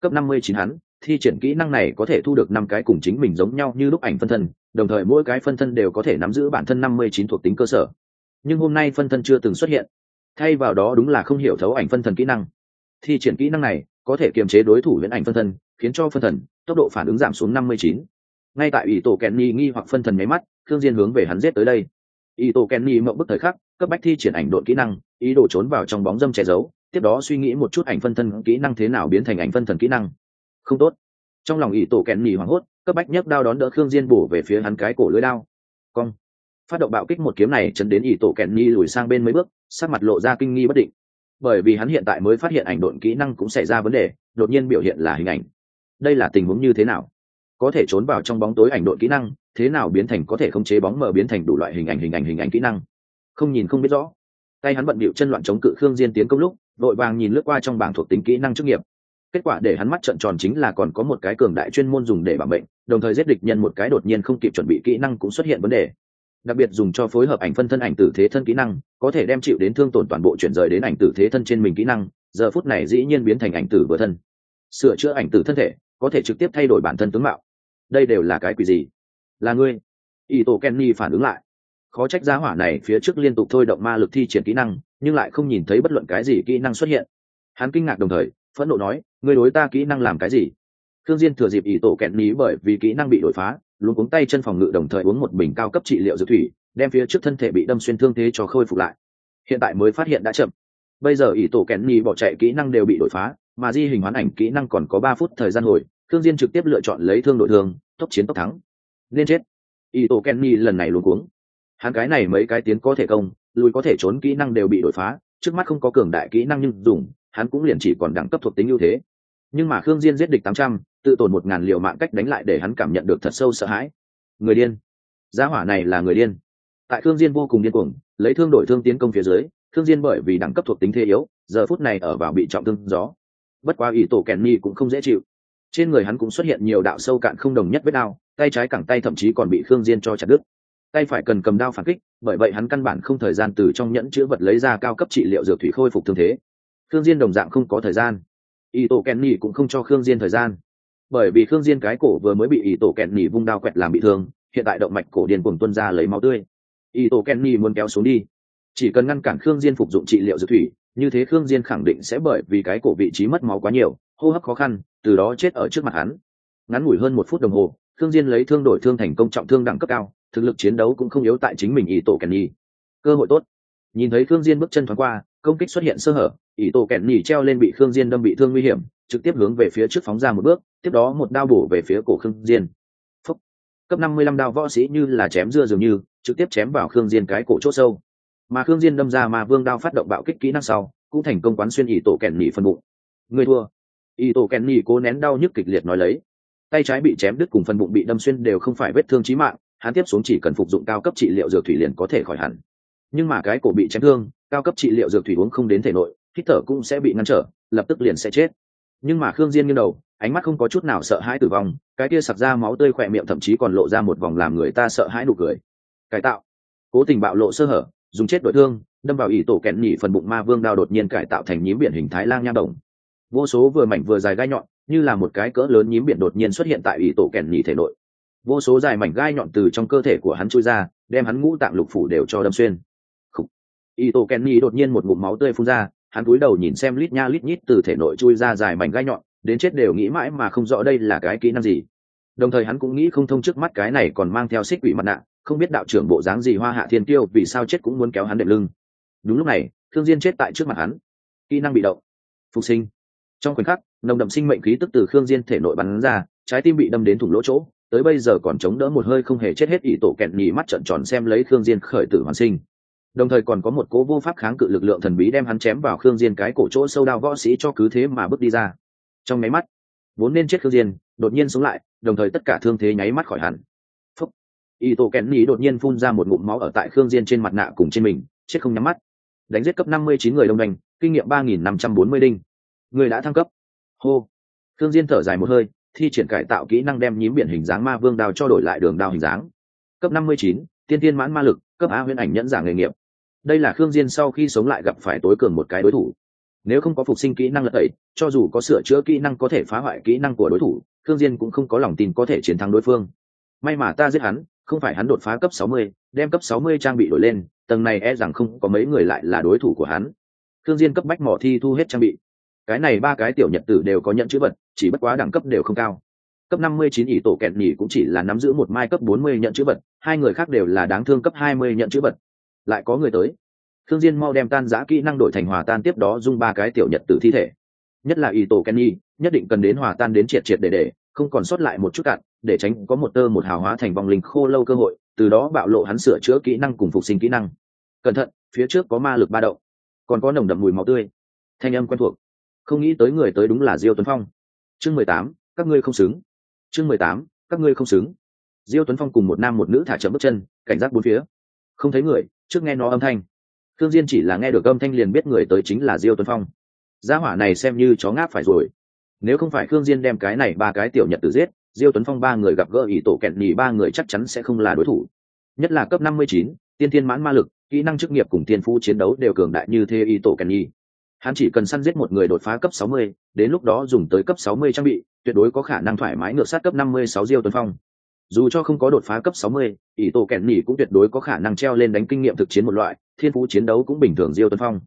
Cấp năm mươi chín hắn, thi triển kỹ năng này có thể thu được năm cái cùng chính mình giống nhau như lúc ảnh phân thân, đồng thời mỗi cái phân thân đều có thể nắm giữ bản thân năm mươi chín thuộc tính cơ sở. Nhưng hôm nay phân thân chưa từng xuất hiện. Thay vào đó đúng là không hiểu thấu ảnh phân thân kỹ năng. Thi triển kỹ năng này có thể kiềm chế đối thủ lẫn ảnh phân thân, khiến cho phân thần tốc độ phản ứng giảm xuống năm mươi chín ngay tại ủy tổ kèn nghi nghi hoặc phân thần nháy mắt thương diên hướng về hắn giết tới đây. Ý tổ kenny mộng bức thời khắc, cấp bách thi triển ảnh đội kỹ năng, ý đồ trốn vào trong bóng dâm che giấu, tiếp đó suy nghĩ một chút ảnh phân thân kỹ năng thế nào biến thành ảnh phân thần kỹ năng. Không tốt. Trong lòng ý tổ kenny hoảng hốt, cấp bách nhấc đao đón đỡ khương diên bổ về phía hắn cái cổ lưỡi đao. Cong. Phát động bạo kích một kiếm này chấn đến ý tổ kenny lùi sang bên mấy bước, sắc mặt lộ ra kinh nghi bất định. Bởi vì hắn hiện tại mới phát hiện ảnh độn kỹ năng cũng xảy ra vấn đề, đột nhiên biểu hiện là hình ảnh. Đây là tình huống như thế nào? Có thể trốn vào trong bóng tối ảnh độn kỹ năng, thế nào biến thành có thể khống chế bóng mờ biến thành đủ loại hình ảnh hình ảnh hình ảnh kỹ năng. Không nhìn không biết rõ. Tay hắn bận bịu chân loạn chống cự khương diên tiến công lúc đội vàng nhìn lướt qua trong bảng thuộc tính kỹ năng chức nghiệp. Kết quả để hắn mắt trợn tròn chính là còn có một cái cường đại chuyên môn dùng để bảo bệnh đồng thời giết địch nhân một cái đột nhiên không kịp chuẩn bị kỹ năng cũng xuất hiện vấn đề. Đặc biệt dùng cho phối hợp ảnh phân thân ảnh tử thế thân kỹ năng, có thể đem chịu đến thương tổn toàn bộ chuyển rời đến ảnh tử thế thân trên mình kỹ năng, giờ phút này dĩ nhiên biến thành ảnh tử vừa thân. Sửa chữa ảnh tử thân thể có thể trực tiếp thay đổi bản thân tướng mạo. Đây đều là cái quỷ gì? Là ngươi? Ý tổ kenny phản ứng lại. Khó trách giá hỏa này phía trước liên tục thôi động ma lực thi triển kỹ năng, nhưng lại không nhìn thấy bất luận cái gì kỹ năng xuất hiện. Hắn kinh ngạc đồng thời, phẫn nộ nói, ngươi đối ta kỹ năng làm cái gì? Thương diên thừa dịp ỷ tổ kẹn ní bởi vì kỹ năng bị đổi phá, luôn cuống tay chân phòng ngự đồng thời uống một bình cao cấp trị liệu dược thủy, đem phía trước thân thể bị đâm xuyên thương thế cho khôi phục lại. Hiện tại mới phát hiện đã chậm. Bây giờ ỷ tổ kẹn ní bỏ chạy kỹ năng đều bị đổi phá, mà di hình hoán ảnh kỹ năng còn có ba phút thời gian hồi thương diên trực tiếp lựa chọn lấy thương đội thương, tốc chiến tốc thắng. Nên chết. Y tổ kẹn lần này luôn cuống. Hắn cái này mấy cái tiến có thể công, lùi có thể trốn kỹ năng đều bị đổi phá, trước mắt không có cường đại kỹ năng nhưng dùng, hắn cũng liền chỉ còn đẳng cấp thuộc tính ưu thế. Nhưng mà khương diên giết địch tám trăm, tự tổn một ngàn liều mạng cách đánh lại để hắn cảm nhận được thật sâu sợ hãi. Người điên. Gia hỏa này là người điên. Tại khương diên vô cùng điên cuồng, lấy thương đổi thương tiến công phía dưới, khương diên bởi vì đẳng cấp thuộc tính thế yếu, giờ phút này ở vào bị trọng thương gió. Bất quá Y tổ kèn mi cũng không dễ chịu trên người hắn cũng xuất hiện nhiều đạo sâu cạn không đồng nhất vết đao, tay trái cẳng tay thậm chí còn bị khương diên cho chặt đứt. Tay phải cần cầm đao phản kích, bởi vậy hắn căn bản không thời gian từ trong nhẫn chứa vật lấy ra cao cấp trị liệu dược thủy khôi phục thương thế. Khương diên đồng dạng không có thời gian. Y tổ kèn nhỉ cũng không cho khương diên thời gian. Bởi vì khương diên cái cổ vừa mới bị y tổ kèn nhỉ vung đao quẹt làm bị thương, hiện tại động mạch cổ điên cuồng tuôn ra lấy máu tươi. Y tổ kèn nhỉ muốn kéo xuống đi. Chỉ cần ngăn cản khương diên phục dụng trị liệu dược thủy, như thế khương diên khẳng định sẽ bởi vì cái cổ vị trí mất máu quá nhiều, hô hấp khó khăn từ đó chết ở trước mặt hắn. Ngắn ngủi hơn một phút đồng hồ thương diên lấy thương đổi thương thành công trọng thương đẳng cấp cao, thực lực chiến đấu cũng không yếu tại chính mình y tổ kèn nhì. Cơ hội tốt. Nhìn thấy thương diên bước chân thoáng qua, công kích xuất hiện sơ hở, ỷ tổ kẹn nhì treo lên bị thương diên đâm bị thương nguy hiểm, trực tiếp hướng về phía trước phóng ra một bước, tiếp đó một đao bổ về phía cổ khương diên. Phúc. cấp năm mươi lăm đao võ sĩ như là chém dưa dường như, trực tiếp chém vào khương diên cái cổ chỗ sâu. Mà khương diên đâm ra mà vương đao phát động bạo kích kỹ năng sau, cũng thành công quán xuyên ỷ tổ kẹn nhì phân bụng. Người thua. Y tổ kẹn nhì cố nén đau nhức kịch liệt nói lấy. Tay trái bị chém đứt cùng phần bụng bị đâm xuyên đều không phải vết thương chí mạng, hắn tiếp xuống chỉ cần phục dụng cao cấp trị liệu dược thủy liền có thể khỏi hẳn. Nhưng mà cái cổ bị chém thương, cao cấp trị liệu dược thủy uống không đến thể nội, hít thở cũng sẽ bị ngăn trở, lập tức liền sẽ chết. Nhưng mà khương diên nghiêng đầu, ánh mắt không có chút nào sợ hãi tử vong, cái kia sặc ra máu tươi khỏe miệng thậm chí còn lộ ra một vòng làm người ta sợ hãi nụ cười. Cải tạo. Cố tình bạo lộ sơ hở, dùng chết đội thương, đâm vào ỷ tổ kẹn nhỉ phần bụng ma vương đao đột nhiên cải tạo thành nhím biển hình thái lang nha đồng vô số vừa mảnh vừa dài gai nhọn, như là một cái cỡ lớn nhím biển đột nhiên xuất hiện tại ủy tổ kẹn nhì thể nội. Vô số dài mảnh gai nhọn từ trong cơ thể của hắn chui ra, đem hắn ngũ tạng lục phủ đều cho đâm xuyên. Y tổ kenny đột nhiên một ngụm máu tươi phun ra, hắn cúi đầu nhìn xem lít nha lít nhít từ thể nội chui ra dài mảnh gai nhọn, đến chết đều nghĩ mãi mà không rõ đây là cái kỹ năng gì. Đồng thời hắn cũng nghĩ không thông trước mắt cái này còn mang theo xích quỷ mặt nạ, không biết đạo trưởng bộ dáng gì hoa hạ thiên tiêu vì sao chết cũng muốn kéo hắn đệm lưng. Đúng lúc này, thương diên chết tại trước mặt hắn. Kỹ năng bị động. Phục sinh trong khoảnh khắc, nồng đậm sinh mệnh khí tức từ khương diên thể nội bắn ra, trái tim bị đâm đến thủng lỗ chỗ, tới bây giờ còn chống đỡ một hơi không hề chết hết ỷ tổ kẹn nhì mắt trợn tròn xem lấy khương diên khởi tử hoàn sinh. Đồng thời còn có một cố vô pháp kháng cự lực lượng thần bí đem hắn chém vào khương diên cái cổ chỗ sâu đao võ sĩ cho cứ thế mà bước đi ra. Trong máy mắt, vốn nên chết khương diên, đột nhiên sống lại, đồng thời tất cả thương thế nháy mắt khỏi hẳn. Phúc. Y tổ kẹn nhì đột nhiên phun ra một ngụm máu ở tại khương diên trên mặt nạ cùng trên mình, chết không nhắm mắt. Đánh giết cấp 59 người đông đành kinh nghiệm 3.540 đinh người đã thăng cấp. Hô. Thương diên thở dài một hơi thi triển cải tạo kỹ năng đem nhím biển hình dáng ma vương đao cho đổi lại đường đao hình dáng. Cấp 59, tiên tiên mãn ma lực cấp a huyễn ảnh nhẫn giả nghề nghiệp. Đây là khương diên sau khi sống lại gặp phải tối cường một cái đối thủ. Nếu không có phục sinh kỹ năng lật tẩy cho dù có sửa chữa kỹ năng có thể phá hoại kỹ năng của đối thủ khương diên cũng không có lòng tin có thể chiến thắng đối phương. May mà ta giết hắn không phải hắn đột phá cấp 60, đem cấp 60 trang bị đổi lên tầng này e rằng không có mấy người lại là đối thủ của hắn. Khương diên cấp bách mỏ thi thu hết trang bị cái này ba cái tiểu nhật tử đều có nhận chữ vật, chỉ bất quá đẳng cấp đều không cao. Cấp 59 ỷ tổ kẹt nhỉ cũng chỉ là nắm giữ một mai cấp 40 nhận chữ vật, hai người khác đều là đáng thương cấp 20 nhận chữ vật. Lại có người tới. Thương diên mau đem tan giã kỹ năng đổi thành hòa tan tiếp đó dung ba cái tiểu nhật tử thi thể. Nhất là ỷ tổ kenny nhất định cần đến hòa tan đến triệt triệt để để, không còn sót lại một chút cạn, để tránh có một tơ một hào hóa thành vòng linh khô lâu cơ hội, từ đó bạo lộ hắn sửa chữa kỹ năng cùng phục sinh kỹ năng. Cẩn thận, phía trước có ma lực ba động, còn có nồng đậm mùi máu tươi. Thanh âm quen thuộc không nghĩ tới người tới đúng là diêu tuấn phong. Chương mười tám các ngươi không xứng. Chương mười tám các ngươi không xứng. Diêu tuấn phong cùng một nam một nữ thả chậm bước chân cảnh giác bốn phía. Không thấy người trước nghe nó âm thanh. Thương diên chỉ là nghe được âm thanh liền biết người tới chính là diêu tuấn phong. Gia hỏa này xem như chó ngáp phải rồi. Nếu không phải khương diên đem cái này ba cái tiểu nhật tử giết diêu tuấn phong ba người gặp gỡ ý tổ kẹn nhì ba người chắc chắn sẽ không là đối thủ. Nhất là cấp năm mươi chín, tiên tiên mãn ma lực kỹ năng chức nghiệp cùng tiên phu chiến đấu đều cường đại như thế ý tổ kẹn nhì hắn chỉ cần săn giết một người đột phá cấp sáu mươi, đến lúc đó dùng tới cấp sáu mươi trang bị tuyệt đối có khả năng thoải mái ngược sát cấp năm mươi sáu diêu tuấn phong. Dù cho không có đột phá cấp 60, ỷ tổ kẹn nhỉ cũng tuyệt đối có khả năng treo lên đánh kinh nghiệm thực chiến một loại thiên phú chiến đấu cũng bình thường diêu tuấn phong.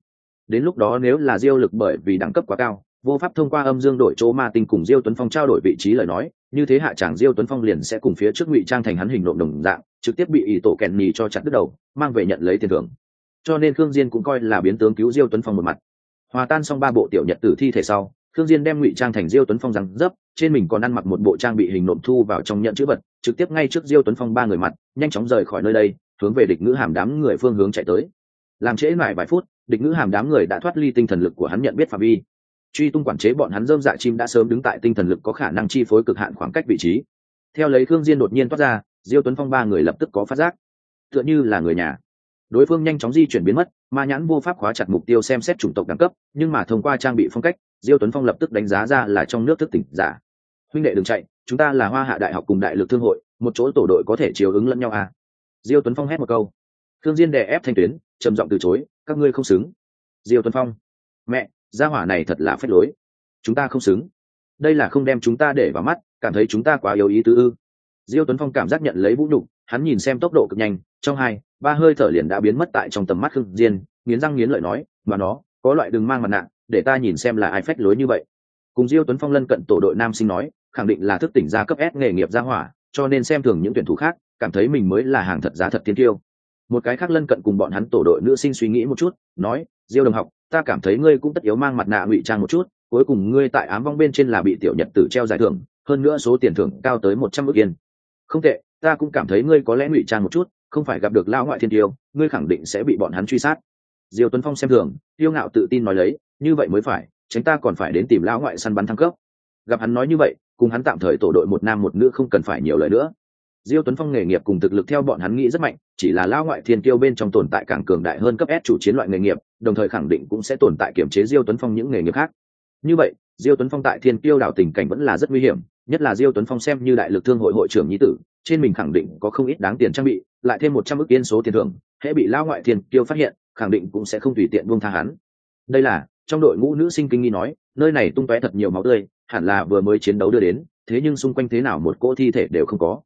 Đến lúc đó nếu là diêu lực bởi vì đẳng cấp quá cao vô pháp thông qua âm dương đổi chỗ ma tinh cùng diêu tuấn phong trao đổi vị trí lời nói như thế hạ chẳng diêu tuấn phong liền sẽ cùng phía trước ngụy trang thành hắn hình nộm đồng dạng trực tiếp bị ỷ tổ kẹn nhỉ cho chặt đứt đầu mang về nhận lấy tiền thưởng. Cho nên khương diên cũng coi là biến tướng cứu diêu tuấn phong một mặt hòa tan xong ba bộ tiểu nhật tử thi thể sau Thương diên đem ngụy trang thành diêu tuấn phong rằng dấp, trên mình còn ăn mặc một bộ trang bị hình nộm thu vào trong nhận chữ vật, trực tiếp ngay trước diêu tuấn phong ba người mặt, nhanh chóng rời khỏi nơi đây, hướng về địch ngữ hàm đám người phương hướng chạy tới. Làm trễ lại vài phút, địch ngữ hàm đám người đã thoát ly tinh thần lực của hắn nhận biết phạm vi. Truy tung quản chế bọn hắn dơm dạ chim đã sớm đứng tại tinh thần lực có khả năng chi phối cực hạn khoảng cách vị trí. Theo lấy Thương diên đột nhiên toát ra, diêu tuấn phong ba người lập tức có phát giác. Tựa như là người nhà đối phương nhanh chóng di chuyển biến mất, ma nhãn vô pháp khóa chặt mục tiêu xem xét chủng tộc đẳng cấp, nhưng mà thông qua trang bị phong cách, diêu tuấn phong lập tức đánh giá ra là trong nước thức tỉnh giả. Huynh đệ đừng chạy, chúng ta là hoa hạ đại học cùng đại lực thương hội, một chỗ tổ đội có thể chiều ứng lẫn nhau à? Diêu tuấn phong hét một câu. Thương diên đè ép thanh tuyến, trầm giọng từ chối, các ngươi không xứng. Diêu tuấn phong. Mẹ, gia hỏa này thật là phép lối. Chúng ta không xứng. Đây là không đem chúng ta để vào mắt, cảm thấy chúng ta quá yếu ý tứ ư diêu tuấn phong cảm giác nhận lấy vũ nhục, hắn nhìn xem tốc độ cực nhanh, trong hai, ba hơi thở liền đã biến mất tại trong tầm mắt khương diên, nghiến răng nghiến lợi nói, mà nó, có loại đừng mang mặt nạ, để ta nhìn xem là ai phách lối như vậy. Cùng diêu tuấn phong lân cận tổ đội nam sinh nói, khẳng định là thức tỉnh gia cấp s nghề nghiệp gia hỏa, cho nên xem thường những tuyển thủ khác, cảm thấy mình mới là hàng thật giá thật tiên tiêu. Một cái khác lân cận cùng bọn hắn tổ đội nữ sinh suy nghĩ một chút, nói, diêu đồng học, ta cảm thấy ngươi cũng tất yếu mang mặt nạ ngụy trang một chút, cuối cùng ngươi tại ám vong bên trên là bị tiểu nhật tử treo giải thưởng, hơn nữa số tiền thưởng cao tới một trăm ước yên không tệ, ta cũng cảm thấy ngươi có lẽ ngụy trang một chút, không phải gặp được lao ngoại thiên tiêu, ngươi khẳng định sẽ bị bọn hắn truy sát. Diêu tuấn phong xem thường, tiêu ngạo tự tin nói lấy, như vậy mới phải, tránh ta còn phải đến tìm lão ngoại săn bắn thăng cấp. Gặp hắn nói như vậy, cùng hắn tạm thời tổ đội một nam một nữ không cần phải nhiều lời nữa. Diêu tuấn phong nghề nghiệp cùng thực lực theo bọn hắn nghĩ rất mạnh, chỉ là lão ngoại thiên tiêu bên trong tồn tại càng cường đại hơn cấp S chủ chiến loại nghề nghiệp, đồng thời khẳng định cũng sẽ tồn tại kiểm chế diêu tuấn phong những nghề nghiệp khác. Như vậy, diêu tuấn phong tại thiên tiêu đảo tình cảnh vẫn là rất nguy hiểm nhất là diêu tuấn phong xem như đại lực thương hội hội trưởng nhí tử, trên mình khẳng định có không ít đáng tiền trang bị, lại thêm một trăm ước yên số tiền thưởng, hễ bị lao ngoại tiền tiêu phát hiện, khẳng định cũng sẽ không tùy tiện buông tha hắn. Đây là, trong đội ngũ nữ sinh kinh nghi nói, nơi này tung tóe thật nhiều máu tươi, hẳn là vừa mới chiến đấu đưa đến, thế nhưng xung quanh thế nào một cỗ thi thể đều không có.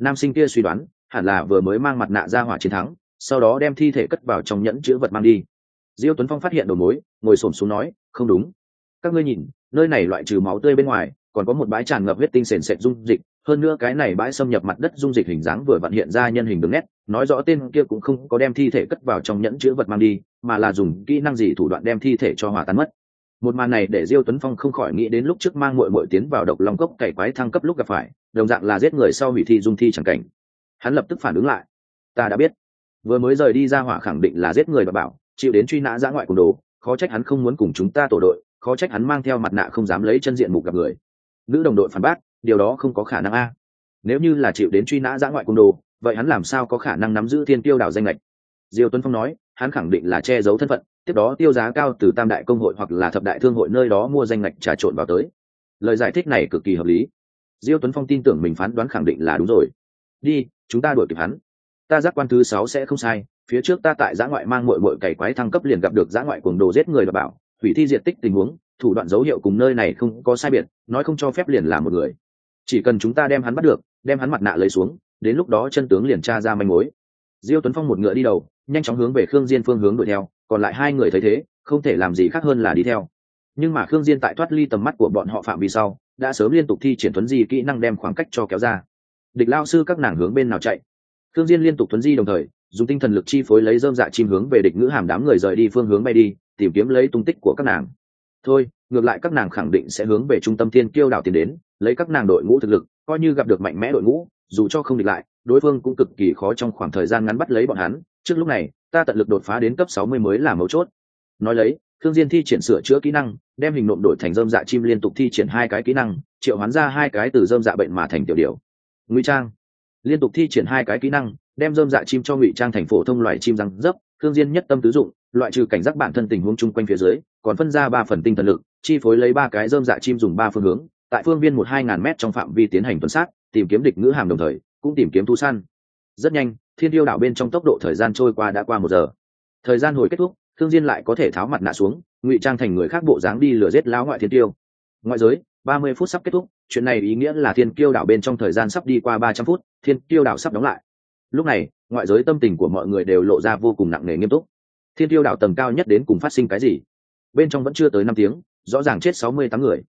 Nam sinh kia suy đoán, hẳn là vừa mới mang mặt nạ ra hỏa chiến thắng, sau đó đem thi thể cất vào trong nhẫn chữ vật mang đi. Diêu tuấn phong phát hiện đầu mối, ngồi xổm xuống nói, không đúng. Các ngươi nhìn, nơi này loại trừ máu tươi bên ngoài còn có một bãi tràn ngập huyết tinh sền sệt dung dịch, hơn nữa cái này bãi xâm nhập mặt đất dung dịch hình dáng vừa vặn hiện ra nhân hình đường nét, nói rõ tên kia cũng không có đem thi thể cất vào trong nhẫn chữ vật mang đi, mà là dùng kỹ năng gì thủ đoạn đem thi thể cho hòa tan mất. Một màn này để diêu tuấn phong không khỏi nghĩ đến lúc trước mang mội mội tiến vào độc long cốc cày quái thăng cấp lúc gặp phải, đồng dạng là giết người sau hủy thi dung thi chẳng cảnh. Hắn lập tức phản ứng lại. Ta đã biết. Vừa mới rời đi ra hỏa khẳng định là giết người và bảo, chịu đến truy nã giã ngoại cùng đồ, khó trách hắn không muốn cùng chúng ta tổ đội, khó trách hắn mang theo mặt nạ không dám lấy chân diện mục gặp người nữ đồng đội phản bác, điều đó không có khả năng a. Nếu như là chịu đến truy nã giã ngoại cung đồ, vậy hắn làm sao có khả năng nắm giữ thiên tiêu đảo danh lệch diêu tuấn phong nói, hắn khẳng định là che giấu thân phận, tiếp đó tiêu giá cao từ tam đại công hội hoặc là thập đại thương hội nơi đó mua danh lệch trà trộn vào tới. Lời giải thích này cực kỳ hợp lý. Diêu tuấn phong tin tưởng mình phán đoán khẳng định là đúng rồi. Đi, chúng ta đuổi kịp hắn. Ta giác quan thứ sáu sẽ không sai, phía trước ta tại giã ngoại mang mội mội cày quái thăng cấp liền gặp được giã ngoại cuồng đồ giết người và bảo, hủy thi diện tích tình huống thủ đoạn dấu hiệu cùng nơi này không có sai biệt, nói không cho phép liền là một người. Chỉ cần chúng ta đem hắn bắt được, đem hắn mặt nạ lấy xuống, đến lúc đó chân tướng liền tra ra manh mối. Diêu tuấn phong một ngựa đi đầu, nhanh chóng hướng về khương diên phương hướng đuổi theo, còn lại hai người thấy thế, không thể làm gì khác hơn là đi theo. Nhưng mà khương diên tại thoát ly tầm mắt của bọn họ phạm vi sau, đã sớm liên tục thi triển tuấn di kỹ năng đem khoảng cách cho kéo ra. Địch lao sư các nàng hướng bên nào chạy? Khương diên liên tục tuấn di đồng thời, dùng tinh thần lực chi phối lấy dơm dạ chim hướng về địch ngữ hàm đám người rời đi phương hướng bay đi, tìm kiếm lấy tung tích của các nàng thôi, ngược lại các nàng khẳng định sẽ hướng về trung tâm thiên kiêu đảo tiến đến, lấy các nàng đội ngũ thực lực, coi như gặp được mạnh mẽ đội ngũ, dù cho không địch lại, đối phương cũng cực kỳ khó trong khoảng thời gian ngắn bắt lấy bọn hắn. Trước lúc này, ta tận lực đột phá đến cấp sáu mươi mới là mấu chốt. Nói lấy thương diên thi triển sửa chữa kỹ năng, đem hình nộm đổi thành dơm dạ chim liên tục thi triển hai cái kỹ năng, triệu hoán ra hai cái từ dơm dạ bệnh mà thành tiểu điều ngụy trang, liên tục thi triển hai cái kỹ năng, đem dơm dạ chim cho ngụy trang thành phổ thông loài chim răng dấp thương diên nhất tâm tứ dụng loại trừ cảnh giác bản thân tình huống chung quanh phía dưới, còn phân ra ba phần tinh thần lực, chi phối lấy ba cái dơm dạ chim dùng ba phương hướng, tại phương viên một hai ngàn mét trong phạm vi tiến hành tuần sát, tìm kiếm địch ngữ hàm đồng thời, cũng tìm kiếm thu săn. Rất nhanh, thiên tiêu đảo bên trong tốc độ thời gian trôi qua đã qua một giờ. Thời gian hồi kết thúc, thương diên lại có thể tháo mặt nạ xuống, ngụy trang thành người khác bộ dáng đi lừa giết lão ngoại thiên tiêu. Ngoại giới, ba mươi phút sắp kết thúc, chuyện này ý nghĩa là thiên tiêu đảo bên trong thời gian sắp đi qua ba trăm phút, thiên tiêu đảo sắp đóng lại. Lúc này, ngoại giới tâm tình của mọi người đều lộ ra vô cùng nặng nề nghiêm túc thiên tiêu đảo tầng cao nhất đến cùng phát sinh cái gì? Bên trong vẫn chưa tới năm tiếng, rõ ràng chết sáu mươi tám người.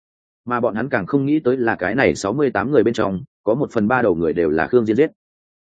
Mà bọn hắn càng không nghĩ tới là cái này sáu mươi tám người bên trong, có một phần ba đầu người đều là khương diên giết.